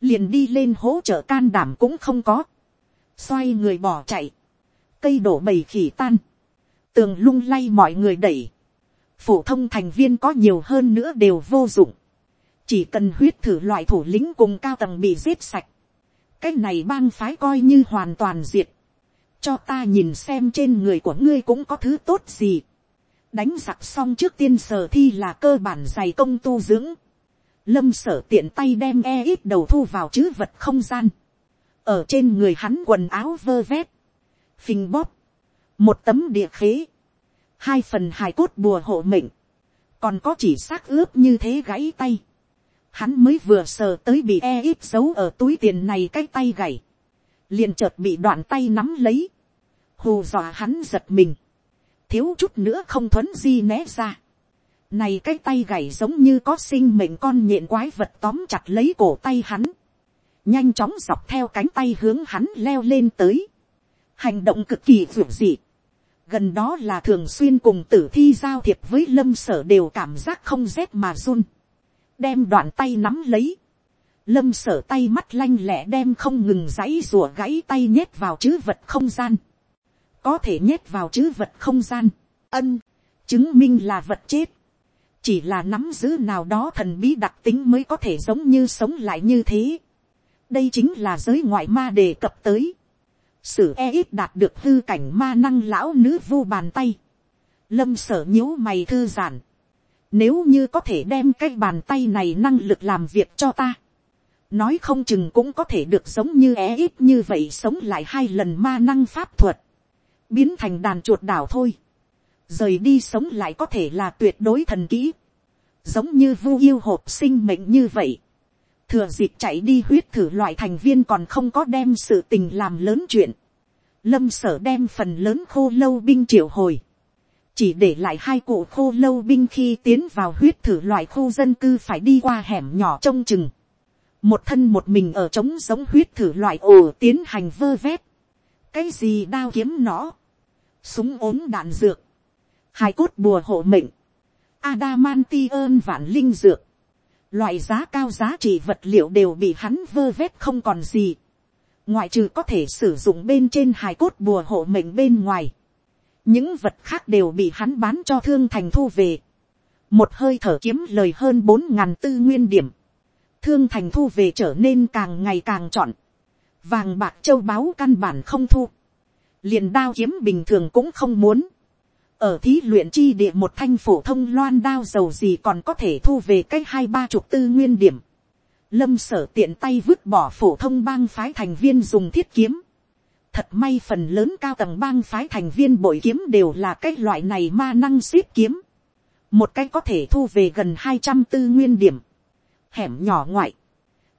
liền đi lên hỗ trợ can đảm cũng không có, xoay người bỏ chạy, cây đổ bầy khỉ tan, tường lung lay mọi người đẩy, phổ thông thành viên có nhiều hơn nữa đều vô dụng, chỉ cần huyết thử loại thủ lĩnh cùng cao tầng bị giết sạch, cái này bang phái coi như hoàn toàn diệt, cho ta nhìn xem trên người của ngươi cũng có thứ tốt gì. đánh giặc xong trước tiên sở thi là cơ bản dày công tu dưỡng lâm sở tiện tay đem e ít đầu thu vào chữ vật không gian. ở trên người hắn quần áo vơ vét, phình bóp, một tấm địa khế, hai phần hài cốt bùa hộ mệnh, còn có chỉ xác ướp như thế gãy tay. Hắn mới vừa sờ tới bị e ít giấu ở túi tiền này cái tay gãy. Liền chợt bị đoạn tay nắm lấy, hù dọa hắn giật mình, thiếu chút nữa không thuấn di né ra. Này cái tay gầy giống như có sinh mệnh con nhện quái vật tóm chặt lấy cổ tay hắn. Nhanh chóng dọc theo cánh tay hướng hắn leo lên tới. Hành động cực kỳ vượt dị. Gần đó là thường xuyên cùng tử thi giao thiệp với lâm sở đều cảm giác không rét mà run. Đem đoạn tay nắm lấy lâm sở tay mắt lanh lẹ đem không ngừng dãy rùa gãy tay nhét vào chữ vật không gian, có thể nhét vào chữ vật không gian, ân, chứng minh là vật chết, chỉ là nắm giữ nào đó thần bí đặc tính mới có thể giống như sống lại như thế. đây chính là giới ngoại ma đề cập tới. sử e ít đạt được hư cảnh ma năng lão nữ vu bàn tay. lâm sở nhíu mày thư giản. nếu như có thể đem cái bàn tay này năng lực làm việc cho ta nói không chừng cũng có thể được giống như e ít như vậy sống lại hai lần ma năng pháp thuật, biến thành đàn chuột đảo thôi, rời đi sống lại có thể là tuyệt đối thần kỹ, giống như vu yêu hộp sinh mệnh như vậy, thừa dịp chạy đi huyết thử loại thành viên còn không có đem sự tình làm lớn chuyện, lâm sở đem phần lớn khô lâu binh triệu hồi, chỉ để lại hai cụ khô lâu binh khi tiến vào huyết thử loại khu dân cư phải đi qua hẻm nhỏ trông chừng, một thân một mình ở trống giống huyết thử loại ồ tiến hành vơ vét, cái gì đao kiếm nó, súng ốm đạn dược, hai cốt bùa hộ mệnh, adamantium vạn linh dược, loại giá cao giá trị vật liệu đều bị hắn vơ vét không còn gì, ngoại trừ có thể sử dụng bên trên hài cốt bùa hộ mệnh bên ngoài, những vật khác đều bị hắn bán cho thương thành thu về, một hơi thở kiếm lời hơn bốn ngàn tư nguyên điểm, thương thành thu về trở nên càng ngày càng chọn. Vàng bạc châu báu căn bản không thu, liền đao kiếm bình thường cũng không muốn, ở thí luyện chi địa một thanh phổ thông loan đao dầu gì còn có thể thu về cái hai ba chục tư nguyên điểm, lâm sở tiện tay vứt bỏ phổ thông bang phái thành viên dùng thiết kiếm, thật may phần lớn cao tầng bang phái thành viên bội kiếm đều là cái loại này ma năng xếp kiếm, một cái có thể thu về gần hai trăm tư nguyên điểm, hẻm nhỏ ngoại,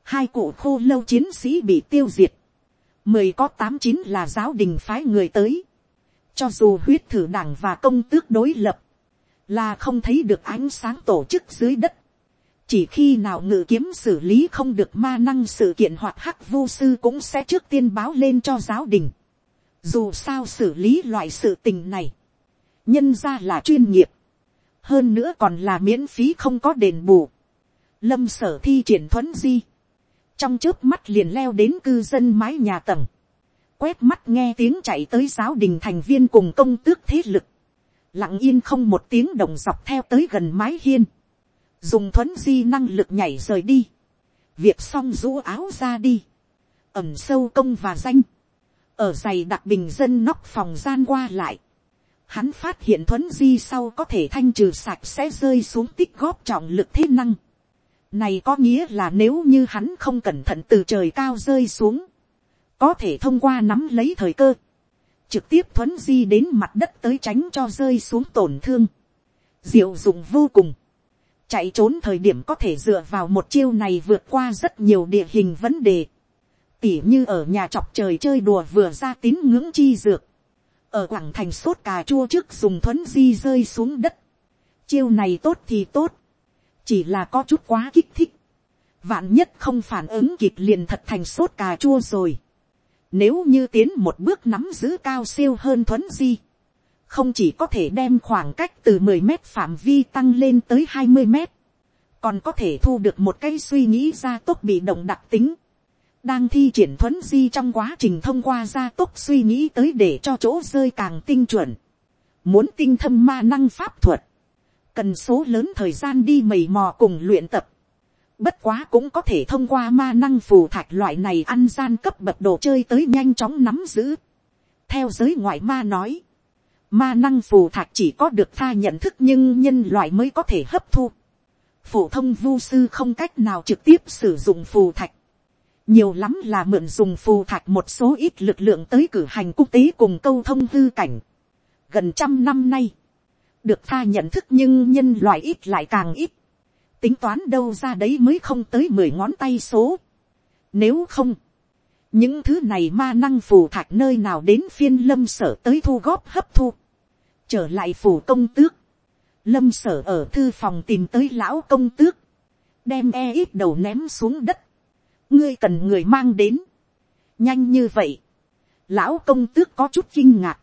hai cụ khô lâu chiến sĩ bị tiêu diệt, mười có tám chín là giáo đình phái người tới, cho dù huyết thử đảng và công tước đối lập, là không thấy được ánh sáng tổ chức dưới đất, chỉ khi nào ngự kiếm xử lý không được ma năng sự kiện hoặc hắc vô sư cũng sẽ trước tiên báo lên cho giáo đình. Dù sao xử lý loại sự tình này, nhân ra là chuyên nghiệp, hơn nữa còn là miễn phí không có đền bù. Lâm sở thi triển thuấn di, trong trước mắt liền leo đến cư dân mái nhà tầng, quét mắt nghe tiếng chạy tới giáo đình thành viên cùng công tước thế lực, lặng yên không một tiếng đồng dọc theo tới gần mái hiên, dùng thuấn di năng lực nhảy rời đi, việc xong rũ áo ra đi, ẩm sâu công và danh, ở giày đặc bình dân nóc phòng gian qua lại, hắn phát hiện thuấn di sau có thể thanh trừ sạch sẽ rơi xuống tích góp trọng lực thế năng, này có nghĩa là nếu như hắn không cẩn thận từ trời cao rơi xuống. Có thể thông qua nắm lấy thời cơ. Trực tiếp thuấn di đến mặt đất tới tránh cho rơi xuống tổn thương. Diệu dụng vô cùng. Chạy trốn thời điểm có thể dựa vào một chiêu này vượt qua rất nhiều địa hình vấn đề. Tỉ như ở nhà chọc trời chơi đùa vừa ra tín ngưỡng chi dược. Ở quảng thành sốt cà chua trước dùng thuấn di rơi xuống đất. Chiêu này tốt thì tốt chỉ là có chút quá kích thích, vạn nhất không phản ứng kịp liền thật thành sốt cà chua rồi. Nếu như tiến một bước nắm giữ cao siêu hơn thuấn di, không chỉ có thể đem khoảng cách từ 10 mét phạm vi tăng lên tới 20 mét, còn có thể thu được một cái suy nghĩ gia tốc bị động đặc tính. đang thi triển thuấn di trong quá trình thông qua gia tốc suy nghĩ tới để cho chỗ rơi càng tinh chuẩn. muốn tinh thâm ma năng pháp thuật, cần số lớn thời gian đi mầy mò cùng luyện tập. Bất quá cũng có thể thông qua ma năng phù thạch loại này ăn gian cấp bậc đồ chơi tới nhanh chóng nắm giữ. Theo giới ngoại ma nói, ma năng phù thạch chỉ có được tha nhận thức nhưng nhân loại mới có thể hấp thu. Phổ thông vu sư không cách nào trực tiếp sử dụng phù thạch. Nhiều lắm là mượn dùng phù thạch một số ít lực lượng tới cử hành quốc tế cùng câu thông hư cảnh. Gần trăm năm nay, được tha nhận thức nhưng nhân loại ít lại càng ít tính toán đâu ra đấy mới không tới mười ngón tay số. Nếu không, những thứ này ma năng phù thạch nơi nào đến phiên lâm sở tới thu góp hấp thu. Trở lại phủ công tước. Lâm sở ở thư phòng tìm tới lão công tước. Đem e ít đầu ném xuống đất. Ngươi cần người mang đến. Nhanh như vậy. Lão công tước có chút kinh ngạc.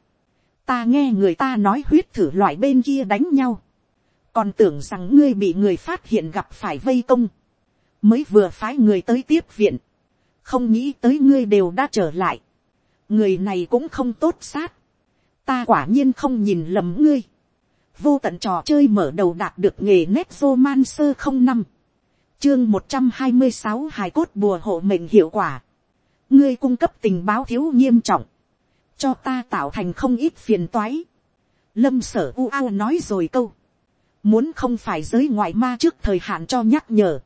Ta nghe người ta nói huyết thử loại bên kia đánh nhau còn tưởng rằng ngươi bị người phát hiện gặp phải vây công, mới vừa phái người tới tiếp viện, không nghĩ tới ngươi đều đã trở lại, người này cũng không tốt sát, ta quả nhiên không nhìn lầm ngươi, vô tận trò chơi mở đầu đạt được nghề nét man sơ không năm, chương một trăm hai mươi sáu hài cốt bùa hộ mệnh hiệu quả, ngươi cung cấp tình báo thiếu nghiêm trọng, cho ta tạo thành không ít phiền toái, lâm sở u ao nói rồi câu, Muốn không phải giới ngoại ma trước thời hạn cho nhắc nhở.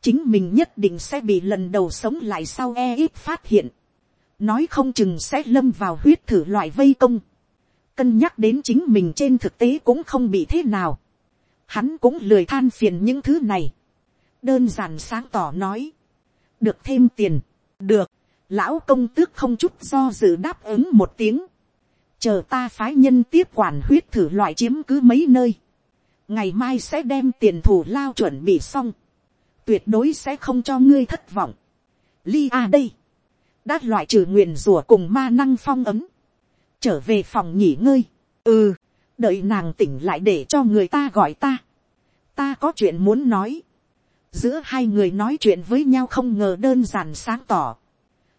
Chính mình nhất định sẽ bị lần đầu sống lại sau e ít phát hiện. Nói không chừng sẽ lâm vào huyết thử loại vây công. Cân nhắc đến chính mình trên thực tế cũng không bị thế nào. Hắn cũng lười than phiền những thứ này. Đơn giản sáng tỏ nói. Được thêm tiền. Được. Lão công tước không chút do dự đáp ứng một tiếng. Chờ ta phái nhân tiếp quản huyết thử loại chiếm cứ mấy nơi ngày mai sẽ đem tiền thù lao chuẩn bị xong, tuyệt đối sẽ không cho ngươi thất vọng. Li a đây, đã loại trừ nguyền rủa cùng ma năng phong ấm, trở về phòng nghỉ ngơi, ừ, đợi nàng tỉnh lại để cho người ta gọi ta, ta có chuyện muốn nói, giữa hai người nói chuyện với nhau không ngờ đơn giản sáng tỏ,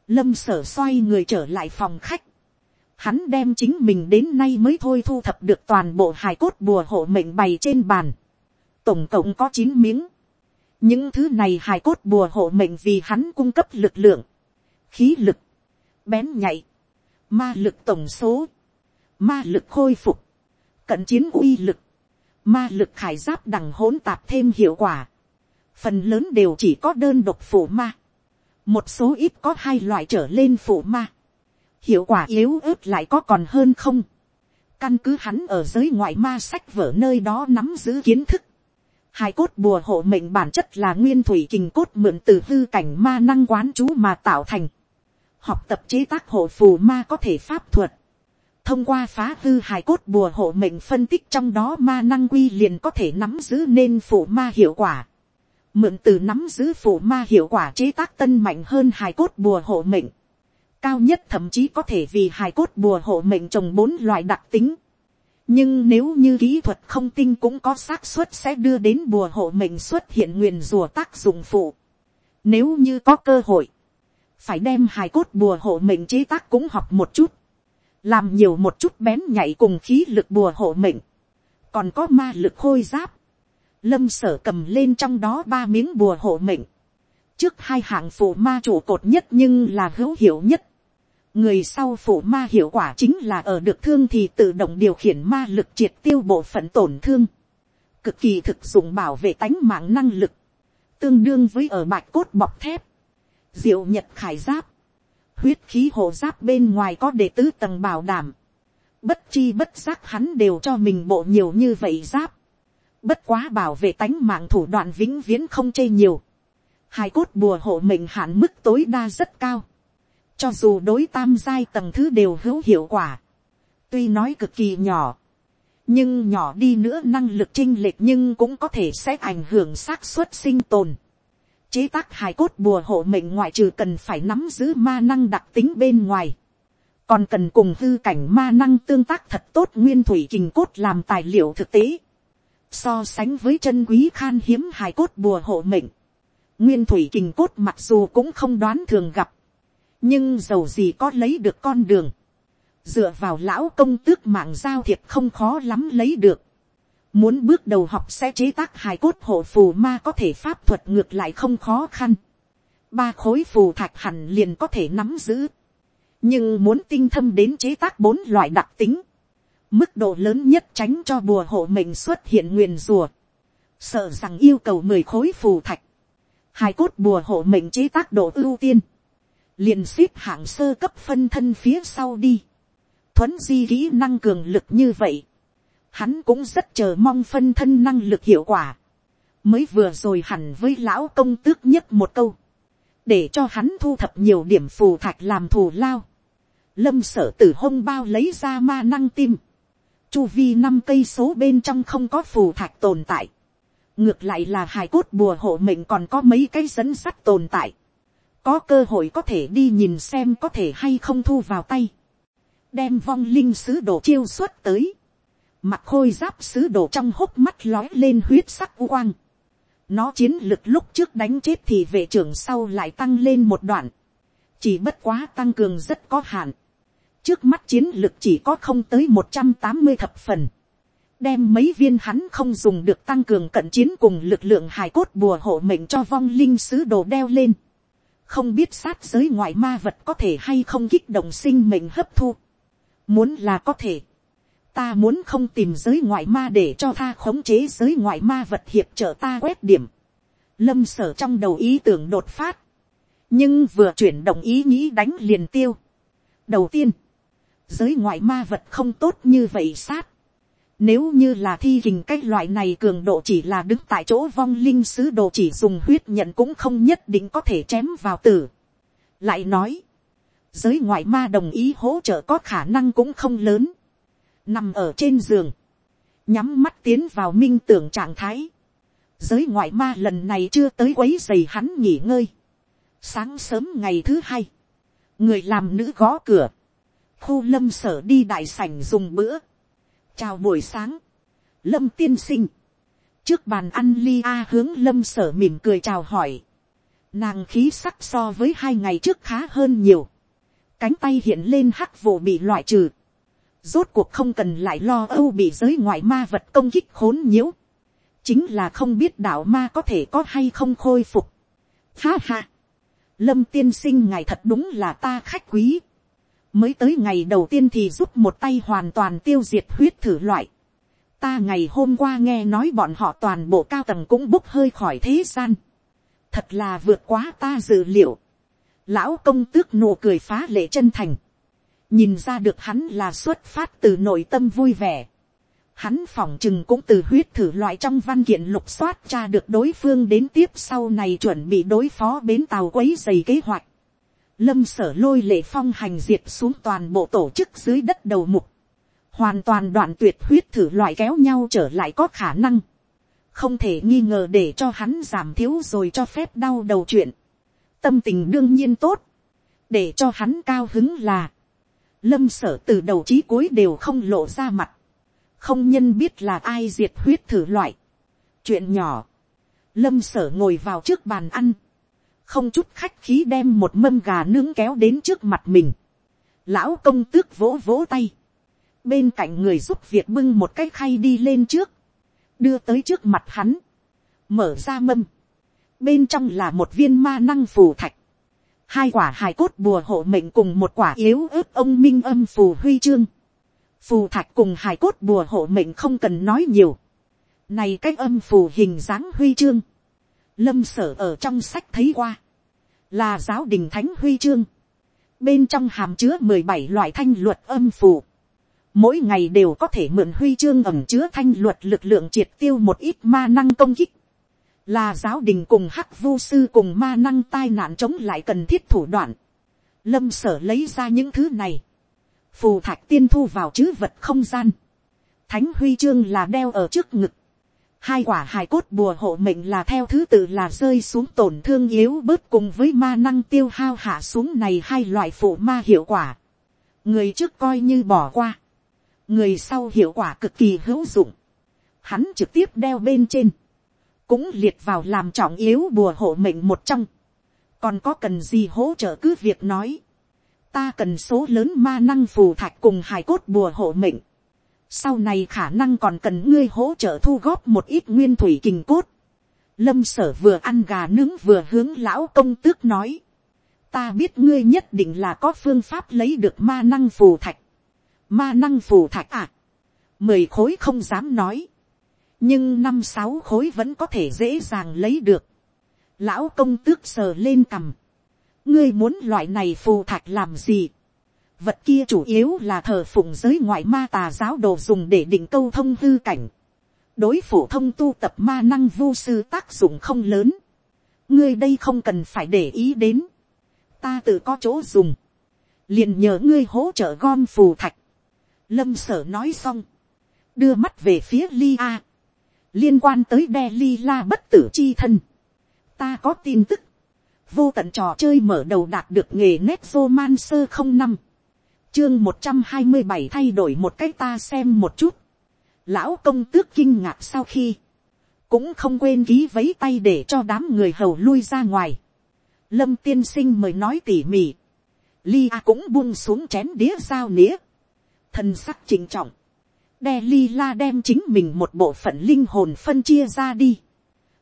lâm sở xoay người trở lại phòng khách, hắn đem chính mình đến nay mới thôi thu thập được toàn bộ hài cốt bùa hộ mệnh bày trên bàn. Tổng cộng có chín miếng. Những thứ này hài cốt bùa hộ mệnh vì hắn cung cấp lực lượng, khí lực, bén nhạy, ma lực tổng số, ma lực khôi phục, cận chiến uy lực, ma lực khải giáp đằng hỗn tạp thêm hiệu quả. Phần lớn đều chỉ có đơn độc phủ ma. Một số ít có hai loại trở lên phủ ma hiệu quả yếu ớt lại có còn hơn không. căn cứ hắn ở giới ngoại ma sách vở nơi đó nắm giữ kiến thức. hai cốt bùa hộ mệnh bản chất là nguyên thủy kình cốt mượn từ hư cảnh ma năng quán chú mà tạo thành. học tập chế tác hộ phù ma có thể pháp thuật. thông qua phá hư hài cốt bùa hộ mệnh phân tích trong đó ma năng quy liền có thể nắm giữ nên phù ma hiệu quả. mượn từ nắm giữ phù ma hiệu quả chế tác tân mạnh hơn hài cốt bùa hộ mệnh cao nhất thậm chí có thể vì hài cốt bùa hộ mệnh trồng bốn loại đặc tính. nhưng nếu như kỹ thuật không tinh cũng có xác suất sẽ đưa đến bùa hộ mệnh xuất hiện nguyền rùa tác dụng phụ. nếu như có cơ hội, phải đem hài cốt bùa hộ mệnh chế tác cũng học một chút, làm nhiều một chút bén nhảy cùng khí lực bùa hộ mệnh, còn có ma lực khôi giáp, lâm sở cầm lên trong đó ba miếng bùa hộ mệnh, trước hai hạng phụ ma chủ cột nhất nhưng là hữu hiệu nhất, người sau phủ ma hiệu quả chính là ở được thương thì tự động điều khiển ma lực triệt tiêu bộ phận tổn thương, cực kỳ thực dụng bảo vệ tánh mạng năng lực, tương đương với ở bạch cốt bọc thép, diệu nhật khải giáp, huyết khí hộ giáp bên ngoài có đệ tứ tầng bảo đảm, bất chi bất giác hắn đều cho mình bộ nhiều như vậy giáp, bất quá bảo vệ tánh mạng thủ đoạn vĩnh viễn không chê nhiều, hai cốt bùa hộ mệnh hạn mức tối đa rất cao, cho dù đối tam giai tầng thứ đều hữu hiệu quả, tuy nói cực kỳ nhỏ, nhưng nhỏ đi nữa năng lực chinh lệch nhưng cũng có thể sẽ ảnh hưởng xác suất sinh tồn. chế tác hài cốt bùa hộ mệnh ngoại trừ cần phải nắm giữ ma năng đặc tính bên ngoài, còn cần cùng hư cảnh ma năng tương tác thật tốt nguyên thủy kình cốt làm tài liệu thực tế. So sánh với chân quý khan hiếm hài cốt bùa hộ mệnh, nguyên thủy kình cốt mặc dù cũng không đoán thường gặp, nhưng dầu gì có lấy được con đường, dựa vào lão công tước mạng giao thiệp không khó lắm lấy được, Muốn bước đầu học sẽ chế tác hài cốt hộ phù ma có thể pháp thuật ngược lại không khó khăn. Ba khối phù thạch hẳn liền có thể nắm giữ. Nhưng muốn tinh thâm đến chế tác bốn loại đặc tính. Mức độ lớn nhất tránh cho bùa hộ mệnh xuất hiện nguyền rùa. Sợ rằng yêu cầu mười khối phù thạch. Hài cốt bùa hộ mệnh chế tác độ ưu tiên. Liền xếp hạng sơ cấp phân thân phía sau đi. Thuấn di kỹ năng cường lực như vậy. Hắn cũng rất chờ mong phân thân năng lực hiệu quả, mới vừa rồi hẳn với lão công tước nhất một câu, để cho hắn thu thập nhiều điểm phù thạch làm thù lao, lâm sở tử hông bao lấy ra ma năng tim, chu vi năm cây số bên trong không có phù thạch tồn tại, ngược lại là hài cốt bùa hộ mệnh còn có mấy cái dẫn sắt tồn tại, có cơ hội có thể đi nhìn xem có thể hay không thu vào tay, đem vong linh sứ đồ chiêu xuất tới, mặt khôi giáp sứ đồ trong hốc mắt lói lên huyết sắc u quang. Nó chiến lực lúc trước đánh chết thì vệ trưởng sau lại tăng lên một đoạn. Chỉ bất quá tăng cường rất có hạn. Trước mắt chiến lực chỉ có không tới một trăm tám mươi thập phần. Đem mấy viên hắn không dùng được tăng cường cận chiến cùng lực lượng hài cốt bùa hộ mệnh cho vong linh sứ đồ đeo lên. Không biết sát giới ngoại ma vật có thể hay không kích động sinh mệnh hấp thu. Muốn là có thể ta muốn không tìm giới ngoại ma để cho tha khống chế giới ngoại ma vật hiệp trợ ta quét điểm. Lâm sở trong đầu ý tưởng đột phát. Nhưng vừa chuyển động ý nghĩ đánh liền tiêu. Đầu tiên, giới ngoại ma vật không tốt như vậy sát. Nếu như là thi hình cái loại này cường độ chỉ là đứng tại chỗ vong linh sứ đồ chỉ dùng huyết nhận cũng không nhất định có thể chém vào tử. Lại nói, giới ngoại ma đồng ý hỗ trợ có khả năng cũng không lớn. Nằm ở trên giường, nhắm mắt tiến vào minh tưởng trạng thái, giới ngoại ma lần này chưa tới quấy giày hắn nghỉ ngơi, sáng sớm ngày thứ hai, người làm nữ gõ cửa, khu lâm sở đi đại sảnh dùng bữa, chào buổi sáng, lâm tiên sinh, trước bàn ăn ly a hướng lâm sở mỉm cười chào hỏi, nàng khí sắc so với hai ngày trước khá hơn nhiều, cánh tay hiện lên hắc vụ bị loại trừ, Rốt cuộc không cần lại lo âu bị giới ngoại ma vật công kích khốn nhiễu. Chính là không biết đạo ma có thể có hay không khôi phục. Ha ha. Lâm tiên sinh ngài thật đúng là ta khách quý. Mới tới ngày đầu tiên thì giúp một tay hoàn toàn tiêu diệt huyết thử loại. Ta ngày hôm qua nghe nói bọn họ toàn bộ cao tầng cũng bốc hơi khỏi thế gian. Thật là vượt quá ta dự liệu. Lão công tước nụ cười phá lệ chân thành nhìn ra được hắn là xuất phát từ nội tâm vui vẻ. Hắn phỏng chừng cũng từ huyết thử loại trong văn kiện lục soát tra được đối phương đến tiếp sau này chuẩn bị đối phó bến tàu quấy dày kế hoạch. Lâm sở lôi lệ phong hành diệt xuống toàn bộ tổ chức dưới đất đầu mục. Hoàn toàn đoạn tuyệt huyết thử loại kéo nhau trở lại có khả năng. Không thể nghi ngờ để cho hắn giảm thiếu rồi cho phép đau đầu chuyện. Tâm tình đương nhiên tốt. Để cho hắn cao hứng là lâm sở từ đầu chí cuối đều không lộ ra mặt, không nhân biết là ai diệt huyết thử loại. chuyện nhỏ, lâm sở ngồi vào trước bàn ăn, không chút khách khí đem một mâm gà nướng kéo đến trước mặt mình. lão công tước vỗ vỗ tay, bên cạnh người giúp việc bưng một cái khay đi lên trước, đưa tới trước mặt hắn, mở ra mâm, bên trong là một viên ma năng phù thạch, hai quả hài cốt bùa hộ mệnh cùng một quả yếu ớt ông minh âm phù huy chương. Phù thạch cùng hài cốt bùa hộ mệnh không cần nói nhiều. Này cách âm phù hình dáng huy chương. Lâm sở ở trong sách thấy qua. Là giáo đình thánh huy chương. Bên trong hàm chứa mười bảy loại thanh luật âm phù. Mỗi ngày đều có thể mượn huy chương ẩm chứa thanh luật lực lượng triệt tiêu một ít ma năng công kích là giáo đình cùng hắc vô sư cùng ma năng tai nạn chống lại cần thiết thủ đoạn. Lâm sở lấy ra những thứ này. Phù thạch tiên thu vào chữ vật không gian. Thánh huy chương là đeo ở trước ngực. Hai quả hài cốt bùa hộ mệnh là theo thứ tự là rơi xuống tổn thương yếu bớt cùng với ma năng tiêu hao hạ xuống này hai loại phụ ma hiệu quả. Người trước coi như bỏ qua. Người sau hiệu quả cực kỳ hữu dụng. Hắn trực tiếp đeo bên trên cũng liệt vào làm trọng yếu bùa hộ mệnh một trong. còn có cần gì hỗ trợ cứ việc nói. ta cần số lớn ma năng phù thạch cùng hài cốt bùa hộ mệnh sau này khả năng còn cần ngươi hỗ trợ thu góp một ít nguyên thủy kình cốt. lâm sở vừa ăn gà nướng vừa hướng lão công tước nói. ta biết ngươi nhất định là có phương pháp lấy được ma năng phù thạch. ma năng phù thạch à. mười khối không dám nói. nhưng năm sáu khối vẫn có thể dễ dàng lấy được. lão công tước sờ lên cầm: ngươi muốn loại này phù thạch làm gì Vật kia chủ yếu là thờ phụng giới ngoại ma tà giáo đồ dùng để định câu thông hư cảnh. Đối phổ thông tu tập ma năng vô sư tác dụng không lớn. Ngươi đây không cần phải để ý đến. Ta tự có chỗ dùng. Liền nhờ ngươi hỗ trợ gom phù thạch. Lâm sở nói xong. Đưa mắt về phía Ly A. Liên quan tới đe Ly La bất tử chi thân. Ta có tin tức vô tận trò chơi mở đầu đạt được nghề nét man sơ không năm chương một trăm hai mươi bảy thay đổi một cách ta xem một chút. lão công tước kinh ngạc sau khi, cũng không quên ký vấy tay để cho đám người hầu lui ra ngoài. lâm tiên sinh mời nói tỉ mỉ. lia cũng buông xuống chén đĩa dao nĩa. thân sắc trình trọng. đe li la đem chính mình một bộ phận linh hồn phân chia ra đi.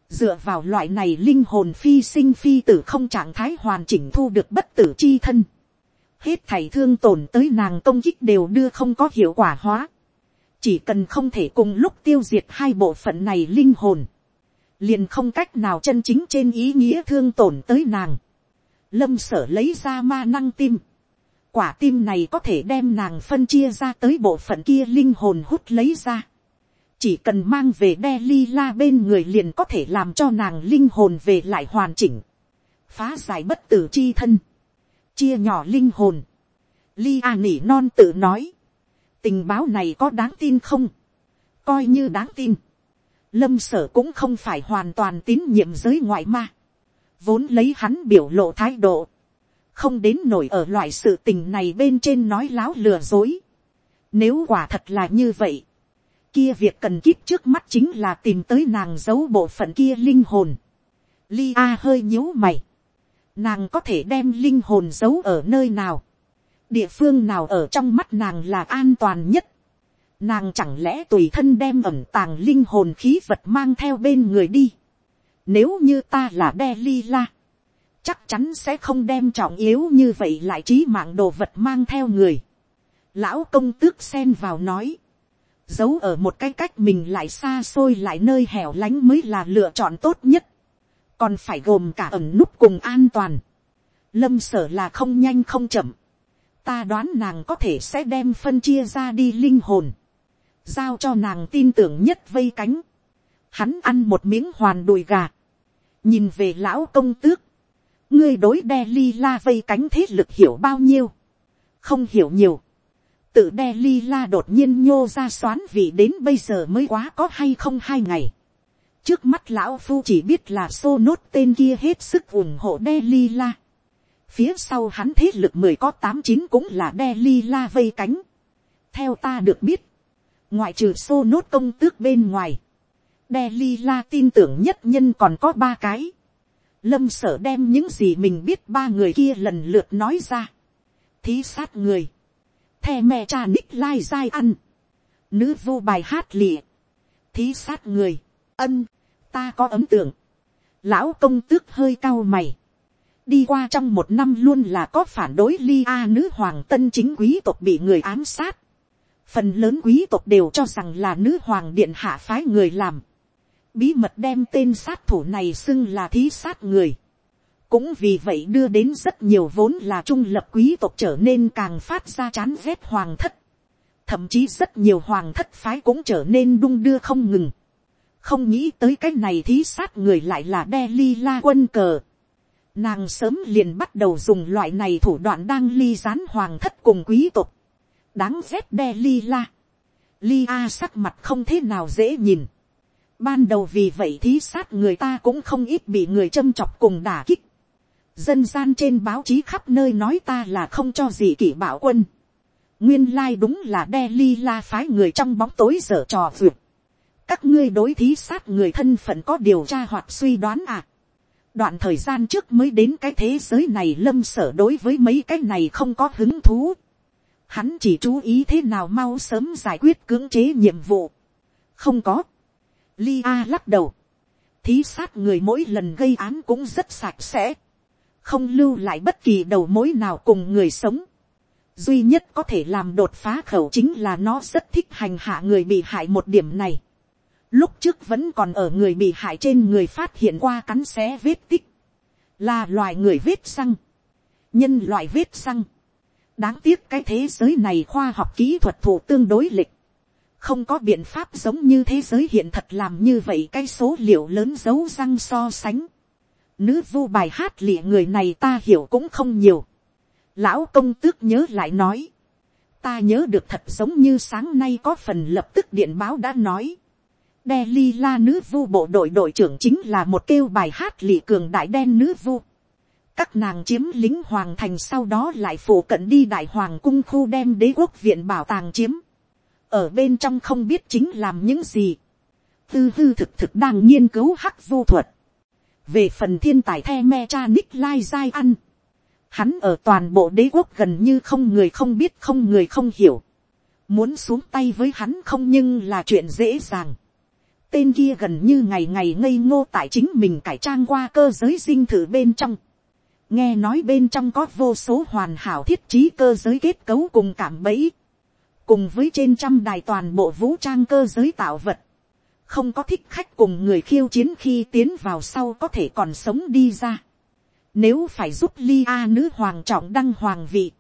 dựa vào loại này linh hồn phi sinh phi tử không trạng thái hoàn chỉnh thu được bất tử chi thân hết thảy thương tổn tới nàng công kích đều đưa không có hiệu quả hóa. chỉ cần không thể cùng lúc tiêu diệt hai bộ phận này linh hồn, liền không cách nào chân chính trên ý nghĩa thương tổn tới nàng. lâm sở lấy ra ma năng tim. quả tim này có thể đem nàng phân chia ra tới bộ phận kia linh hồn hút lấy ra. chỉ cần mang về đe li la bên người liền có thể làm cho nàng linh hồn về lại hoàn chỉnh. phá giải bất tử chi thân chia nhỏ linh hồn. Li A nỉ non tự nói. Tình báo này có đáng tin không? Coi như đáng tin. Lâm sở cũng không phải hoàn toàn tín nhiệm giới ngoại ma. Vốn lấy hắn biểu lộ thái độ. Không đến nổi ở loại sự tình này bên trên nói láo lừa dối. Nếu quả thật là như vậy. Kia việc cần kíp trước mắt chính là tìm tới nàng giấu bộ phận kia linh hồn. Li A hơi nhíu mày nàng có thể đem linh hồn giấu ở nơi nào, địa phương nào ở trong mắt nàng là an toàn nhất, nàng chẳng lẽ tùy thân đem ẩm tàng linh hồn khí vật mang theo bên người đi, nếu như ta là đe li la, chắc chắn sẽ không đem trọng yếu như vậy lại trí mạng đồ vật mang theo người. Lão công tước xen vào nói, giấu ở một cái cách mình lại xa xôi lại nơi hẻo lánh mới là lựa chọn tốt nhất còn phải gồm cả ẩn núp cùng an toàn. lâm sở là không nhanh không chậm. ta đoán nàng có thể sẽ đem phân chia ra đi linh hồn. giao cho nàng tin tưởng nhất vây cánh. hắn ăn một miếng hoàn đùi gà. nhìn về lão công tước. ngươi đối đe ly la vây cánh thế lực hiểu bao nhiêu. không hiểu nhiều. tự đe ly la đột nhiên nhô ra xoán vị đến bây giờ mới quá có hay không hai ngày trước mắt lão phu chỉ biết là xô nốt tên kia hết sức ủng hộ đe li la. phía sau hắn thế lực mười có tám chín cũng là đe li la vây cánh. theo ta được biết, ngoại trừ xô nốt công tước bên ngoài, đe li la tin tưởng nhất nhân còn có ba cái. lâm sở đem những gì mình biết ba người kia lần lượt nói ra. thí sát người, the mẹ cha nick lai dai ăn, nữ vô bài hát lịa, thí sát người, ân, ta có ấm tượng. Lão công tước hơi cao mày. Đi qua trong một năm luôn là có phản đối ly a nữ hoàng tân chính quý tộc bị người ám sát. Phần lớn quý tộc đều cho rằng là nữ hoàng điện hạ phái người làm. Bí mật đem tên sát thủ này xưng là thí sát người. Cũng vì vậy đưa đến rất nhiều vốn là trung lập quý tộc trở nên càng phát ra chán ghét hoàng thất. Thậm chí rất nhiều hoàng thất phái cũng trở nên đung đưa không ngừng không nghĩ tới cái này thí sát người lại là đe ly la quân cờ. Nàng sớm liền bắt đầu dùng loại này thủ đoạn đang ly gián hoàng thất cùng quý tộc. đáng ghét đe ly la. ly a sắc mặt không thế nào dễ nhìn. ban đầu vì vậy thí sát người ta cũng không ít bị người châm chọc cùng đả kích. dân gian trên báo chí khắp nơi nói ta là không cho gì kỷ bảo quân. nguyên lai đúng là đe ly la phái người trong bóng tối dở trò vượt các ngươi đối thí sát người thân phận có điều tra hoặc suy đoán à. đoạn thời gian trước mới đến cái thế giới này lâm sở đối với mấy cái này không có hứng thú. hắn chỉ chú ý thế nào mau sớm giải quyết cưỡng chế nhiệm vụ. không có. Lia lắc đầu. thí sát người mỗi lần gây án cũng rất sạch sẽ. không lưu lại bất kỳ đầu mối nào cùng người sống. duy nhất có thể làm đột phá khẩu chính là nó rất thích hành hạ người bị hại một điểm này lúc trước vẫn còn ở người bị hại trên người phát hiện qua cắn xé vết tích. là loài người vết xăng. nhân loại vết xăng đáng tiếc cái thế giới này khoa học kỹ thuật thủ tương đối lịch không có biện pháp giống như thế giới hiện thật làm như vậy cái số liệu lớn dấu răng so sánh. Nữ vu bài hát lịa người này ta hiểu cũng không nhiều. Lão công tước nhớ lại nói. Ta nhớ được thật giống như sáng nay có phần lập tức điện báo đã nói. Delhi la nữ vu bộ đội đội trưởng chính là một kêu bài hát lị cường đại đen nữ vu các nàng chiếm lính hoàng thành sau đó lại phủ cận đi đại hoàng cung khu đem đế quốc viện bảo tàng chiếm. ở bên trong không biết chính làm những gì. tư hư thực thực đang nghiên cứu hắc vô thuật. về phần thiên tài the me cha nick lai giai ăn. hắn ở toàn bộ đế quốc gần như không người không biết không người không hiểu. muốn xuống tay với hắn không nhưng là chuyện dễ dàng tên kia gần như ngày ngày ngây ngô tại chính mình cải trang qua cơ giới dinh thự bên trong. Nghe nói bên trong có vô số hoàn hảo thiết trí cơ giới kết cấu cùng cảm bẫy, cùng với trên trăm đài toàn bộ vũ trang cơ giới tạo vật, không có thích khách cùng người khiêu chiến khi tiến vào sau có thể còn sống đi ra. Nếu phải giúp Ly A nữ hoàng trọng đăng hoàng vị,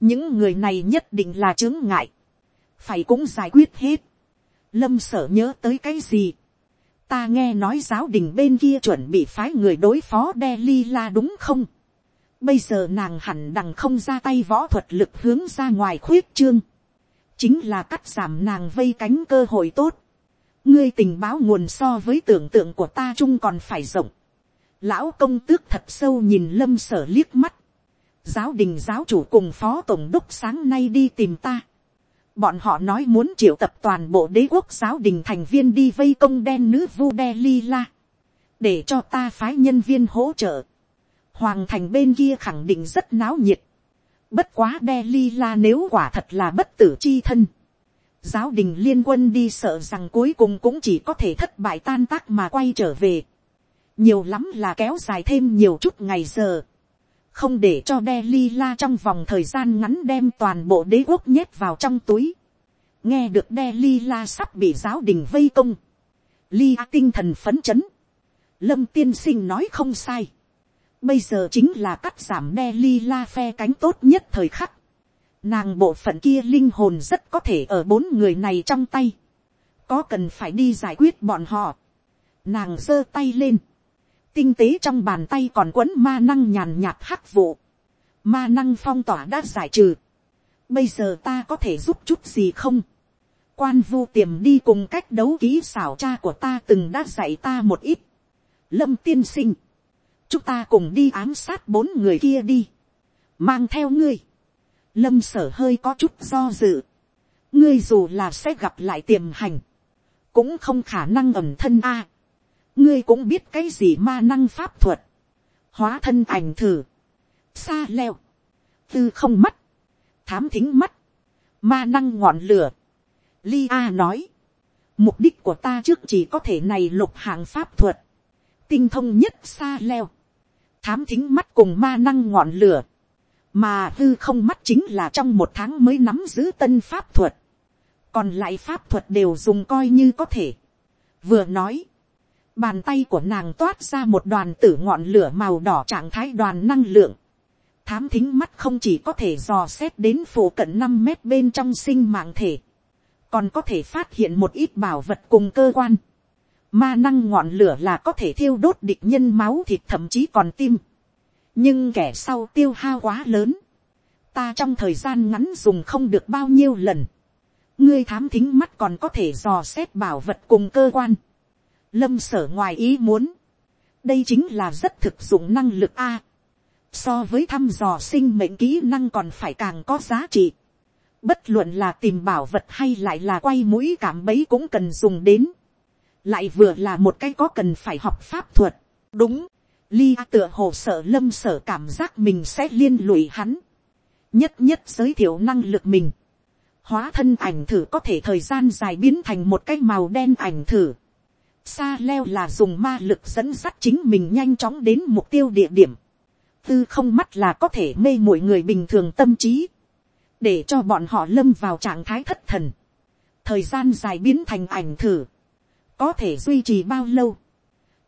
những người này nhất định là chướng ngại, phải cũng giải quyết hết. Lâm sở nhớ tới cái gì? Ta nghe nói giáo đình bên kia chuẩn bị phái người đối phó đe ly la đúng không? Bây giờ nàng hẳn đằng không ra tay võ thuật lực hướng ra ngoài khuyết trương. Chính là cắt giảm nàng vây cánh cơ hội tốt. Ngươi tình báo nguồn so với tưởng tượng của ta chung còn phải rộng. Lão công tước thật sâu nhìn lâm sở liếc mắt. Giáo đình giáo chủ cùng phó tổng đốc sáng nay đi tìm ta. Bọn họ nói muốn triệu tập toàn bộ đế quốc giáo đình thành viên đi vây công đen nữ vu đe li la. Để cho ta phái nhân viên hỗ trợ hoàng thành bên kia khẳng định rất náo nhiệt. bất quá đe li la nếu quả thật là bất tử chi thân. giáo đình liên quân đi sợ rằng cuối cùng cũng chỉ có thể thất bại tan tác mà quay trở về. nhiều lắm là kéo dài thêm nhiều chút ngày giờ không để cho đe li la trong vòng thời gian ngắn đem toàn bộ đế quốc nhét vào trong túi. nghe được đe li la sắp bị giáo đình vây công. li tinh thần phấn chấn. lâm tiên sinh nói không sai Bây giờ chính là cắt giảm đe la phe cánh tốt nhất thời khắc. Nàng bộ phận kia linh hồn rất có thể ở bốn người này trong tay. Có cần phải đi giải quyết bọn họ. Nàng giơ tay lên. Tinh tế trong bàn tay còn quấn ma năng nhàn nhạt hắc vụ. Ma năng phong tỏa đã giải trừ. Bây giờ ta có thể giúp chút gì không? Quan vu tiềm đi cùng cách đấu ký xảo cha của ta từng đã dạy ta một ít. Lâm tiên sinh chúng ta cùng đi ám sát bốn người kia đi, mang theo ngươi, lâm sở hơi có chút do dự, ngươi dù là sẽ gặp lại tiềm hành, cũng không khả năng ẩm thân a, ngươi cũng biết cái gì ma năng pháp thuật, hóa thân ảnh thử, xa leo, tư không mắt, thám thính mắt, ma năng ngọn lửa, li a nói, mục đích của ta trước chỉ có thể này lục hạng pháp thuật, tinh thông nhất xa leo, thám thính mắt cùng ma năng ngọn lửa, mà hư không mắt chính là trong một tháng mới nắm giữ tân pháp thuật, còn lại pháp thuật đều dùng coi như có thể. vừa nói, bàn tay của nàng toát ra một đoàn tử ngọn lửa màu đỏ trạng thái đoàn năng lượng, thám thính mắt không chỉ có thể dò xét đến phủ cận năm mét bên trong sinh mạng thể, còn có thể phát hiện một ít bảo vật cùng cơ quan. Ma năng ngọn lửa là có thể thiêu đốt địch nhân máu thịt thậm chí còn tim. Nhưng kẻ sau tiêu hao quá lớn. Ta trong thời gian ngắn dùng không được bao nhiêu lần. Ngươi thám thính mắt còn có thể dò xét bảo vật cùng cơ quan. Lâm sở ngoài ý muốn. Đây chính là rất thực dụng năng lực A. So với thăm dò sinh mệnh kỹ năng còn phải càng có giá trị. Bất luận là tìm bảo vật hay lại là quay mũi cảm bấy cũng cần dùng đến lại vừa là một cái có cần phải học pháp thuật. đúng, lia tựa hồ sợ lâm sở cảm giác mình sẽ liên lụy hắn. nhất nhất giới thiệu năng lực mình, hóa thân ảnh thử có thể thời gian dài biến thành một cái màu đen ảnh thử, Sa leo là dùng ma lực dẫn dắt chính mình nhanh chóng đến mục tiêu địa điểm, tư không mắt là có thể mê mọi người bình thường tâm trí, để cho bọn họ lâm vào trạng thái thất thần, thời gian dài biến thành ảnh thử, có thể duy trì bao lâu,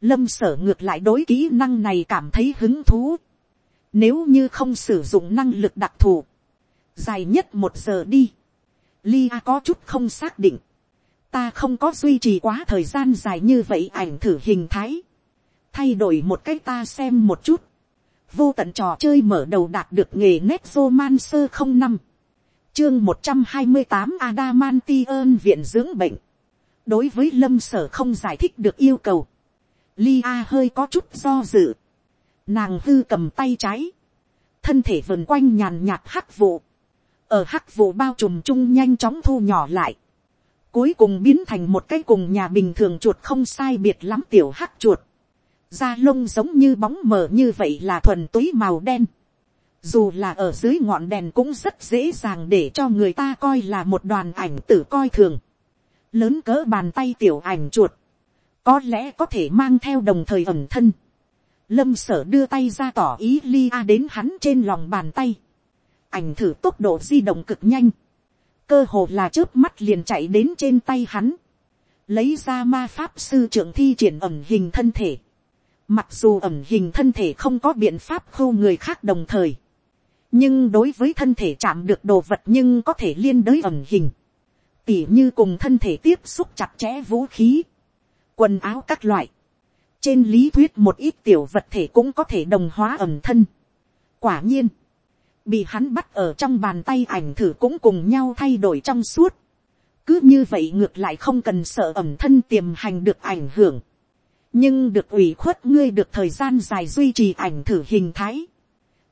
lâm sở ngược lại đối kỹ năng này cảm thấy hứng thú, nếu như không sử dụng năng lực đặc thù, dài nhất một giờ đi, Lia có chút không xác định, ta không có duy trì quá thời gian dài như vậy ảnh thử hình thái, thay đổi một cách ta xem một chút, vô tận trò chơi mở đầu đạt được nghề nét roman sơ không năm, chương một trăm hai mươi tám adamantian viện dưỡng bệnh, đối với lâm sở không giải thích được yêu cầu, Lia hơi có chút do dự, nàng hư cầm tay trái, thân thể vần quanh nhàn nhạt hắc vụ, ở hắc vụ bao trùm chung nhanh chóng thu nhỏ lại, cuối cùng biến thành một cái cùng nhà bình thường chuột không sai biệt lắm tiểu hắc chuột, da lông giống như bóng mờ như vậy là thuần túy màu đen, dù là ở dưới ngọn đèn cũng rất dễ dàng để cho người ta coi là một đoàn ảnh tử coi thường, lớn cỡ bàn tay tiểu ảnh chuột, có lẽ có thể mang theo đồng thời ẩm thân, lâm sở đưa tay ra tỏ ý lia đến hắn trên lòng bàn tay, ảnh thử tốc độ di động cực nhanh, cơ hồ là trước mắt liền chạy đến trên tay hắn, lấy ra ma pháp sư trưởng thi triển ẩm hình thân thể, mặc dù ẩm hình thân thể không có biện pháp khô người khác đồng thời, nhưng đối với thân thể chạm được đồ vật nhưng có thể liên đới ẩm hình, tỉ như cùng thân thể tiếp xúc chặt chẽ vũ khí, quần áo các loại, trên lý thuyết một ít tiểu vật thể cũng có thể đồng hóa ẩm thân. quả nhiên, bị hắn bắt ở trong bàn tay ảnh thử cũng cùng nhau thay đổi trong suốt. cứ như vậy ngược lại không cần sợ ẩm thân tiềm hành được ảnh hưởng. nhưng được ủy khuất ngươi được thời gian dài duy trì ảnh thử hình thái.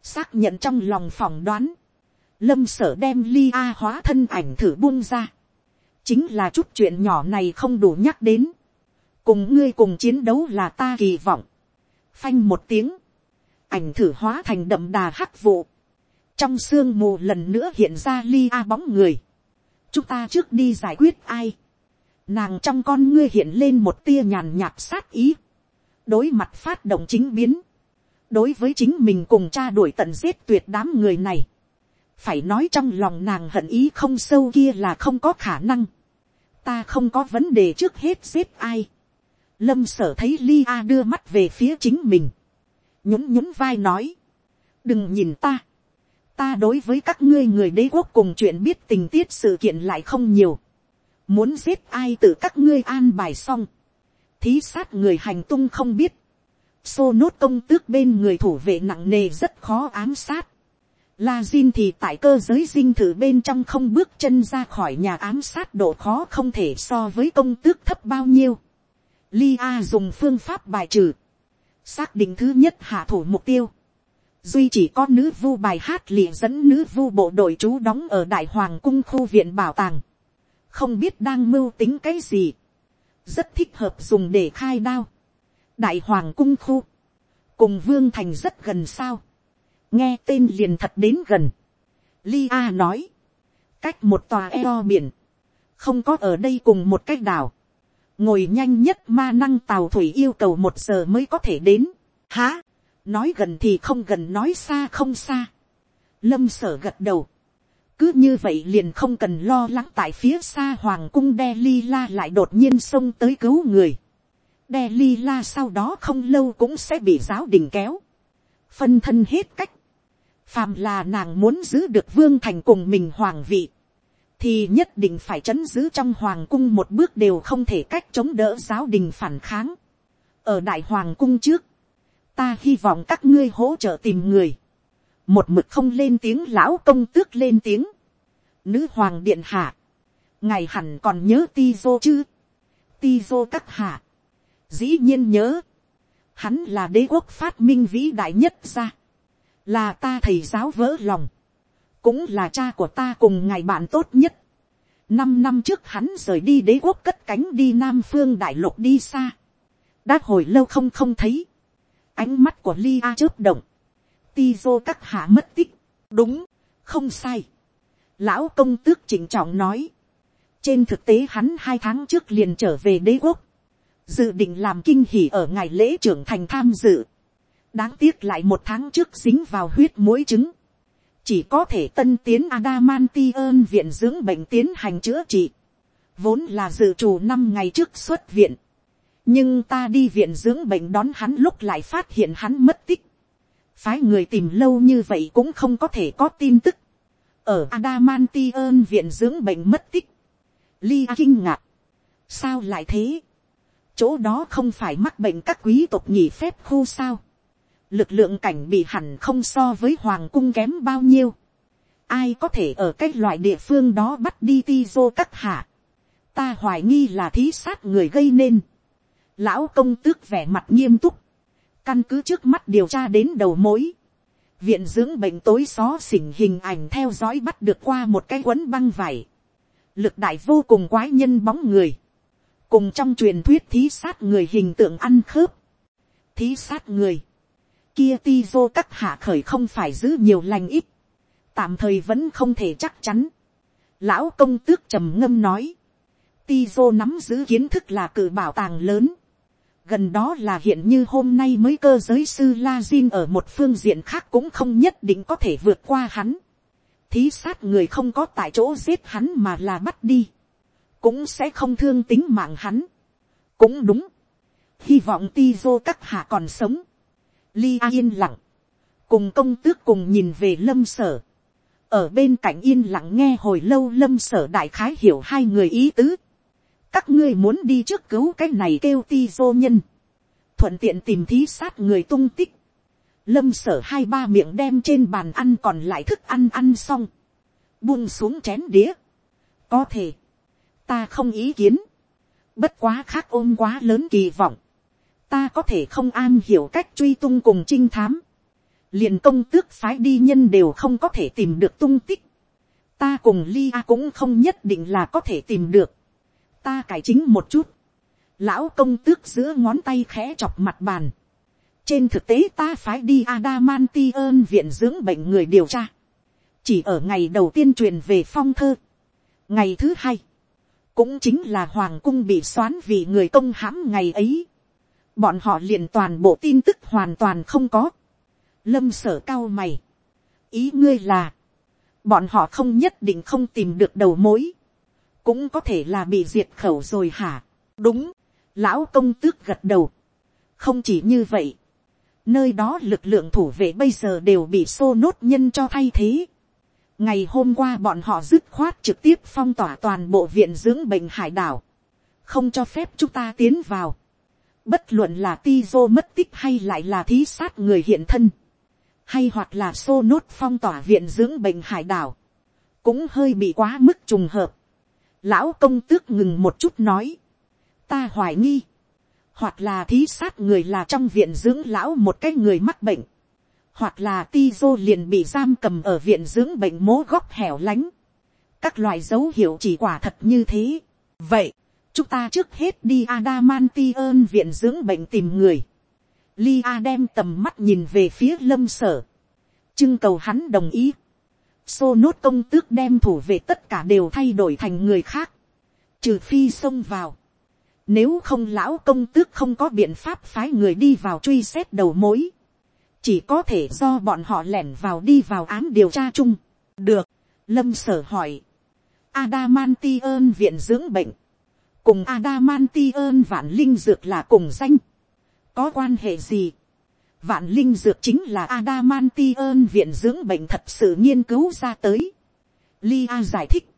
xác nhận trong lòng phỏng đoán. lâm sở đem ly a hóa thân ảnh thử buông ra. chính là chút chuyện nhỏ này không đủ nhắc đến. cùng ngươi cùng chiến đấu là ta kỳ vọng. phanh một tiếng. ảnh thử hóa thành đậm đà hắc vụ trong sương mù lần nữa hiện ra li a bóng người, chúng ta trước đi giải quyết ai, nàng trong con ngươi hiện lên một tia nhàn nhạt sát ý, đối mặt phát động chính biến, đối với chính mình cùng cha đuổi tận giết tuyệt đám người này, phải nói trong lòng nàng hận ý không sâu kia là không có khả năng, ta không có vấn đề trước hết giết ai, lâm sở thấy li a đưa mắt về phía chính mình, nhún nhún vai nói, đừng nhìn ta, ta đối với các ngươi người đế quốc cùng chuyện biết tình tiết sự kiện lại không nhiều. muốn giết ai từ các ngươi an bài xong. thí sát người hành tung không biết. xô nốt công tước bên người thủ vệ nặng nề rất khó ám sát. La Jin thì tại cơ giới dinh thử bên trong không bước chân ra khỏi nhà ám sát độ khó không thể so với công tước thấp bao nhiêu. Lia dùng phương pháp bài trừ. Xác định thứ nhất hạ thủ mục tiêu duy chỉ có nữ vu bài hát lìa dẫn nữ vu bộ đội trú đóng ở đại hoàng cung khu viện bảo tàng, không biết đang mưu tính cái gì, rất thích hợp dùng để khai đao, đại hoàng cung khu, cùng vương thành rất gần sao, nghe tên liền thật đến gần, Lia nói, cách một tòa eo biển, không có ở đây cùng một cách đảo, ngồi nhanh nhất ma năng tàu thủy yêu cầu một giờ mới có thể đến, há, nói gần thì không gần nói xa không xa. lâm sở gật đầu. cứ như vậy liền không cần lo lắng tại phía xa hoàng cung đe li la lại đột nhiên xông tới cứu người. đe li la sau đó không lâu cũng sẽ bị giáo đình kéo. phân thân hết cách. phàm là nàng muốn giữ được vương thành cùng mình hoàng vị thì nhất định phải chấn giữ trong hoàng cung một bước đều không thể cách chống đỡ giáo đình phản kháng. ở đại hoàng cung trước, ta hy vọng các ngươi hỗ trợ tìm người. một mực không lên tiếng lão công tước lên tiếng. nữ hoàng điện hạ. ngài hẳn còn nhớ ti dô chứ. ti dô các hạ. dĩ nhiên nhớ. hắn là đế quốc phát minh vĩ đại nhất ra. là ta thầy giáo vỡ lòng. cũng là cha của ta cùng ngài bạn tốt nhất. năm năm trước hắn rời đi đế quốc cất cánh đi nam phương đại lục đi xa. đã hồi lâu không không thấy ánh mắt của Lia chớp động, Tizo các hạ mất tích, đúng, không sai. lão công tước chỉnh trọng nói. trên thực tế hắn hai tháng trước liền trở về đế quốc. dự định làm kinh hỉ ở ngày lễ trưởng thành tham dự. đáng tiếc lại một tháng trước dính vào huyết mũi trứng. chỉ có thể tân tiến adamantium viện dưỡng bệnh tiến hành chữa trị. vốn là dự trù năm ngày trước xuất viện nhưng ta đi viện dưỡng bệnh đón hắn lúc lại phát hiện hắn mất tích phái người tìm lâu như vậy cũng không có thể có tin tức. ở Adamantium viện dưỡng bệnh mất tích. li kinh ngạc. sao lại thế. chỗ đó không phải mắc bệnh các quý tộc nhỉ phép khu sao. lực lượng cảnh bị hẳn không so với hoàng cung kém bao nhiêu. ai có thể ở cái loại địa phương đó bắt đi ti dô các hạ. ta hoài nghi là thí sát người gây nên lão công tước vẻ mặt nghiêm túc Căn cứ trước mắt điều tra đến đầu mối. Viện dưỡng bệnh tối xó xỉnh hình ảnh theo dõi bắt được qua một cái quấn băng vải. Lực đại vô cùng quái nhân bóng người. Cùng trong truyền thuyết thí sát người hình tượng ăn khớp. Thí sát người. Kia ti vô các hạ khởi không phải giữ nhiều lành ít. Tạm thời vẫn không thể chắc chắn. Lão công tước trầm ngâm nói. Ti vô nắm giữ kiến thức là cử bảo tàng lớn gần đó là hiện như hôm nay mới cơ giới sư la Jin ở một phương diện khác cũng không nhất định có thể vượt qua hắn. Thí sát người không có tại chỗ giết hắn mà là bắt đi. Cũng sẽ không thương tính mạng hắn. Cũng đúng. Hy vọng ti vô các hạ còn sống. li A yên lặng. Cùng công tước cùng nhìn về lâm sở. Ở bên cạnh yên lặng nghe hồi lâu lâm sở đại khái hiểu hai người ý tứ các ngươi muốn đi trước cứu cái này kêu ti dô nhân, thuận tiện tìm thí sát người tung tích, lâm sở hai ba miệng đem trên bàn ăn còn lại thức ăn ăn xong, buông xuống chén đĩa, có thể, ta không ý kiến, bất quá khác ôm quá lớn kỳ vọng, ta có thể không an hiểu cách truy tung cùng trinh thám, liền công tước phái đi nhân đều không có thể tìm được tung tích, ta cùng lia cũng không nhất định là có thể tìm được, ta cải chính một chút, lão công tước giữa ngón tay khẽ chọc mặt bàn, trên thực tế ta phái đi Adamanti ơn viện dưỡng bệnh người điều tra. Chỉ ở ngày đầu tiên truyền về phong thơ. Ngày thứ hai. Cũng chính là hoàng cung bị xoán vì người công hãm ngày ấy. Bọn họ liền toàn bộ tin tức hoàn toàn không có. Lâm sở cao mày. Ý ngươi là. Bọn họ không nhất định không tìm được đầu mối cũng có thể là bị diệt khẩu rồi hả. đúng, lão công tước gật đầu. không chỉ như vậy, nơi đó lực lượng thủ vệ bây giờ đều bị xô nốt nhân cho thay thế. ngày hôm qua bọn họ dứt khoát trực tiếp phong tỏa toàn bộ viện dưỡng bệnh hải đảo, không cho phép chúng ta tiến vào. bất luận là ti vô mất tích hay lại là thí sát người hiện thân, hay hoặc là xô nốt phong tỏa viện dưỡng bệnh hải đảo, cũng hơi bị quá mức trùng hợp Lão công tước ngừng một chút nói. Ta hoài nghi. Hoặc là thí sát người là trong viện dưỡng lão một cái người mắc bệnh. Hoặc là ti dô liền bị giam cầm ở viện dưỡng bệnh mố góc hẻo lánh. Các loại dấu hiệu chỉ quả thật như thế. Vậy, chúng ta trước hết đi Adamantium viện dưỡng bệnh tìm người. Lia đem tầm mắt nhìn về phía lâm sở. Trưng cầu hắn đồng ý xô nốt công tước đem thủ về tất cả đều thay đổi thành người khác, trừ phi xông vào. Nếu không lão công tước không có biện pháp phái người đi vào truy xét đầu mối, chỉ có thể do bọn họ lẻn vào đi vào án điều tra chung. được, lâm sở hỏi, Adamantium viện dưỡng bệnh, cùng Adamantium vạn linh dược là cùng danh, có quan hệ gì, Vạn linh dược chính là adamantion viện dưỡng bệnh thật sự nghiên cứu ra tới. Lia giải thích.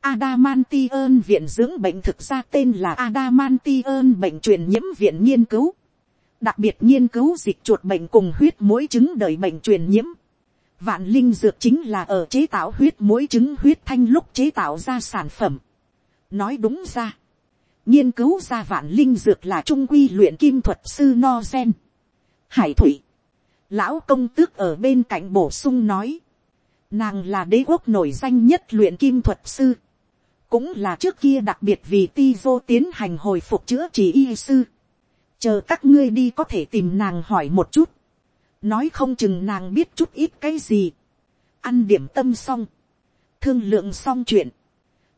adamantion viện dưỡng bệnh thực ra tên là adamantion bệnh truyền nhiễm viện nghiên cứu. Đặc biệt nghiên cứu dịch chuột bệnh cùng huyết mũi trứng đời bệnh truyền nhiễm. Vạn linh dược chính là ở chế tạo huyết mũi trứng huyết thanh lúc chế tạo ra sản phẩm. Nói đúng ra. Nghiên cứu ra vạn linh dược là trung quy luyện kim thuật sư No Gen hải thủy. Lão công tước ở bên cạnh bổ sung nói. Nàng là đế quốc nổi danh nhất luyện kim thuật sư. Cũng là trước kia đặc biệt vì ti vô tiến hành hồi phục chữa trị y sư. Chờ các ngươi đi có thể tìm nàng hỏi một chút. Nói không chừng nàng biết chút ít cái gì. ăn điểm tâm xong, thương lượng xong chuyện,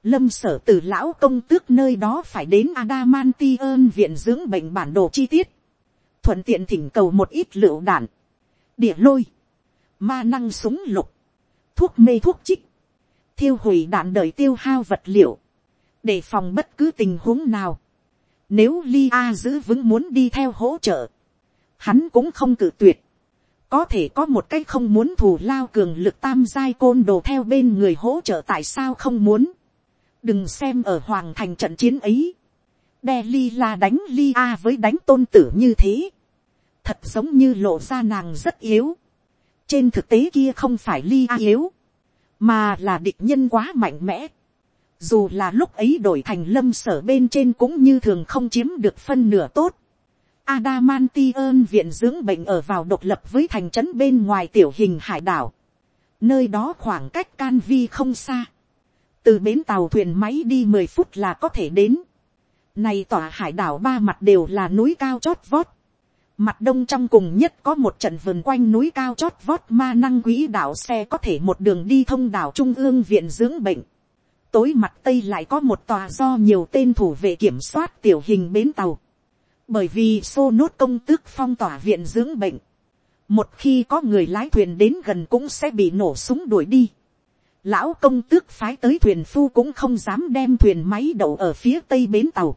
lâm sở từ lão công tước nơi đó phải đến Adamantium viện dưỡng bệnh bản đồ chi tiết, thuận tiện thỉnh cầu một ít lựu đạn, địa lôi, ma năng súng lục, thuốc mê thuốc chích, thiêu hủy đạn đời tiêu hao vật liệu, để phòng bất cứ tình huống nào. Nếu Li A giữ vững muốn đi theo hỗ trợ, hắn cũng không cự tuyệt. Có thể có một cái không muốn thù lao cường lực tam giai côn đồ theo bên người hỗ trợ tại sao không muốn. Đừng xem ở hoàng thành trận chiến ấy. Đe Li La đánh Li A với đánh tôn tử như thế. Thật giống như lộ ra nàng rất yếu. Trên thực tế kia không phải Li A yếu. Mà là địch nhân quá mạnh mẽ dù là lúc ấy đổi thành lâm sở bên trên cũng như thường không chiếm được phân nửa tốt. Adamantium viện dưỡng bệnh ở vào độc lập với thành trấn bên ngoài tiểu hình hải đảo. Nơi đó khoảng cách can vi không xa. Từ bến tàu thuyền máy đi mười phút là có thể đến. Này tòa hải đảo ba mặt đều là núi cao chót vót. Mặt đông trong cùng nhất có một trận vườn quanh núi cao chót vót ma năng quỹ đảo xe có thể một đường đi thông đảo trung ương viện dưỡng bệnh tối mặt tây lại có một tòa do nhiều tên thủ vệ kiểm soát tiểu hình bến tàu. Bởi vì xô nốt công tước phong tỏa viện dưỡng bệnh. Một khi có người lái thuyền đến gần cũng sẽ bị nổ súng đuổi đi. Lão công tước phái tới thuyền phu cũng không dám đem thuyền máy đậu ở phía tây bến tàu.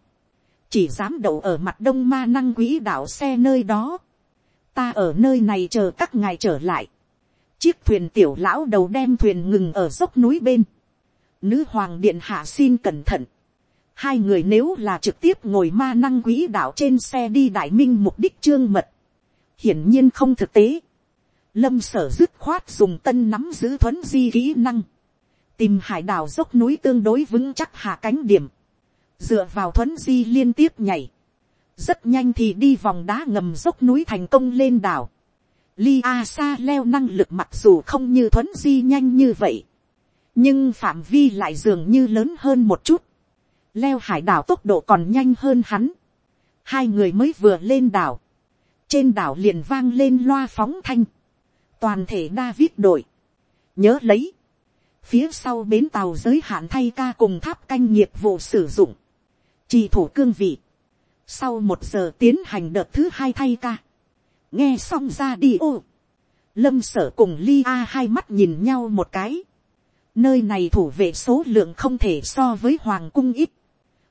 Chỉ dám đậu ở mặt đông ma năng quỹ đảo xe nơi đó. Ta ở nơi này chờ các ngài trở lại. Chiếc thuyền tiểu lão đầu đem thuyền ngừng ở dốc núi bên Nữ hoàng điện hạ xin cẩn thận. Hai người nếu là trực tiếp ngồi ma năng quỹ đạo trên xe đi đại minh mục đích trương mật. Hiển nhiên không thực tế. Lâm sở dứt khoát dùng tân nắm giữ thuấn di kỹ năng. Tìm hải đảo dốc núi tương đối vững chắc hạ cánh điểm. Dựa vào thuấn di liên tiếp nhảy. Rất nhanh thì đi vòng đá ngầm dốc núi thành công lên đảo. Li A Sa leo năng lực mặc dù không như thuấn di nhanh như vậy. Nhưng phạm vi lại dường như lớn hơn một chút, leo hải đảo tốc độ còn nhanh hơn hắn, hai người mới vừa lên đảo, trên đảo liền vang lên loa phóng thanh, toàn thể David đội, nhớ lấy, phía sau bến tàu giới hạn thay ca cùng tháp canh nghiệp vụ sử dụng, trì thủ cương vị, sau một giờ tiến hành đợt thứ hai thay ca, nghe xong ra đi ô, lâm sở cùng lia hai mắt nhìn nhau một cái, Nơi này thủ vệ số lượng không thể so với hoàng cung ít.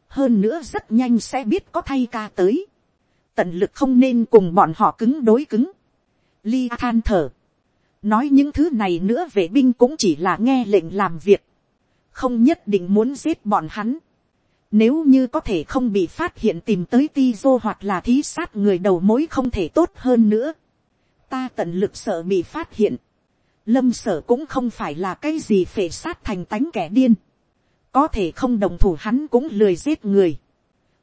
Hơn nữa rất nhanh sẽ biết có thay ca tới. Tận lực không nên cùng bọn họ cứng đối cứng. Ly than thở. Nói những thứ này nữa vệ binh cũng chỉ là nghe lệnh làm việc. Không nhất định muốn giết bọn hắn. Nếu như có thể không bị phát hiện tìm tới ti dô hoặc là thí sát người đầu mối không thể tốt hơn nữa. Ta tận lực sợ bị phát hiện lâm sở cũng không phải là cái gì phệ sát thành tánh kẻ điên. có thể không đồng thủ hắn cũng lười giết người.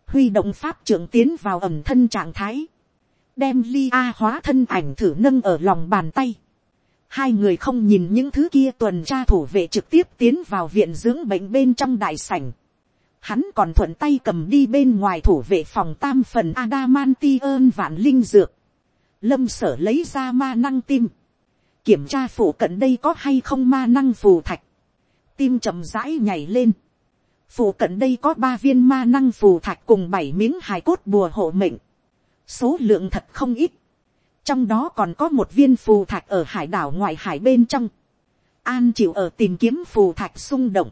huy động pháp trưởng tiến vào ẩm thân trạng thái. đem ly a hóa thân ảnh thử nâng ở lòng bàn tay. hai người không nhìn những thứ kia tuần tra thủ vệ trực tiếp tiến vào viện dưỡng bệnh bên trong đại sảnh. Hắn còn thuận tay cầm đi bên ngoài thủ vệ phòng tam phần Adamanti ơn vạn linh dược. Lâm sở lấy ra ma năng tim. Kiểm tra phủ cận đây có hay không ma năng phù thạch, tim chậm rãi nhảy lên, phủ cận đây có ba viên ma năng phù thạch cùng bảy miếng hài cốt bùa hộ mệnh, số lượng thật không ít, trong đó còn có một viên phù thạch ở hải đảo ngoại hải bên trong, an chịu ở tìm kiếm phù thạch xung động,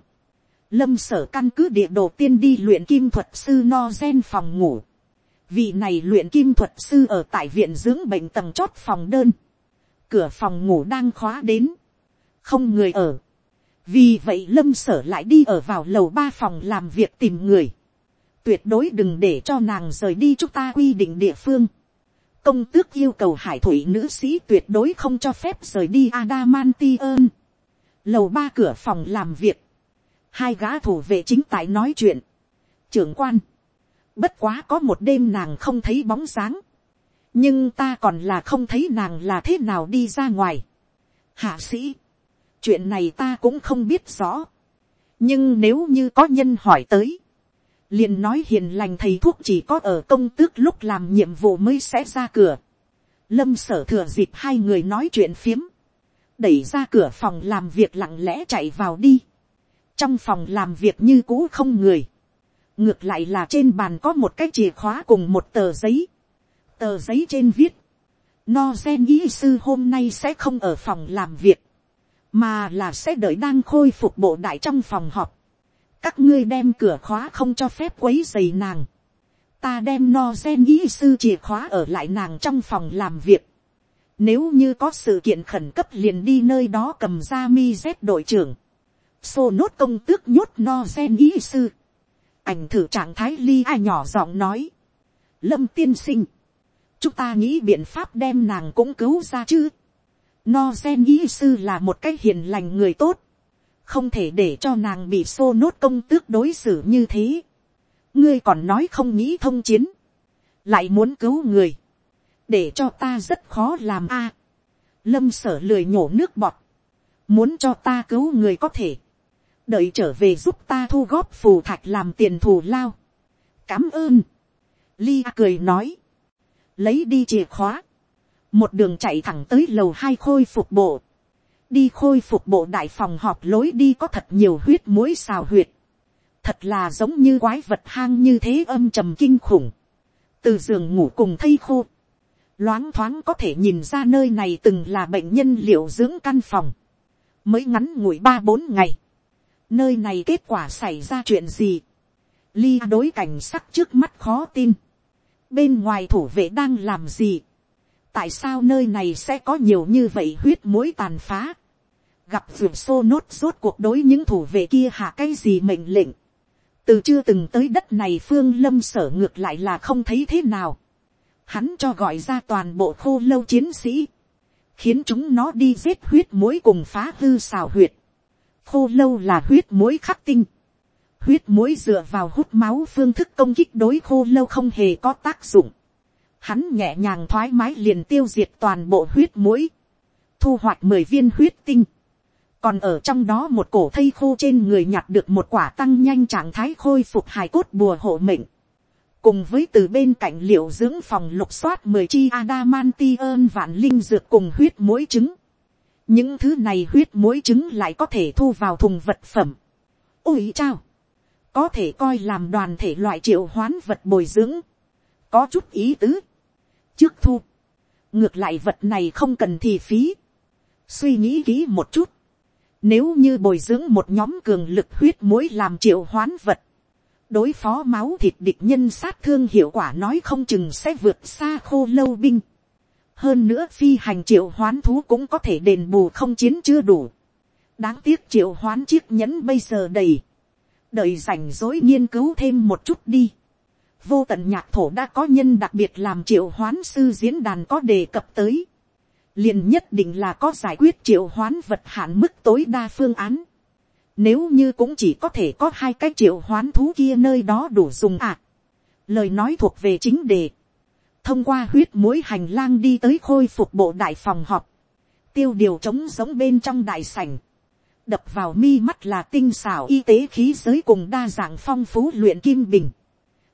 lâm sở căn cứ địa đồ tiên đi luyện kim thuật sư no gen phòng ngủ, vị này luyện kim thuật sư ở tại viện dưỡng bệnh tầng chót phòng đơn, cửa phòng ngủ đang khóa đến, không người ở. vì vậy lâm sở lại đi ở vào lầu ba phòng làm việc tìm người. tuyệt đối đừng để cho nàng rời đi chúng ta quy định địa phương. công tước yêu cầu hải thủy nữ sĩ tuyệt đối không cho phép rời đi adamanti lầu ba cửa phòng làm việc hai gã thủ vệ chính tại nói chuyện. trưởng quan. bất quá có một đêm nàng không thấy bóng dáng nhưng ta còn là không thấy nàng là thế nào đi ra ngoài. hạ sĩ, chuyện này ta cũng không biết rõ. nhưng nếu như có nhân hỏi tới, liền nói hiền lành thầy thuốc chỉ có ở công tước lúc làm nhiệm vụ mới sẽ ra cửa. lâm sở thừa dịp hai người nói chuyện phiếm, đẩy ra cửa phòng làm việc lặng lẽ chạy vào đi, trong phòng làm việc như cũ không người, ngược lại là trên bàn có một cái chìa khóa cùng một tờ giấy, tờ giấy trên viết, no gen ý sư hôm nay sẽ không ở phòng làm việc, mà là sẽ đợi đang khôi phục bộ đại trong phòng họp, các ngươi đem cửa khóa không cho phép quấy dày nàng, ta đem no gen ý sư chìa khóa ở lại nàng trong phòng làm việc, nếu như có sự kiện khẩn cấp liền đi nơi đó cầm ra mi z đội trưởng, xô nốt công tước nhốt no gen ý sư, ảnh thử trạng thái ly ai nhỏ giọng nói, lâm tiên sinh, chúng ta nghĩ biện pháp đem nàng cũng cứu ra chứ. No gen ý sư là một cái hiền lành người tốt, không thể để cho nàng bị xô nốt công tước đối xử như thế. ngươi còn nói không nghĩ thông chiến, lại muốn cứu người, để cho ta rất khó làm a. lâm sở lười nhổ nước bọt, muốn cho ta cứu người có thể, đợi trở về giúp ta thu góp phù thạch làm tiền thù lao. cám ơn. Lia cười nói, lấy đi chìa khóa, một đường chạy thẳng tới lầu hai khôi phục bộ, đi khôi phục bộ đại phòng họp lối đi có thật nhiều huyết mũi xào huyệt, thật là giống như quái vật hang như thế âm trầm kinh khủng, từ giường ngủ cùng thây khô, loáng thoáng có thể nhìn ra nơi này từng là bệnh nhân liệu dưỡng căn phòng, mới ngắn ngủi ba bốn ngày, nơi này kết quả xảy ra chuyện gì, ly đối cảnh sắc trước mắt khó tin, bên ngoài thủ vệ đang làm gì, tại sao nơi này sẽ có nhiều như vậy huyết mũi tàn phá, gặp vượt xô nốt rốt cuộc đối những thủ vệ kia hạ cái gì mệnh lệnh, từ chưa từng tới đất này phương lâm sở ngược lại là không thấy thế nào, hắn cho gọi ra toàn bộ khô lâu chiến sĩ, khiến chúng nó đi giết huyết mũi cùng phá hư xào huyệt, khô lâu là huyết mũi khắc tinh, huyết mũi dựa vào hút máu phương thức công kích đối khô lâu không hề có tác dụng. Hắn nhẹ nhàng thoải mái liền tiêu diệt toàn bộ huyết mũi, thu hoạch mười viên huyết tinh. còn ở trong đó một cổ thây khô trên người nhặt được một quả tăng nhanh trạng thái khôi phục hài cốt bùa hộ mệnh. cùng với từ bên cạnh liệu dưỡng phòng lục soát mười chi adamanti ơn vạn linh dược cùng huyết mũi trứng những thứ này huyết mũi trứng lại có thể thu vào thùng vật phẩm. ôi chao! có thể coi làm đoàn thể loại triệu hoán vật bồi dưỡng, có chút ý tứ. trước thu, ngược lại vật này không cần thì phí, suy nghĩ kỹ một chút, nếu như bồi dưỡng một nhóm cường lực huyết mỗi làm triệu hoán vật, đối phó máu thịt địch nhân sát thương hiệu quả nói không chừng sẽ vượt xa khô lâu binh hơn nữa phi hành triệu hoán thú cũng có thể đền bù không chiến chưa đủ. đáng tiếc triệu hoán chiếc nhẫn bây giờ đầy đợi rảnh rối nghiên cứu thêm một chút đi. vô tận nhạc thổ đã có nhân đặc biệt làm triệu hoán sư diễn đàn có đề cập tới. liền nhất định là có giải quyết triệu hoán vật hạn mức tối đa phương án. nếu như cũng chỉ có thể có hai cái triệu hoán thú kia nơi đó đủ dùng à. lời nói thuộc về chính đề thông qua huyết mối hành lang đi tới khôi phục bộ đại phòng họp. tiêu điều trống giống bên trong đại sảnh đập vào mi mắt là tinh xảo y tế khí giới cùng đa dạng phong phú luyện kim bình.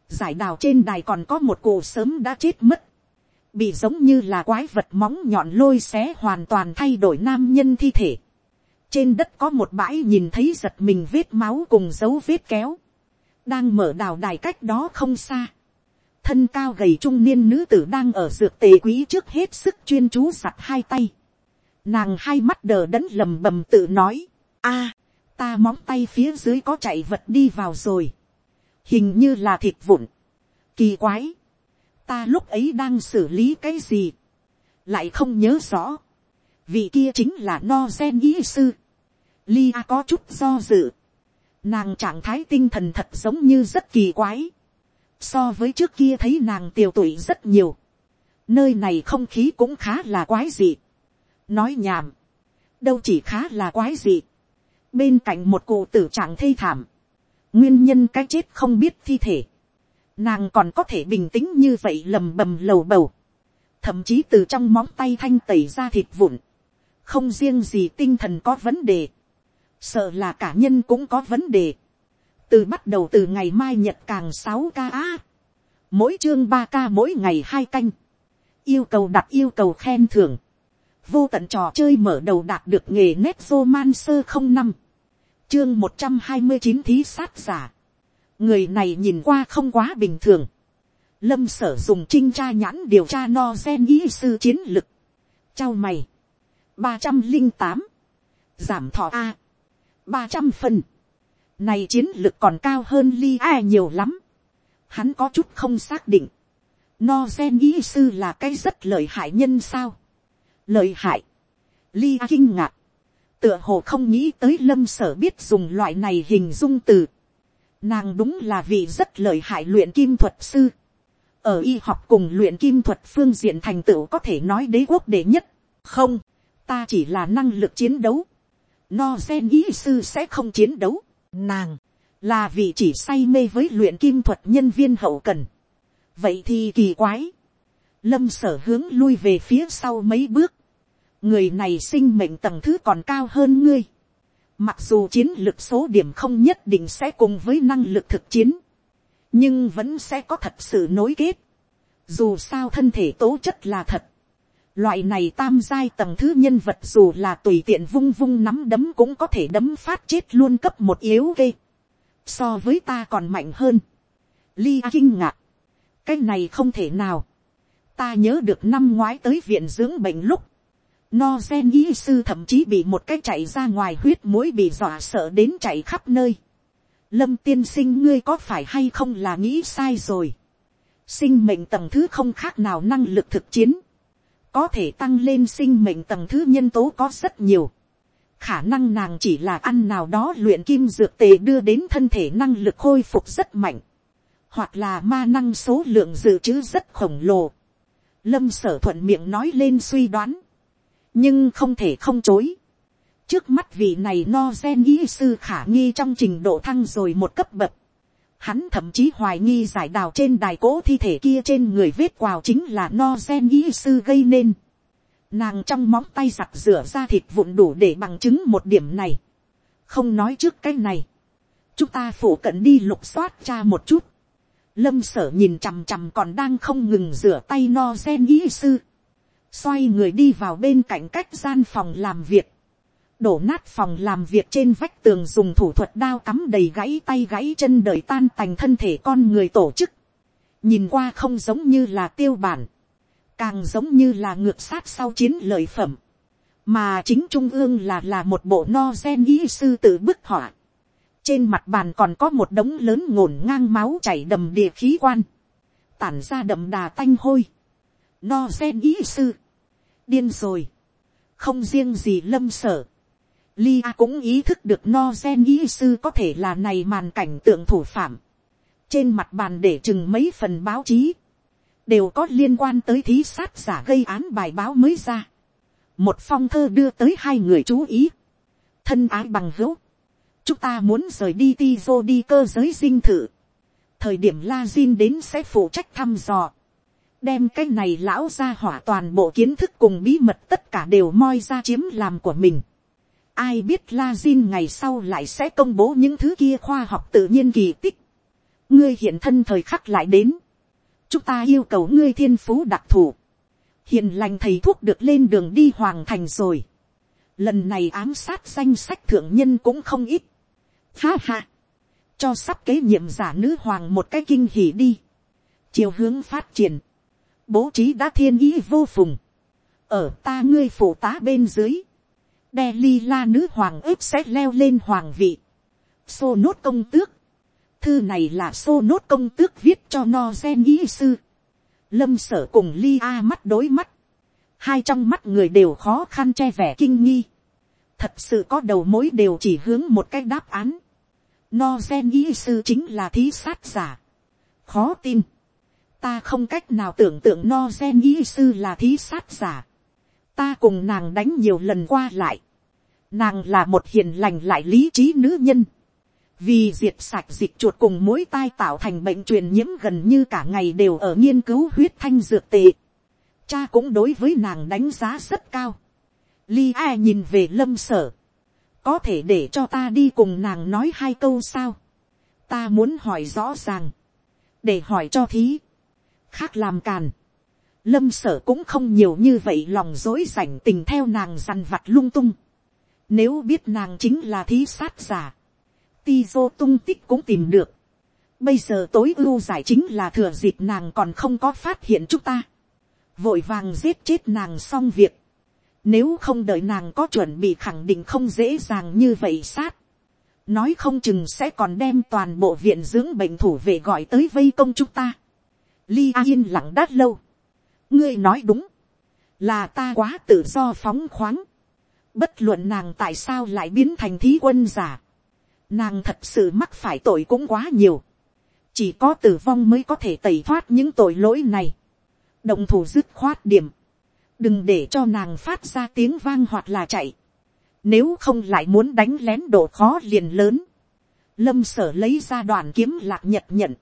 giải đào trên đài còn có một cụ sớm đã chết mất. bị giống như là quái vật móng nhọn lôi xé hoàn toàn thay đổi nam nhân thi thể. trên đất có một bãi nhìn thấy giật mình vết máu cùng dấu vết kéo. đang mở đào đài cách đó không xa thân cao gầy trung niên nữ tử đang ở dược tề quý trước hết sức chuyên chú sặt hai tay. Nàng hai mắt đờ đẫn lầm bầm tự nói a, ta móng tay phía dưới có chạy vật đi vào rồi. hình như là thịt vụn. kỳ quái. ta lúc ấy đang xử lý cái gì. lại không nhớ rõ. vị kia chính là no gen ý sư. Lia có chút do dự. Nàng trạng thái tinh thần thật giống như rất kỳ quái. So với trước kia thấy nàng tiều tụy rất nhiều. Nơi này không khí cũng khá là quái dị. Nói nhảm. Đâu chỉ khá là quái dị. Bên cạnh một cụ tử trạng thê thảm, nguyên nhân cái chết không biết thi thể, nàng còn có thể bình tĩnh như vậy lầm bầm lầu bầu, thậm chí từ trong móng tay thanh tẩy ra thịt vụn, không riêng gì tinh thần có vấn đề, sợ là cả nhân cũng có vấn đề, từ bắt đầu từ ngày mai nhật càng sáu ca á, mỗi chương ba ca mỗi ngày hai canh, yêu cầu đặt yêu cầu khen thưởng, vô tận trò chơi mở đầu đạt được nghề nét man sơ không năm. Chương một trăm hai mươi chín thí sát giả. Người này nhìn qua không quá bình thường. Lâm sở dùng trinh tra nhãn điều tra no gen ý sư chiến lực. Trao mày. Ba trăm linh tám. Giảm thọ a. Ba trăm phần này chiến lực còn cao hơn li a nhiều lắm. Hắn có chút không xác định. No gen ý sư là cái rất lợi hại nhân sao? Lợi hại. Li a kinh ngạc. Tựa hồ không nghĩ tới lâm sở biết dùng loại này hình dung từ. Nàng đúng là vì rất lợi hại luyện kim thuật sư. Ở y học cùng luyện kim thuật phương diện thành tựu có thể nói đế quốc đệ nhất. Không, ta chỉ là năng lực chiến đấu. No gen ý sư sẽ không chiến đấu nàng, là vì chỉ say mê với luyện kim thuật nhân viên hậu cần. Vậy thì kỳ quái. Lâm sở hướng lui về phía sau mấy bước. Người này sinh mệnh tầng thứ còn cao hơn ngươi. Mặc dù chiến lược số điểm không nhất định sẽ cùng với năng lực thực chiến. Nhưng vẫn sẽ có thật sự nối kết. Dù sao thân thể tố chất là thật. Loại này tam giai tầng thứ nhân vật dù là tùy tiện vung vung nắm đấm cũng có thể đấm phát chết luôn cấp một yếu gây So với ta còn mạnh hơn. Ly kinh ngạc. Cái này không thể nào. Ta nhớ được năm ngoái tới viện dưỡng bệnh lúc. No gen y sư thậm chí bị một cái chạy ra ngoài huyết mũi bị dọa sợ đến chạy khắp nơi lâm tiên sinh ngươi có phải hay không là nghĩ sai rồi. sinh mệnh tầng thứ không khác nào năng lực thực chiến có thể tăng lên sinh mệnh tầng thứ nhân tố có rất nhiều. khả năng nàng chỉ là ăn nào đó luyện kim dược tề đưa đến thân thể năng lực khôi phục rất mạnh. hoặc là ma năng số lượng dự trữ rất khổng lồ. lâm sở thuận miệng nói lên suy đoán. nhưng không thể không chối trước mắt vị này no gen ý sư khả nghi trong trình độ thăng rồi một cấp bậc. Hắn thậm chí hoài nghi giải đào trên đài cỗ thi thể kia trên người vết quào chính là no gen y sư gây nên. Nàng trong móng tay giặt rửa ra thịt vụn đủ để bằng chứng một điểm này. Không nói trước cái này. Chúng ta phủ cận đi lục soát cha một chút. Lâm sở nhìn chằm chằm còn đang không ngừng rửa tay no gen y sư. Xoay người đi vào bên cạnh cách gian phòng làm việc đổ nát phòng làm việc trên vách tường dùng thủ thuật đao cắm đầy gãy tay gãy chân đời tan tành thân thể con người tổ chức. nhìn qua không giống như là tiêu bản, càng giống như là ngược sát sau chiến lợi phẩm, mà chính trung ương là là một bộ no gen ý sư tự bức họa. trên mặt bàn còn có một đống lớn ngổn ngang máu chảy đầm địa khí quan, tản ra đậm đà tanh hôi. no gen ý sư, điên rồi, không riêng gì lâm sở, Lia cũng ý thức được no gen ý sư có thể là này màn cảnh tượng thủ phạm. Trên mặt bàn để chừng mấy phần báo chí. Đều có liên quan tới thí sát giả gây án bài báo mới ra. Một phong thơ đưa tới hai người chú ý. Thân ái bằng hữu. Chúng ta muốn rời đi ti vô đi cơ giới dinh thự. Thời điểm La Jin đến sẽ phụ trách thăm dò. Đem cái này lão ra hỏa toàn bộ kiến thức cùng bí mật tất cả đều moi ra chiếm làm của mình Ai biết La Jin ngày sau lại sẽ công bố những thứ kia khoa học tự nhiên kỳ tích. Ngươi hiện thân thời khắc lại đến. Chúng ta yêu cầu ngươi thiên phú đặc thù. Hiện lành thầy thuốc được lên đường đi hoàng thành rồi. Lần này ám sát danh sách thượng nhân cũng không ít. Ha ha. Cho sắp kế nhiệm giả nữ hoàng một cái kinh hỉ đi. Chiều hướng phát triển. Bố trí đã thiên ý vô phùng. Ở ta ngươi phụ tá bên dưới Delila nữ hoàng ếp sẽ leo lên hoàng vị. xô nốt công tước. thư này là xô nốt công tước viết cho no gen ý sư. lâm sở cùng ly a mắt đối mắt. hai trong mắt người đều khó khăn che vẻ kinh nghi. thật sự có đầu mối đều chỉ hướng một cái đáp án. no gen ý sư chính là thí sát giả. khó tin. ta không cách nào tưởng tượng no gen ý sư là thí sát giả ta cùng nàng đánh nhiều lần qua lại. Nàng là một hiền lành lại lý trí nữ nhân. Vì diệt sạch dịch chuột cùng mỗi tai tạo thành bệnh truyền nhiễm gần như cả ngày đều ở nghiên cứu huyết thanh dược tệ. Cha cũng đối với nàng đánh giá rất cao. Li ai nhìn về lâm sở. Có thể để cho ta đi cùng nàng nói hai câu sao. Ta muốn hỏi rõ ràng. Để hỏi cho thí. Khác làm càn lâm sở cũng không nhiều như vậy lòng dối rảnh tình theo nàng dằn vặt lung tung. Nếu biết nàng chính là thí sát giả, ti vô tung tích cũng tìm được. Bây giờ tối ưu giải chính là thừa dịp nàng còn không có phát hiện chúng ta. Vội vàng giết chết nàng xong việc. Nếu không đợi nàng có chuẩn bị khẳng định không dễ dàng như vậy sát. Nói không chừng sẽ còn đem toàn bộ viện dưỡng bệnh thủ về gọi tới vây công chúng ta. Ly yên lặng đát lâu. Ngươi nói đúng. Là ta quá tự do phóng khoáng. Bất luận nàng tại sao lại biến thành thí quân giả. Nàng thật sự mắc phải tội cũng quá nhiều. Chỉ có tử vong mới có thể tẩy thoát những tội lỗi này. Động thủ dứt khoát điểm. Đừng để cho nàng phát ra tiếng vang hoặc là chạy. Nếu không lại muốn đánh lén độ khó liền lớn. Lâm sở lấy ra đoàn kiếm lạc nhật nhận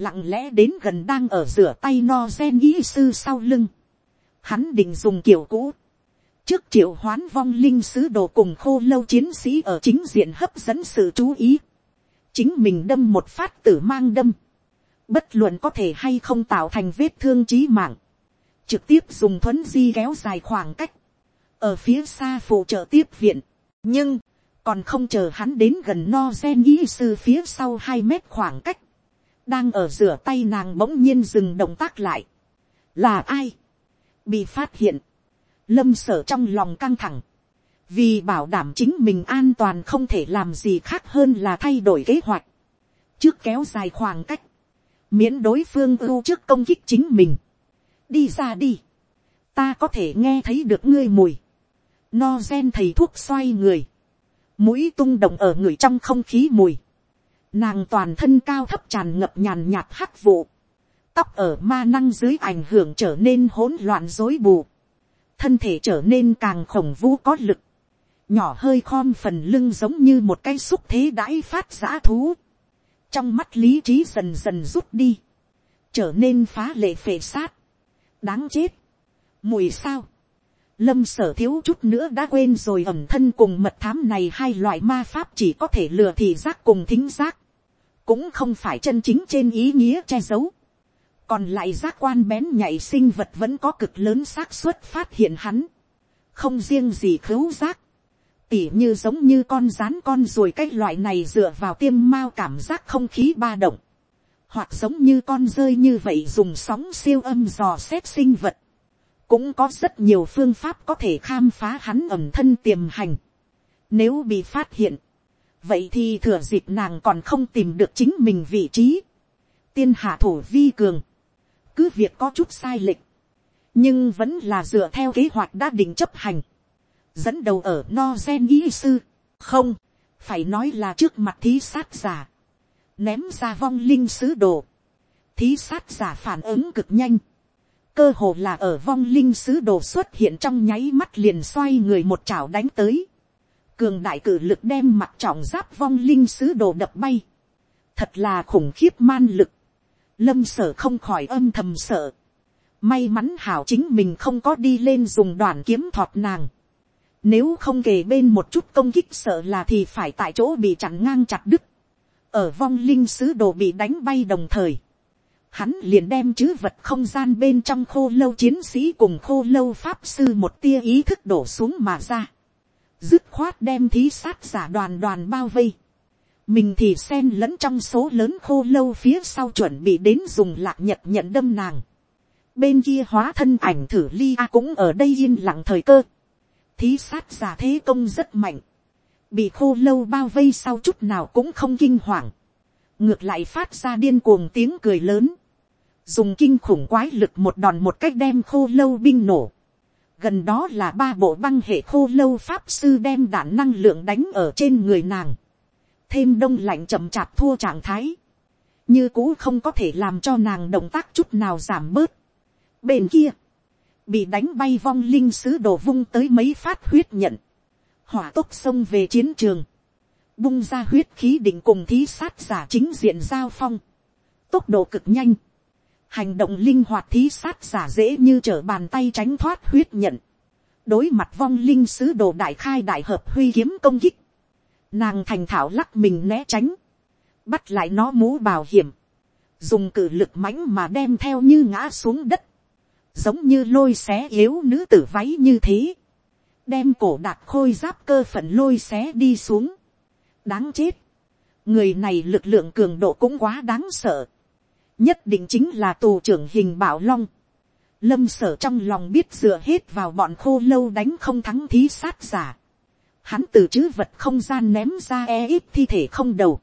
lặng lẽ đến gần đang ở rửa tay no gen ý sư sau lưng. Hắn định dùng kiểu cũ. Trước triệu hoán vong linh sứ đồ cùng khô lâu chiến sĩ ở chính diện hấp dẫn sự chú ý. Chính mình đâm một phát tử mang đâm. Bất luận có thể hay không tạo thành vết thương chí mạng. Trực tiếp dùng thuấn di kéo dài khoảng cách. Ở phía xa phụ trợ tiếp viện. Nhưng, còn không chờ hắn đến gần no gen ý sư phía sau hai mét khoảng cách đang ở rửa tay nàng bỗng nhiên dừng động tác lại. là ai, bị phát hiện, lâm sở trong lòng căng thẳng, vì bảo đảm chính mình an toàn không thể làm gì khác hơn là thay đổi kế hoạch, trước kéo dài khoảng cách, miễn đối phương ưu trước công kích chính mình, đi ra đi, ta có thể nghe thấy được ngươi mùi, no gen thầy thuốc xoay người, mũi tung động ở người trong không khí mùi, Nàng toàn thân cao thấp tràn ngập nhàn nhạt hắc vụ. Tóc ở ma năng dưới ảnh hưởng trở nên hỗn loạn rối bù. Thân thể trở nên càng khổng vũ có lực. Nhỏ hơi khom phần lưng giống như một cái xúc thế đãi phát giã thú. Trong mắt lý trí dần dần rút đi. Trở nên phá lệ phệ sát. Đáng chết. Mùi sao? lâm sở thiếu chút nữa đã quên rồi ẩm thân cùng mật thám này hai loại ma pháp chỉ có thể lừa thị giác cùng thính giác cũng không phải chân chính trên ý nghĩa che giấu. còn lại giác quan bén nhạy sinh vật vẫn có cực lớn xác suất phát hiện hắn. không riêng gì khứu giác. tỉ như giống như con rán con ruồi cái loại này dựa vào tiêm mao cảm giác không khí ba động. hoặc giống như con rơi như vậy dùng sóng siêu âm dò xét sinh vật. cũng có rất nhiều phương pháp có thể khám phá hắn ẩm thân tiềm hành. nếu bị phát hiện, vậy thì thừa dịp nàng còn không tìm được chính mình vị trí. tiên hạ thủ vi cường, cứ việc có chút sai lệch, nhưng vẫn là dựa theo kế hoạch đã định chấp hành, dẫn đầu ở no gen ý sư, không, phải nói là trước mặt thí sát giả, ném ra vong linh sứ đồ, thí sát giả phản ứng cực nhanh, cơ hồ là ở vong linh sứ đồ xuất hiện trong nháy mắt liền xoay người một chảo đánh tới, cường đại cử lực đem mặt trọng giáp vong linh sứ đồ đập bay. Thật là khủng khiếp man lực. Lâm sở không khỏi âm thầm sợ. May mắn hảo chính mình không có đi lên dùng đoàn kiếm thọt nàng. Nếu không kề bên một chút công kích sợ là thì phải tại chỗ bị chặn ngang chặt đứt. Ở vong linh sứ đồ bị đánh bay đồng thời. Hắn liền đem chữ vật không gian bên trong khô lâu chiến sĩ cùng khô lâu pháp sư một tia ý thức đổ xuống mà ra dứt khoát đem thí sát giả đoàn đoàn bao vây. mình thì xen lẫn trong số lớn khô lâu phía sau chuẩn bị đến dùng lạc nhật nhận đâm nàng. bên kia hóa thân ảnh thử ly a cũng ở đây yên lặng thời cơ. thí sát giả thế công rất mạnh. bị khô lâu bao vây sau chút nào cũng không kinh hoàng. ngược lại phát ra điên cuồng tiếng cười lớn. dùng kinh khủng quái lực một đòn một cách đem khô lâu binh nổ gần đó là ba bộ băng hệ khô lâu pháp sư đem đạn năng lượng đánh ở trên người nàng, thêm đông lạnh chậm chạp thua trạng thái, như cũ không có thể làm cho nàng động tác chút nào giảm bớt. Bên kia, bị đánh bay vong linh sứ đồ vung tới mấy phát huyết nhận, hỏa tốc xông về chiến trường, bung ra huyết khí định cùng thí sát giả chính diện giao phong, tốc độ cực nhanh, hành động linh hoạt thí sát giả dễ như trở bàn tay tránh thoát huyết nhận, đối mặt vong linh sứ đồ đại khai đại hợp huy kiếm công kích, nàng thành thảo lắc mình né tránh, bắt lại nó mũ bảo hiểm, dùng cử lực mãnh mà đem theo như ngã xuống đất, giống như lôi xé yếu nữ tử váy như thế, đem cổ đạc khôi giáp cơ phận lôi xé đi xuống, đáng chết, người này lực lượng cường độ cũng quá đáng sợ, nhất định chính là tù trưởng hình bảo long, lâm sở trong lòng biết dựa hết vào bọn khô lâu đánh không thắng thí sát giả, hắn từ chữ vật không gian ném ra e ít thi thể không đầu,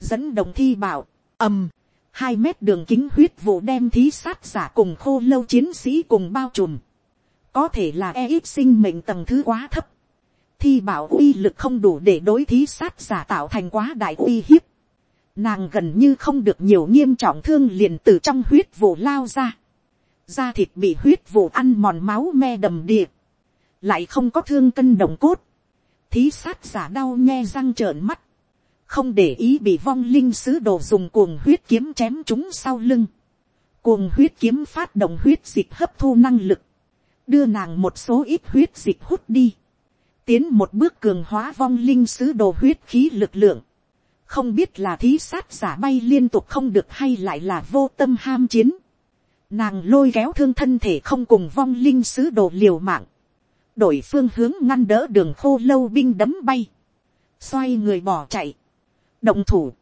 dẫn đồng thi bảo, ầm, hai mét đường kính huyết vụ đem thí sát giả cùng khô lâu chiến sĩ cùng bao trùm, có thể là e ít sinh mệnh tầng thứ quá thấp, thi bảo uy lực không đủ để đối thí sát giả tạo thành quá đại uy hiếp, nàng gần như không được nhiều nghiêm trọng thương liền từ trong huyết vụ lao ra, da thịt bị huyết vụ ăn mòn máu me đầm địa, lại không có thương cân đồng cốt, thí sát giả đau nghe răng trợn mắt, không để ý bị vong linh sứ đồ dùng cuồng huyết kiếm chém chúng sau lưng, cuồng huyết kiếm phát động huyết dịch hấp thu năng lực, đưa nàng một số ít huyết dịch hút đi, tiến một bước cường hóa vong linh sứ đồ huyết khí lực lượng, không biết là thí sát giả bay liên tục không được hay lại là vô tâm ham chiến, nàng lôi kéo thương thân thể không cùng vong linh sứ đồ liều mạng, đổi phương hướng ngăn đỡ đường khô lâu binh đấm bay, xoay người bỏ chạy, động thủ,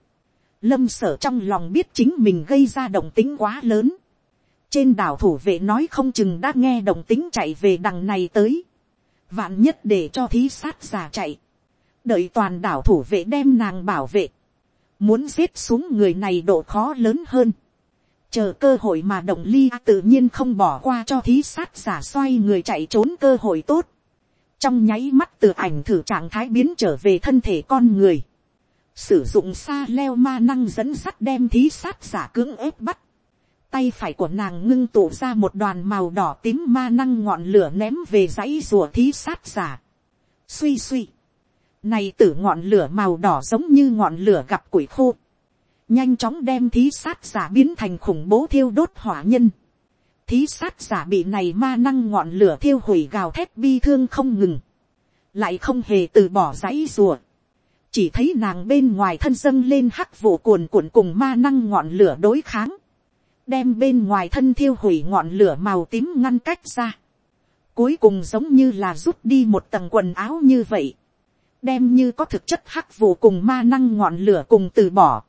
lâm sở trong lòng biết chính mình gây ra động tính quá lớn, trên đảo thủ vệ nói không chừng đã nghe động tính chạy về đằng này tới, vạn nhất để cho thí sát giả chạy, đợi toàn đảo thủ vệ đem nàng bảo vệ, muốn giết xuống người này độ khó lớn hơn, chờ cơ hội mà động ly tự nhiên không bỏ qua cho thí sát giả xoay người chạy trốn cơ hội tốt, trong nháy mắt từ ảnh thử trạng thái biến trở về thân thể con người, sử dụng xa leo ma năng dẫn sắt đem thí sát giả cưỡng ép bắt, tay phải của nàng ngưng tụ ra một đoàn màu đỏ tím ma năng ngọn lửa ném về dãy rùa thí sát giả. suy suy, này tử ngọn lửa màu đỏ giống như ngọn lửa gặp củi khô, nhanh chóng đem thí sát giả biến thành khủng bố thiêu đốt hỏa nhân. thí sát giả bị này ma năng ngọn lửa thiêu hủy gào thét bi thương không ngừng, lại không hề từ bỏ dãy rùa. Chỉ thấy nàng bên ngoài thân dâng lên hắc vụ cuồn cuộn cùng ma năng ngọn lửa đối kháng, đem bên ngoài thân thiêu hủy ngọn lửa màu tím ngăn cách ra, cuối cùng giống như là rút đi một tầng quần áo như vậy, đem như có thực chất hắc vụ cùng ma năng ngọn lửa cùng từ bỏ,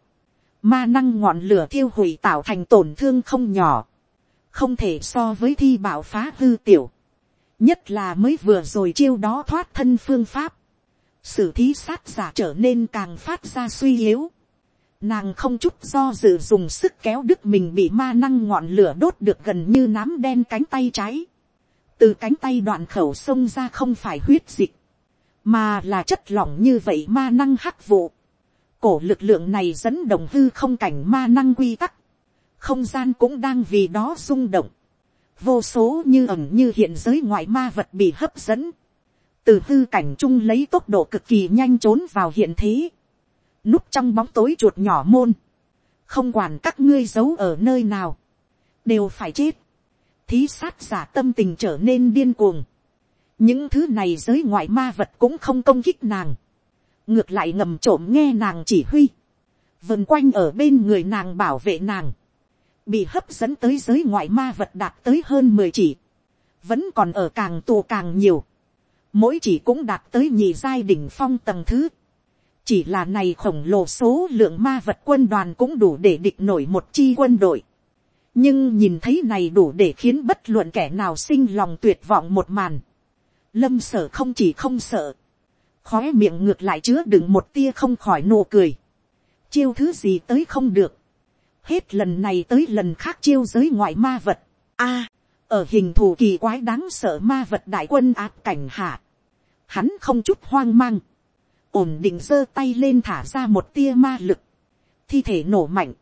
ma năng ngọn lửa thiêu hủy tạo thành tổn thương không nhỏ, không thể so với thi bảo phá hư tiểu, nhất là mới vừa rồi chiêu đó thoát thân phương pháp, sử thí sát giả trở nên càng phát ra suy yếu. Nàng không chút do dự dùng sức kéo đứt mình bị ma năng ngọn lửa đốt được gần như nám đen cánh tay trái. Từ cánh tay đoạn khẩu sông ra không phải huyết dịch, mà là chất lỏng như vậy ma năng hắc vụ. Cổ lực lượng này dẫn động hư không cảnh ma năng quy tắc. Không gian cũng đang vì đó rung động. Vô số như ẩn như hiện giới ngoại ma vật bị hấp dẫn từ hư cảnh chung lấy tốc độ cực kỳ nhanh trốn vào hiện thế, núp trong bóng tối chuột nhỏ môn, không quản các ngươi giấu ở nơi nào, đều phải chết, thí sát giả tâm tình trở nên điên cuồng, những thứ này giới ngoại ma vật cũng không công kích nàng, ngược lại ngầm trộm nghe nàng chỉ huy, vần quanh ở bên người nàng bảo vệ nàng, bị hấp dẫn tới giới ngoại ma vật đạt tới hơn mười chỉ, vẫn còn ở càng tù càng nhiều, mỗi chỉ cũng đạt tới nhị giai đỉnh phong tầng thứ. chỉ là này khổng lồ số lượng ma vật quân đoàn cũng đủ để địch nổi một chi quân đội. nhưng nhìn thấy này đủ để khiến bất luận kẻ nào sinh lòng tuyệt vọng một màn lâm sở không chỉ không sợ, khói miệng ngược lại chứa đựng một tia không khỏi nụ cười. chiêu thứ gì tới không được. hết lần này tới lần khác chiêu giới ngoại ma vật. a, ở hình thù kỳ quái đáng sợ ma vật đại quân áp cảnh hạ, hắn không chút hoang mang, ổn định giơ tay lên thả ra một tia ma lực, thi thể nổ mạnh,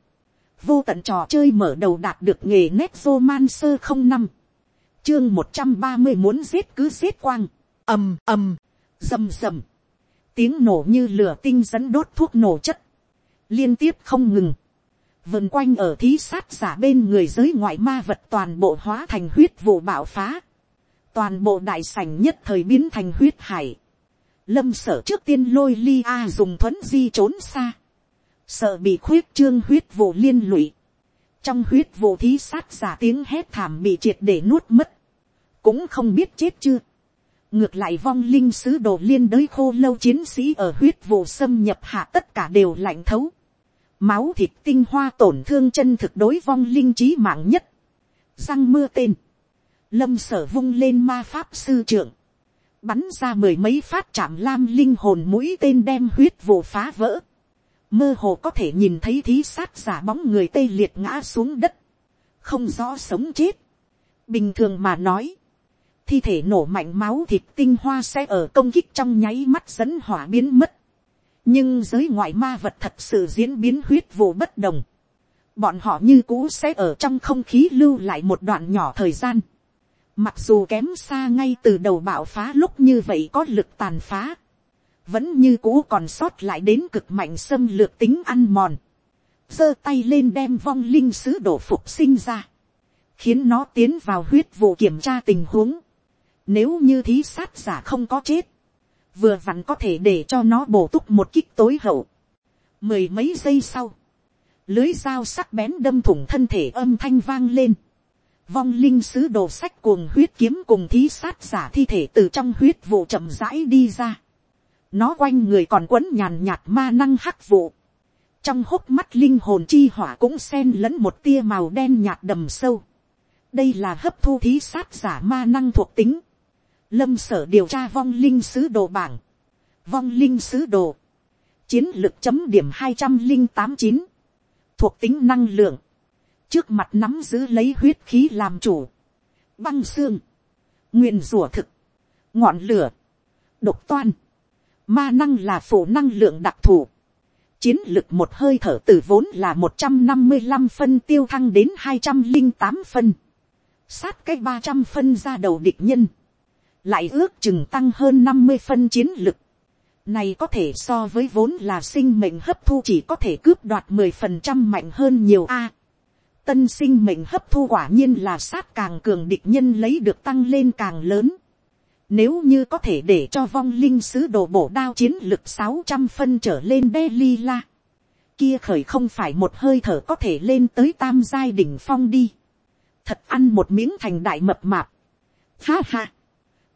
vô tận trò chơi mở đầu đạt được nghề nét vô man sơ không năm, chương một trăm ba mươi muốn giết cứ giết quang, ầm ầm, rầm rầm, tiếng nổ như lửa tinh dẫn đốt thuốc nổ chất, liên tiếp không ngừng, vần quanh ở thí sát giả bên người giới ngoại ma vật toàn bộ hóa thành huyết vụ bạo phá. Toàn bộ đại sảnh nhất thời biến thành huyết hải. Lâm sở trước tiên lôi ly A dùng thuấn di trốn xa. Sợ bị khuyết trương huyết vụ liên lụy. trong huyết vụ thí sát giả tiếng hét thảm bị triệt để nuốt mất, cũng không biết chết chưa. ngược lại vong linh sứ đồ liên đới khô lâu chiến sĩ ở huyết vụ xâm nhập hạ tất cả đều lạnh thấu, máu thịt tinh hoa tổn thương chân thực đối vong linh trí mạng nhất, răng mưa tên, lâm sở vung lên ma pháp sư trưởng, bắn ra mười mấy phát chạm lam linh hồn mũi tên đem huyết vụ phá vỡ, mơ hồ có thể nhìn thấy thí sát giả bóng người tê liệt ngã xuống đất, không rõ sống chết. bình thường mà nói, thi thể nổ mạnh máu thịt tinh hoa sẽ ở công kích trong nháy mắt dẫn hỏa biến mất. nhưng giới ngoại ma vật thật sự diễn biến huyết vụ bất đồng. bọn họ như cũ sẽ ở trong không khí lưu lại một đoạn nhỏ thời gian. mặc dù kém xa ngay từ đầu bạo phá lúc như vậy có lực tàn phá vẫn như cũ còn sót lại đến cực mạnh xâm lược tính ăn mòn, giơ tay lên đem vong linh sứ đổ phục sinh ra, khiến nó tiến vào huyết vụ kiểm tra tình huống, nếu như thí sát giả không có chết, vừa vặn có thể để cho nó bổ túc một kích tối hậu. Mười mấy giây sau, lưới dao sắc bén đâm thủng thân thể âm thanh vang lên. Vong linh sứ đồ sách cuồng huyết kiếm cùng thí sát giả thi thể từ trong huyết vụ chậm rãi đi ra. Nó quanh người còn quấn nhàn nhạt ma năng hắc vụ. Trong hốc mắt linh hồn chi hỏa cũng xen lẫn một tia màu đen nhạt đầm sâu. Đây là hấp thu thí sát giả ma năng thuộc tính. Lâm sở điều tra vong linh sứ đồ bảng. Vong linh sứ đồ. Chiến lược chấm điểm hai trăm linh tám chín Thuộc tính năng lượng. Trước mặt nắm giữ lấy huyết khí làm chủ. Băng xương. nguyền rủa thực. Ngọn lửa. Độc toan Ma năng là phổ năng lượng đặc thù. Chiến lực một hơi thở từ vốn là một trăm năm mươi 155 phân tiêu thăng đến hai trăm linh tám phân. Sát cái ba trăm phân ra đầu địch nhân. Lại ước chừng tăng hơn năm mươi phân chiến lực. Này có thể so với vốn là sinh mệnh hấp thu chỉ có thể cướp đoạt mười phần trăm mạnh hơn nhiều A. tân sinh mệnh hấp thu quả nhiên là sát càng cường địch nhân lấy được tăng lên càng lớn. Nếu như có thể để cho vong linh sứ đồ bổ đao chiến lực sáu trăm phân trở lên đe ly la. Kia khởi không phải một hơi thở có thể lên tới tam giai đỉnh phong đi. Thật ăn một miếng thành đại mập mạp. Ha ha.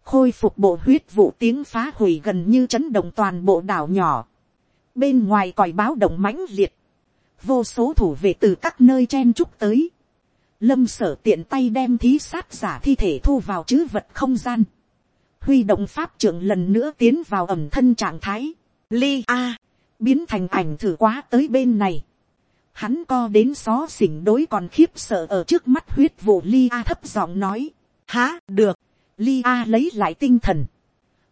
Khôi phục bộ huyết vụ tiếng phá hủy gần như chấn động toàn bộ đảo nhỏ. Bên ngoài còi báo động mãnh liệt. Vô số thủ vệ từ các nơi chen trúc tới. Lâm sở tiện tay đem thí sát giả thi thể thu vào chữ vật không gian. Huy động pháp trưởng lần nữa tiến vào ẩm thân trạng thái, li a, biến thành ảnh thử quá tới bên này, hắn co đến xó xỉnh đối còn khiếp sợ ở trước mắt huyết vụ li a thấp giọng nói, há được, li a lấy lại tinh thần,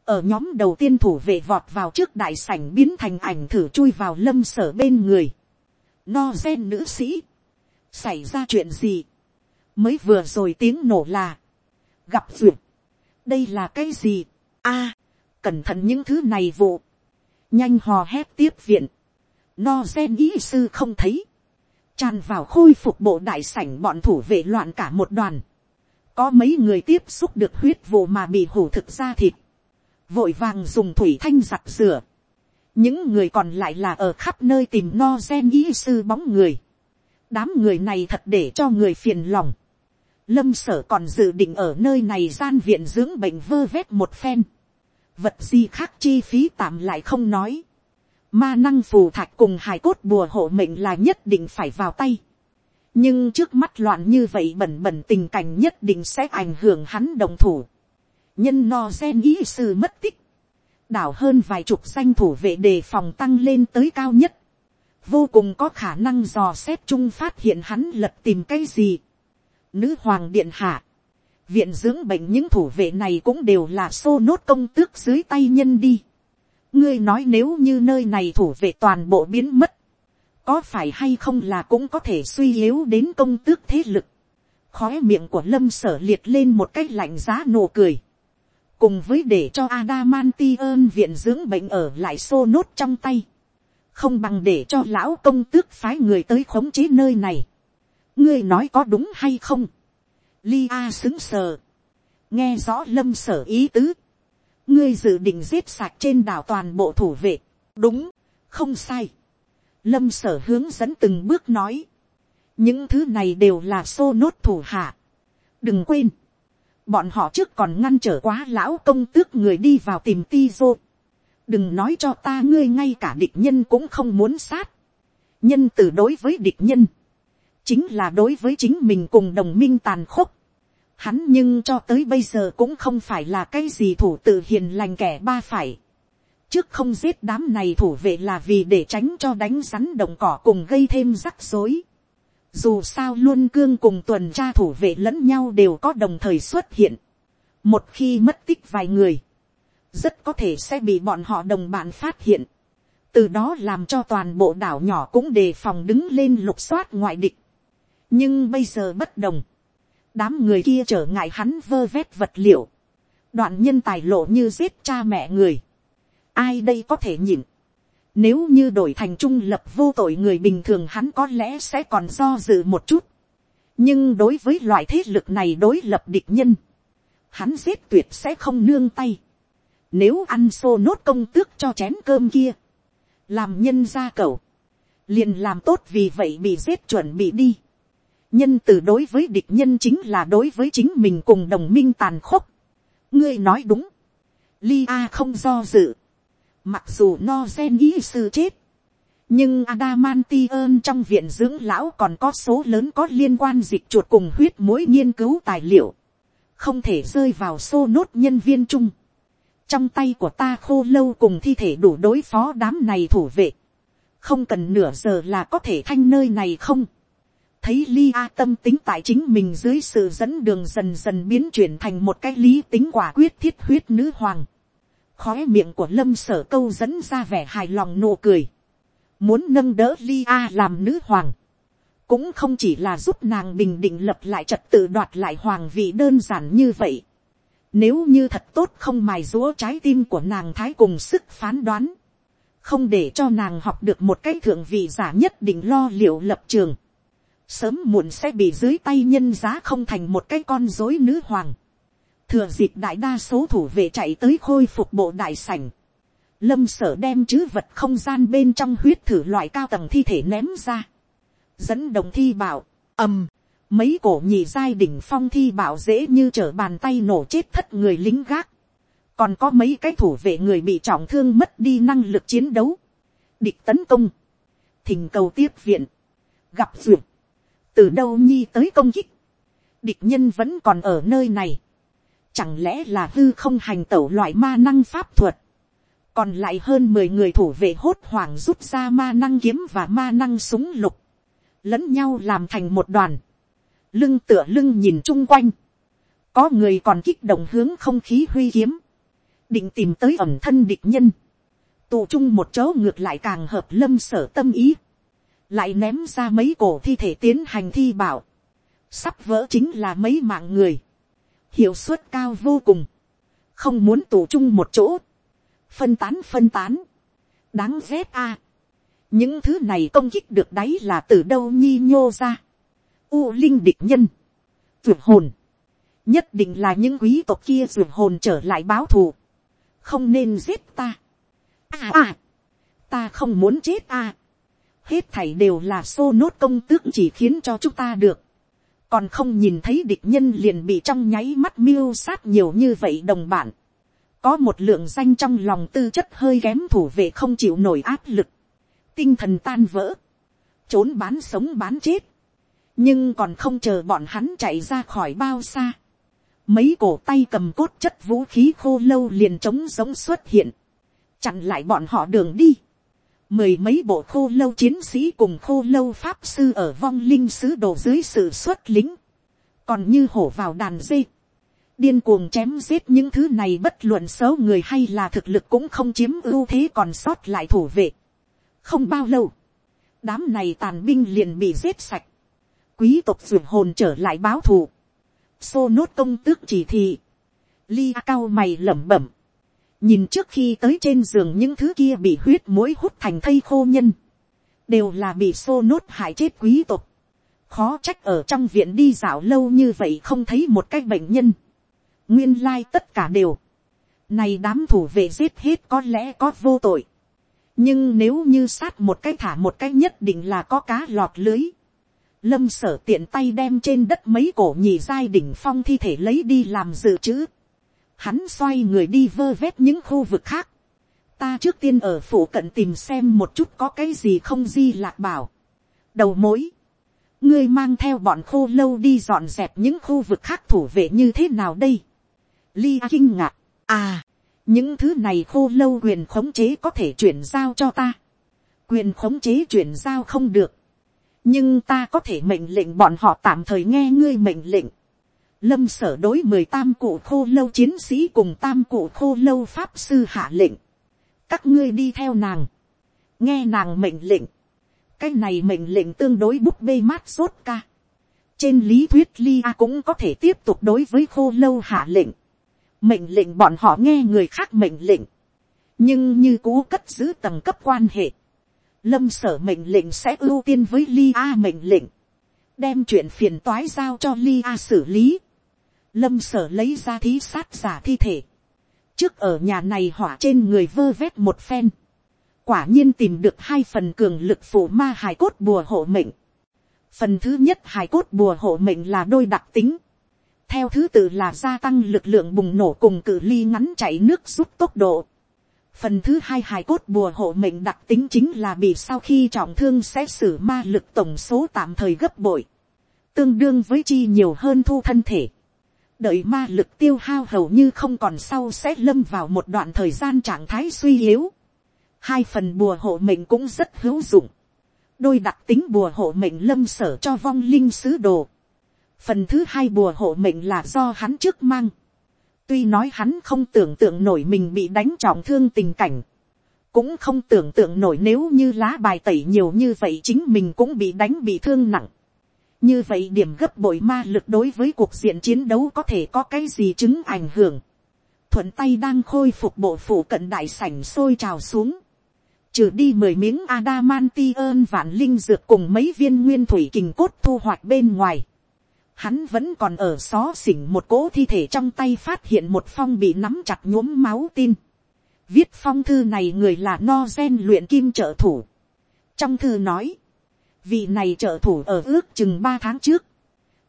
ở nhóm đầu tiên thủ vệ vọt vào trước đại sảnh biến thành ảnh thử chui vào lâm sở bên người, no gen nữ sĩ, xảy ra chuyện gì, mới vừa rồi tiếng nổ là, gặp duyệt, đây là cái gì, a, cẩn thận những thứ này vụ, nhanh hò hét tiếp viện, no gen ý sư không thấy, tràn vào khôi phục bộ đại sảnh bọn thủ vệ loạn cả một đoàn, có mấy người tiếp xúc được huyết vụ mà bị hủ thực ra thịt, vội vàng dùng thủy thanh giặt rửa, những người còn lại là ở khắp nơi tìm no gen ý sư bóng người, đám người này thật để cho người phiền lòng, lâm sở còn dự định ở nơi này gian viện dưỡng bệnh vơ vét một phen. vật gì khác chi phí tạm lại không nói. ma năng phù thạch cùng hài cốt bùa hộ mệnh là nhất định phải vào tay nhưng trước mắt loạn như vậy bẩn bẩn tình cảnh nhất định sẽ ảnh hưởng hắn đồng thủ. nhân no gen ý sư mất tích. đảo hơn vài chục danh thủ vệ đề phòng tăng lên tới cao nhất. vô cùng có khả năng dò xét chung phát hiện hắn lật tìm cái gì Nữ hoàng điện hạ. Viện dưỡng bệnh những thủ vệ này cũng đều là xô nốt công tước dưới tay nhân đi. Ngươi nói nếu như nơi này thủ vệ toàn bộ biến mất. Có phải hay không là cũng có thể suy yếu đến công tước thế lực. Khóe miệng của lâm sở liệt lên một cách lạnh giá nụ cười. Cùng với để cho Adamantium viện dưỡng bệnh ở lại xô nốt trong tay. Không bằng để cho lão công tước phái người tới khống chế nơi này ngươi nói có đúng hay không, lia xứng sờ, nghe rõ lâm sở ý tứ, ngươi dự định giết sạc trên đảo toàn bộ thủ vệ, đúng, không sai, lâm sở hướng dẫn từng bước nói, những thứ này đều là xô nốt thủ hạ. đừng quên, bọn họ trước còn ngăn trở quá lão công tước người đi vào tìm ti dô. đừng nói cho ta ngươi ngay cả địch nhân cũng không muốn sát. nhân từ đối với địch nhân, chính là đối với chính mình cùng đồng minh tàn khốc. Hắn nhưng cho tới bây giờ cũng không phải là cái gì thủ tự hiền lành kẻ ba phải. Trước không giết đám này thủ vệ là vì để tránh cho đánh rắn đồng cỏ cùng gây thêm rắc rối. Dù sao luôn cương cùng tuần tra thủ vệ lẫn nhau đều có đồng thời xuất hiện. Một khi mất tích vài người, rất có thể sẽ bị bọn họ đồng bạn phát hiện. Từ đó làm cho toàn bộ đảo nhỏ cũng đề phòng đứng lên lục soát ngoại địch. Nhưng bây giờ bất đồng. Đám người kia trở ngại hắn vơ vét vật liệu. Đoạn nhân tài lộ như giết cha mẹ người. Ai đây có thể nhịn nếu như đổi thành trung lập vô tội người bình thường hắn có lẽ sẽ còn do dự một chút. Nhưng đối với loại thế lực này đối lập địch nhân, hắn giết tuyệt sẽ không nương tay. Nếu ăn xô nốt công tước cho chén cơm kia, làm nhân ra cầu, liền làm tốt vì vậy bị giết chuẩn bị đi. Nhân từ đối với địch nhân chính là đối với chính mình cùng đồng minh tàn khốc. Ngươi nói đúng. Lia không do dự Mặc dù no gen ý sư chết. Nhưng Adamantium trong viện dưỡng lão còn có số lớn có liên quan dịch chuột cùng huyết mối nghiên cứu tài liệu. Không thể rơi vào xô nốt nhân viên chung. Trong tay của ta khô lâu cùng thi thể đủ đối phó đám này thủ vệ. Không cần nửa giờ là có thể thanh nơi này không thấy Lia tâm tính tại chính mình dưới sự dẫn đường dần dần biến chuyển thành một cái lý tính quả quyết thiết huyết nữ hoàng khói miệng của lâm sở câu dẫn ra vẻ hài lòng nụ cười, muốn nâng đỡ lia làm nữ hoàng, cũng không chỉ là giúp nàng bình định lập lại trật tự đoạt lại hoàng vị đơn giản như vậy. Nếu như thật tốt không mài rúa trái tim của nàng thái cùng sức phán đoán, không để cho nàng học được một cái thượng vị giả nhất định lo liệu lập trường, sớm muộn sẽ bị dưới tay nhân giá không thành một cái con dối nữ hoàng thừa dịp đại đa số thủ vệ chạy tới khôi phục bộ đại sảnh, lâm sở đem chứ vật không gian bên trong huyết thử loại cao tầng thi thể ném ra, dẫn đồng thi bảo, ầm, mấy cổ nhì giai đỉnh phong thi bảo dễ như trở bàn tay nổ chết thất người lính gác, còn có mấy cái thủ vệ người bị trọng thương mất đi năng lực chiến đấu, địch tấn công, thình cầu tiếp viện, gặp duyệt, từ đâu nhi tới công kích, địch nhân vẫn còn ở nơi này, Chẳng lẽ là hư không hành tẩu loại ma năng pháp thuật. Còn lại hơn mười người thủ vệ hốt hoảng rút ra ma năng kiếm và ma năng súng lục. Lẫn nhau làm thành một đoàn. Lưng tựa lưng nhìn chung quanh. Có người còn kích động hướng không khí huy kiếm. Định tìm tới ẩm thân địch nhân. Tụ chung một chỗ ngược lại càng hợp lâm sở tâm ý. Lại ném ra mấy cổ thi thể tiến hành thi bảo. Sắp vỡ chính là mấy mạng người hiệu suất cao vô cùng, không muốn tụ chung một chỗ, phân tán phân tán, đáng ghét a. những thứ này công kích được đáy là từ đâu nhi nhô ra, u linh địch nhân, ruột hồn, nhất định là những quý tộc kia ruột hồn trở lại báo thù, không nên giết ta. À à, ta không muốn chết à. hết thảy đều là xô nốt công tước chỉ khiến cho chúng ta được còn không nhìn thấy địch nhân liền bị trong nháy mắt miêu sát nhiều như vậy đồng bạn. có một lượng danh trong lòng tư chất hơi kém thủ vệ không chịu nổi áp lực, tinh thần tan vỡ, trốn bán sống bán chết, nhưng còn không chờ bọn hắn chạy ra khỏi bao xa. mấy cổ tay cầm cốt chất vũ khí khô lâu liền trống giống xuất hiện, chặn lại bọn họ đường đi mười mấy bộ khô lâu chiến sĩ cùng khô lâu pháp sư ở vong linh sứ đồ dưới sự xuất lính, còn như hổ vào đàn dây, điên cuồng chém giết những thứ này bất luận xấu người hay là thực lực cũng không chiếm ưu thế còn sót lại thủ vệ. không bao lâu, đám này tàn binh liền bị giết sạch, quý tộc ruột hồn trở lại báo thù, xô nốt công tước chỉ thị, ly cao mày lẩm bẩm, nhìn trước khi tới trên giường những thứ kia bị huyết mũi hút thành thây khô nhân, đều là bị xô nốt hại chết quý tộc, khó trách ở trong viện đi dạo lâu như vậy không thấy một cái bệnh nhân, nguyên lai tất cả đều, này đám thủ vệ giết hết có lẽ có vô tội, nhưng nếu như sát một cái thả một cái nhất định là có cá lọt lưới, lâm sở tiện tay đem trên đất mấy cổ nhì giai đỉnh phong thi thể lấy đi làm dự trữ. Hắn xoay người đi vơ vét những khu vực khác. Ta trước tiên ở phủ cận tìm xem một chút có cái gì không di lạc bảo. Đầu mối. Ngươi mang theo bọn khô lâu đi dọn dẹp những khu vực khác thủ vệ như thế nào đây? Ly kinh ngạc. À, những thứ này khô lâu quyền khống chế có thể chuyển giao cho ta. Quyền khống chế chuyển giao không được nhưng ta có thể mệnh lệnh bọn họ tạm thời nghe ngươi mệnh lệnh. Lâm sở đối mười tam cụ khô lâu chiến sĩ cùng tam cụ khô lâu pháp sư hạ lệnh. Các ngươi đi theo nàng. Nghe nàng mệnh lệnh. Cái này mệnh lệnh tương đối búp bê mát sốt ca. Trên lý thuyết Lia cũng có thể tiếp tục đối với khô lâu hạ lệnh. Mệnh lệnh bọn họ nghe người khác mệnh lệnh. Nhưng như cũ cất giữ tầng cấp quan hệ lâm sở mệnh lệnh sẽ ưu tiên với Lia mệnh lệnh, đem chuyện phiền toái giao cho Lia xử lý. Lâm sở lấy ra thí sát giả thi thể, trước ở nhà này hỏa trên người vơ vét một phen, quả nhiên tìm được hai phần cường lực phủ ma hài cốt bùa hộ mệnh. Phần thứ nhất hài cốt bùa hộ mệnh là đôi đặc tính. Theo thứ tự là gia tăng lực lượng bùng nổ cùng cự ly ngắn chạy nước rút tốc độ Phần thứ hai hài cốt bùa hộ mệnh đặc tính chính là bị sau khi trọng thương sẽ xử ma lực tổng số tạm thời gấp bội. Tương đương với chi nhiều hơn thu thân thể. Đợi ma lực tiêu hao hầu như không còn sau sẽ lâm vào một đoạn thời gian trạng thái suy yếu. Hai phần bùa hộ mệnh cũng rất hữu dụng. Đôi đặc tính bùa hộ mệnh lâm sở cho vong linh sứ đồ. Phần thứ hai bùa hộ mệnh là do hắn trước mang Tuy nói hắn không tưởng tượng nổi mình bị đánh trọng thương tình cảnh. Cũng không tưởng tượng nổi nếu như lá bài tẩy nhiều như vậy chính mình cũng bị đánh bị thương nặng. Như vậy điểm gấp bội ma lực đối với cuộc diện chiến đấu có thể có cái gì chứng ảnh hưởng. Thuận tay đang khôi phục bộ phủ cận đại sảnh sôi trào xuống. Trừ đi mười miếng adamantium vạn linh dược cùng mấy viên nguyên thủy kình cốt thu hoạch bên ngoài hắn vẫn còn ở xó xỉnh một cỗ thi thể trong tay phát hiện một phong bị nắm chặt nhuốm máu tin. Viết phong thư này người là no gen luyện kim trợ thủ. Trong thư nói, vị này trợ thủ ở ước chừng ba tháng trước,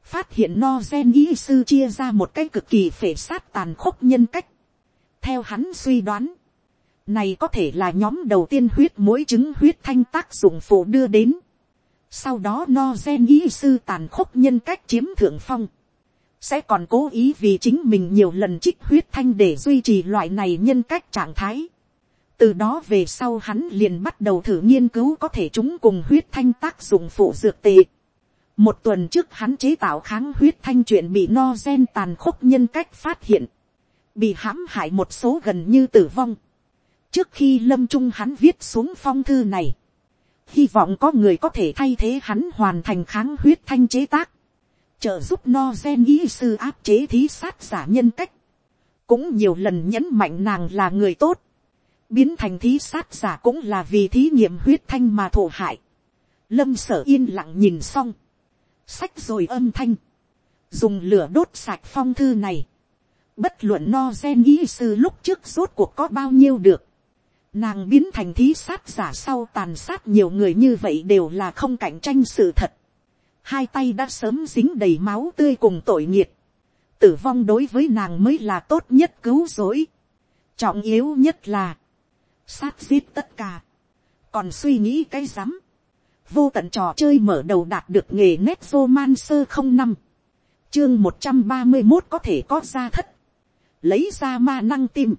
phát hiện no gen ý sư chia ra một cái cực kỳ phể sát tàn khốc nhân cách. Theo hắn suy đoán, này có thể là nhóm đầu tiên huyết mỗi chứng huyết thanh tác dụng phụ đưa đến sau đó no gen ý sư tàn khốc nhân cách chiếm thượng phong. Sẽ còn cố ý vì chính mình nhiều lần trích huyết thanh để duy trì loại này nhân cách trạng thái. Từ đó về sau hắn liền bắt đầu thử nghiên cứu có thể chúng cùng huyết thanh tác dụng phụ dược tệ. Một tuần trước hắn chế tạo kháng huyết thanh chuyện bị no gen tàn khốc nhân cách phát hiện. Bị hãm hại một số gần như tử vong. Trước khi lâm trung hắn viết xuống phong thư này hy vọng có người có thể thay thế hắn hoàn thành kháng huyết thanh chế tác, trợ giúp no gen ý sư áp chế thí sát giả nhân cách, cũng nhiều lần nhấn mạnh nàng là người tốt, biến thành thí sát giả cũng là vì thí nghiệm huyết thanh mà thổ hại. Lâm sở yên lặng nhìn xong, sách rồi âm thanh, dùng lửa đốt sạch phong thư này, bất luận no gen ý sư lúc trước rốt cuộc có bao nhiêu được, Nàng biến thành thí sát giả sau tàn sát nhiều người như vậy đều là không cạnh tranh sự thật. Hai tay đã sớm dính đầy máu tươi cùng tội nghiệt. Tử vong đối với nàng mới là tốt nhất cứu rỗi. Trọng yếu nhất là sát giết tất cả. Còn suy nghĩ cái rắm Vô tận trò chơi mở đầu đạt được nghề nét vô man sơ không năm. Chương một trăm ba mươi một có thể có ra thất. Lấy ra ma năng tim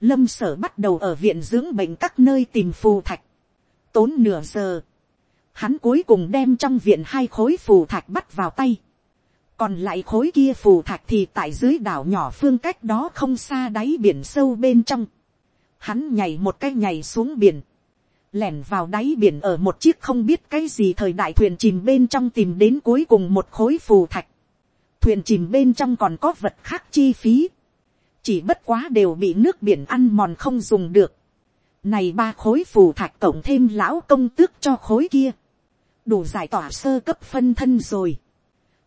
lâm sở bắt đầu ở viện dưỡng bệnh các nơi tìm phù thạch, tốn nửa giờ, hắn cuối cùng đem trong viện hai khối phù thạch bắt vào tay, còn lại khối kia phù thạch thì tại dưới đảo nhỏ phương cách đó không xa đáy biển sâu bên trong, hắn nhảy một cái nhảy xuống biển, lẻn vào đáy biển ở một chiếc không biết cái gì thời đại thuyền chìm bên trong tìm đến cuối cùng một khối phù thạch, thuyền chìm bên trong còn có vật khác chi phí, chỉ bất quá đều bị nước biển ăn mòn không dùng được. Này ba khối phù thạch cộng thêm lão công tước cho khối kia. Đủ giải tỏa sơ cấp phân thân rồi.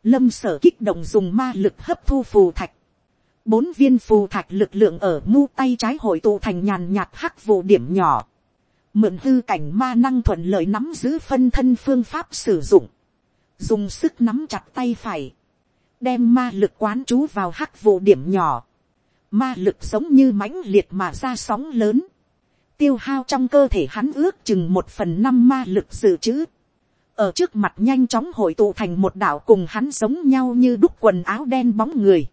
Lâm sở kích động dùng ma lực hấp thu phù thạch. Bốn viên phù thạch lực lượng ở mu tay trái hội tụ thành nhàn nhạt hắc vụ điểm nhỏ. Mượn hư cảnh ma năng thuận lợi nắm giữ phân thân phương pháp sử dụng. dùng sức nắm chặt tay phải, đem ma lực quán chú vào hắc vụ điểm nhỏ, ma lực giống như mãnh liệt mà ra sóng lớn, tiêu hao trong cơ thể hắn ước chừng một phần năm ma lực dự trữ, ở trước mặt nhanh chóng hội tụ thành một đạo cùng hắn giống nhau như đúc quần áo đen bóng người,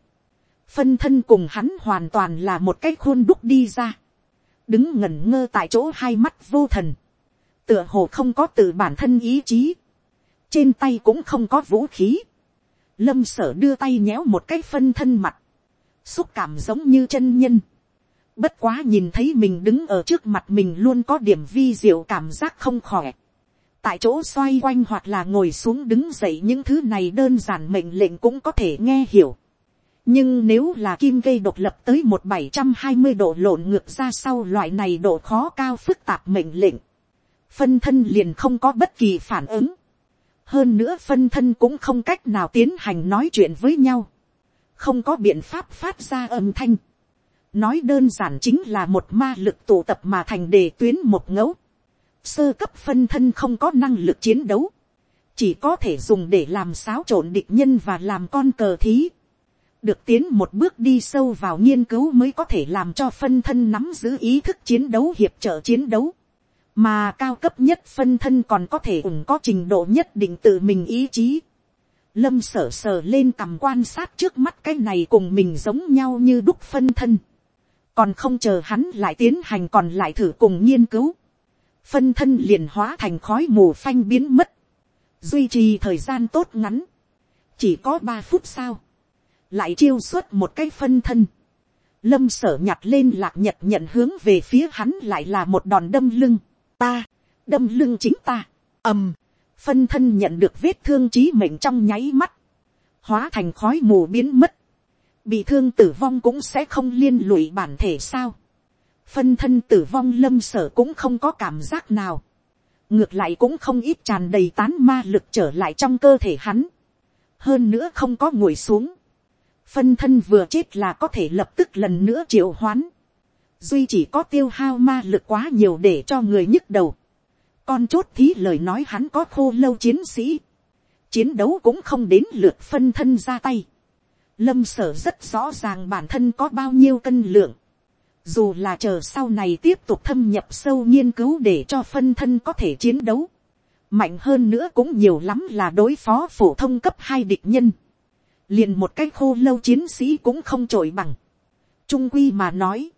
phân thân cùng hắn hoàn toàn là một cái khuôn đúc đi ra, đứng ngẩn ngơ tại chỗ hai mắt vô thần, tựa hồ không có từ bản thân ý chí, trên tay cũng không có vũ khí, lâm sở đưa tay nhéo một cái phân thân mặt, xúc cảm giống như chân nhân, bất quá nhìn thấy mình đứng ở trước mặt mình luôn có điểm vi diệu cảm giác không khỏe, tại chỗ xoay quanh hoặc là ngồi xuống đứng dậy những thứ này đơn giản mệnh lệnh cũng có thể nghe hiểu, nhưng nếu là kim gây độc lập tới một bảy trăm hai mươi độ lộn ngược ra sau loại này độ khó cao phức tạp mệnh lệnh, phân thân liền không có bất kỳ phản ứng, hơn nữa phân thân cũng không cách nào tiến hành nói chuyện với nhau, không có biện pháp phát ra âm thanh, nói đơn giản chính là một ma lực tụ tập mà thành đề tuyến một ngẫu, sơ cấp phân thân không có năng lực chiến đấu, chỉ có thể dùng để làm xáo trộn địch nhân và làm con cờ thí, được tiến một bước đi sâu vào nghiên cứu mới có thể làm cho phân thân nắm giữ ý thức chiến đấu hiệp trợ chiến đấu mà cao cấp nhất phân thân còn có thể ủng có trình độ nhất định tự mình ý chí. Lâm sở sờ lên cầm quan sát trước mắt cái này cùng mình giống nhau như đúc phân thân. Còn không chờ hắn lại tiến hành còn lại thử cùng nghiên cứu. Phân thân liền hóa thành khói mù phanh biến mất. Duy trì thời gian tốt ngắn. Chỉ có ba phút sau. Lại chiêu xuất một cái phân thân. Lâm sở nhặt lên lạc nhật nhận hướng về phía hắn lại là một đòn đâm lưng. Ta, đâm lưng chính ta, ầm, phân thân nhận được vết thương trí mệnh trong nháy mắt, hóa thành khói mù biến mất, bị thương tử vong cũng sẽ không liên lụy bản thể sao, phân thân tử vong lâm sở cũng không có cảm giác nào, ngược lại cũng không ít tràn đầy tán ma lực trở lại trong cơ thể hắn, hơn nữa không có ngồi xuống, phân thân vừa chết là có thể lập tức lần nữa triệu hoán, duy chỉ có tiêu hao ma lực quá nhiều để cho người nhức đầu. con chốt thí lời nói hắn có khô lâu chiến sĩ. chiến đấu cũng không đến lượt phân thân ra tay. lâm sở rất rõ ràng bản thân có bao nhiêu cân lượng. dù là chờ sau này tiếp tục thâm nhập sâu nghiên cứu để cho phân thân có thể chiến đấu. mạnh hơn nữa cũng nhiều lắm là đối phó phổ thông cấp hai địch nhân liền một cái khô lâu chiến sĩ cũng không trội bằng. trung quy mà nói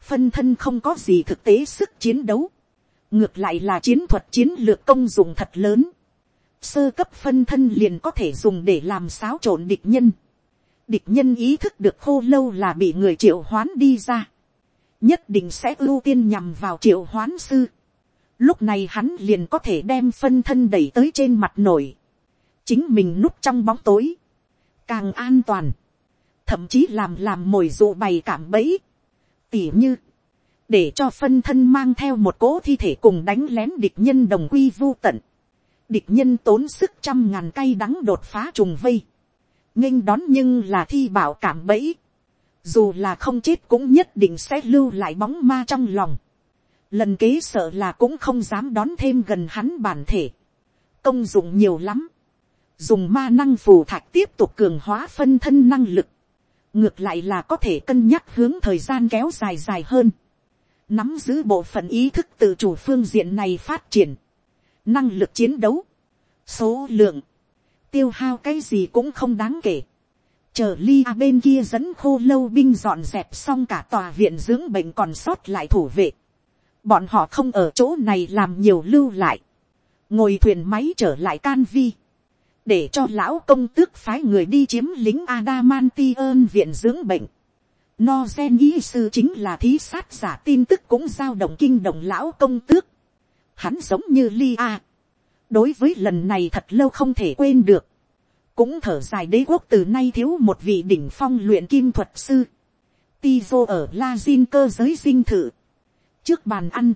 phân thân không có gì thực tế sức chiến đấu, ngược lại là chiến thuật chiến lược công dụng thật lớn, sơ cấp phân thân liền có thể dùng để làm xáo trộn địch nhân, địch nhân ý thức được khô lâu là bị người triệu hoán đi ra, nhất định sẽ ưu tiên nhằm vào triệu hoán sư, lúc này hắn liền có thể đem phân thân đẩy tới trên mặt nổi, chính mình núp trong bóng tối, càng an toàn, thậm chí làm làm mồi dụ bày cảm bẫy, tỉ như, để cho phân thân mang theo một cỗ thi thể cùng đánh lén địch nhân đồng quy vô tận. Địch nhân tốn sức trăm ngàn cây đắng đột phá trùng vây. nghênh đón nhưng là thi bảo cảm bẫy. Dù là không chết cũng nhất định sẽ lưu lại bóng ma trong lòng. Lần kế sợ là cũng không dám đón thêm gần hắn bản thể. Công dụng nhiều lắm. Dùng ma năng phù thạch tiếp tục cường hóa phân thân năng lực. Ngược lại là có thể cân nhắc hướng thời gian kéo dài dài hơn, nắm giữ bộ phận ý thức tự chủ phương diện này phát triển, năng lực chiến đấu, số lượng, tiêu hao cái gì cũng không đáng kể, chờ li a bên kia dẫn khô lâu binh dọn dẹp xong cả tòa viện dưỡng bệnh còn sót lại thủ vệ, bọn họ không ở chỗ này làm nhiều lưu lại, ngồi thuyền máy trở lại can vi, để cho lão công tước phái người đi chiếm lính Adamantium viện dưỡng bệnh. No gen y sư chính là thí sát giả tin tức cũng giao động kinh động lão công tước. Hắn giống như Lia. Đối với lần này thật lâu không thể quên được. Cũng thở dài đế quốc từ nay thiếu một vị đỉnh phong luyện kim thuật sư. Tizo ở La Jin cơ giới dinh thự. Trước bàn ăn.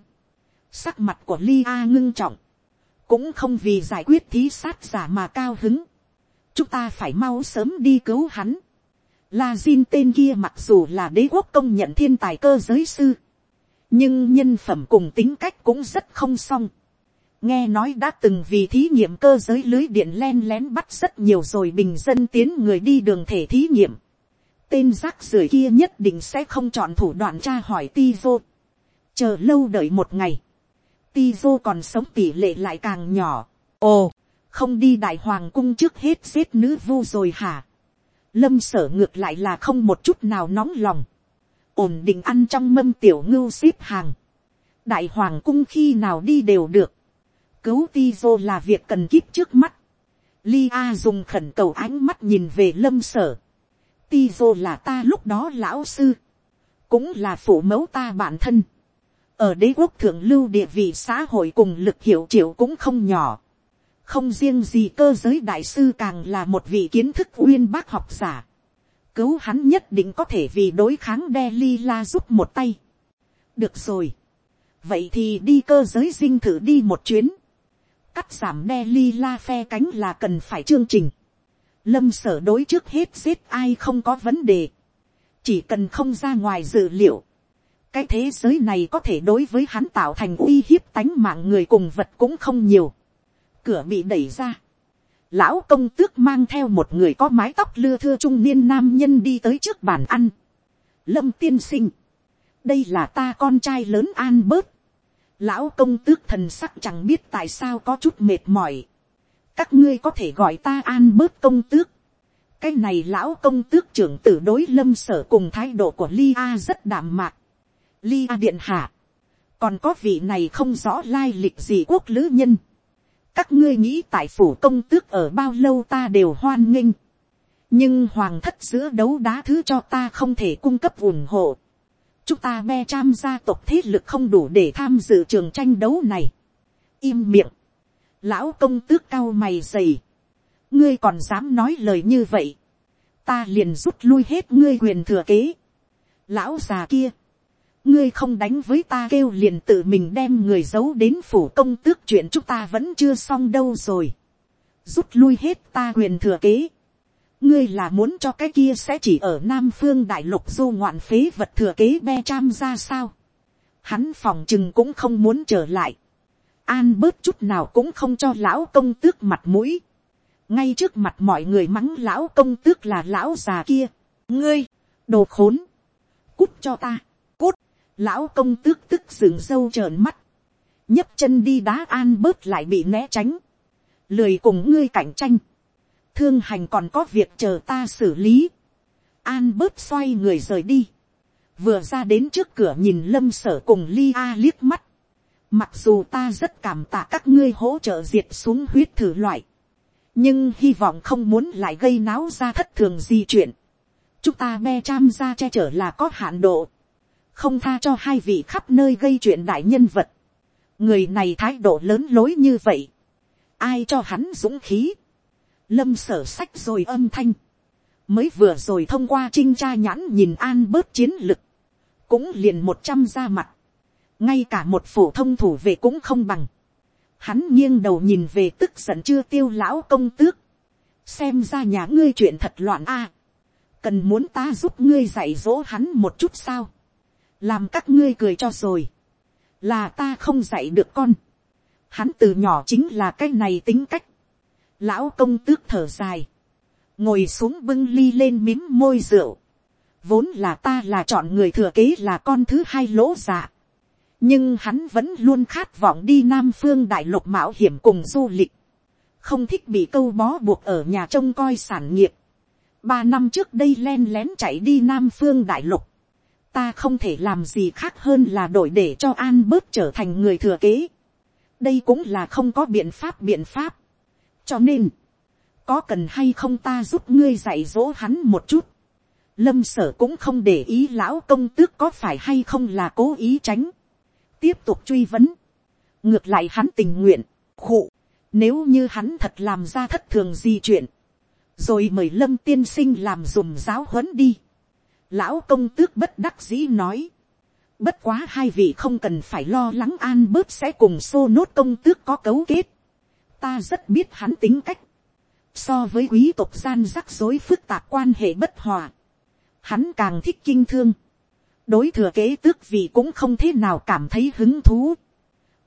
Sắc mặt của Lia ngưng trọng cũng không vì giải quyết thí sát giả mà cao hứng. chúng ta phải mau sớm đi cứu hắn. La Jin tên kia mặc dù là đế quốc công nhận thiên tài cơ giới sư, nhưng nhân phẩm cùng tính cách cũng rất không xong. nghe nói đã từng vì thí nghiệm cơ giới lưới điện len lén bắt rất nhiều rồi bình dân tiến người đi đường thể thí nghiệm. tên rác rưởi kia nhất định sẽ không chọn thủ đoạn tra hỏi ti vô. chờ lâu đợi một ngày ti còn sống tỷ lệ lại càng nhỏ. ồ, không đi đại hoàng cung trước hết giết nữ vu rồi hả. lâm sở ngược lại là không một chút nào nóng lòng. ổn định ăn trong mâm tiểu ngưu xếp hàng. đại hoàng cung khi nào đi đều được cứu Tizo là việc cần kíp trước mắt. Li A dùng khẩn cầu ánh mắt nhìn về lâm sở. Tizo là ta lúc đó lão sư. Cũng là phụ mẫu ta bản thân. Ở đế quốc thượng lưu địa vị xã hội cùng lực hiệu triệu cũng không nhỏ. Không riêng gì cơ giới đại sư càng là một vị kiến thức uyên bác học giả. Cứu hắn nhất định có thể vì đối kháng đe li la giúp một tay. Được rồi. Vậy thì đi cơ giới dinh thử đi một chuyến cắt giảm đe li la phe cánh là cần phải chương trình. Lâm sở đối trước hết giết ai không có vấn đề. Chỉ cần không ra ngoài dự liệu. Cái thế giới này có thể đối với hắn tạo thành uy hiếp tánh mạng người cùng vật cũng không nhiều. Cửa bị đẩy ra. Lão công tước mang theo một người có mái tóc lưa thưa trung niên nam nhân đi tới trước bàn ăn. Lâm tiên sinh. Đây là ta con trai lớn an bớt Lão công tước thần sắc chẳng biết tại sao có chút mệt mỏi. Các ngươi có thể gọi ta an bớt công tước. Cái này lão công tước trưởng tử đối lâm sở cùng thái độ của Lia rất đạm mạc. Lia điện hạ. Còn có vị này không rõ lai lịch gì quốc lữ nhân. Các ngươi nghĩ tại phủ công tước ở bao lâu ta đều hoan nghênh. Nhưng hoàng thất giữa đấu đá thứ cho ta không thể cung cấp ủng hộ chúng ta be cham gia tộc thế lực không đủ để tham dự trường tranh đấu này. im miệng, lão công tước cao mày dày, ngươi còn dám nói lời như vậy, ta liền rút lui hết ngươi quyền thừa kế. lão già kia, ngươi không đánh với ta kêu liền tự mình đem người giấu đến phủ công tước chuyện chúng ta vẫn chưa xong đâu rồi. rút lui hết ta quyền thừa kế ngươi là muốn cho cái kia sẽ chỉ ở nam phương đại lục du ngoạn phế vật thừa kế be cham ra sao. hắn phòng chừng cũng không muốn trở lại. an bớt chút nào cũng không cho lão công tước mặt mũi. ngay trước mặt mọi người mắng lão công tước là lão già kia. ngươi, đồ khốn, cút cho ta, lão công tước tức sừng sâu trợn mắt, nhấc chân đi đá an bớt lại bị né tránh, lười cùng ngươi cạnh tranh, thương hành còn có việc chờ ta xử lý. an bớt xoay người rời đi. vừa ra đến trước cửa nhìn lâm sở cùng lia liếc mắt. mặc dù ta rất cảm tạ các ngươi hỗ trợ diệt xuống huyết thử loại. nhưng hy vọng không muốn lại gây náo ra thất thường di chuyện. chúng ta me cham ra che chở là có hạn độ không tha cho hai vị khắp nơi gây chuyện đại nhân vật. người này thái độ lớn lối như vậy. ai cho hắn dũng khí? Lâm sở sách rồi âm thanh, mới vừa rồi thông qua trinh tra nhãn nhìn an bớt chiến lực, cũng liền một trăm ra mặt, ngay cả một phổ thông thủ về cũng không bằng, hắn nghiêng đầu nhìn về tức giận chưa tiêu lão công tước, xem ra nhà ngươi chuyện thật loạn a, cần muốn ta giúp ngươi dạy dỗ hắn một chút sao, làm các ngươi cười cho rồi, là ta không dạy được con, hắn từ nhỏ chính là cái này tính cách, Lão công tước thở dài. Ngồi xuống bưng ly lên mím môi rượu. Vốn là ta là chọn người thừa kế là con thứ hai lỗ dạ. Nhưng hắn vẫn luôn khát vọng đi Nam Phương Đại Lục mạo hiểm cùng du lịch. Không thích bị câu bó buộc ở nhà trông coi sản nghiệp. Ba năm trước đây len lén chạy đi Nam Phương Đại Lục. Ta không thể làm gì khác hơn là đổi để cho An bớt trở thành người thừa kế. Đây cũng là không có biện pháp biện pháp cho nên, có cần hay không ta giúp ngươi dạy dỗ hắn một chút. lâm sở cũng không để ý lão công tước có phải hay không là cố ý tránh. tiếp tục truy vấn. ngược lại hắn tình nguyện, khụ, nếu như hắn thật làm ra thất thường gì chuyện, rồi mời lâm tiên sinh làm dùng giáo huấn đi lão công tước bất đắc dĩ nói. bất quá hai vị không cần phải lo lắng an bớt sẽ cùng xô nốt công tước có cấu kết ta rất biết hắn tính cách. So với quý tộc gian rắc rối phức tạp quan hệ bất hòa. Hắn càng thích kinh thương. Đối thừa kế tước vì cũng không thế nào cảm thấy hứng thú.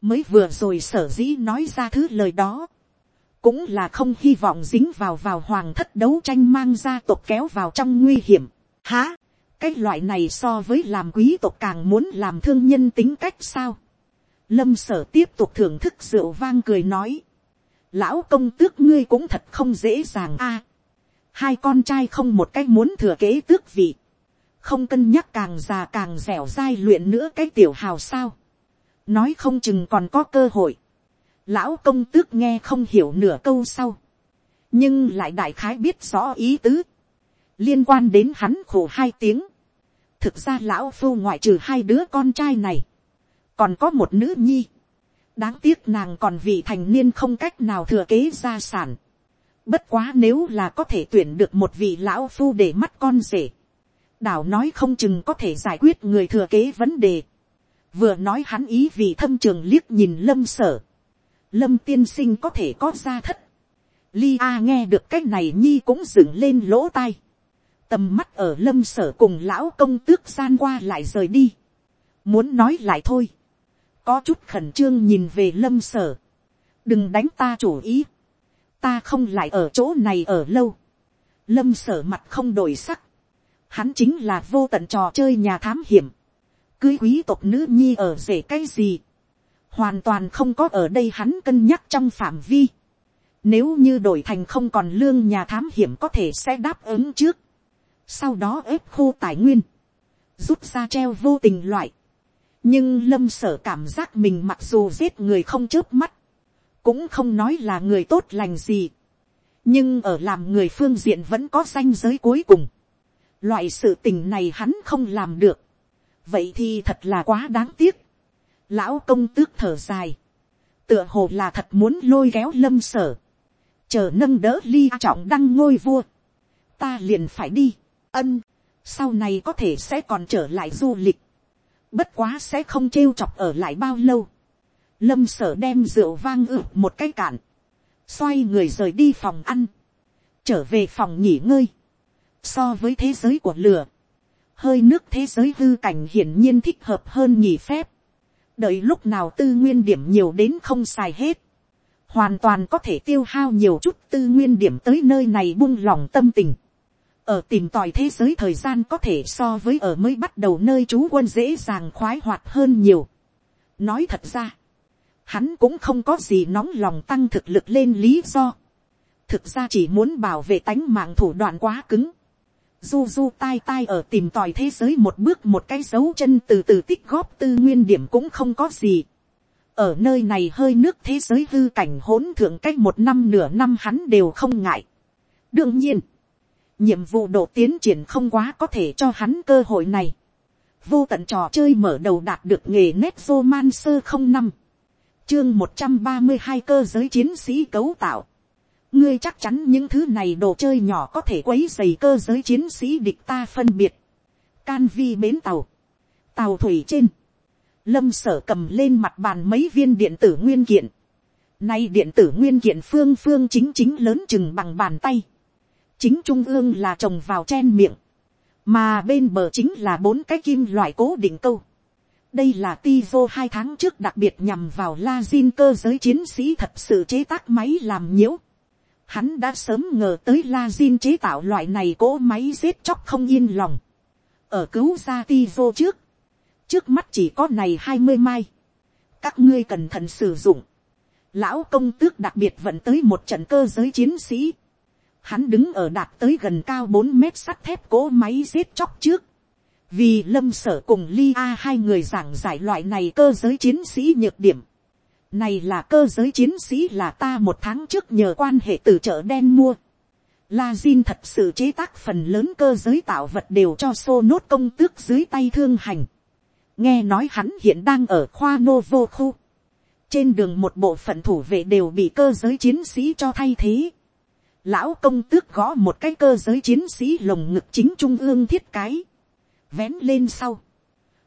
mới vừa rồi sở dĩ nói ra thứ lời đó, cũng là không hy vọng dính vào vào hoàng thất đấu tranh mang gia tộc kéo vào trong nguy hiểm. Há, cái loại này so với làm quý tộc càng muốn làm thương nhân tính cách sao. Lâm sở tiếp tục thưởng thức rượu vang cười nói. Lão công tước ngươi cũng thật không dễ dàng a. hai con trai không một cách muốn thừa kế tước vị. Không cân nhắc càng già càng dẻo dai luyện nữa cái tiểu hào sao. Nói không chừng còn có cơ hội. Lão công tước nghe không hiểu nửa câu sau. Nhưng lại đại khái biết rõ ý tứ. Liên quan đến hắn khổ hai tiếng. Thực ra lão phu ngoại trừ hai đứa con trai này. Còn có một nữ nhi. Đáng tiếc nàng còn vị thành niên không cách nào thừa kế gia sản. Bất quá nếu là có thể tuyển được một vị lão phu để mắt con rể. Đảo nói không chừng có thể giải quyết người thừa kế vấn đề. Vừa nói hắn ý vì thâm trường liếc nhìn lâm sở lâm tiên sinh có thể có gia thất. Lia nghe được cái này nhi cũng dựng lên lỗ tai. Tầm mắt ở lâm sở cùng lão công tước gian qua lại rời đi. Muốn nói lại thôi. Có chút khẩn trương nhìn về lâm sở. Đừng đánh ta chủ ý. Ta không lại ở chỗ này ở lâu. Lâm sở mặt không đổi sắc. Hắn chính là vô tận trò chơi nhà thám hiểm. Cưới quý tộc nữ nhi ở rể cái gì hoàn toàn không có ở đây hắn cân nhắc trong phạm vi. Nếu như đổi thành không còn lương nhà thám hiểm có thể sẽ đáp ứng trước. Sau đó ép khô tài nguyên. Rút ra treo vô tình loại. Nhưng lâm sở cảm giác mình mặc dù giết người không chớp mắt. Cũng không nói là người tốt lành gì. Nhưng ở làm người phương diện vẫn có danh giới cuối cùng. Loại sự tình này hắn không làm được. Vậy thì thật là quá đáng tiếc Lão công tước thở dài. Tựa hồ là thật muốn lôi kéo lâm sở. Chờ nâng đỡ ly trọng đăng ngôi vua. Ta liền phải đi. Ân. Sau này có thể sẽ còn trở lại du lịch. Bất quá sẽ không trêu chọc ở lại bao lâu. Lâm sở đem rượu vang ự một cái cạn. Xoay người rời đi phòng ăn. Trở về phòng nghỉ ngơi. So với thế giới của lửa. Hơi nước thế giới hư cảnh hiển nhiên thích hợp hơn nghỉ phép đợi lúc nào tư nguyên điểm nhiều đến không xài hết, hoàn toàn có thể tiêu hao nhiều chút tư nguyên điểm tới nơi này buông lòng tâm tình ở tìm tòi thế giới thời gian có thể so với ở mới bắt đầu nơi trú quân dễ dàng khoái hoạt hơn nhiều. nói thật ra, hắn cũng không có gì nóng lòng tăng thực lực lên lý do. thực ra chỉ muốn bảo vệ tánh mạng thủ đoạn quá cứng du du tai tai ở tìm tòi thế giới một bước một cái dấu chân từ từ tích góp tư nguyên điểm cũng không có gì. ở nơi này hơi nước thế giới hư cảnh hỗn thượng cách một năm nửa năm hắn đều không ngại. đương nhiên, nhiệm vụ độ tiến triển không quá có thể cho hắn cơ hội này. vô tận trò chơi mở đầu đạt được nghề nét roman sơ không năm chương một trăm ba mươi hai cơ giới chiến sĩ cấu tạo ngươi chắc chắn những thứ này đồ chơi nhỏ có thể quấy dày cơ giới chiến sĩ địch ta phân biệt. Can vi bến tàu, tàu thủy trên, lâm sở cầm lên mặt bàn mấy viên điện tử nguyên kiện. Nay điện tử nguyên kiện phương phương chính chính lớn chừng bằng bàn tay. Chính trung ương là trồng vào chen miệng. Mà bên bờ chính là bốn cái kim loại cố định câu. Đây là Tizo hai tháng trước đặc biệt nhằm vào La Jin cơ giới chiến sĩ thật sự chế tác máy làm nhiễu Hắn đã sớm ngờ tới La Jin chế tạo loại này cỗ máy giết chóc không yên lòng. Ở cứu ra ti vô trước. Trước mắt chỉ có này hai mươi mai. Các ngươi cẩn thận sử dụng. Lão công tước đặc biệt vận tới một trận cơ giới chiến sĩ. Hắn đứng ở đạt tới gần cao bốn mét sắt thép cỗ máy giết chóc trước. Vì lâm sở cùng Ly A hai người giảng giải loại này cơ giới chiến sĩ nhược điểm này là cơ giới chiến sĩ là ta một tháng trước nhờ quan hệ từ chợ đen mua. La Jin thật sự chế tác phần lớn cơ giới tạo vật đều cho xô nốt công tước dưới tay thương hành. Nghe nói hắn hiện đang ở khoa Novo khu. Trên đường một bộ phận thủ vệ đều bị cơ giới chiến sĩ cho thay thế. Lão công tước gõ một cái cơ giới chiến sĩ lồng ngực chính trung ương thiết cái. Vén lên sau.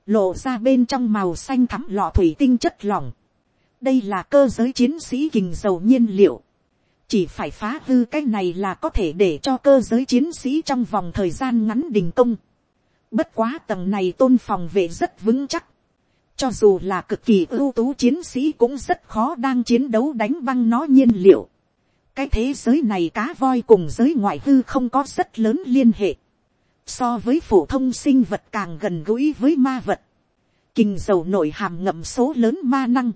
Lộ ra bên trong màu xanh thắm lọ thủy tinh chất lỏng đây là cơ giới chiến sĩ kình dầu nhiên liệu. chỉ phải phá hư cái này là có thể để cho cơ giới chiến sĩ trong vòng thời gian ngắn đình công. bất quá tầng này tôn phòng vệ rất vững chắc. cho dù là cực kỳ ưu tú chiến sĩ cũng rất khó đang chiến đấu đánh băng nó nhiên liệu cái thế giới này cá voi cùng giới ngoại hư không có rất lớn liên hệ. so với phổ thông sinh vật càng gần gũi với ma vật. kinh dầu nổi hàm ngậm số lớn ma năng.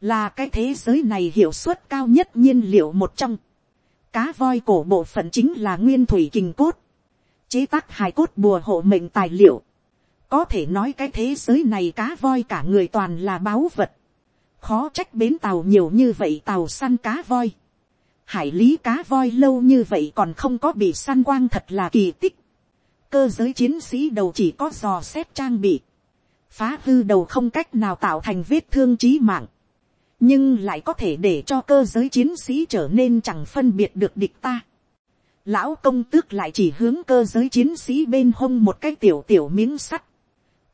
là cái thế giới này hiệu suất cao nhất nhiên liệu một trong. cá voi cổ bộ phận chính là nguyên thủy kinh cốt. chế tác hài cốt bùa hộ mệnh tài liệu có thể nói cái thế giới này cá voi cả người toàn là báu vật. Khó trách bến tàu nhiều như vậy tàu săn cá voi. Hải lý cá voi lâu như vậy còn không có bị săn quang thật là kỳ tích. Cơ giới chiến sĩ đầu chỉ có dò xét trang bị. Phá hư đầu không cách nào tạo thành vết thương chí mạng. Nhưng lại có thể để cho cơ giới chiến sĩ trở nên chẳng phân biệt được địch ta. Lão công tước lại chỉ hướng cơ giới chiến sĩ bên hông một cái tiểu tiểu miếng sắt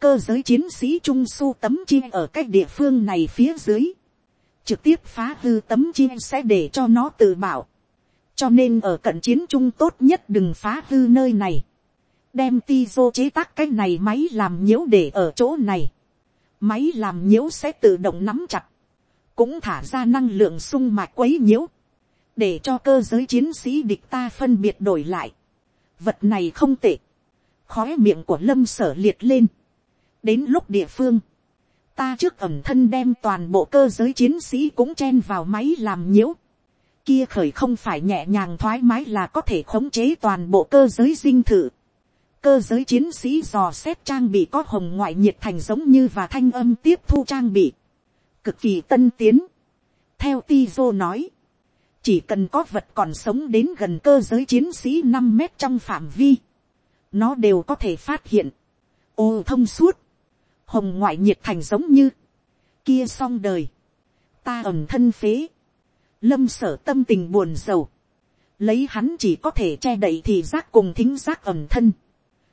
cơ giới chiến sĩ trung su tấm chi ở cái địa phương này phía dưới, trực tiếp phá hư tấm chia sẽ để cho nó tự bảo, cho nên ở cận chiến chung tốt nhất đừng phá hư nơi này, đem ti vô chế tác cái này máy làm nhiễu để ở chỗ này, máy làm nhiễu sẽ tự động nắm chặt, cũng thả ra năng lượng sung mạch quấy nhiễu, để cho cơ giới chiến sĩ địch ta phân biệt đổi lại. Vật này không tệ. Khói miệng của lâm sở liệt lên. Đến lúc địa phương, ta trước ẩm thân đem toàn bộ cơ giới chiến sĩ cũng chen vào máy làm nhiễu. Kia khởi không phải nhẹ nhàng thoải mái là có thể khống chế toàn bộ cơ giới dinh thự. Cơ giới chiến sĩ dò xét trang bị có hồng ngoại nhiệt thành giống như và thanh âm tiếp thu trang bị. Cực kỳ tân tiến. Theo Tizo nói, chỉ cần có vật còn sống đến gần cơ giới chiến sĩ năm mét trong phạm vi, nó đều có thể phát hiện. Ô thông suốt, hồng ngoại nhiệt thành giống như, kia xong đời, ta ẩm thân phế, lâm sở tâm tình buồn rầu, lấy hắn chỉ có thể che đậy thì giác cùng thính giác ẩm thân,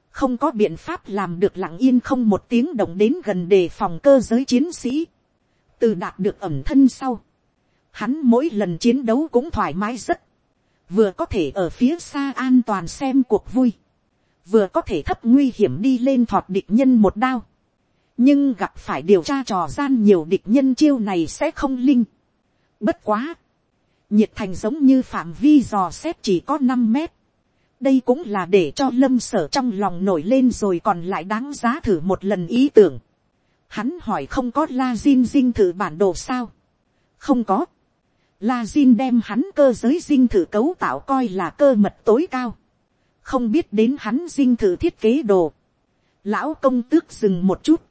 không có biện pháp làm được lặng yên không một tiếng động đến gần đề phòng cơ giới chiến sĩ, từ đạt được ẩm thân sau, hắn mỗi lần chiến đấu cũng thoải mái rất, vừa có thể ở phía xa an toàn xem cuộc vui, vừa có thể thấp nguy hiểm đi lên thọt địch nhân một đao, nhưng gặp phải điều tra trò gian nhiều địch nhân chiêu này sẽ không linh. Bất quá, nhiệt thành giống như phạm vi dò xét chỉ có năm mét. đây cũng là để cho lâm sở trong lòng nổi lên rồi còn lại đáng giá thử một lần ý tưởng. Hắn hỏi không có la zin dinh thử bản đồ sao. không có. La zin đem hắn cơ giới dinh thử cấu tạo coi là cơ mật tối cao. không biết đến hắn dinh thử thiết kế đồ. lão công tước dừng một chút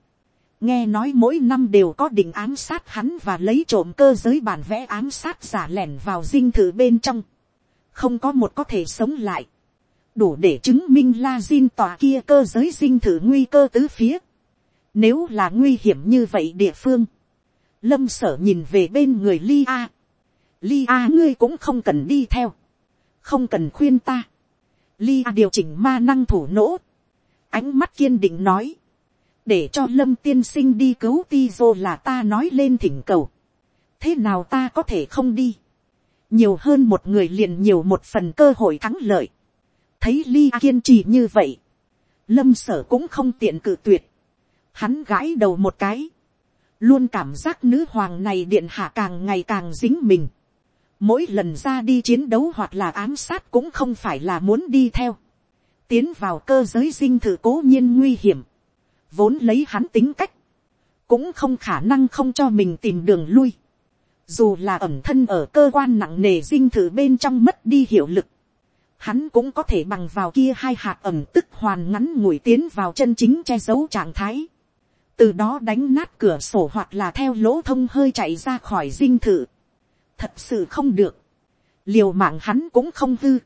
nghe nói mỗi năm đều có định ám sát hắn và lấy trộm cơ giới bản vẽ ám sát giả lẻn vào dinh thự bên trong, không có một có thể sống lại, đủ để chứng minh la dinh tòa kia cơ giới dinh thự nguy cơ tứ phía, nếu là nguy hiểm như vậy địa phương, lâm sở nhìn về bên người li a, li a ngươi cũng không cần đi theo, không cần khuyên ta, li a điều chỉnh ma năng thủ nỗ, ánh mắt kiên định nói, để cho lâm tiên sinh đi cứu ti dô là ta nói lên thỉnh cầu. thế nào ta có thể không đi. nhiều hơn một người liền nhiều một phần cơ hội thắng lợi. thấy ly kiên trì như vậy. lâm sở cũng không tiện cự tuyệt. hắn gãi đầu một cái. luôn cảm giác nữ hoàng này điện hạ càng ngày càng dính mình. mỗi lần ra đi chiến đấu hoặc là ám sát cũng không phải là muốn đi theo. tiến vào cơ giới dinh thự cố nhiên nguy hiểm vốn lấy hắn tính cách, cũng không khả năng không cho mình tìm đường lui. Dù là ẩm thân ở cơ quan nặng nề dinh thử bên trong mất đi hiệu lực, hắn cũng có thể bằng vào kia hai hạt ẩm tức hoàn ngắn ngủi tiến vào chân chính che giấu trạng thái. Từ đó đánh nát cửa sổ hoặc là theo lỗ thông hơi chạy ra khỏi dinh thự. Thật sự không được. Liều mạng hắn cũng không hư.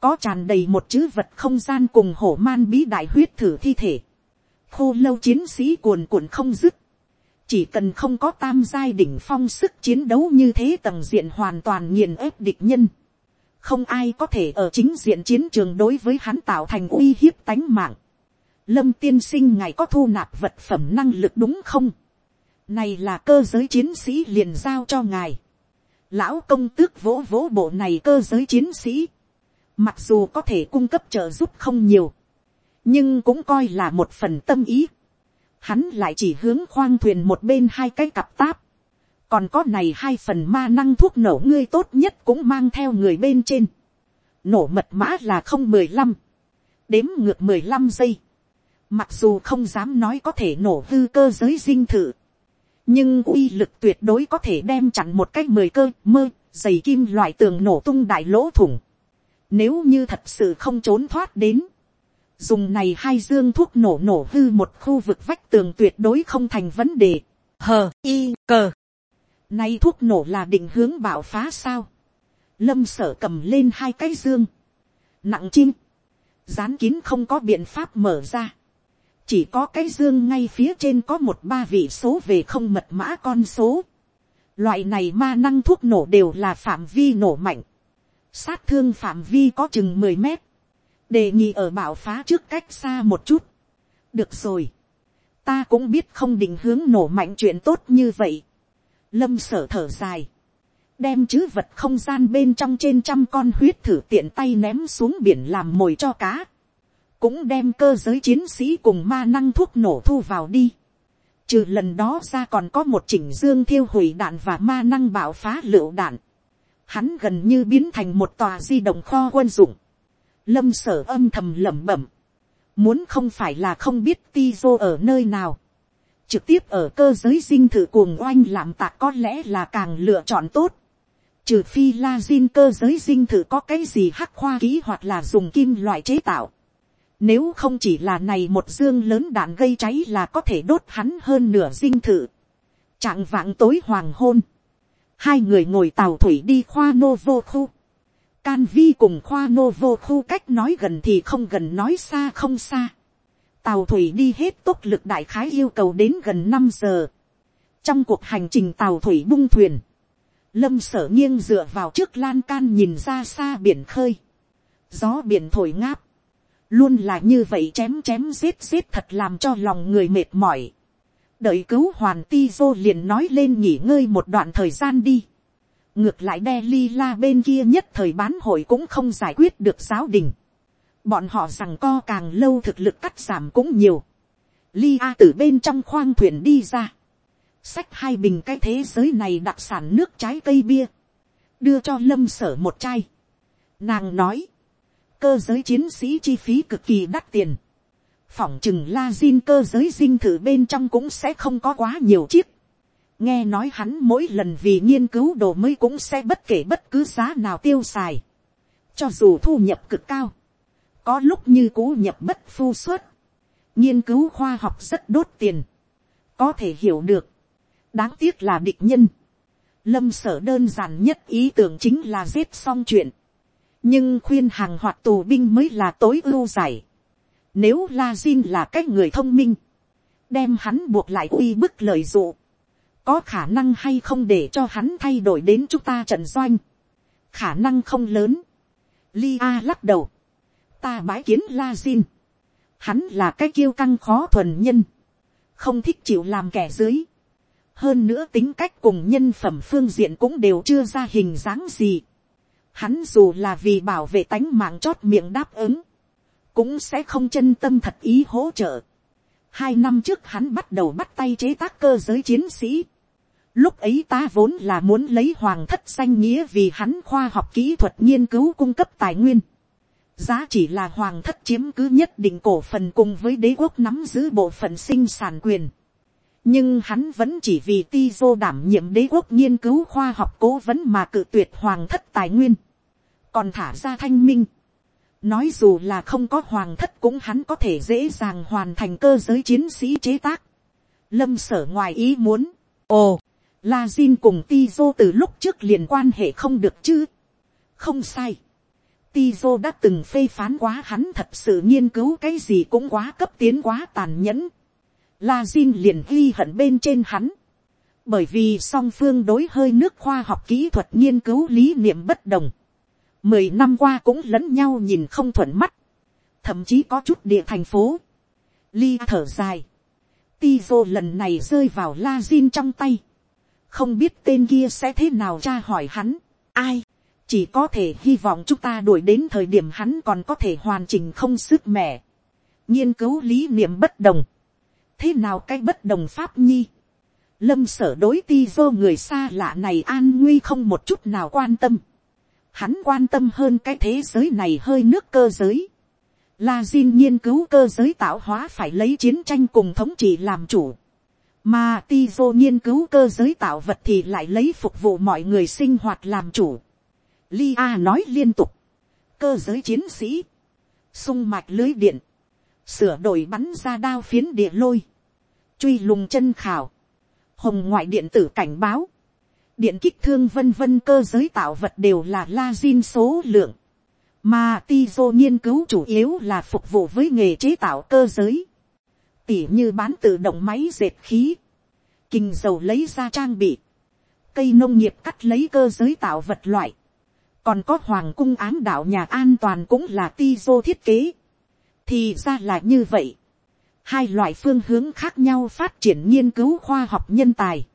Có tràn đầy một chữ vật không gian cùng hổ man bí đại huyết thử thi thể khô lâu chiến sĩ cuồn cuộn không dứt. Chỉ cần không có tam giai đỉnh phong sức chiến đấu như thế tầng diện hoàn toàn nghiền ép địch nhân. Không ai có thể ở chính diện chiến trường đối với hắn tạo thành uy hiếp tánh mạng. Lâm tiên sinh ngài có thu nạp vật phẩm năng lực đúng không? Này là cơ giới chiến sĩ liền giao cho ngài. Lão công tước vỗ vỗ bộ này cơ giới chiến sĩ. Mặc dù có thể cung cấp trợ giúp không nhiều nhưng cũng coi là một phần tâm ý. hắn lại chỉ hướng khoang thuyền một bên hai cái cặp táp, còn có này hai phần ma năng thuốc nổ ngươi tốt nhất cũng mang theo người bên trên, nổ mật mã là không mười lăm, đếm ngược mười lăm giây, mặc dù không dám nói có thể nổ hư cơ giới dinh thự, nhưng uy lực tuyệt đối có thể đem chặn một cách mười cơ mơ dày kim loại tường nổ tung đại lỗ thủng. Nếu như thật sự không trốn thoát đến, dùng này hai dương thuốc nổ nổ hư một khu vực vách tường tuyệt đối không thành vấn đề. Hờ y cờ. Nay thuốc nổ là định hướng bạo phá sao. Lâm sở cầm lên hai cái dương. Nặng chinh. Dán kín không có biện pháp mở ra chỉ có cái dương ngay phía trên có một ba vị số về không mật mã con số. Loại này ma năng thuốc nổ đều là phạm vi nổ mạnh. Sát thương phạm vi có chừng mười mét. Đề nghị ở bảo phá trước cách xa một chút. Được rồi. Ta cũng biết không định hướng nổ mạnh chuyện tốt như vậy. Lâm sở thở dài. Đem chữ vật không gian bên trong trên trăm con huyết thử tiện tay ném xuống biển làm mồi cho cá cũng đem cơ giới chiến sĩ cùng ma năng thuốc nổ thu vào đi. Trừ lần đó ra còn có một chỉnh dương thiêu hủy đạn và ma năng bạo phá lựu đạn. Hắn gần như biến thành một tòa di động kho quân dụng. Lâm sở âm thầm lẩm bẩm. Muốn không phải là không biết ti dô ở nơi nào. Trực tiếp ở cơ giới dinh thự cuồng oanh làm tạc có lẽ là càng lựa chọn tốt. Trừ phi la zin cơ giới dinh thự có cái gì hắc khoa ký hoặc là dùng kim loại chế tạo nếu không chỉ là này một dương lớn đạn gây cháy là có thể đốt hắn hơn nửa dinh thự. Trạng vạng tối hoàng hôn. Hai người ngồi tàu thủy đi khoa novo khu. Can vi cùng khoa nô vô khu cách nói gần thì không gần, nói xa không xa. Tàu thủy đi hết tốc lực đại khái yêu cầu đến gần năm giờ. Trong cuộc hành trình tàu thủy bung thuyền. Lâm sở nghiêng dựa vào trước lan can nhìn ra xa biển khơi. Gió biển thổi ngáp luôn là như vậy chém chém giết giết thật làm cho lòng người mệt mỏi. đợi cứu hoàn ti vô liền nói lên nghỉ ngơi một đoạn thời gian đi ngược lại đe li la bên kia nhất thời bán hội cũng không giải quyết được giáo đình. bọn họ rằng co càng lâu thực lực cắt giảm cũng nhiều. li a từ bên trong khoang thuyền đi ra. xách hai bình cái thế giới này đặc sản nước trái cây bia. đưa cho lâm sở một chai. nàng nói cơ giới chiến sĩ chi phí cực kỳ đắt tiền. phỏng chừng la zin cơ giới dinh thử bên trong cũng sẽ không có quá nhiều chiếc nghe nói hắn mỗi lần vì nghiên cứu đồ mới cũng sẽ bất kể bất cứ giá nào tiêu xài. cho dù thu nhập cực cao. có lúc như cũ nhập bất phu suất. nghiên cứu khoa học rất đốt tiền. có thể hiểu được. đáng tiếc là địch nhân. lâm sở đơn giản nhất ý tưởng chính là giết xong chuyện nhưng khuyên hàng hoạt tù binh mới là tối ưu giải. Nếu La Jin là cái người thông minh, đem hắn buộc lại uy bức lời dụ, có khả năng hay không để cho hắn thay đổi đến chúng ta trận doanh, khả năng không lớn. Li A lắc đầu, ta bái kiến La xin hắn là cái kiêu căng khó thuần nhân, không thích chịu làm kẻ dưới, hơn nữa tính cách cùng nhân phẩm phương diện cũng đều chưa ra hình dáng gì Hắn dù là vì bảo vệ tánh mạng chót miệng đáp ứng. Cũng sẽ không chân tâm thật ý hỗ trợ. Hai năm trước hắn bắt đầu bắt tay chế tác cơ giới chiến sĩ. Lúc ấy ta vốn là muốn lấy hoàng thất danh nghĩa vì hắn khoa học kỹ thuật nghiên cứu cung cấp tài nguyên. Giá chỉ là hoàng thất chiếm cứ nhất định cổ phần cùng với đế quốc nắm giữ bộ phận sinh sản quyền. Nhưng hắn vẫn chỉ vì ti vô đảm nhiệm đế quốc nghiên cứu khoa học cố vấn mà cự tuyệt hoàng thất tài nguyên còn thả ra thanh minh, nói dù là không có hoàng thất cũng hắn có thể dễ dàng hoàn thành cơ giới chiến sĩ chế tác. Lâm sở ngoài ý muốn, ồ, la Jin cùng Tizo từ lúc trước liền quan hệ không được chứ. không sai. Tizo đã từng phê phán quá hắn thật sự nghiên cứu cái gì cũng quá cấp tiến quá tàn nhẫn. La Jin liền ghi hận bên trên hắn. Bởi vì song phương đối hơi nước khoa học kỹ thuật nghiên cứu lý niệm bất đồng mười năm qua cũng lẫn nhau nhìn không thuận mắt, thậm chí có chút địa thành phố, ly thở dài, Tizo lần này rơi vào la zin trong tay, không biết tên kia sẽ thế nào tra hỏi hắn, ai, chỉ có thể hy vọng chúng ta đuổi đến thời điểm hắn còn có thể hoàn chỉnh không sức mẻ, nghiên cứu lý niệm bất đồng, thế nào cái bất đồng pháp nhi, lâm sở đối ti vô người xa lạ này an nguy không một chút nào quan tâm, hắn quan tâm hơn cái thế giới này hơi nước cơ giới, La Jin nghiên cứu cơ giới tạo hóa phải lấy chiến tranh cùng thống trị làm chủ. Mà Tizo nghiên cứu cơ giới tạo vật thì lại lấy phục vụ mọi người sinh hoạt làm chủ. Lia nói liên tục. Cơ giới chiến sĩ. Sung mạch lưới điện. Sửa đổi bắn ra đao phiến địa lôi. Truy lùng chân khảo. Hồng ngoại điện tử cảnh báo. Điện kích thương vân vân cơ giới tạo vật đều là la zin số lượng. Mà Tizo nghiên cứu chủ yếu là phục vụ với nghề chế tạo cơ giới. Tỉ như bán tự động máy dệt khí. Kinh dầu lấy ra trang bị. Cây nông nghiệp cắt lấy cơ giới tạo vật loại còn có hoàng cung ám đạo nhà an toàn cũng là ti thiết kế. thì ra là như vậy. hai loại phương hướng khác nhau phát triển nghiên cứu khoa học nhân tài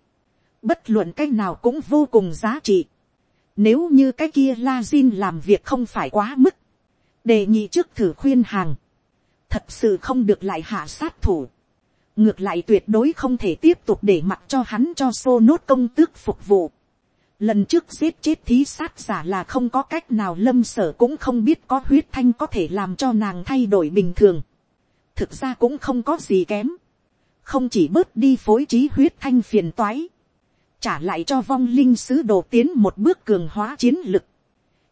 bất luận cái nào cũng vô cùng giá trị. nếu như cái kia la zin làm việc không phải quá mức. đề nghị trước thử khuyên hàng. thật sự không được lại hạ sát thủ. ngược lại tuyệt đối không thể tiếp tục để mặc cho hắn cho xô nốt công tước phục vụ Lần trước giết chết thí sát giả là không có cách nào, lâm sở cũng không biết có huyết thanh có thể làm cho nàng thay đổi bình thường. Thực ra cũng không có gì kém. Không chỉ bớt đi phối trí huyết thanh phiền toái. Trả lại cho vong linh sứ đồ tiến một bước cường hóa chiến lực.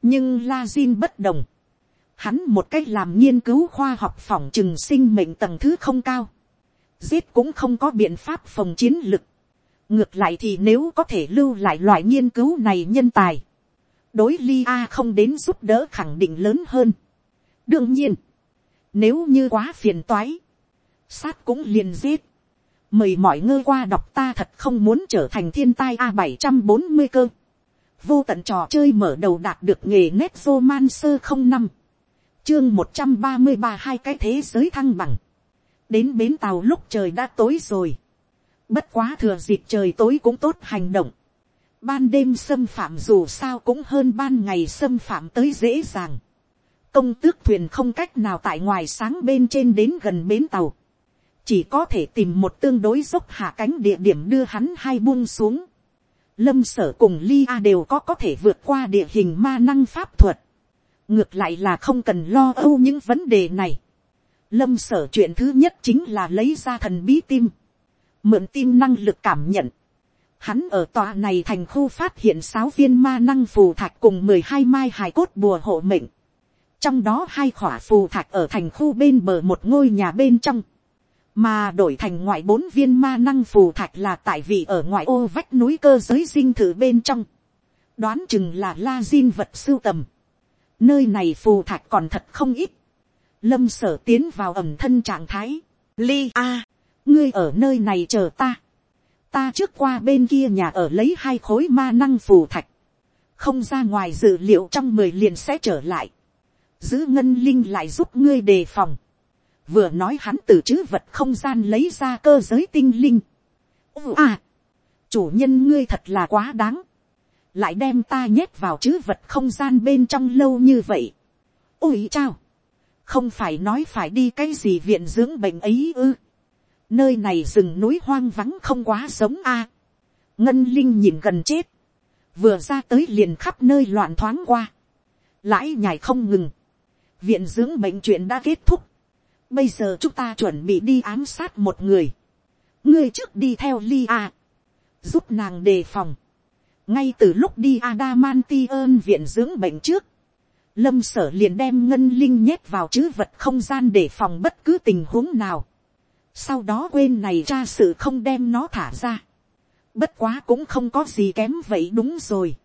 Nhưng La zin bất đồng. Hắn một cách làm nghiên cứu khoa học phòng trừng sinh mệnh tầng thứ không cao. Giết cũng không có biện pháp phòng chiến lực ngược lại thì nếu có thể lưu lại loại nghiên cứu này nhân tài, đối li a không đến giúp đỡ khẳng định lớn hơn. đương nhiên, nếu như quá phiền toái, sát cũng liền giết, mời mọi ngơ qua đọc ta thật không muốn trở thành thiên tai a bảy trăm bốn mươi cơ, vô tận trò chơi mở đầu đạt được nghề nét roman sơ không năm, chương một trăm ba mươi ba hai cái thế giới thăng bằng, đến bến tàu lúc trời đã tối rồi, Bất quá thừa dịp trời tối cũng tốt hành động. Ban đêm xâm phạm dù sao cũng hơn ban ngày xâm phạm tới dễ dàng. Công tước thuyền không cách nào tại ngoài sáng bên trên đến gần bến tàu. Chỉ có thể tìm một tương đối dốc hạ cánh địa điểm đưa hắn hai buông xuống. Lâm sở cùng Ly A đều có có thể vượt qua địa hình ma năng pháp thuật. Ngược lại là không cần lo âu những vấn đề này. Lâm sở chuyện thứ nhất chính là lấy ra thần bí tim mượn tim năng lực cảm nhận. Hắn ở tòa này thành khu phát hiện sáu viên ma năng phù thạch cùng mười hai mai hài cốt bùa hộ mệnh. Trong đó hai khỏa phù thạch ở thành khu bên bờ một ngôi nhà bên trong. Mà đổi thành ngoại bốn viên ma năng phù thạch là tại vì ở ngoại ô vách núi cơ giới dinh thự bên trong. Đoán chừng là la diên vật sưu tầm. Nơi này phù thạch còn thật không ít. Lâm sở tiến vào ẩm thân trạng thái. Li A ngươi ở nơi này chờ ta, ta trước qua bên kia nhà ở lấy hai khối ma năng phù thạch, không ra ngoài dự liệu trong mười liền sẽ trở lại, giữ ngân linh lại giúp ngươi đề phòng, vừa nói hắn từ chữ vật không gian lấy ra cơ giới tinh linh, à, chủ nhân ngươi thật là quá đáng, lại đem ta nhét vào chữ vật không gian bên trong lâu như vậy. ôi chao, không phải nói phải đi cái gì viện dưỡng bệnh ấy ư. Nơi này rừng núi hoang vắng không quá sống a. ngân linh nhìn gần chết, vừa ra tới liền khắp nơi loạn thoáng qua, lãi nhảy không ngừng, viện dưỡng bệnh chuyện đã kết thúc, bây giờ chúng ta chuẩn bị đi ám sát một người, ngươi trước đi theo ly a, giúp nàng đề phòng, ngay từ lúc đi Adamanti ơn viện dưỡng bệnh trước, lâm sở liền đem ngân linh nhét vào chữ vật không gian để phòng bất cứ tình huống nào sau đó quên này ra sự không đem nó thả ra. bất quá cũng không có gì kém vậy đúng rồi.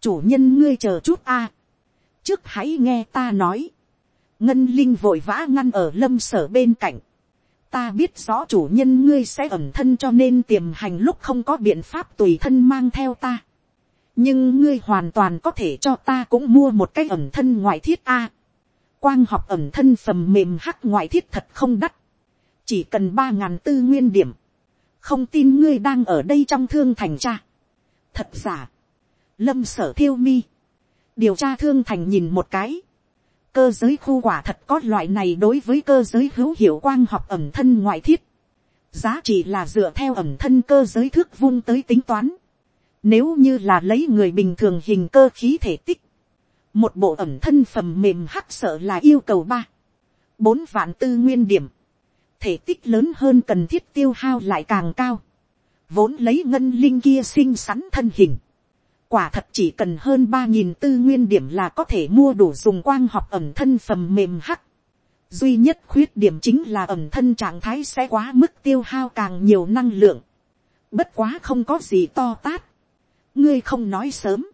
chủ nhân ngươi chờ chút a. trước hãy nghe ta nói ngân linh vội vã ngăn ở lâm sở bên cạnh. ta biết rõ chủ nhân ngươi sẽ ẩn thân cho nên tiềm hành lúc không có biện pháp tùy thân mang theo ta. nhưng ngươi hoàn toàn có thể cho ta cũng mua một cái ẩn thân ngoại thiết a. quang học ẩn thân phẩm mềm hắc ngoại thiết thật không đắt chỉ cần ba ngàn tư nguyên điểm, không tin ngươi đang ở đây trong thương thành cha. thật giả, lâm sở thiêu mi, điều tra thương thành nhìn một cái, cơ giới khu quả thật có loại này đối với cơ giới hữu hiệu quang học ẩm thân ngoại thiết, giá trị là dựa theo ẩm thân cơ giới thước vung tới tính toán. Nếu như là lấy người bình thường hình cơ khí thể tích, một bộ ẩm thân phẩm mềm hắc sợ là yêu cầu ba, bốn vạn tư nguyên điểm, thể tích lớn hơn cần thiết tiêu hao lại càng cao, vốn lấy ngân linh kia xinh xắn thân hình, quả thật chỉ cần hơn ba nghìn tư nguyên điểm là có thể mua đủ dùng quang học ẩm thân phẩm mềm hắc, duy nhất khuyết điểm chính là ẩm thân trạng thái sẽ quá mức tiêu hao càng nhiều năng lượng, bất quá không có gì to tát, ngươi không nói sớm,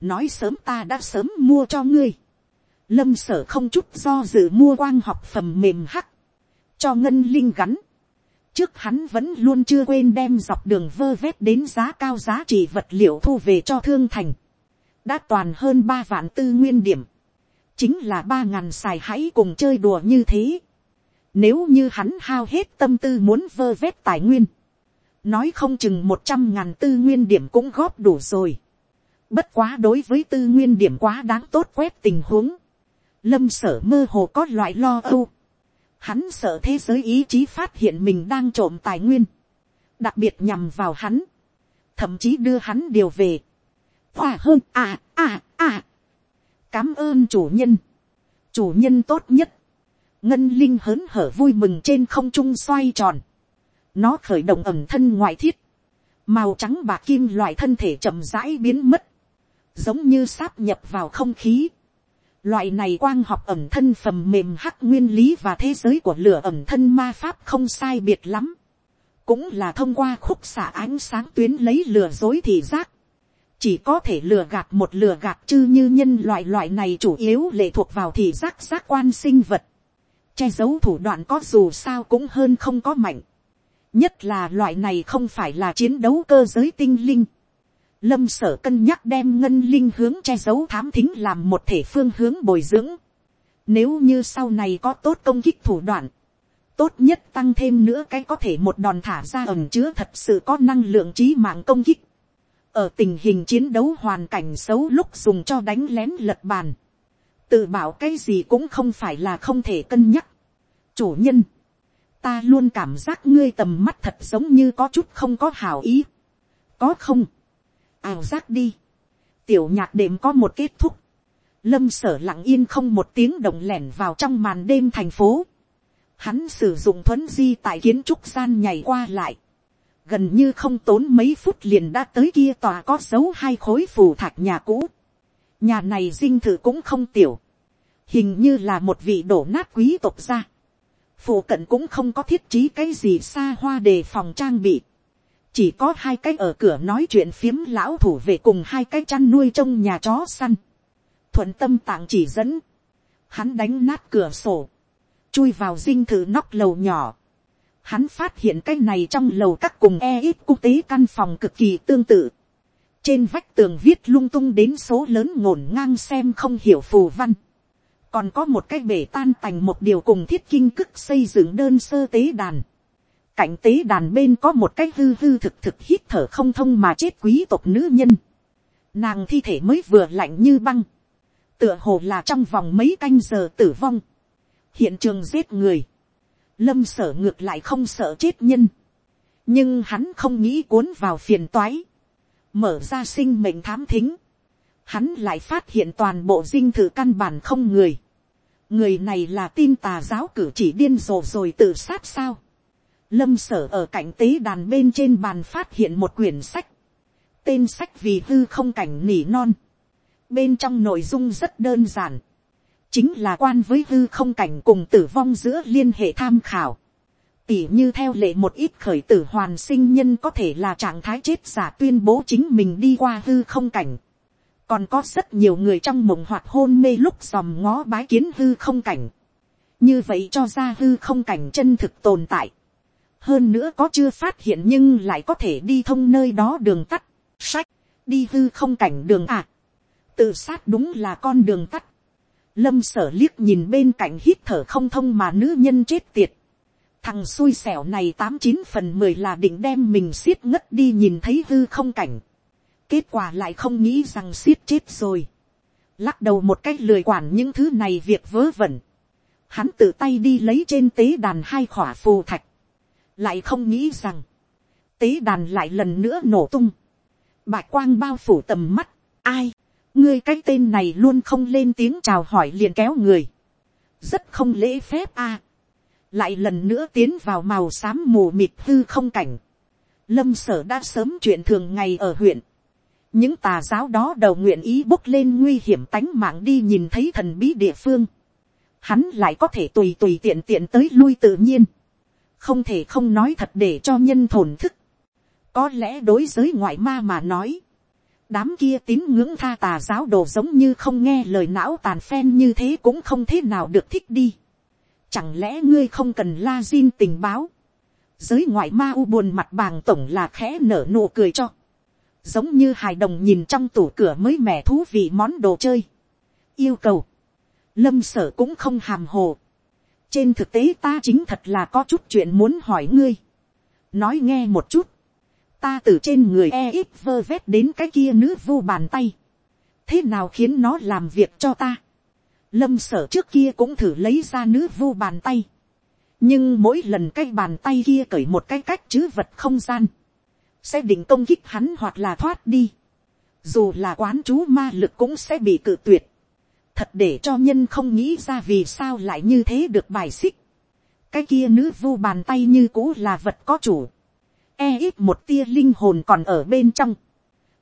nói sớm ta đã sớm mua cho ngươi, lâm sở không chút do dự mua quang học phẩm mềm hắc, cho ngân linh gắn, trước hắn vẫn luôn chưa quên đem dọc đường vơ vét đến giá cao giá trị vật liệu thu về cho thương thành, đã toàn hơn ba vạn tư nguyên điểm, chính là ba ngàn xài hãy cùng chơi đùa như thế. Nếu như hắn hao hết tâm tư muốn vơ vét tài nguyên, nói không chừng một trăm ngàn tư nguyên điểm cũng góp đủ rồi. Bất quá đối với tư nguyên điểm quá đáng tốt quét tình huống. Lâm sở mơ hồ có loại lo âu. Hắn sợ thế giới ý chí phát hiện mình đang trộm tài nguyên. Đặc biệt nhằm vào hắn. Thậm chí đưa hắn điều về. Hòa hơn à à à cám ơn chủ nhân, chủ nhân tốt nhất, ngân linh hớn hở vui mừng trên không trung xoay tròn, nó khởi động ẩm thân ngoại thiết, màu trắng bạc kim loại thân thể chậm rãi biến mất, giống như sáp nhập vào không khí. Loại này quang học ẩm thân phẩm mềm hắc nguyên lý và thế giới của lửa ẩm thân ma pháp không sai biệt lắm. Cũng là thông qua khúc xạ ánh sáng tuyến lấy lửa dối thị giác chỉ có thể lừa gạt một lừa gạt chư như nhân loại loại này chủ yếu lệ thuộc vào thị giác giác quan sinh vật. che giấu thủ đoạn có dù sao cũng hơn không có mạnh. nhất là loại này không phải là chiến đấu cơ giới tinh linh lâm sở cân nhắc đem ngân linh hướng che giấu thám thính làm một thể phương hướng bồi dưỡng. nếu như sau này có tốt công kích thủ đoạn, tốt nhất tăng thêm nữa cái có thể một đòn thả ra ẩm chứa thật sự có năng lượng trí mạng công kích ở tình hình chiến đấu hoàn cảnh xấu lúc dùng cho đánh lén lật bàn, tự bảo cái gì cũng không phải là không thể cân nhắc. chủ nhân, ta luôn cảm giác ngươi tầm mắt thật giống như có chút không có hảo ý. có không, ảo giác đi, tiểu nhạc đệm có một kết thúc, lâm sở lặng yên không một tiếng động lẻn vào trong màn đêm thành phố, hắn sử dụng thuấn di tại kiến trúc gian nhảy qua lại, gần như không tốn mấy phút liền đã tới kia tòa có dấu hai khối phù thạch nhà cũ. nhà này dinh thự cũng không tiểu, hình như là một vị đổ nát quý tộc ra. Phụ cận cũng không có thiết trí cái gì xa hoa đề phòng trang bị chỉ có hai cái ở cửa nói chuyện phiếm lão thủ về cùng hai cái chăn nuôi trong nhà chó săn. thuận tâm tạng chỉ dẫn. hắn đánh nát cửa sổ. chui vào dinh thự nóc lầu nhỏ hắn phát hiện cái này trong lầu các cùng e ít quốc tế căn phòng cực kỳ tương tự. trên vách tường viết lung tung đến số lớn ngổn ngang xem không hiểu phù văn. còn có một cái bể tan tành một điều cùng thiết kinh cức xây dựng đơn sơ tế đàn cạnh tế đàn bên có một cái hư hư thực thực hít thở không thông mà chết quý tộc nữ nhân. nàng thi thể mới vừa lạnh như băng. tựa hồ là trong vòng mấy canh giờ tử vong. hiện trường giết người lâm sở ngược lại không sợ chết nhân, nhưng hắn không nghĩ cuốn vào phiền toái, mở ra sinh mệnh thám thính, hắn lại phát hiện toàn bộ dinh thự căn bản không người, người này là tin tà giáo cử chỉ điên rồ rồi tự sát sao, lâm sở ở cạnh tế đàn bên trên bàn phát hiện một quyển sách, tên sách vì hư không cảnh nỉ non, bên trong nội dung rất đơn giản, chính là quan với hư không cảnh cùng tử vong giữa liên hệ tham khảo. Tỉ như theo lệ một ít khởi tử hoàn sinh nhân có thể là trạng thái chết giả tuyên bố chính mình đi qua hư không cảnh. Còn có rất nhiều người trong mộng hoạt hôn mê lúc dòm ngó bái kiến hư không cảnh. Như vậy cho ra hư không cảnh chân thực tồn tại. Hơn nữa có chưa phát hiện nhưng lại có thể đi thông nơi đó đường tắt. Sách, đi hư không cảnh đường à. Tự sát đúng là con đường tắt Lâm sở liếc nhìn bên cạnh hít thở không thông mà nữ nhân chết tiệt. Thằng xui xẻo này tám chín phần mười là định đem mình siết ngất đi nhìn thấy hư không cảnh. Kết quả lại không nghĩ rằng siết chết rồi. Lắc đầu một cách lười quản những thứ này việc vớ vẩn. Hắn tự tay đi lấy trên tế đàn hai khỏa phù thạch lại không nghĩ rằng, tế đàn lại lần nữa nổ tung, bạch quang bao phủ tầm mắt, ai, ngươi cái tên này luôn không lên tiếng chào hỏi liền kéo người, rất không lễ phép a, lại lần nữa tiến vào màu xám mù mịt hư không cảnh, lâm sở đã sớm chuyện thường ngày ở huyện, những tà giáo đó đầu nguyện ý bốc lên nguy hiểm tánh mạng đi nhìn thấy thần bí địa phương, hắn lại có thể tùy tùy tiện tiện tới lui tự nhiên, không thể không nói thật để cho nhân thổn thức, có lẽ đối giới ngoại ma mà nói, đám kia tín ngưỡng tha tà giáo đồ giống như không nghe lời não tàn phen như thế cũng không thế nào được thích đi. Chẳng lẽ ngươi không cần la xin tình báo. Giới ngoại ma u buồn mặt bàng tổng là khẽ nở nụ cười cho. Giống như hài đồng nhìn trong tủ cửa mới mẻ thú vị món đồ chơi. Yêu cầu. Lâm sở cũng không hàm hồ. Trên thực tế ta chính thật là có chút chuyện muốn hỏi ngươi. Nói nghe một chút ta từ trên người e ít vơ vét đến cái kia nữ vu bàn tay. thế nào khiến nó làm việc cho ta. lâm sở trước kia cũng thử lấy ra nữ vu bàn tay. nhưng mỗi lần cái bàn tay kia cởi một cái cách chứ vật không gian. sẽ định công kích hắn hoặc là thoát đi. dù là quán chú ma lực cũng sẽ bị cự tuyệt thật để cho nhân không nghĩ ra vì sao lại như thế được bài xích. cái kia nữ vu bàn tay như cũ là vật có chủ e ít một tia linh hồn còn ở bên trong,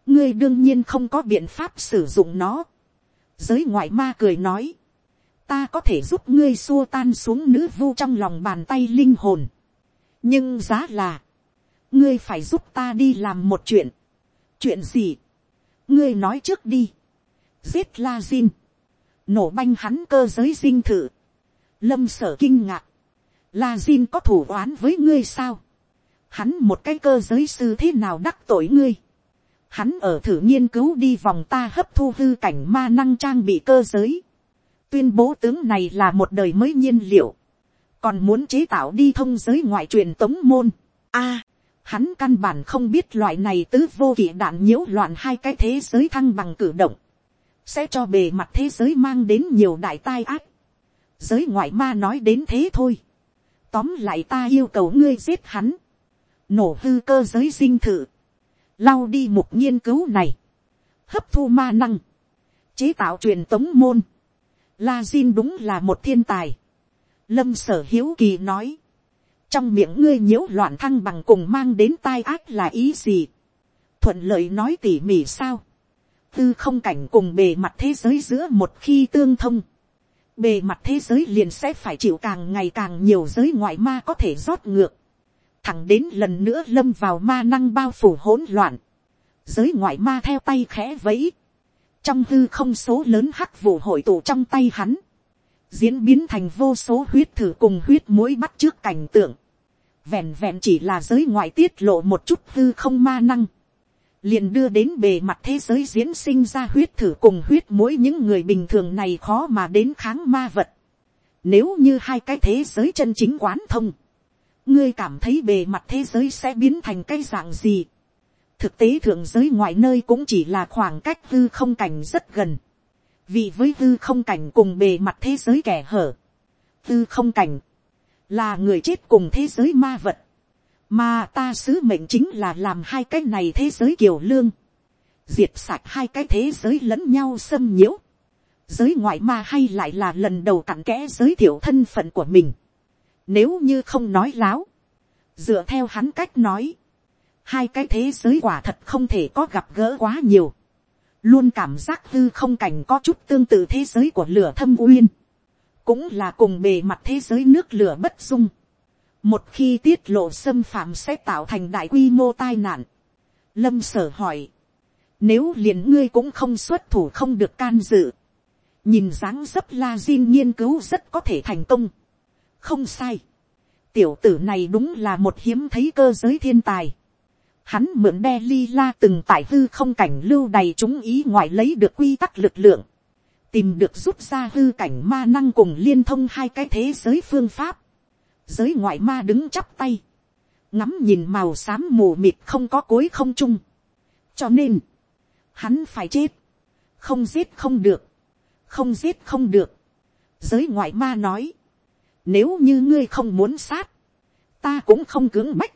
ngươi đương nhiên không có biện pháp sử dụng nó. giới ngoại ma cười nói, ta có thể giúp ngươi xua tan xuống nữ vu trong lòng bàn tay linh hồn. nhưng giá là, ngươi phải giúp ta đi làm một chuyện. chuyện gì, ngươi nói trước đi. giết la zin, nổ banh hắn cơ giới dinh thự. lâm sở kinh ngạc, la zin có thủ oán với ngươi sao hắn một cái cơ giới sư thế nào đắc tội ngươi. Hắn ở thử nghiên cứu đi vòng ta hấp thu hư cảnh ma năng trang bị cơ giới. Tuyên bố tướng này là một đời mới nhiên liệu. Còn muốn chế tạo đi thông giới ngoại truyền tống môn. a hắn căn bản không biết loại này tứ vô kỷ đạn nhiễu loạn hai cái thế giới thăng bằng cử động. Sẽ cho bề mặt thế giới mang đến nhiều đại tai ác. Giới ngoại ma nói đến thế thôi. Tóm lại ta yêu cầu ngươi giết hắn. Nổ hư cơ giới dinh thự, lau đi mục nghiên cứu này, hấp thu ma năng, chế tạo truyền tống môn, la zin đúng là một thiên tài, lâm sở hiếu kỳ nói, trong miệng ngươi nhiễu loạn thăng bằng cùng mang đến tai ác là ý gì, thuận lợi nói tỉ mỉ sao, tư không cảnh cùng bề mặt thế giới giữa một khi tương thông, bề mặt thế giới liền sẽ phải chịu càng ngày càng nhiều giới ngoại ma có thể rót ngược, thẳng đến lần nữa lâm vào ma năng bao phủ hỗn loạn, giới ngoại ma theo tay khẽ vẫy, trong hư không số lớn hắc vụ hội tụ trong tay hắn, diễn biến thành vô số huyết thử cùng huyết mũi bắt trước cảnh tượng, vẹn vẹn chỉ là giới ngoại tiết lộ một chút hư không ma năng, liền đưa đến bề mặt thế giới diễn sinh ra huyết thử cùng huyết mũi những người bình thường này khó mà đến kháng ma vật. Nếu như hai cái thế giới chân chính quán thông, ngươi cảm thấy bề mặt thế giới sẽ biến thành cái dạng gì. thực tế thượng giới ngoài nơi cũng chỉ là khoảng cách hư không cảnh rất gần. vì với hư không cảnh cùng bề mặt thế giới kẻ hở. hư không cảnh là người chết cùng thế giới ma vật mà ta sứ mệnh chính là làm hai cái này thế giới kiều lương. diệt sạch hai cái thế giới lẫn nhau xâm nhiễu. giới ngoại ma hay lại là lần đầu cặn kẽ giới thiệu thân phận của mình nếu như không nói láo. Dựa theo hắn cách nói. Hai cái thế giới quả thật không thể có gặp gỡ quá nhiều. Luôn cảm giác hư không cảnh có chút tương tự thế giới của lửa thâm uyên. Cũng là cùng bề mặt thế giới nước lửa bất dung. Một khi tiết lộ xâm phạm sẽ tạo thành đại quy mô tai nạn. Lâm sở hỏi. Nếu liền ngươi cũng không xuất thủ không được can dự. Nhìn dáng dấp la Jin nghiên cứu rất có thể thành công không sai. tiểu tử này đúng là một hiếm thấy cơ giới thiên tài. Hắn mượn đe ly la từng tại hư không cảnh lưu đầy chúng ý ngoại lấy được quy tắc lực lượng. Tìm được rút ra hư cảnh ma năng cùng liên thông hai cái thế giới phương pháp. Giới ngoại ma đứng chắp tay. Ngắm nhìn màu xám mù mịt không có cối không trung Cho nên, hắn phải chết. Không giết không được. Không giết không được. Giới ngoại ma nói nếu như ngươi không muốn sát, ta cũng không cưỡng bách,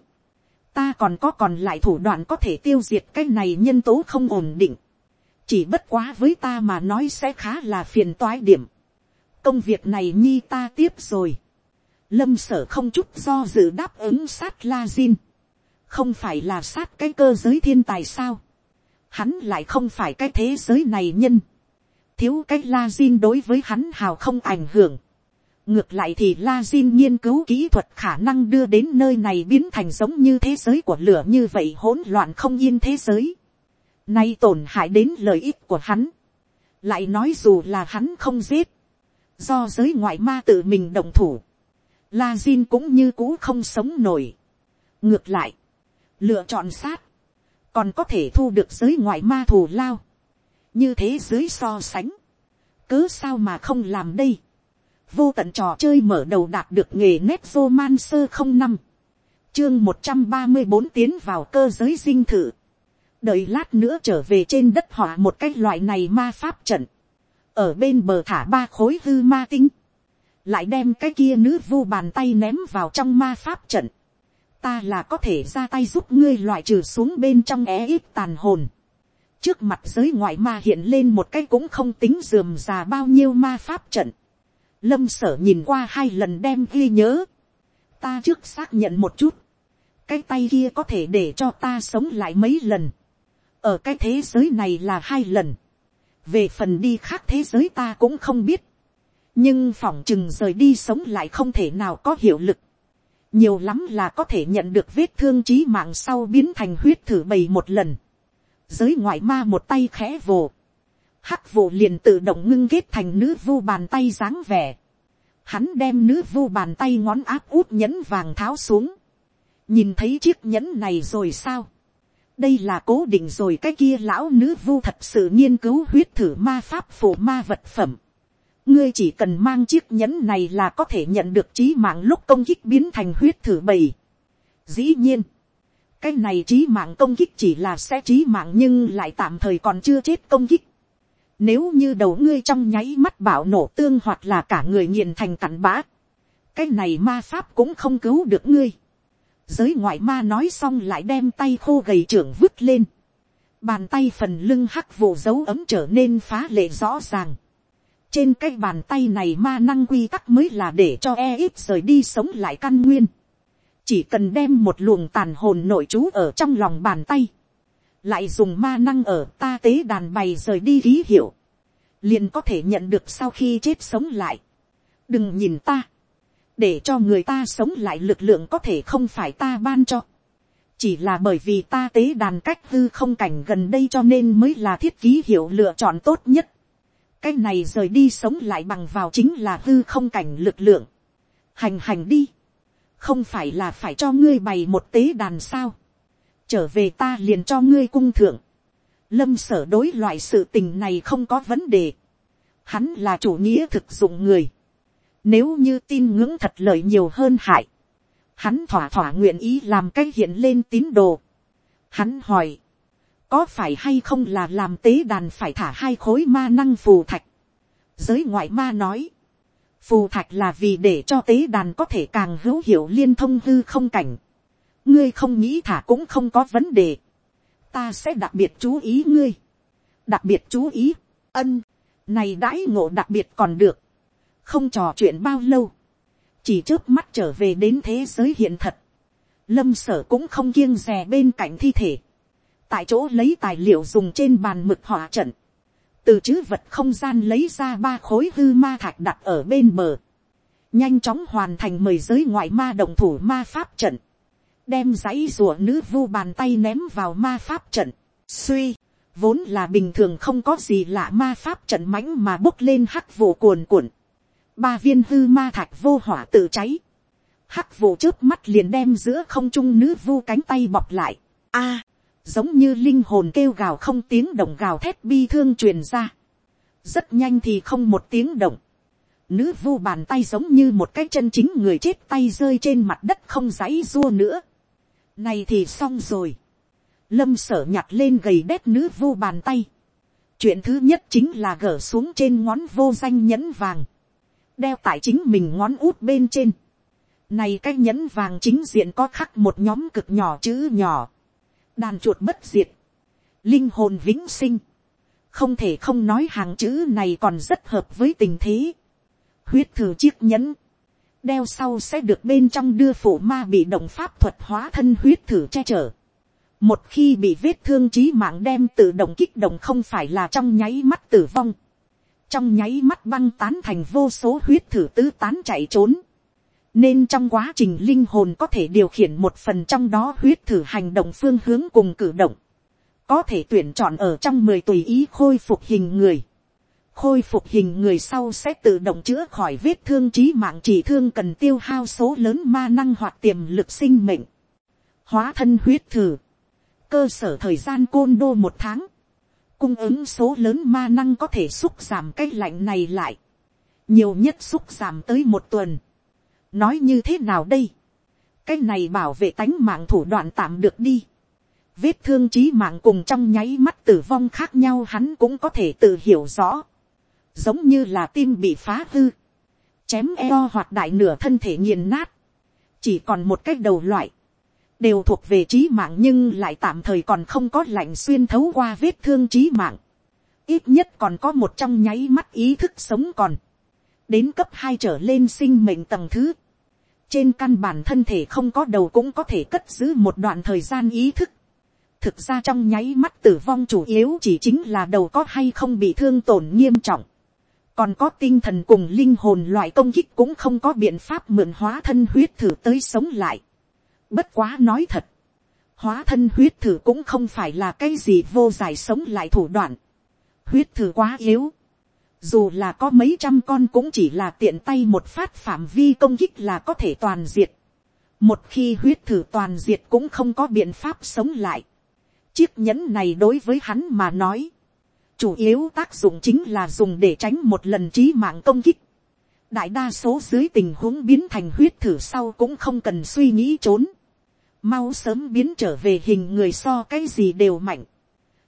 ta còn có còn lại thủ đoạn có thể tiêu diệt cái này nhân tố không ổn định, chỉ bất quá với ta mà nói sẽ khá là phiền toái điểm, công việc này nhi ta tiếp rồi, lâm sở không chút do dự đáp ứng sát la zin, không phải là sát cái cơ giới thiên tài sao, hắn lại không phải cái thế giới này nhân, thiếu cái la zin đối với hắn hào không ảnh hưởng, ngược lại thì la zin nghiên cứu kỹ thuật khả năng đưa đến nơi này biến thành giống như thế giới của lửa như vậy hỗn loạn không yên thế giới, nay tổn hại đến lợi ích của hắn, lại nói dù là hắn không giết, do giới ngoại ma tự mình đồng thủ, la zin cũng như cũ không sống nổi. ngược lại, lựa chọn sát, còn có thể thu được giới ngoại ma thù lao, như thế giới so sánh, cứ sao mà không làm đây, vô tận trò chơi mở đầu đạt được nghề nét vô man sơ không năm, chương một trăm ba mươi bốn tiến vào cơ giới dinh thự, đợi lát nữa trở về trên đất họa một cái loại này ma pháp trận, ở bên bờ thả ba khối hư ma tinh, lại đem cái kia nữ vu bàn tay ném vào trong ma pháp trận, ta là có thể ra tay giúp ngươi loại trừ xuống bên trong é ít tàn hồn. trước mặt giới ngoại ma hiện lên một cái cũng không tính dườm già bao nhiêu ma pháp trận. lâm sở nhìn qua hai lần đem ghi nhớ. ta trước xác nhận một chút. cái tay kia có thể để cho ta sống lại mấy lần. ở cái thế giới này là hai lần. về phần đi khác thế giới ta cũng không biết nhưng phỏng chừng rời đi sống lại không thể nào có hiệu lực nhiều lắm là có thể nhận được vết thương trí mạng sau biến thành huyết thử bầy một lần. giới ngoại ma một tay khẽ vồ. hắc vồ liền tự động ngưng kết thành nữ vu bàn tay dáng vẻ. hắn đem nữ vu bàn tay ngón áp út nhẫn vàng tháo xuống. nhìn thấy chiếc nhẫn này rồi sao. đây là cố định rồi, cái kia lão nữ vu thật sự nghiên cứu huyết thử ma pháp phổ ma vật phẩm ngươi chỉ cần mang chiếc nhẫn này là có thể nhận được trí mạng lúc công kích biến thành huyết thử bầy. dĩ nhiên, cái này trí mạng công kích chỉ là sẽ trí mạng nhưng lại tạm thời còn chưa chết công kích. Nếu như đầu ngươi trong nháy mắt bảo nổ tương hoặc là cả người nghiền thành cặn bã, cái này ma pháp cũng không cứu được ngươi. Giới ngoại ma nói xong lại đem tay khô gầy trưởng vứt lên. Bàn tay phần lưng hắc vụ dấu ấm trở nên phá lệ rõ ràng trên cái bàn tay này ma năng quy tắc mới là để cho e ít rời đi sống lại căn nguyên. chỉ cần đem một luồng tàn hồn nội trú ở trong lòng bàn tay. lại dùng ma năng ở ta tế đàn bày rời đi ký hiệu. liền có thể nhận được sau khi chết sống lại. đừng nhìn ta. để cho người ta sống lại lực lượng có thể không phải ta ban cho. chỉ là bởi vì ta tế đàn cách hư không cảnh gần đây cho nên mới là thiết ký hiệu lựa chọn tốt nhất cái này rời đi sống lại bằng vào chính là hư không cảnh lực lượng. hành hành đi. không phải là phải cho ngươi bày một tế đàn sao. trở về ta liền cho ngươi cung thượng. lâm sở đối loại sự tình này không có vấn đề. hắn là chủ nghĩa thực dụng người. nếu như tin ngưỡng thật lợi nhiều hơn hại. hắn thỏa thỏa nguyện ý làm cái hiện lên tín đồ. hắn hỏi có phải hay không là làm tế đàn phải thả hai khối ma năng phù thạch. giới ngoại ma nói, phù thạch là vì để cho tế đàn có thể càng hữu hiệu liên thông hư không cảnh. ngươi không nghĩ thả cũng không có vấn đề. ta sẽ đặc biệt chú ý ngươi. đặc biệt chú ý, ân, này đãi ngộ đặc biệt còn được. không trò chuyện bao lâu. chỉ trước mắt trở về đến thế giới hiện thật. lâm sở cũng không kiêng rè bên cạnh thi thể tại chỗ lấy tài liệu dùng trên bàn mực họa trận, từ chữ vật không gian lấy ra ba khối hư ma thạch đặt ở bên bờ, nhanh chóng hoàn thành mời giới ngoại ma động thủ ma pháp trận, đem dãy rùa nữ vu bàn tay ném vào ma pháp trận, suy, vốn là bình thường không có gì lạ ma pháp trận mãnh mà bốc lên hắc vụ cuồn cuộn, ba viên hư ma thạch vô hỏa tự cháy, hắc vụ trước mắt liền đem giữa không trung nữ vu cánh tay bọc lại, a, giống như linh hồn kêu gào không tiếng động gào thét bi thương truyền ra. rất nhanh thì không một tiếng động. nữ vu bàn tay giống như một cái chân chính người chết tay rơi trên mặt đất không dãy dua nữa. này thì xong rồi. lâm sở nhặt lên gầy đét nữ vu bàn tay. chuyện thứ nhất chính là gỡ xuống trên ngón vô danh nhẫn vàng. đeo tại chính mình ngón út bên trên. Này cái nhẫn vàng chính diện có khắc một nhóm cực nhỏ chữ nhỏ. Đàn chuột bất diệt. Linh hồn vĩnh sinh. Không thể không nói hàng chữ này còn rất hợp với tình thế. Huyết thử chiếc nhẫn. Đeo sau sẽ được bên trong đưa phụ ma bị động pháp thuật hóa thân huyết thử che chở. Một khi bị vết thương trí mạng đem tự động kích động không phải là trong nháy mắt tử vong. Trong nháy mắt băng tán thành vô số huyết thử tứ tán chạy trốn nên trong quá trình linh hồn có thể điều khiển một phần trong đó huyết thử hành động phương hướng cùng cử động, có thể tuyển chọn ở trong mười tùy ý khôi phục hình người, khôi phục hình người sau sẽ tự động chữa khỏi vết thương trí mạng chỉ thương cần tiêu hao số lớn ma năng hoặc tiềm lực sinh mệnh, hóa thân huyết thử, cơ sở thời gian côn đô một tháng, cung ứng số lớn ma năng có thể xúc giảm cái lạnh này lại, nhiều nhất xúc giảm tới một tuần, nói như thế nào đây, cái này bảo vệ tánh mạng thủ đoạn tạm được đi, vết thương trí mạng cùng trong nháy mắt tử vong khác nhau hắn cũng có thể tự hiểu rõ, giống như là tim bị phá hư, chém eo hoặc đại nửa thân thể nghiền nát, chỉ còn một cách đầu loại, đều thuộc về trí mạng nhưng lại tạm thời còn không có lạnh xuyên thấu qua vết thương trí mạng, ít nhất còn có một trong nháy mắt ý thức sống còn, đến cấp hai trở lên sinh mệnh tầng thứ, trên căn bản thân thể không có đầu cũng có thể cất giữ một đoạn thời gian ý thức. thực ra trong nháy mắt tử vong chủ yếu chỉ chính là đầu có hay không bị thương tổn nghiêm trọng. còn có tinh thần cùng linh hồn loại công kích cũng không có biện pháp mượn hóa thân huyết thử tới sống lại. bất quá nói thật, hóa thân huyết thử cũng không phải là cái gì vô giải sống lại thủ đoạn. huyết thử quá yếu dù là có mấy trăm con cũng chỉ là tiện tay một phát phạm vi công kích là có thể toàn diệt. một khi huyết thử toàn diệt cũng không có biện pháp sống lại. chiếc nhẫn này đối với hắn mà nói, chủ yếu tác dụng chính là dùng để tránh một lần trí mạng công kích. đại đa số dưới tình huống biến thành huyết thử sau cũng không cần suy nghĩ trốn. mau sớm biến trở về hình người so cái gì đều mạnh.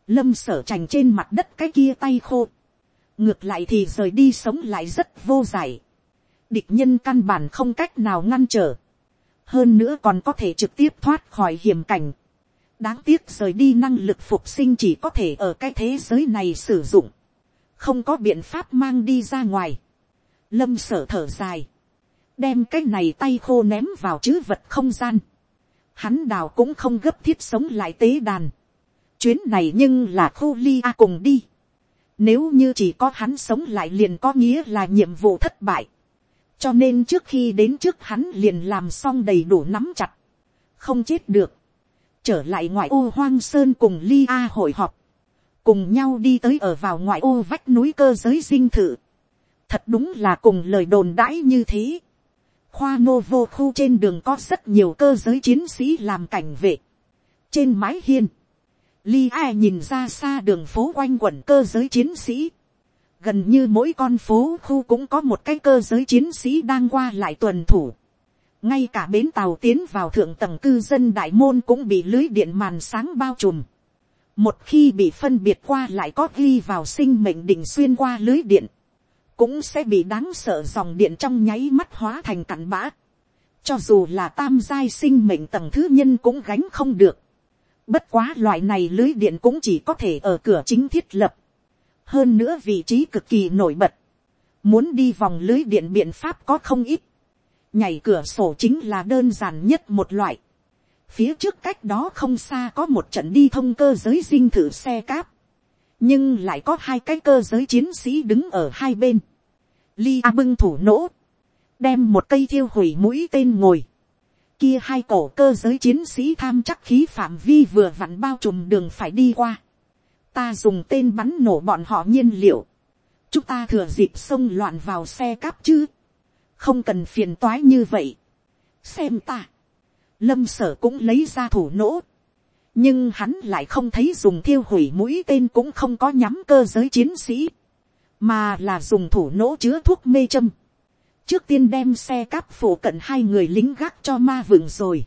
lâm sở trành trên mặt đất cái kia tay khô ngược lại thì rời đi sống lại rất vô giải. địch nhân căn bản không cách nào ngăn trở. hơn nữa còn có thể trực tiếp thoát khỏi hiểm cảnh. đáng tiếc rời đi năng lực phục sinh chỉ có thể ở cái thế giới này sử dụng. không có biện pháp mang đi ra ngoài. lâm sở thở dài. đem cái này tay khô ném vào chữ vật không gian. hắn đào cũng không gấp thiết sống lại tế đàn. chuyến này nhưng là khô ly a cùng đi nếu như chỉ có hắn sống lại liền có nghĩa là nhiệm vụ thất bại. Cho nên trước khi đến trước hắn liền làm xong đầy đủ nắm chặt. Không chết được. Trở lại ngoại ô hoang sơn cùng Ly A hội họp. Cùng nhau đi tới ở vào ngoại ô vách núi cơ giới dinh thự. Thật đúng là cùng lời đồn đãi như thế. Khoa nô vô khu trên đường có rất nhiều cơ giới chiến sĩ làm cảnh vệ. Trên mái hiên Li ai nhìn ra xa đường phố quanh quẩn cơ giới chiến sĩ. Gần như mỗi con phố khu cũng có một cái cơ giới chiến sĩ đang qua lại tuần thủ. Ngay cả bến tàu tiến vào thượng tầng cư dân đại môn cũng bị lưới điện màn sáng bao trùm. Một khi bị phân biệt qua lại có ghi vào sinh mệnh đỉnh xuyên qua lưới điện. Cũng sẽ bị đáng sợ dòng điện trong nháy mắt hóa thành cặn bã. Cho dù là tam giai sinh mệnh tầng thứ nhân cũng gánh không được Bất quá loại này lưới điện cũng chỉ có thể ở cửa chính thiết lập. Hơn nữa vị trí cực kỳ nổi bật. Muốn đi vòng lưới điện biện pháp có không ít. Nhảy cửa sổ chính là đơn giản nhất một loại. Phía trước cách đó không xa có một trận đi thông cơ giới dinh thử xe cáp. Nhưng lại có hai cái cơ giới chiến sĩ đứng ở hai bên. Ly A bưng thủ nỗ. Đem một cây thiêu hủy mũi tên ngồi kia hai cổ cơ giới chiến sĩ tham chắc khí phạm vi vừa vặn bao trùm đường phải đi qua. Ta dùng tên bắn nổ bọn họ nhiên liệu. Chúng ta thừa dịp xông loạn vào xe cáp chứ. Không cần phiền toái như vậy. Xem ta. Lâm sở cũng lấy ra thủ nỗ. Nhưng hắn lại không thấy dùng thiêu hủy mũi tên cũng không có nhắm cơ giới chiến sĩ. Mà là dùng thủ nỗ chứa thuốc mê châm trước tiên đem xe cáp phủ cận hai người lính gác cho ma vừng rồi.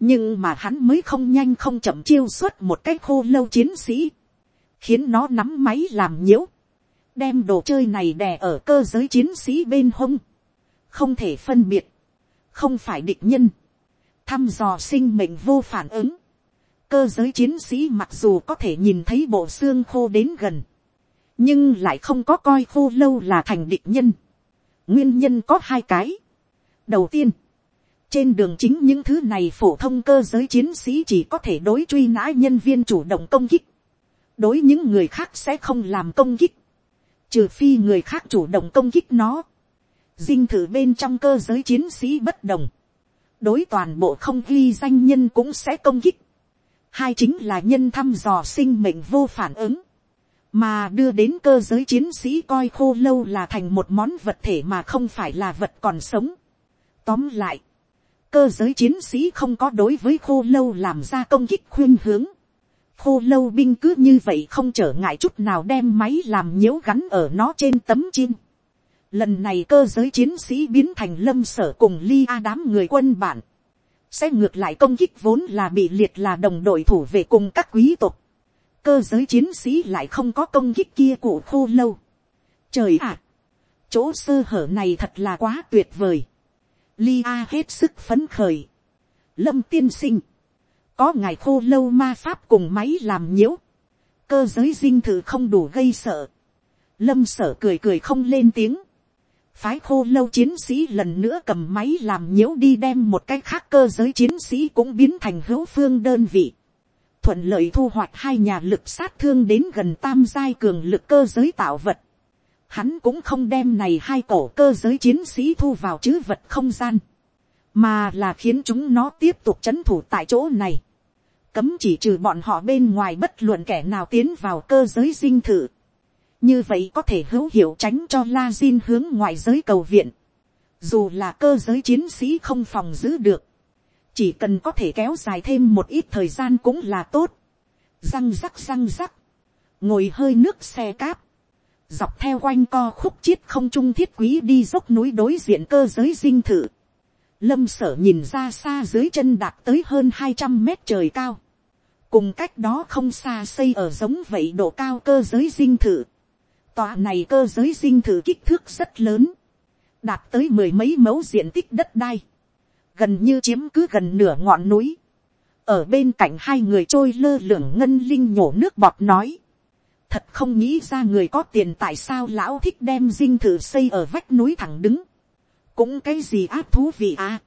nhưng mà hắn mới không nhanh không chậm chiêu xuất một cái khô lâu chiến sĩ, khiến nó nắm máy làm nhiễu, đem đồ chơi này đè ở cơ giới chiến sĩ bên hông, không thể phân biệt, không phải địch nhân, thăm dò sinh mệnh vô phản ứng, cơ giới chiến sĩ mặc dù có thể nhìn thấy bộ xương khô đến gần, nhưng lại không có coi khô lâu là thành địch nhân nguyên nhân có hai cái. đầu tiên, trên đường chính những thứ này phổ thông cơ giới chiến sĩ chỉ có thể đối truy nã nhân viên chủ động công kích. đối những người khác sẽ không làm công kích. trừ phi người khác chủ động công kích nó. dinh thử bên trong cơ giới chiến sĩ bất đồng. đối toàn bộ không ghi danh nhân cũng sẽ công kích. hai chính là nhân thăm dò sinh mệnh vô phản ứng mà đưa đến cơ giới chiến sĩ coi khô lâu là thành một món vật thể mà không phải là vật còn sống. Tóm lại, cơ giới chiến sĩ không có đối với khô lâu làm ra công kích khuyên hướng. khô lâu binh cứ như vậy không trở ngại chút nào đem máy làm nhiễu gắn ở nó trên tấm chim. lần này cơ giới chiến sĩ biến thành lâm sở cùng ly a đám người quân bản. sẽ ngược lại công kích vốn là bị liệt là đồng đội thủ về cùng các quý tộc cơ giới chiến sĩ lại không có công kích kia cụ khô lâu. trời ạ! chỗ sơ hở này thật là quá tuyệt vời Lia hết sức phấn khởi. Lâm tiên sinh. Có ngài khô lâu ma pháp cùng máy làm nhiễu. Cơ giới dinh thử không đủ gây sợ. Lâm sở cười cười không lên tiếng. Phái khô lâu chiến sĩ lần nữa cầm máy làm nhiễu đi đem một cái khác cơ giới chiến sĩ cũng biến thành hữu phương đơn vị. Thuận lợi thu hoạch hai nhà lực sát thương đến gần tam giai cường lực cơ giới tạo vật. Hắn cũng không đem này hai cổ cơ giới chiến sĩ thu vào chứ vật không gian, mà là khiến chúng nó tiếp tục chấn thủ tại chỗ này, cấm chỉ trừ bọn họ bên ngoài bất luận kẻ nào tiến vào cơ giới dinh thự. như vậy có thể hữu hiệu tránh cho la Jin hướng ngoài giới cầu viện, dù là cơ giới chiến sĩ không phòng giữ được, chỉ cần có thể kéo dài thêm một ít thời gian cũng là tốt, răng rắc răng rắc, ngồi hơi nước xe cáp, dọc theo quanh co khúc chiết không trung thiết quý đi dốc núi đối diện cơ giới dinh thự. Lâm sở nhìn ra xa dưới chân đạt tới hơn hai trăm mét trời cao. Cùng cách đó không xa xây ở giống vậy độ cao cơ giới dinh thự. Tòa này cơ giới dinh thự kích thước rất lớn. Đạt tới mười mấy mẫu diện tích đất đai. Gần như chiếm cứ gần nửa ngọn núi. Ở bên cạnh hai người trôi lơ lửng ngân linh nhổ nước bọt nói thật không nghĩ ra người có tiền tại sao lão thích đem dinh thự xây ở vách núi thẳng đứng. cũng cái gì áp thú vị à.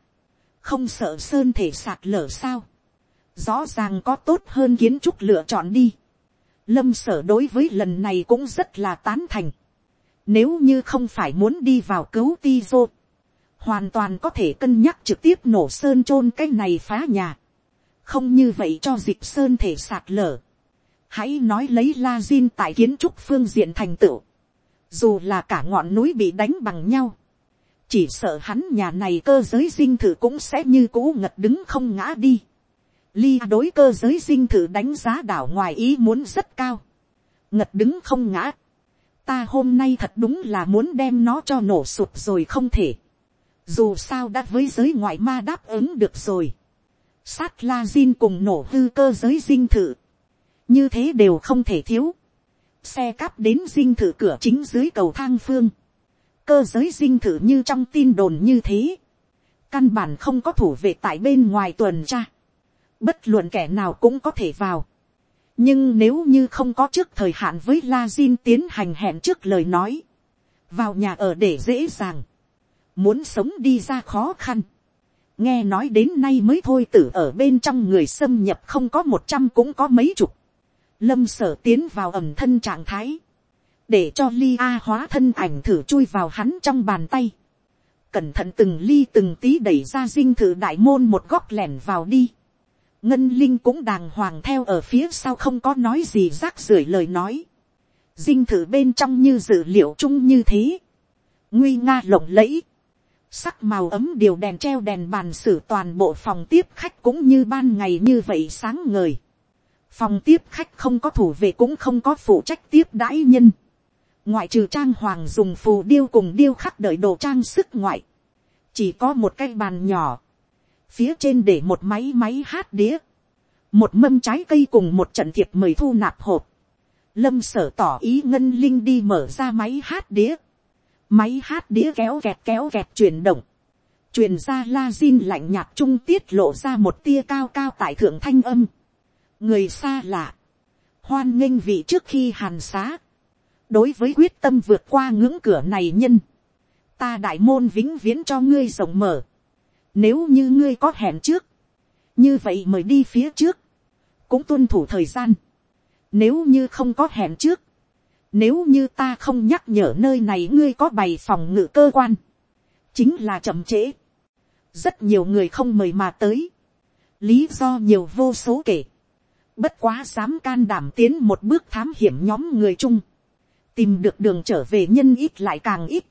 không sợ sơn thể sạt lở sao. rõ ràng có tốt hơn kiến trúc lựa chọn đi. lâm sở đối với lần này cũng rất là tán thành. nếu như không phải muốn đi vào cứu ti dô, hoàn toàn có thể cân nhắc trực tiếp nổ sơn chôn cái này phá nhà. không như vậy cho dịp sơn thể sạt lở hãy nói lấy la zin tại kiến trúc phương diện thành tựu, dù là cả ngọn núi bị đánh bằng nhau, chỉ sợ hắn nhà này cơ giới dinh thử cũng sẽ như cũ ngật đứng không ngã đi. Ly đối cơ giới dinh thử đánh giá đảo ngoài ý muốn rất cao. Ngật đứng không ngã. Ta hôm nay thật đúng là muốn đem nó cho nổ sụp rồi không thể. Dù sao đã với giới ngoại ma đáp ứng được rồi. Sát la zin cùng nổ hư cơ giới dinh thự như thế đều không thể thiếu. xe cắp đến dinh thự cửa chính dưới cầu thang phương. cơ giới dinh thự như trong tin đồn như thế. căn bản không có thủ vệ tại bên ngoài tuần tra. bất luận kẻ nào cũng có thể vào. nhưng nếu như không có trước thời hạn với la zin tiến hành hẹn trước lời nói. vào nhà ở để dễ dàng muốn sống đi ra khó khăn. Nghe nói đến nay mới thôi tử ở bên trong người xâm nhập không có một trăm cũng có mấy chục. Lâm sở tiến vào ẩm thân trạng thái, để cho ly a hóa thân ảnh thử chui vào hắn trong bàn tay, cẩn thận từng ly từng tí đẩy ra dinh thử đại môn một góc lẻn vào đi, ngân linh cũng đàng hoàng theo ở phía sau không có nói gì rác rưởi lời nói, dinh thử bên trong như dự liệu chung như thế, nguy nga lộng lẫy, sắc màu ấm điều đèn treo đèn bàn sử toàn bộ phòng tiếp khách cũng như ban ngày như vậy sáng ngời phòng tiếp khách không có thủ vệ cũng không có phụ trách tiếp đãi nhân. ngoại trừ trang hoàng dùng phù điêu cùng điêu khắc đợi đồ trang sức ngoại. chỉ có một cái bàn nhỏ. phía trên để một máy máy hát đĩa. một mâm trái cây cùng một trận thiệp mời thu nạp hộp. lâm sở tỏ ý ngân linh đi mở ra máy hát đĩa máy hát đĩa kéo kẹt kéo kẹt chuyển động. truyền ra la zin lạnh nhạt trung tiết lộ ra một tia cao cao tại thượng thanh âm. người xa lạ, hoan nghênh vị trước khi hàn xá, đối với quyết tâm vượt qua ngưỡng cửa này nhân, ta đại môn vĩnh viễn cho ngươi rộng mở, nếu như ngươi có hẹn trước, như vậy mời đi phía trước, cũng tuân thủ thời gian, nếu như không có hẹn trước, nếu như ta không nhắc nhở nơi này ngươi có bày phòng ngự cơ quan, chính là chậm trễ, rất nhiều người không mời mà tới, lý do nhiều vô số kể, bất quá dám can đảm tiến một bước thám hiểm nhóm người chung, tìm được đường trở về nhân ít lại càng ít,